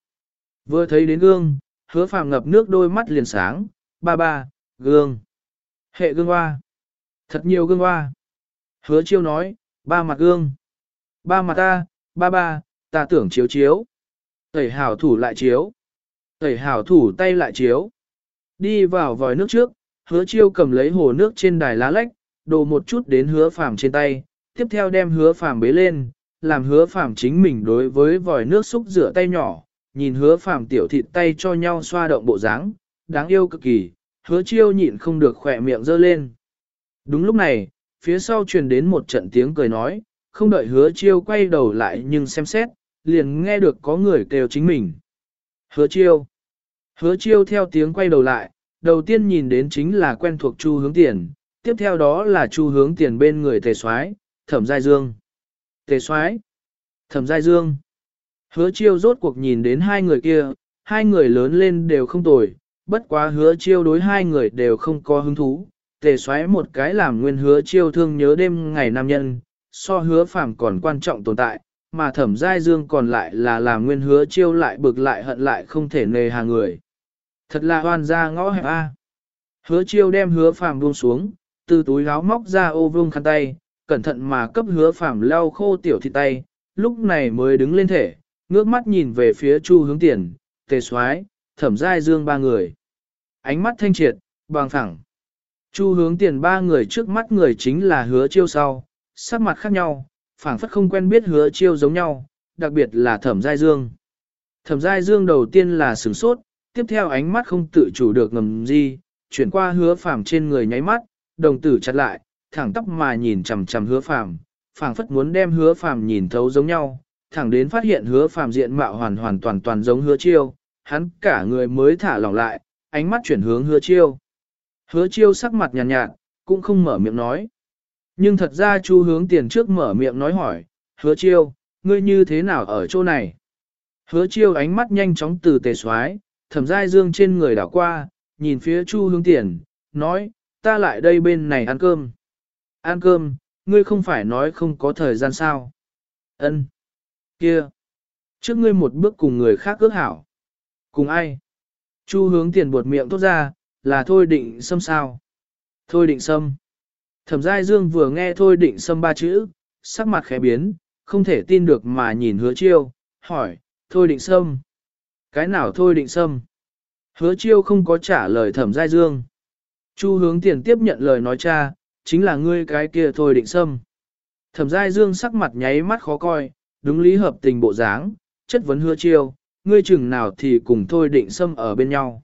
Vừa thấy đến gương, hứa phàm ngập nước đôi mắt liền sáng, ba ba, gương. Hệ gương hoa. Thật nhiều gương hoa. Hứa chiêu nói, ba mặt gương. Ba mặt ta, ba ba, ta tưởng chiếu chiếu. Tẩy hảo thủ lại chiếu. Tẩy hảo thủ tay lại chiếu. Đi vào vòi nước trước, hứa chiêu cầm lấy hồ nước trên đài lá lách, đổ một chút đến hứa phàm trên tay, tiếp theo đem hứa phàm bế lên, làm hứa phàm chính mình đối với vòi nước xúc rửa tay nhỏ, nhìn hứa phàm tiểu thịt tay cho nhau xoa động bộ dáng, đáng yêu cực kỳ, hứa chiêu nhịn không được khỏe miệng dơ lên. Đúng lúc này, phía sau truyền đến một trận tiếng cười nói, không đợi hứa chiêu quay đầu lại nhưng xem xét, liền nghe được có người kêu chính mình. Hứa chiêu. Hứa chiêu theo tiếng quay đầu lại, đầu tiên nhìn đến chính là quen thuộc chu hướng tiền, tiếp theo đó là chu hướng tiền bên người tề soái thẩm giai dương. Tề soái thẩm giai dương. Hứa chiêu rốt cuộc nhìn đến hai người kia, hai người lớn lên đều không tồi, bất quá hứa chiêu đối hai người đều không có hứng thú. Tề xoáy một cái làm nguyên hứa chiêu thương nhớ đêm ngày nam nhân, so hứa phàm còn quan trọng tồn tại, mà thẩm giai dương còn lại là làm nguyên hứa chiêu lại bực lại hận lại không thể nề hà người. Thật là hoan ra ngõ hẹp A. Hứa chiêu đem hứa phàm buông xuống, từ túi áo móc ra ô vương khăn tay, cẩn thận mà cấp hứa phàm lau khô tiểu thịt tay, lúc này mới đứng lên thể, ngước mắt nhìn về phía chu hướng tiền, tề soái thẩm giai dương ba người. Ánh mắt thanh triệt, bằng phẳng. Chu hướng tiền ba người trước mắt người chính là hứa chiêu sau, sắc mặt khác nhau, phảng phất không quen biết hứa chiêu giống nhau, đặc biệt là thẩm giai dương. Thẩm giai dương đầu tiên là sửng sốt, tiếp theo ánh mắt không tự chủ được ngầm gì, chuyển qua hứa phàm trên người nháy mắt, đồng tử chặt lại, thẳng tóc mà nhìn chằm chằm hứa phàm, phảng phất muốn đem hứa phàm nhìn thấu giống nhau, thẳng đến phát hiện hứa phàm diện mạo hoàn hoàn toàn toàn giống hứa chiêu, hắn cả người mới thả lỏng lại, ánh mắt chuyển hướng hứa chiêu. Hứa chiêu sắc mặt nhàn nhạt, nhạt, cũng không mở miệng nói. Nhưng thật ra chu hướng tiền trước mở miệng nói hỏi, hứa chiêu, ngươi như thế nào ở chỗ này? Hứa chiêu ánh mắt nhanh chóng từ tề xoái, thẩm giai dương trên người đảo qua, nhìn phía chu hướng tiền, nói, ta lại đây bên này ăn cơm. Ăn cơm, ngươi không phải nói không có thời gian sao? Ân, Kia. Trước ngươi một bước cùng người khác ước hảo. Cùng ai? Chu hướng tiền buột miệng tốt ra, là thôi định xâm sao? Thôi định xâm. Thẩm giai dương vừa nghe thôi định xâm ba chữ, sắc mặt khẽ biến, không thể tin được mà nhìn hứa chiêu, hỏi, thôi định xâm. Cái nào thôi định xâm? Hứa chiêu không có trả lời thẩm giai dương. Chu hướng tiền tiếp nhận lời nói cha, chính là ngươi cái kia thôi định xâm. Thẩm giai dương sắc mặt nháy mắt khó coi, đúng lý hợp tình bộ dáng, chất vấn hứa chiêu, ngươi chừng nào thì cùng thôi định xâm ở bên nhau.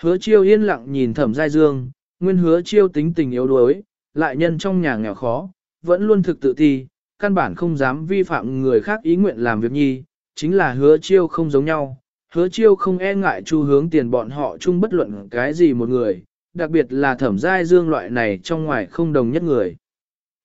Hứa chiêu yên lặng nhìn thẩm giai dương, nguyên hứa chiêu tính tình yếu đuối, lại nhân trong nhà nghèo khó, vẫn luôn thực tự ti, căn bản không dám vi phạm người khác ý nguyện làm việc nhi, chính là hứa chiêu không giống nhau. Hứa chiêu không e ngại chu hướng tiền bọn họ chung bất luận cái gì một người, đặc biệt là thẩm giai dương loại này trong ngoài không đồng nhất người.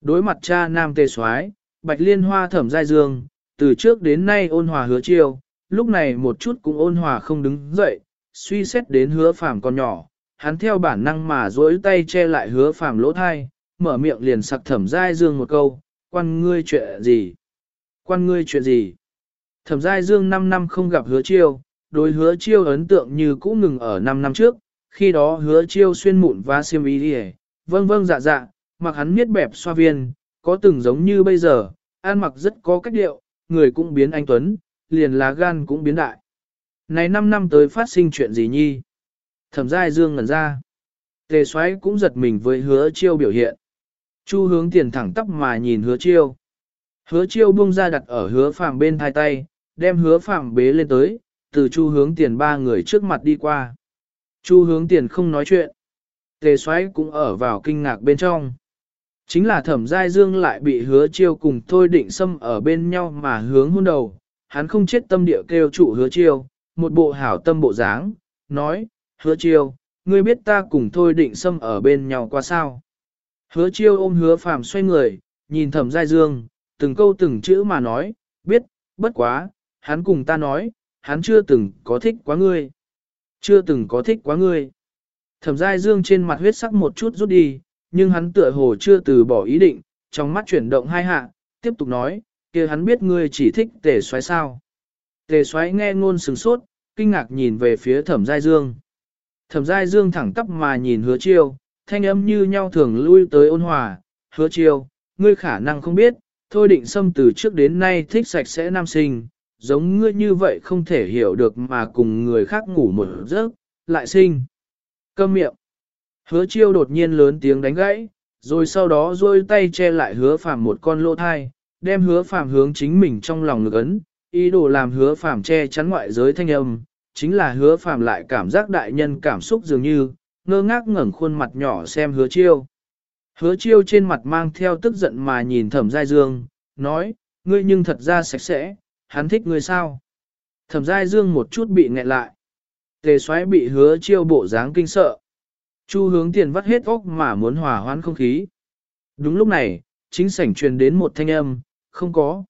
Đối mặt cha nam tê soái bạch liên hoa thẩm giai dương, từ trước đến nay ôn hòa hứa chiêu, lúc này một chút cũng ôn hòa không đứng dậy, suy xét đến hứa phàm còn nhỏ, hắn theo bản năng mà duỗi tay che lại hứa phàm lỗ thai, mở miệng liền sặc thẩm giai dương một câu, quan ngươi chuyện gì? Quan ngươi chuyện gì? Thẩm giai dương 5 năm không gặp hứa chiêu, đối hứa chiêu ấn tượng như cũ ngừng ở 5 năm trước, khi đó hứa chiêu xuyên mụn và xiêm y đi vâng vâng dạ dạ, mặc hắn miết bẹp xoa viên, có từng giống như bây giờ, ăn mặc rất có cách điệu, người cũng biến anh Tuấn, liền lá gan cũng biến đại. Này 5 năm tới phát sinh chuyện gì nhi? Thẩm giai dương ngẩn ra. Tề xoáy cũng giật mình với hứa chiêu biểu hiện. Chu hướng tiền thẳng tắp mà nhìn hứa chiêu. Hứa chiêu buông ra đặt ở hứa phàm bên hai tay, đem hứa phàm bế lên tới, từ chu hướng tiền ba người trước mặt đi qua. Chu hướng tiền không nói chuyện. Tề xoáy cũng ở vào kinh ngạc bên trong. Chính là thẩm giai dương lại bị hứa chiêu cùng thôi định xâm ở bên nhau mà hướng hôn đầu. Hắn không chết tâm địa kêu trụ hứa chiêu, một bộ hảo tâm bộ dáng, nói, hứa chiêu, ngươi biết ta cùng thôi định xâm ở bên nhau qua sao. Hứa chiêu ôm hứa phàm xoay người, nhìn thẩm giai dương, từng câu từng chữ mà nói, biết, bất quá, hắn cùng ta nói, hắn chưa từng có thích quá ngươi. Chưa từng có thích quá ngươi. Thẩm giai dương trên mặt huyết sắc một chút rút đi, nhưng hắn tựa hồ chưa từ bỏ ý định, trong mắt chuyển động hai hạ, tiếp tục nói, kia hắn biết ngươi chỉ thích tề xoáy sao. Tề xoáy nghe ngôn sừng sốt, kinh ngạc nhìn về phía thẩm giai dương. Thẩm giai dương thẳng tắp mà nhìn hứa chiêu, thanh âm như nhau thường lui tới ôn hòa, hứa chiêu, ngươi khả năng không biết, thôi định xâm từ trước đến nay thích sạch sẽ nam sinh, giống ngươi như vậy không thể hiểu được mà cùng người khác ngủ một giấc, lại sinh. Câm miệng. Hứa chiêu đột nhiên lớn tiếng đánh gãy, rồi sau đó rôi tay che lại hứa phàm một con lỗ thai, đem hứa phàm hướng chính mình trong lòng ngực ấn, ý đồ làm hứa phàm che chắn ngoại giới thanh âm, chính là hứa phàm lại cảm giác đại nhân cảm xúc dường như, ngơ ngác ngẩng khuôn mặt nhỏ xem hứa chiêu. Hứa chiêu trên mặt mang theo tức giận mà nhìn thẩm giai dương, nói, ngươi nhưng thật ra sạch sẽ, hắn thích ngươi sao? Thẩm giai dương một chút bị nghẹn lại. Tề xoáy bị hứa chiêu bộ dáng kinh sợ. Chu hướng tiền vắt hết óc mà muốn hòa hoãn không khí. Đúng lúc này, chính sảnh truyền đến một thanh âm, không có.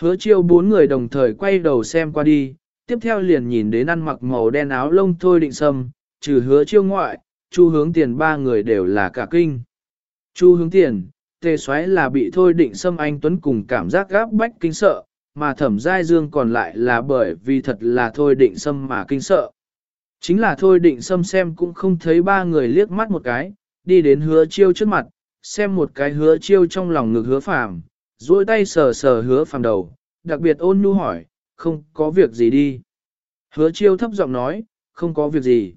Hứa chiêu bốn người đồng thời quay đầu xem qua đi, tiếp theo liền nhìn đến ăn mặc màu đen áo lông thôi định sâm, trừ hứa chiêu ngoại, chu hướng tiền ba người đều là cả kinh. Chu hướng tiền, tề xoáy là bị thôi định sâm anh Tuấn cùng cảm giác gáp bách kinh sợ, mà thẩm giai dương còn lại là bởi vì thật là thôi định sâm mà kinh sợ. Chính là thôi định sâm xem cũng không thấy ba người liếc mắt một cái, đi đến hứa chiêu trước mặt, xem một cái hứa chiêu trong lòng ngực hứa phàm, duỗi tay sờ sờ hứa phàm đầu, đặc biệt ôn nhu hỏi, không có việc gì đi. Hứa chiêu thấp giọng nói, không có việc gì.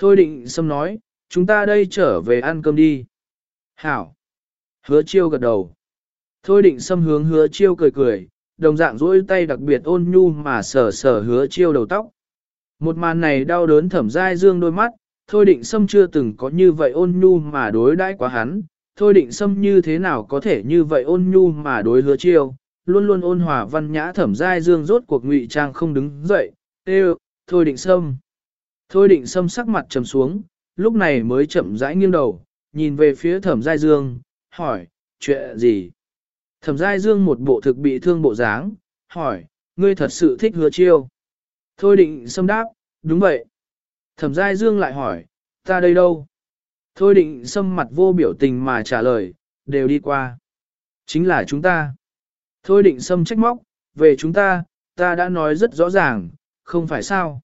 Thôi định sâm nói, chúng ta đây trở về ăn cơm đi. Hảo. Hứa chiêu gật đầu. Thôi định sâm hướng hứa chiêu cười cười, đồng dạng duỗi tay đặc biệt ôn nhu mà sờ sờ hứa chiêu đầu tóc. Một màn này đau đớn thẩm dai dương đôi mắt, thôi định sâm chưa từng có như vậy ôn nhu mà đối đãi quá hắn, thôi định sâm như thế nào có thể như vậy ôn nhu mà đối hứa chiêu, luôn luôn ôn hòa văn nhã thẩm dai dương rốt cuộc ngụy trang không đứng dậy, tê thôi định sâm. Thôi định sâm sắc mặt trầm xuống, lúc này mới chậm rãi nghiêng đầu, nhìn về phía thẩm giai dương, hỏi, chuyện gì? Thẩm giai dương một bộ thực bị thương bộ dáng, hỏi, ngươi thật sự thích hứa chiêu. Thôi định sâm đáp, đúng vậy. Thẩm giai dương lại hỏi, ta đây đâu? Thôi định sâm mặt vô biểu tình mà trả lời, đều đi qua. Chính là chúng ta. Thôi định sâm trách móc, về chúng ta, ta đã nói rất rõ ràng, không phải sao.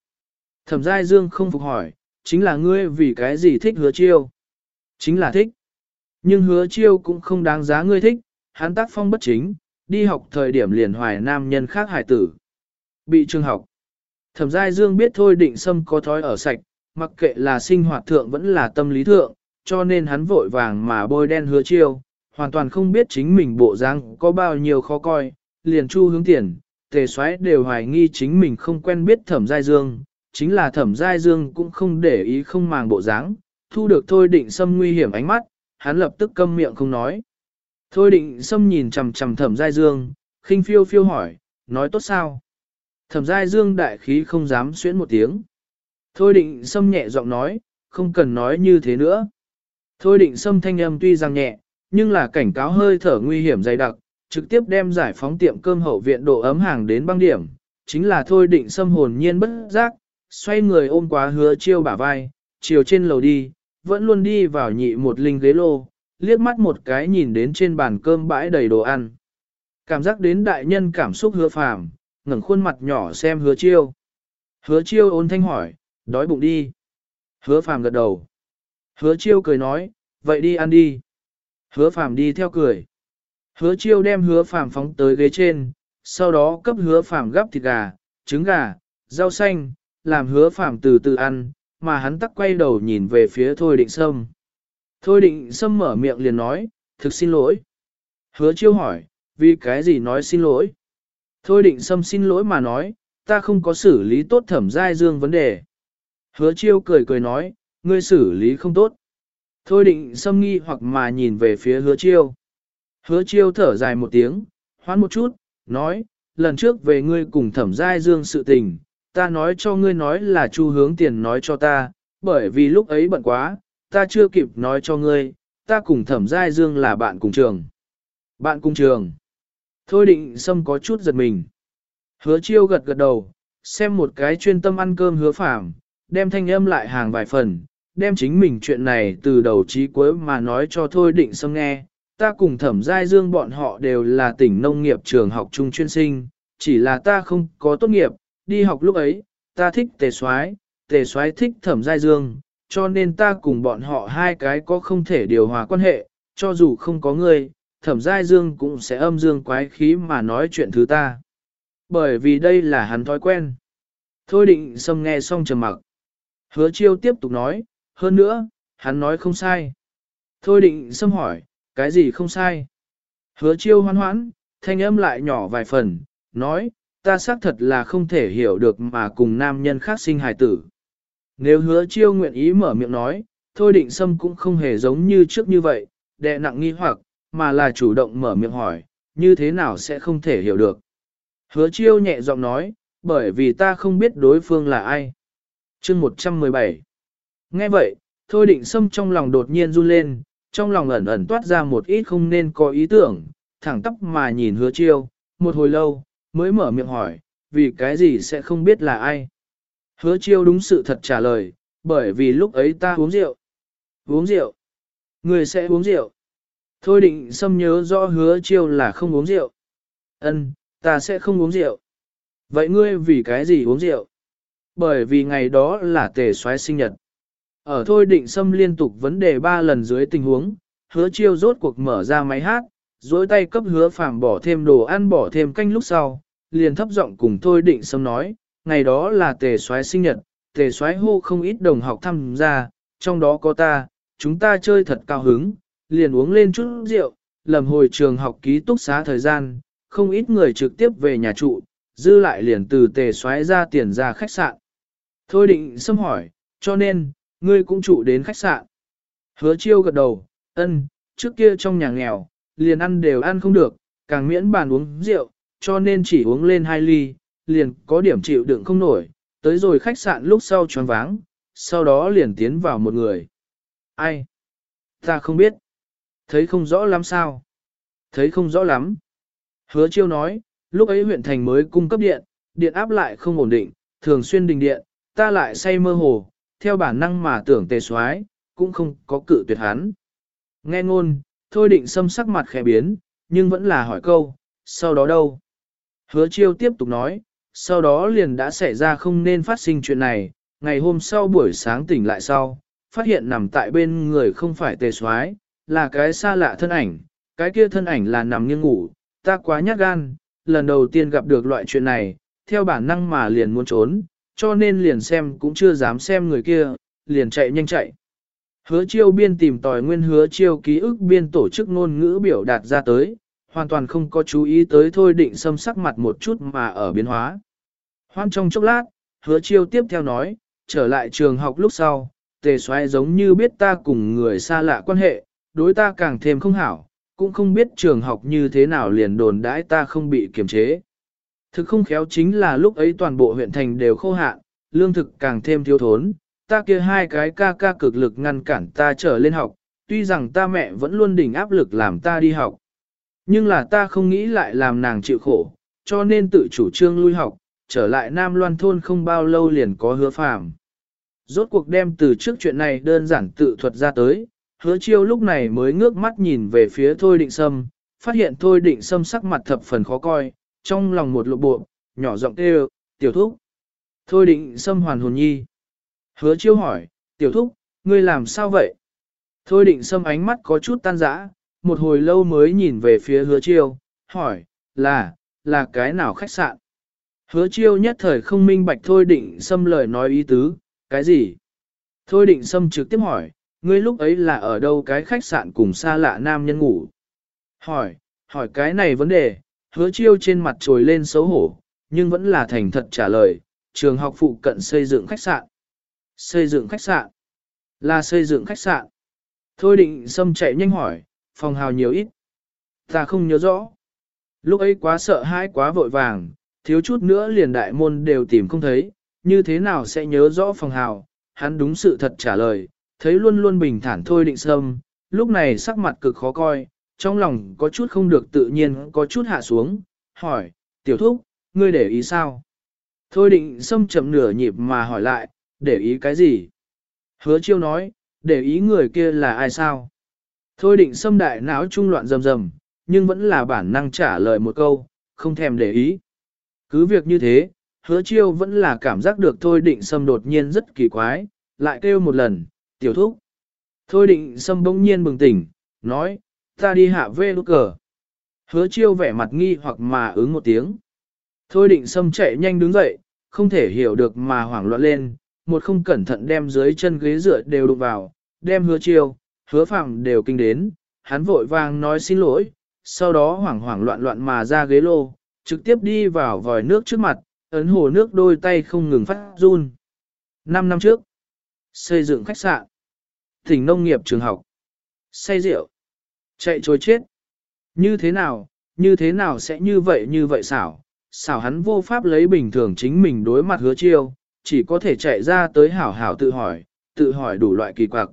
Thẩm giai dương không phục hỏi, chính là ngươi vì cái gì thích hứa chiêu. Chính là thích. Nhưng hứa chiêu cũng không đáng giá ngươi thích, hắn tác phong bất chính, đi học thời điểm liền hoài nam nhân khác hải tử. Bị trường học. Thẩm giai dương biết thôi định sâm có thói ở sạch, mặc kệ là sinh hoạt thượng vẫn là tâm lý thượng, cho nên hắn vội vàng mà bôi đen hứa chiêu, hoàn toàn không biết chính mình bộ dáng có bao nhiêu khó coi, liền chu hướng tiền, tề xoáy đều hoài nghi chính mình không quen biết thẩm giai dương, chính là thẩm giai dương cũng không để ý không màng bộ dáng, thu được thôi định xâm nguy hiểm ánh mắt, hắn lập tức câm miệng không nói. Thôi định xâm nhìn chằm chằm thẩm giai dương, khinh phiêu phiêu hỏi, nói tốt sao? Thẩm giai dương đại khí không dám xuyễn một tiếng. Thôi định xâm nhẹ giọng nói, không cần nói như thế nữa. Thôi định xâm thanh âm tuy rằng nhẹ, nhưng là cảnh cáo hơi thở nguy hiểm dày đặc, trực tiếp đem giải phóng tiệm cơm hậu viện độ ấm hàng đến băng điểm. Chính là thôi định xâm hồn nhiên bất giác, xoay người ôm quá hứa chiêu bả vai, chiều trên lầu đi, vẫn luôn đi vào nhị một linh ghế lô, liếc mắt một cái nhìn đến trên bàn cơm bãi đầy đồ ăn. Cảm giác đến đại nhân cảm xúc hứa phàm, ngẩng khuôn mặt nhỏ xem hứa chiêu. Hứa chiêu ôn thanh hỏi, đói bụng đi. Hứa phàm gật đầu. Hứa chiêu cười nói, vậy đi ăn đi. Hứa phàm đi theo cười. Hứa chiêu đem hứa phàm phóng tới ghế trên, sau đó cấp hứa phàm gắp thịt gà, trứng gà, rau xanh, làm hứa phàm từ từ ăn, mà hắn tắc quay đầu nhìn về phía Thôi Định Sâm. Thôi Định Sâm mở miệng liền nói, thực xin lỗi. Hứa chiêu hỏi, vì cái gì nói xin lỗi? Thôi Định Sâm xin lỗi mà nói, ta không có xử lý tốt thẩm giai dương vấn đề. Hứa chiêu cười cười nói, ngươi xử lý không tốt. Thôi định Sâm nghi hoặc mà nhìn về phía hứa chiêu. Hứa chiêu thở dài một tiếng, hoán một chút, nói, lần trước về ngươi cùng thẩm giai dương sự tình, ta nói cho ngươi nói là chu hướng tiền nói cho ta, bởi vì lúc ấy bận quá, ta chưa kịp nói cho ngươi, ta cùng thẩm giai dương là bạn cùng trường. Bạn cùng trường. Thôi định Sâm có chút giật mình. Hứa chiêu gật gật đầu, xem một cái chuyên tâm ăn cơm hứa phạm, đem thanh âm lại hàng vài phần, đem chính mình chuyện này từ đầu chí cuối mà nói cho thôi định Sâm nghe. Ta cùng thẩm giai dương bọn họ đều là tỉnh nông nghiệp trường học trung chuyên sinh, chỉ là ta không có tốt nghiệp, đi học lúc ấy, ta thích tề soái, tề soái thích thẩm giai dương, cho nên ta cùng bọn họ hai cái có không thể điều hòa quan hệ, cho dù không có người, thẩm giai dương cũng sẽ âm dương quái khí mà nói chuyện thứ ta. Bởi vì đây là hắn thói quen. Thôi định xâm nghe xong trầm mặc. Hứa chiêu tiếp tục nói, hơn nữa, hắn nói không sai. Thôi định xâm hỏi, cái gì không sai? Hứa chiêu hoan hoãn, thanh âm lại nhỏ vài phần, nói, ta xác thật là không thể hiểu được mà cùng nam nhân khác sinh hài tử. Nếu hứa chiêu nguyện ý mở miệng nói, thôi định sâm cũng không hề giống như trước như vậy, đệ nặng nghi hoặc, mà là chủ động mở miệng hỏi, như thế nào sẽ không thể hiểu được. Hứa chiêu nhẹ giọng nói, bởi vì ta không biết đối phương là ai. Chương 117 Nghe vậy, thôi định sâm trong lòng đột nhiên run lên, trong lòng ẩn ẩn toát ra một ít không nên có ý tưởng, thẳng tóc mà nhìn hứa chiêu, một hồi lâu, mới mở miệng hỏi, vì cái gì sẽ không biết là ai. Hứa chiêu đúng sự thật trả lời, bởi vì lúc ấy ta uống rượu. Uống rượu? Người sẽ uống rượu? Thôi định xâm nhớ rõ hứa chiêu là không uống rượu. Ân, ta sẽ không uống rượu. Vậy ngươi vì cái gì uống rượu? Bởi vì ngày đó là tề xoáy sinh nhật. Ở thôi định xâm liên tục vấn đề ba lần dưới tình huống, hứa chiêu rốt cuộc mở ra máy hát, dối tay cấp hứa phàm bỏ thêm đồ ăn bỏ thêm canh lúc sau, liền thấp giọng cùng thôi định Sâm nói, ngày đó là tề soái sinh nhật, tề soái hô không ít đồng học tham gia, trong đó có ta, chúng ta chơi thật cao hứng, liền uống lên chút rượu, lầm hồi trường học ký túc xá thời gian, không ít người trực tiếp về nhà trụ, dư lại liền từ tề xoáy ra tiền ra khách sạn. Thôi định xâm hỏi, cho nên, ngươi cũng trụ đến khách sạn. Hứa chiêu gật đầu, ân, trước kia trong nhà nghèo, liền ăn đều ăn không được, càng miễn bàn uống rượu, cho nên chỉ uống lên hai ly, liền có điểm chịu đựng không nổi, tới rồi khách sạn lúc sau choáng váng, sau đó liền tiến vào một người. Ai? Ta không biết. Thấy không rõ lắm sao? Thấy không rõ lắm. Hứa chiêu nói, lúc ấy huyện thành mới cung cấp điện, điện áp lại không ổn định, thường xuyên đình điện, ta lại say mơ hồ, theo bản năng mà tưởng tề xoái, cũng không có cự tuyệt hắn. Nghe ngôn, thôi định xâm sắc mặt khẽ biến, nhưng vẫn là hỏi câu, sau đó đâu? Hứa chiêu tiếp tục nói, sau đó liền đã xảy ra không nên phát sinh chuyện này, ngày hôm sau buổi sáng tỉnh lại sau, phát hiện nằm tại bên người không phải tề soái là cái xa lạ thân ảnh, cái kia thân ảnh là nằm nghiêng ngủ, ta quá nhát gan, lần đầu tiên gặp được loại chuyện này, theo bản năng mà liền muốn trốn, cho nên liền xem cũng chưa dám xem người kia, liền chạy nhanh chạy. Hứa chiêu biên tìm tòi nguyên hứa chiêu ký ức biên tổ chức ngôn ngữ biểu đạt ra tới, hoàn toàn không có chú ý tới thôi định xâm sắc mặt một chút mà ở biến hóa. Hoan trong chốc lát, hứa chiêu tiếp theo nói, trở lại trường học lúc sau, tề xoay giống như biết ta cùng người xa lạ quan hệ, đối ta càng thêm không hảo, cũng không biết trường học như thế nào liền đồn đãi ta không bị kiềm chế. Thực không khéo chính là lúc ấy toàn bộ huyện thành đều khô hạn, lương thực càng thêm thiếu thốn, ta kia hai cái ca ca cực lực ngăn cản ta trở lên học, tuy rằng ta mẹ vẫn luôn đỉnh áp lực làm ta đi học. Nhưng là ta không nghĩ lại làm nàng chịu khổ, cho nên tự chủ trương lui học, trở lại Nam Loan thôn không bao lâu liền có hứa phàm. Rốt cuộc đem từ trước chuyện này đơn giản tự thuật ra tới, hứa chiêu lúc này mới ngước mắt nhìn về phía Thôi Định Sâm, phát hiện Thôi Định Sâm sắc mặt thập phần khó coi, trong lòng một lộ bộ, nhỏ giọng kêu, tiểu thúc. Thôi Định Sâm hoàn hồn nhi. Hứa chiêu hỏi, tiểu thúc, ngươi làm sao vậy? Thôi Định Sâm ánh mắt có chút tan rã, một hồi lâu mới nhìn về phía hứa chiêu, hỏi, là, là cái nào khách sạn? Hứa chiêu nhất thời không minh bạch Thôi Định Sâm lời nói ý tứ, cái gì? Thôi Định Sâm trực tiếp hỏi, ngươi lúc ấy là ở đâu cái khách sạn cùng xa lạ nam nhân ngủ? Hỏi, hỏi cái này vấn đề, hứa chiêu trên mặt trồi lên xấu hổ, nhưng vẫn là thành thật trả lời, trường học phụ cận xây dựng khách sạn. Xây dựng khách sạn? Là xây dựng khách sạn. Thôi định xâm chạy nhanh hỏi, phòng hào nhiều ít. Ta không nhớ rõ. Lúc ấy quá sợ hãi quá vội vàng, thiếu chút nữa liền đại môn đều tìm không thấy, như thế nào sẽ nhớ rõ phòng hào. Hắn đúng sự thật trả lời, thấy luôn luôn bình thản thôi định sâm, lúc này sắc mặt cực khó coi, trong lòng có chút không được tự nhiên có chút hạ xuống, hỏi, tiểu thúc, ngươi để ý sao? Thôi định sâm chậm nửa nhịp mà hỏi lại, để ý cái gì? Hứa chiêu nói, để ý người kia là ai sao? Thôi định sâm đại não trung loạn rầm rầm, nhưng vẫn là bản năng trả lời một câu, không thèm để ý. Cứ việc như thế, hứa chiêu vẫn là cảm giác được thôi định sâm đột nhiên rất kỳ quái, lại kêu một lần, tiểu thúc. Thôi định sâm bỗng nhiên bừng tỉnh, nói, ta đi hạ vê lúc cờ. Hứa chiêu vẻ mặt nghi hoặc mà ứng một tiếng. Thôi định sâm chạy nhanh đứng dậy, không thể hiểu được mà hoảng loạn lên, một không cẩn thận đem dưới chân ghế dựa đều đụng vào, đem hứa chiêu, hứa phạm đều kinh đến, hắn vội vàng nói xin lỗi, sau đó hoảng hoảng loạn loạn mà ra ghế lô, trực tiếp đi vào vòi nước trước mặt, ấn hồ nước đôi tay không ngừng phát run. Năm năm trước, xây dựng khách sạn, tỉnh nông nghiệp trường học, say rượu, chạy trối chết. Như thế nào, như thế nào sẽ như vậy như vậy xảo, xảo hắn vô pháp lấy bình thường chính mình đối mặt hứa chiêu, chỉ có thể chạy ra tới hảo hảo tự hỏi, tự hỏi đủ loại kỳ quặc.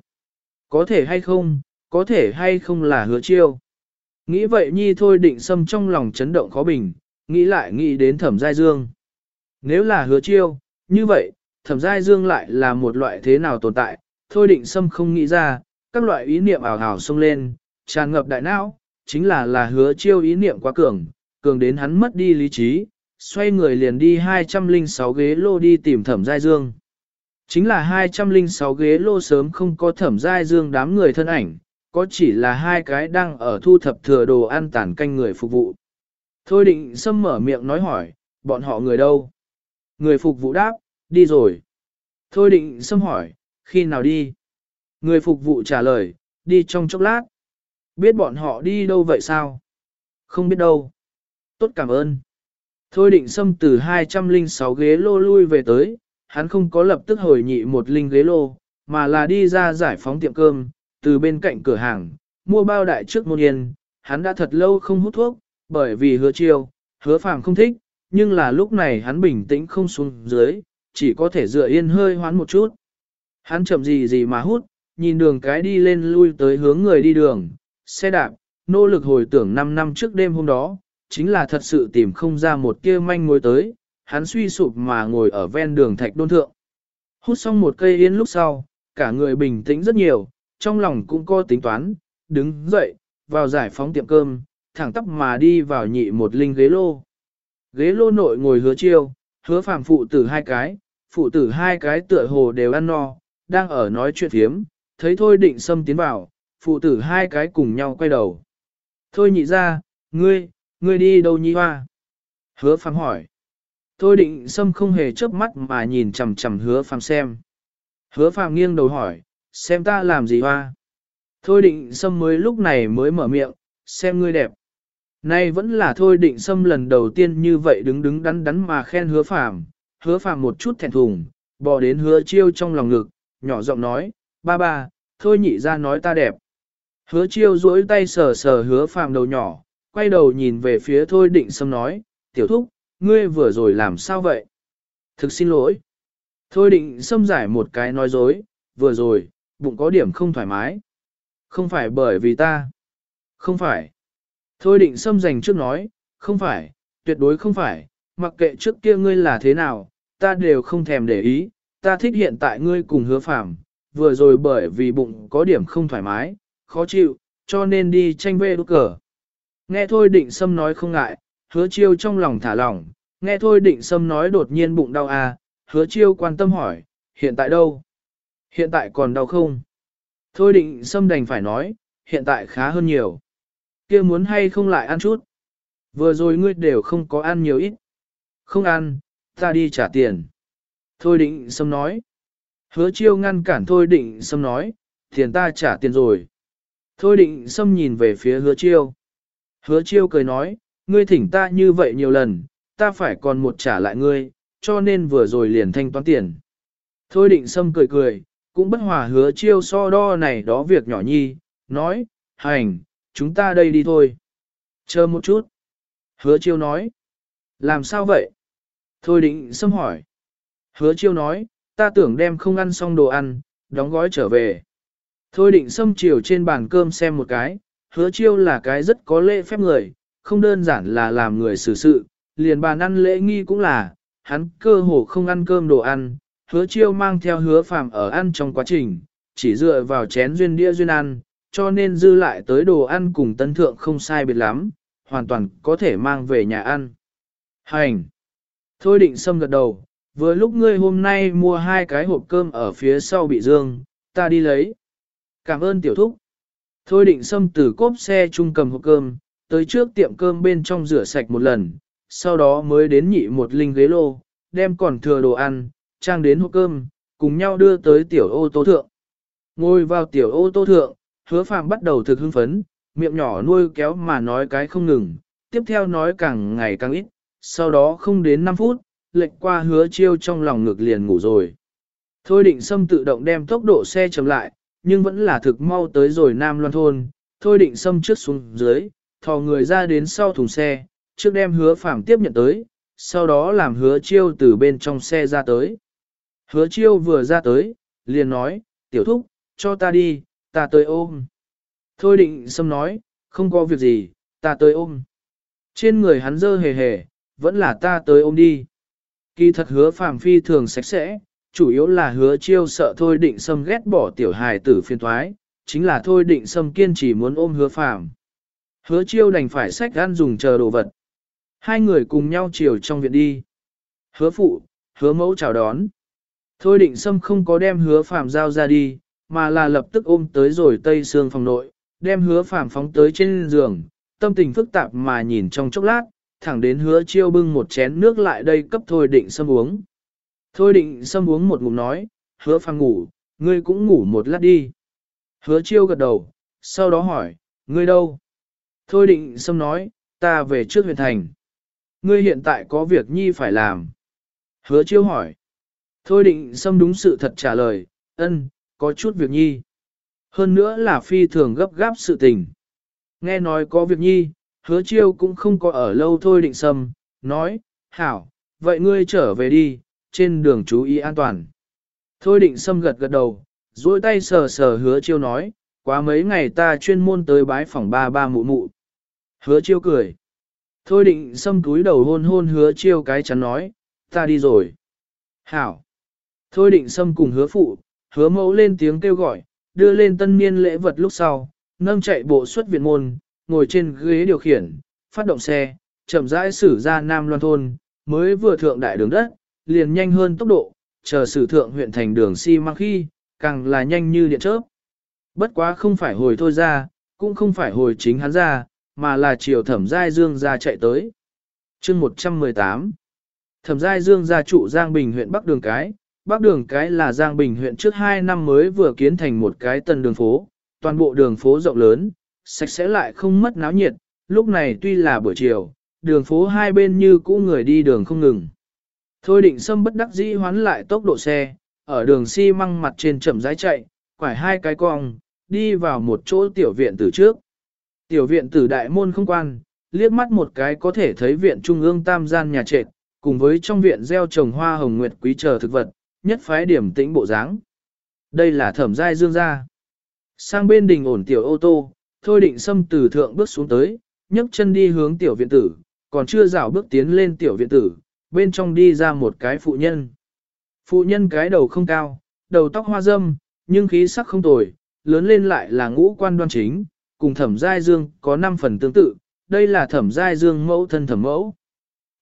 Có thể hay không, có thể hay không là hứa chiêu. Nghĩ vậy nhi thôi định xâm trong lòng chấn động khó bình, nghĩ lại nghĩ đến thẩm giai dương. Nếu là hứa chiêu, như vậy, thẩm giai dương lại là một loại thế nào tồn tại, thôi định xâm không nghĩ ra, các loại ý niệm ảo ảo xông lên, tràn ngập đại não, chính là là hứa chiêu ý niệm quá cường, cường đến hắn mất đi lý trí, xoay người liền đi 206 ghế lô đi tìm thẩm giai dương. Chính là 206 ghế lô sớm không có thẩm giai dương đám người thân ảnh, có chỉ là hai cái đang ở thu thập thừa đồ ăn tản canh người phục vụ. Thôi định xâm mở miệng nói hỏi, bọn họ người đâu? Người phục vụ đáp, đi rồi. Thôi định xâm hỏi, khi nào đi? Người phục vụ trả lời, đi trong chốc lát. Biết bọn họ đi đâu vậy sao? Không biết đâu. Tốt cảm ơn. Thôi định xâm từ 206 ghế lô lui về tới, hắn không có lập tức hồi nhị một linh ghế lô, mà là đi ra giải phóng tiệm cơm, từ bên cạnh cửa hàng, mua bao đại trước môn yên, hắn đã thật lâu không hút thuốc, bởi vì hứa chiêu, hứa phàm không thích, nhưng là lúc này hắn bình tĩnh không xuống dưới, chỉ có thể dựa yên hơi hoán một chút. Hắn chậm gì gì mà hút, nhìn đường cái đi lên lui tới hướng người đi đường, xe đạp, nỗ lực hồi tưởng 5 năm trước đêm hôm đó, chính là thật sự tìm không ra một kia manh mối tới, hắn suy sụp mà ngồi ở ven đường thạch đôn thượng. Hút xong một cây yên lúc sau, cả người bình tĩnh rất nhiều, trong lòng cũng có tính toán, đứng dậy, vào giải phóng tiệm cơm, thẳng tắp mà đi vào nhị một linh ghế lô. Ghế lô nội ngồi hứa chiêu, hứa phàm phụ tử hai cái, phụ tử hai cái tựa hồ đều ăn no, đang ở nói chuyện thiếm, thấy thôi định xâm tiến vào, phụ tử hai cái cùng nhau quay đầu. Thôi nhị ra, ngươi, ngươi đi đâu nhi hoa? Hứa phàm hỏi. Thôi định sâm không hề chớp mắt mà nhìn chằm chằm hứa phàm xem. Hứa phàm nghiêng đầu hỏi, xem ta làm gì hoa? Thôi định sâm mới lúc này mới mở miệng, xem ngươi đẹp. Nay vẫn là thôi định sâm lần đầu tiên như vậy đứng đứng đắn đắn mà khen hứa phàm, hứa phàm một chút thẹn thùng, bỏ đến hứa chiêu trong lòng ngực, nhỏ giọng nói, ba ba, thôi nhị ra nói ta đẹp. Hứa chiêu duỗi tay sờ sờ hứa phàm đầu nhỏ, quay đầu nhìn về phía thôi định sâm nói, tiểu thúc, ngươi vừa rồi làm sao vậy? Thực xin lỗi. Thôi định xâm giải một cái nói dối, vừa rồi, bụng có điểm không thoải mái. Không phải bởi vì ta. Không phải. Thôi định xâm dành trước nói, không phải, tuyệt đối không phải, mặc kệ trước kia ngươi là thế nào, ta đều không thèm để ý, ta thích hiện tại ngươi cùng hứa phạm, vừa rồi bởi vì bụng có điểm không thoải mái, khó chịu, cho nên đi tranh vê đốt cờ. Nghe thôi định sâm nói không ngại, hứa chiêu trong lòng thả lỏng, nghe thôi định sâm nói đột nhiên bụng đau à, hứa chiêu quan tâm hỏi, hiện tại đâu? Hiện tại còn đau không? Thôi định sâm đành phải nói, hiện tại khá hơn nhiều. kia muốn hay không lại ăn chút? Vừa rồi ngươi đều không có ăn nhiều ít. Không ăn, ta đi trả tiền. Thôi định sâm nói. Hứa chiêu ngăn cản thôi định sâm nói, tiền ta trả tiền rồi. Thôi định sâm nhìn về phía hứa chiêu. Hứa chiêu cười nói, ngươi thỉnh ta như vậy nhiều lần, ta phải còn một trả lại ngươi, cho nên vừa rồi liền thanh toán tiền. Thôi định sâm cười cười, cũng bất hòa hứa chiêu so đo này đó việc nhỏ nhi, nói, hành, chúng ta đây đi thôi. Chờ một chút. Hứa chiêu nói, làm sao vậy? Thôi định sâm hỏi. Hứa chiêu nói, ta tưởng đem không ăn xong đồ ăn, đóng gói trở về. Thôi định sâm chiều trên bàn cơm xem một cái, hứa chiêu là cái rất có lễ phép người, không đơn giản là làm người xử sự, liền bàn ăn lễ nghi cũng là, hắn cơ hồ không ăn cơm đồ ăn, hứa chiêu mang theo hứa phàm ở ăn trong quá trình, chỉ dựa vào chén duyên đĩa duyên ăn, cho nên dư lại tới đồ ăn cùng tân thượng không sai biệt lắm, hoàn toàn có thể mang về nhà ăn. Hành! Thôi định sâm gật đầu, vừa lúc ngươi hôm nay mua hai cái hộp cơm ở phía sau bị dương, ta đi lấy. Cảm ơn tiểu thúc. Thôi định xâm từ cốp xe trung cầm hộp cơm, tới trước tiệm cơm bên trong rửa sạch một lần, sau đó mới đến nhị một linh ghế lô, đem còn thừa đồ ăn, trang đến hộp cơm, cùng nhau đưa tới tiểu ô tô thượng. Ngồi vào tiểu ô tô thượng, hứa phàm bắt đầu thực hưng phấn, miệng nhỏ nuôi kéo mà nói cái không ngừng, tiếp theo nói càng ngày càng ít, sau đó không đến 5 phút, lệch qua hứa chiêu trong lòng ngực liền ngủ rồi. Thôi định Sâm tự động đem tốc độ xe chậm lại, nhưng vẫn là thực mau tới rồi Nam Loan Thôn. Thôi định Sâm trước xuống dưới, thò người ra đến sau thùng xe, trước đem hứa phạm tiếp nhận tới, sau đó làm hứa chiêu từ bên trong xe ra tới. Hứa chiêu vừa ra tới, liền nói, tiểu thúc, cho ta đi, ta tới ôm. Thôi định Sâm nói, không có việc gì, ta tới ôm. Trên người hắn dơ hề hề, vẫn là ta tới ôm đi. Kỳ thật hứa phàm phi thường sạch sẽ, chủ yếu là hứa chiêu sợ thôi định sâm ghét bỏ tiểu hài tử phiền thoái, chính là thôi định sâm kiên trì muốn ôm hứa phàm. Hứa chiêu đành phải sách gan dùng chờ đồ vật. Hai người cùng nhau chiều trong viện đi. Hứa phụ, hứa mẫu chào đón. Thôi định sâm không có đem hứa phàm giao ra đi, mà là lập tức ôm tới rồi tây xương phòng nội, đem hứa phàm phóng tới trên giường, tâm tình phức tạp mà nhìn trong chốc lát, thẳng đến hứa chiêu bưng một chén nước lại đây cấp thôi định sâm uống. Thôi định sâm uống một ngụm nói, hứa phàm ngủ, ngươi cũng ngủ một lát đi. Hứa chiêu gật đầu, sau đó hỏi, ngươi đâu? Thôi định sâm nói, ta về trước huyện thành. Ngươi hiện tại có việc nhi phải làm. Hứa chiêu hỏi. Thôi định sâm đúng sự thật trả lời, ân, có chút việc nhi. Hơn nữa là phi thường gấp gáp sự tình. Nghe nói có việc nhi, hứa chiêu cũng không có ở lâu thôi định sâm, nói, hảo, vậy ngươi trở về đi, trên đường chú ý an toàn. Thôi định sâm gật gật đầu, duỗi tay sờ sờ hứa chiêu nói, quá mấy ngày ta chuyên môn tới bái phòng ba ba mụ mụ. Hứa chiêu cười. Thôi định xâm túi đầu hôn hôn hứa chiêu cái chắn nói, ta đi rồi. Hảo. Thôi định xâm cùng hứa phụ, hứa mẫu lên tiếng kêu gọi, đưa lên tân niên lễ vật lúc sau, nâng chạy bộ xuất viện môn, ngồi trên ghế điều khiển, phát động xe, chậm rãi xử ra Nam Loan Thôn, mới vừa thượng đại đường đất, liền nhanh hơn tốc độ, chờ xử thượng huyện thành đường xi si măng khi, càng là nhanh như điện chớp. Bất quá không phải hồi thôi ra, cũng không phải hồi chính hắn ra, mà là chiều thẩm giai dương ra chạy tới. chương 118 Thẩm giai dương ra trụ Giang Bình huyện Bắc Đường Cái, Bắc Đường Cái là Giang Bình huyện trước 2 năm mới vừa kiến thành một cái tân đường phố, toàn bộ đường phố rộng lớn, sạch sẽ lại không mất náo nhiệt, lúc này tuy là buổi chiều, đường phố hai bên như cũ người đi đường không ngừng. Thôi định xâm bất đắc dĩ hoán lại tốc độ xe, ở đường xi măng mặt trên chậm rãi chạy, quải hai cái cong, đi vào một chỗ tiểu viện từ trước. Tiểu viện tử đại môn không quan, liếc mắt một cái có thể thấy viện trung ương tam gian nhà trệt, cùng với trong viện gieo trồng hoa hồng nguyệt quý chờ thực vật, nhất phái điểm tĩnh bộ dáng. Đây là thẩm giai dương gia. Sang bên đình ổn tiểu ô tô, thôi định xâm từ thượng bước xuống tới, nhấc chân đi hướng tiểu viện tử, còn chưa rảo bước tiến lên tiểu viện tử, bên trong đi ra một cái phụ nhân. Phụ nhân cái đầu không cao, đầu tóc hoa dâm, nhưng khí sắc không tồi, lớn lên lại là ngũ quan đoan chính, cùng thẩm giai dương có 5 phần tương tự, đây là thẩm giai dương mẫu thân thẩm mẫu.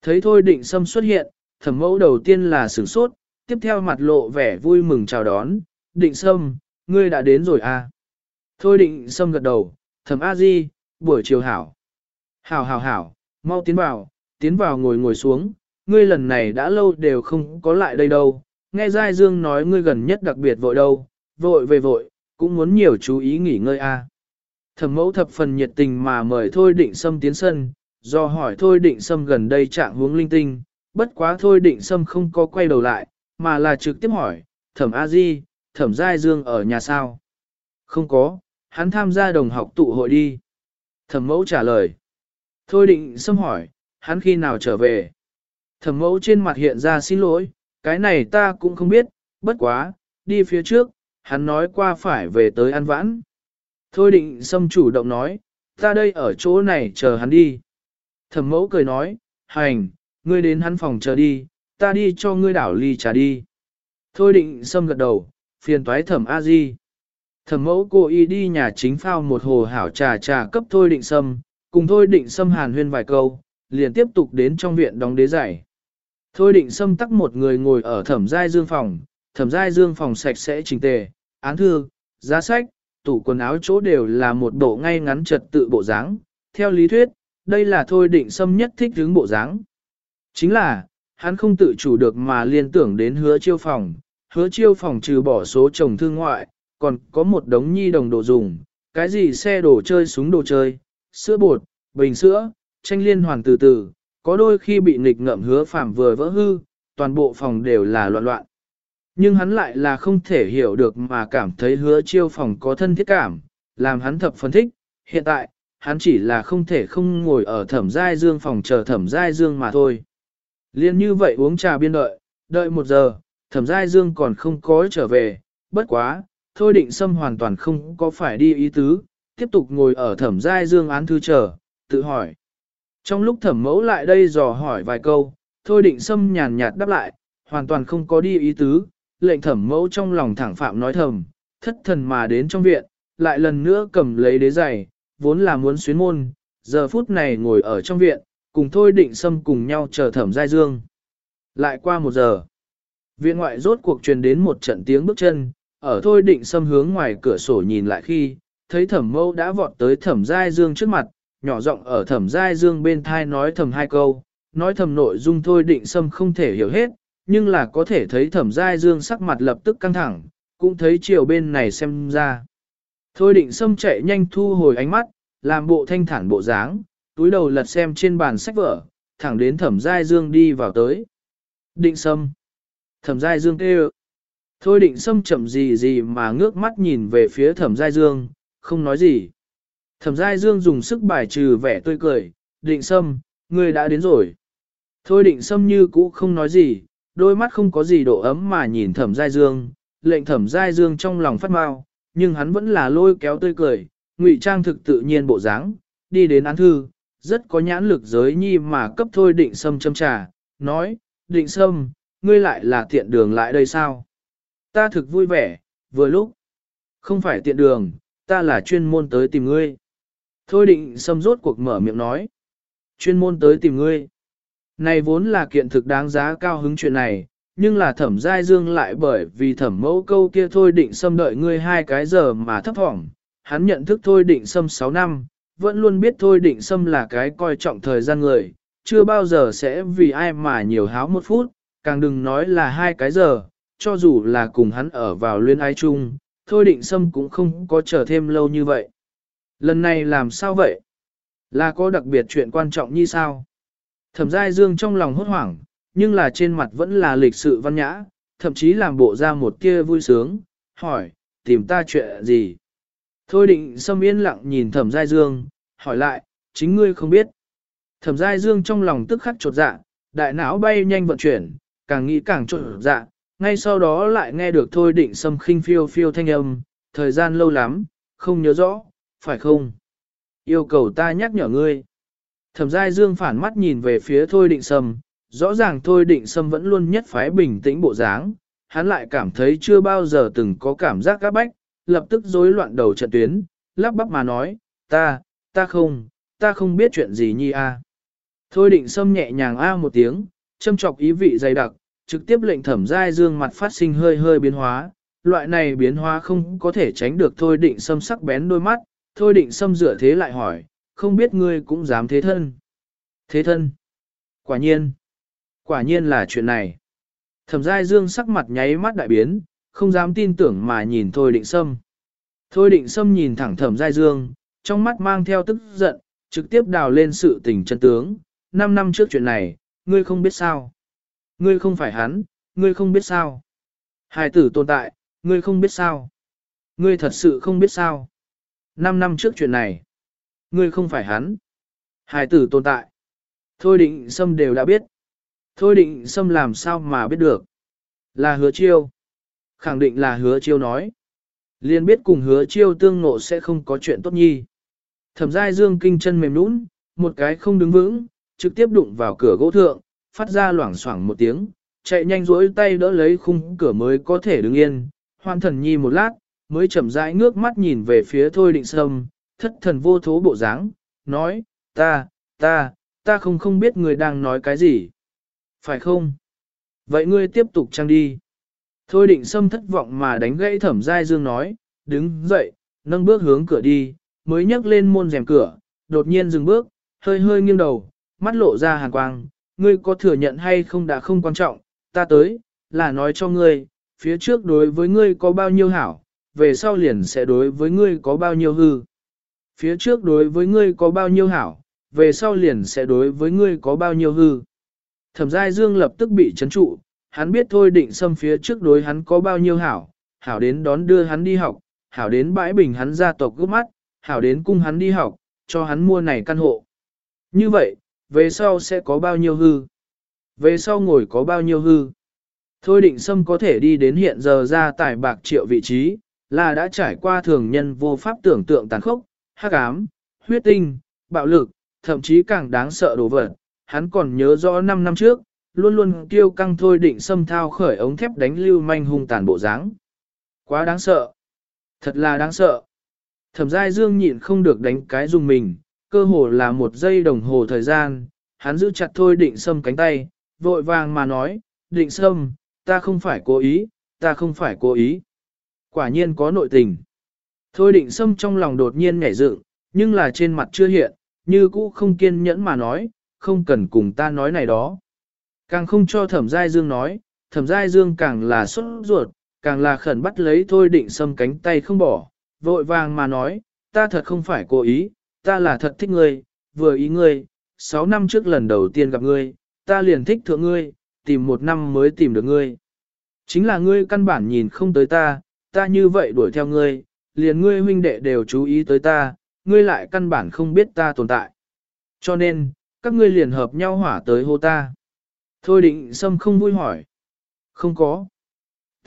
Thấy thôi định xâm xuất hiện, thẩm mẫu đầu tiên là sửng sốt, tiếp theo mặt lộ vẻ vui mừng chào đón, định sâm, ngươi đã đến rồi à. Thôi định sâm gật đầu, thẩm a di, buổi chiều hảo. Hảo hảo hảo, mau tiến vào, tiến vào ngồi ngồi xuống, ngươi lần này đã lâu đều không có lại đây đâu, nghe Giai Dương nói ngươi gần nhất đặc biệt vội đâu, vội về vội, cũng muốn nhiều chú ý nghỉ ngơi a. À. Thẩm mẫu thập phần nhiệt tình mà mời Thôi Định Sâm tiến sân, do hỏi Thôi Định Sâm gần đây trạng huống linh tinh, bất quá Thôi Định Sâm không có quay đầu lại, mà là trực tiếp hỏi, Thẩm A Di, Thẩm Giai Dương ở nhà sao? Không có, hắn tham gia đồng học tụ hội đi. Thẩm mẫu trả lời. Thôi Định Sâm hỏi, hắn khi nào trở về? Thẩm mẫu trên mặt hiện ra xin lỗi, cái này ta cũng không biết, bất quá, đi phía trước, hắn nói qua phải về tới ăn vãn. Thôi định xâm chủ động nói, ta đây ở chỗ này chờ hắn đi. Thẩm mẫu cười nói, hành, ngươi đến hắn phòng chờ đi, ta đi cho ngươi đảo ly trà đi. Thôi định xâm gật đầu, phiền toái thẩm a di. Thẩm mẫu cô y đi nhà chính phao một hồ hảo trà trà cấp thôi định xâm, cùng thôi định xâm hàn huyên vài câu, liền tiếp tục đến trong viện đóng đế giải. Thôi định xâm tắc một người ngồi ở thẩm giai dương phòng, thẩm giai dương phòng sạch sẽ chỉnh tề, án thư, giá sách, tủ quần áo chỗ đều là một bộ ngay ngắn trật tự bộ dáng. Theo lý thuyết, đây là thôi định xâm nhất thích hướng bộ dáng. Chính là, hắn không tự chủ được mà liên tưởng đến hứa chiêu phòng, hứa chiêu phòng trừ bỏ số chồng thương ngoại, còn có một đống nhi đồng đồ dùng, cái gì xe đồ chơi súng đồ chơi, sữa bột, bình sữa, tranh liên hoàn từ từ, có đôi khi bị nghịch ngợm hứa phạm vừa vỡ hư, toàn bộ phòng đều là loạn loạn. Nhưng hắn lại là không thể hiểu được mà cảm thấy hứa chiêu phòng có thân thiết cảm, làm hắn thập phân thích. Hiện tại, hắn chỉ là không thể không ngồi ở thẩm giai dương phòng chờ thẩm giai dương mà thôi. Liên như vậy uống trà biên đợi, đợi một giờ, thẩm giai dương còn không có trở về, bất quá, thôi định xâm hoàn toàn không có phải đi ý tứ, tiếp tục ngồi ở thẩm giai dương án thư chờ, tự hỏi. Trong lúc thẩm mẫu lại đây dò hỏi vài câu, thôi định xâm nhàn nhạt đáp lại, hoàn toàn không có đi ý tứ, lệnh thẩm mẫu trong lòng thẳng phạm nói thầm, thất thần mà đến trong viện, lại lần nữa cầm lấy đế giày, vốn là muốn xuyến môn, giờ phút này ngồi ở trong viện, cùng thôi định xâm cùng nhau chờ thẩm giai dương. Lại qua một giờ, viện ngoại rốt cuộc truyền đến một trận tiếng bước chân, ở thôi định xâm hướng ngoài cửa sổ nhìn lại khi, thấy thẩm mẫu đã vọt tới thẩm giai dương trước mặt, nhỏ giọng ở thẩm giai dương bên thai nói thầm hai câu, nói thầm nội dung thôi định xâm không thể hiểu hết, nhưng là có thể thấy thẩm giai dương sắc mặt lập tức căng thẳng, cũng thấy chiều bên này xem ra. Thôi định xâm chạy nhanh thu hồi ánh mắt, làm bộ thanh thản bộ dáng, túi đầu lật xem trên bàn sách vở, thẳng đến thẩm giai dương đi vào tới. Định sâm. Thẩm giai dương kêu. Thôi định sâm chậm gì gì mà ngước mắt nhìn về phía thẩm giai dương, không nói gì. Thẩm giai dương dùng sức bài trừ vẻ tươi cười, định sâm, ngươi đã đến rồi. Thôi định sâm như cũ không nói gì, đôi mắt không có gì độ ấm mà nhìn thẩm giai dương, lệnh thẩm giai dương trong lòng phát mau, nhưng hắn vẫn là lôi kéo tươi cười, ngụy trang thực tự nhiên bộ dáng, đi đến án thư, rất có nhãn lực giới nhi mà cấp thôi định sâm châm trà, nói, định sâm, ngươi lại là tiện đường lại đây sao? Ta thực vui vẻ, vừa lúc, không phải tiện đường, ta là chuyên môn tới tìm ngươi. Thôi định sâm rốt cuộc mở miệng nói, chuyên môn tới tìm ngươi. Này vốn là kiện thực đáng giá cao hứng chuyện này, nhưng là thẩm giai dương lại bởi vì thẩm mẫu câu kia thôi định xâm đợi ngươi hai cái giờ mà thấp thỏm. Hắn nhận thức thôi định xâm 6 năm, vẫn luôn biết thôi định xâm là cái coi trọng thời gian người, chưa bao giờ sẽ vì ai mà nhiều háo một phút, càng đừng nói là hai cái giờ, cho dù là cùng hắn ở vào luyên ái chung, thôi định xâm cũng không có chờ thêm lâu như vậy. Lần này làm sao vậy? Là có đặc biệt chuyện quan trọng như sao? Thẩm giai dương trong lòng hốt hoảng, nhưng là trên mặt vẫn là lịch sự văn nhã, thậm chí làm bộ ra một kia vui sướng, hỏi, tìm ta chuyện gì? Thôi định xâm yên lặng nhìn thẩm giai dương, hỏi lại, chính ngươi không biết. Thẩm giai dương trong lòng tức khắc trột dạ, đại não bay nhanh vận chuyển, càng nghĩ càng trột dạ, ngay sau đó lại nghe được thôi định xâm khinh phiêu phiêu thanh âm, thời gian lâu lắm, không nhớ rõ, phải không? Yêu cầu ta nhắc nhở ngươi. Thẩm giai dương phản mắt nhìn về phía thôi định sâm, rõ ràng thôi định sâm vẫn luôn nhất phái bình tĩnh bộ dáng, hắn lại cảm thấy chưa bao giờ từng có cảm giác các bách, lập tức rối loạn đầu trận tuyến, lắp bắp mà nói, ta, ta không, ta không biết chuyện gì nhi a. Thôi định sâm nhẹ nhàng a một tiếng, châm chọc ý vị dày đặc, trực tiếp lệnh thẩm giai dương mặt phát sinh hơi hơi biến hóa, loại này biến hóa không có thể tránh được thôi định sâm sắc bén đôi mắt, thôi định sâm dựa thế lại hỏi, không biết ngươi cũng dám thế thân. Thế thân. Quả nhiên. Quả nhiên là chuyện này. Thẩm giai dương sắc mặt nháy mắt đại biến, không dám tin tưởng mà nhìn Thôi định sâm. Thôi định sâm nhìn thẳng thẩm giai dương, trong mắt mang theo tức giận, trực tiếp đào lên sự tình chân tướng. Năm năm trước chuyện này, ngươi không biết sao. Ngươi không phải hắn, ngươi không biết sao. Hài tử tồn tại, ngươi không biết sao. Ngươi thật sự không biết sao. Năm năm trước chuyện này. Ngươi không phải hắn. Hải tử tồn tại. Thôi định Sâm đều đã biết. Thôi định Sâm làm sao mà biết được. Là hứa chiêu. Khẳng định là hứa chiêu nói. Liên biết cùng hứa chiêu tương ngộ sẽ không có chuyện tốt nhi. Thẩm giai dương kinh chân mềm nũng, một cái không đứng vững, trực tiếp đụng vào cửa gỗ thượng, phát ra loảng xoảng một tiếng, chạy nhanh rỗi tay đỡ lấy khung cửa mới có thể đứng yên, hoan thần nhi một lát, mới chậm rãi ngước mắt nhìn về phía thôi định sâm, thất thần vô thố bộ dáng, nói, ta, ta, ta không không biết người đang nói cái gì. Phải không? Vậy ngươi tiếp tục trang đi. Thôi định xâm thất vọng mà đánh gãy thẩm giai dương nói, đứng dậy, nâng bước hướng cửa đi, mới nhấc lên môn rèm cửa, đột nhiên dừng bước, hơi hơi nghiêng đầu, mắt lộ ra hàn quang, ngươi có thừa nhận hay không đã không quan trọng, ta tới, là nói cho ngươi, phía trước đối với ngươi có bao nhiêu hảo, về sau liền sẽ đối với ngươi có bao nhiêu hư phía trước đối với ngươi có bao nhiêu hảo, về sau liền sẽ đối với ngươi có bao nhiêu hư. Thẩm giai dương lập tức bị chấn trụ, hắn biết thôi định xâm phía trước đối hắn có bao nhiêu hảo, hảo đến đón đưa hắn đi học, hảo đến bãi bình hắn gia tộc gấp mắt, hảo đến cung hắn đi học, cho hắn mua này căn hộ. Như vậy, về sau sẽ có bao nhiêu hư? Về sau ngồi có bao nhiêu hư? Thôi định xâm có thể đi đến hiện giờ ra tài bạc triệu vị trí, là đã trải qua thường nhân vô pháp tưởng tượng tàn khốc, hắc ám, huyết tinh, bạo lực, thậm chí càng đáng sợ đồ vật. Hắn còn nhớ rõ 5 năm trước, luôn luôn kêu căng thôi định xâm thao khởi ống thép đánh lưu manh hung tàn bộ dáng. Quá đáng sợ. Thật là đáng sợ. Thẩm giai dương nhịn không được đánh cái dùng mình, cơ hồ là một giây đồng hồ thời gian, hắn giữ chặt thôi định sâm cánh tay, vội vàng mà nói, định sâm, ta không phải cố ý, ta không phải cố ý. Quả nhiên có nội tình. Thôi định sâm trong lòng đột nhiên nhảy dựng, nhưng là trên mặt chưa hiện, như cũ không kiên nhẫn mà nói, không cần cùng ta nói này đó. Càng không cho thẩm giai dương nói, thẩm giai dương càng là xuất ruột, càng là khẩn bắt lấy thôi định sâm cánh tay không bỏ, vội vàng mà nói, ta thật không phải cố ý, ta là thật thích ngươi, vừa ý ngươi, 6 năm trước lần đầu tiên gặp ngươi, ta liền thích thượng ngươi, tìm một năm mới tìm được ngươi. Chính là ngươi căn bản nhìn không tới ta, ta như vậy đuổi theo ngươi, liền ngươi huynh đệ đều chú ý tới ta, ngươi lại căn bản không biết ta tồn tại. Cho nên, các ngươi liền hợp nhau hỏa tới hô ta. Thôi định sâm không vui hỏi. Không có.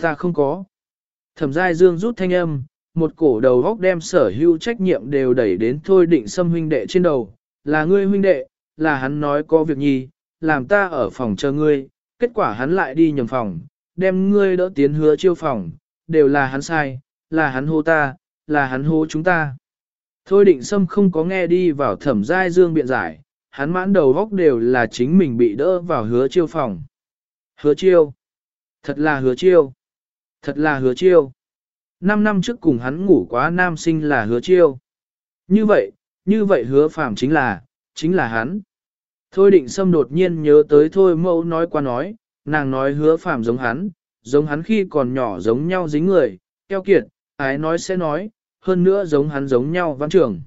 Ta không có. Thẩm giai dương rút thanh âm, một cổ đầu góc đem sở hữu trách nhiệm đều đẩy đến thôi định Sâm huynh đệ trên đầu, là ngươi huynh đệ, là hắn nói có việc nhi, làm ta ở phòng chờ ngươi, kết quả hắn lại đi nhầm phòng, đem ngươi đỡ tiến hứa chiêu phòng, đều là hắn sai, là hắn hô ta, là hắn hô chúng ta. Thôi định Sâm không có nghe đi vào thẩm giai dương biện giải, hắn mãn đầu góc đều là chính mình bị đỡ vào hứa chiêu phòng. Hứa chiêu. Thật là hứa chiêu. Thật là hứa chiêu. Năm năm trước cùng hắn ngủ quá nam sinh là hứa chiêu. Như vậy, như vậy hứa phạm chính là, chính là hắn. Thôi định Sâm đột nhiên nhớ tới thôi mẫu nói qua nói, nàng nói hứa phạm giống hắn, giống hắn khi còn nhỏ giống nhau dính người, keo kiệt, ái nói sẽ nói, hơn nữa giống hắn giống nhau văn trưởng.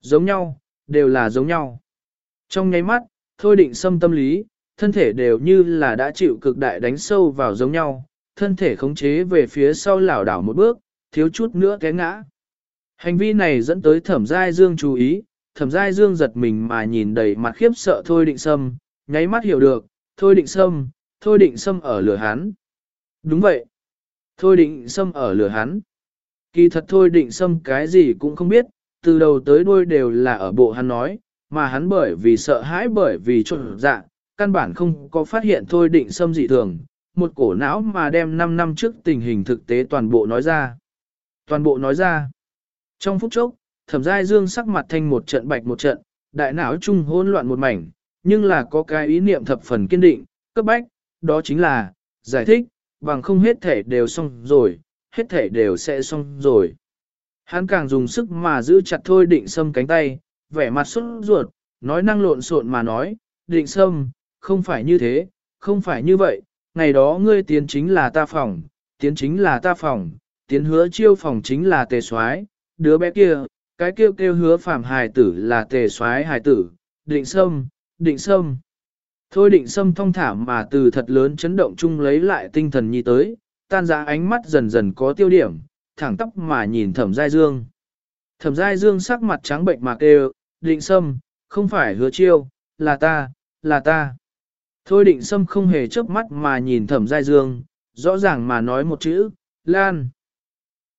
Giống nhau, đều là giống nhau. Trong nháy mắt, thôi định xâm tâm lý, thân thể đều như là đã chịu cực đại đánh sâu vào giống nhau, thân thể khống chế về phía sau lảo đảo một bước, thiếu chút nữa té ngã. Hành vi này dẫn tới thẩm giai dương chú ý, thẩm giai dương giật mình mà nhìn đầy mặt khiếp sợ thôi định sâm, nháy mắt hiểu được, thôi định sâm, thôi định sâm ở lửa hắn. Đúng vậy, thôi định sâm ở lửa hắn. Kỳ thật thôi định xâm cái gì cũng không biết, từ đầu tới đuôi đều là ở bộ hắn nói, mà hắn bởi vì sợ hãi bởi vì trộn dạ, căn bản không có phát hiện thôi định xâm dị thường, một cổ não mà đem 5 năm trước tình hình thực tế toàn bộ nói ra. Toàn bộ nói ra. Trong phút chốc, thẩm giai dương sắc mặt thanh một trận bạch một trận, đại não chung hỗn loạn một mảnh, nhưng là có cái ý niệm thập phần kiên định, cấp bách, đó chính là, giải thích, bằng không hết thể đều xong rồi, hết thể đều sẽ xong rồi. Hắn càng dùng sức mà giữ chặt thôi định sâm cánh tay, vẻ mặt xuất ruột, nói năng lộn xộn mà nói, định sâm, không phải như thế, không phải như vậy, ngày đó ngươi tiến chính là ta phòng, tiến chính là ta phòng, tiến hứa chiêu phòng chính là tề soái, đứa bé kia, cái kêu kêu hứa phạm hài tử là tề soái hài tử, định sâm, định sâm. Thôi định sâm thong thả mà từ thật lớn chấn động chung lấy lại tinh thần nhi tới, tan ra ánh mắt dần dần có tiêu điểm, thẳng tóc mà nhìn thẩm giai dương. Thẩm giai dương sắc mặt trắng bệnh mà kêu, định sâm, không phải hứa chiêu, là ta, là ta. Thôi định sâm không hề chớp mắt mà nhìn thẩm giai dương, rõ ràng mà nói một chữ, lan.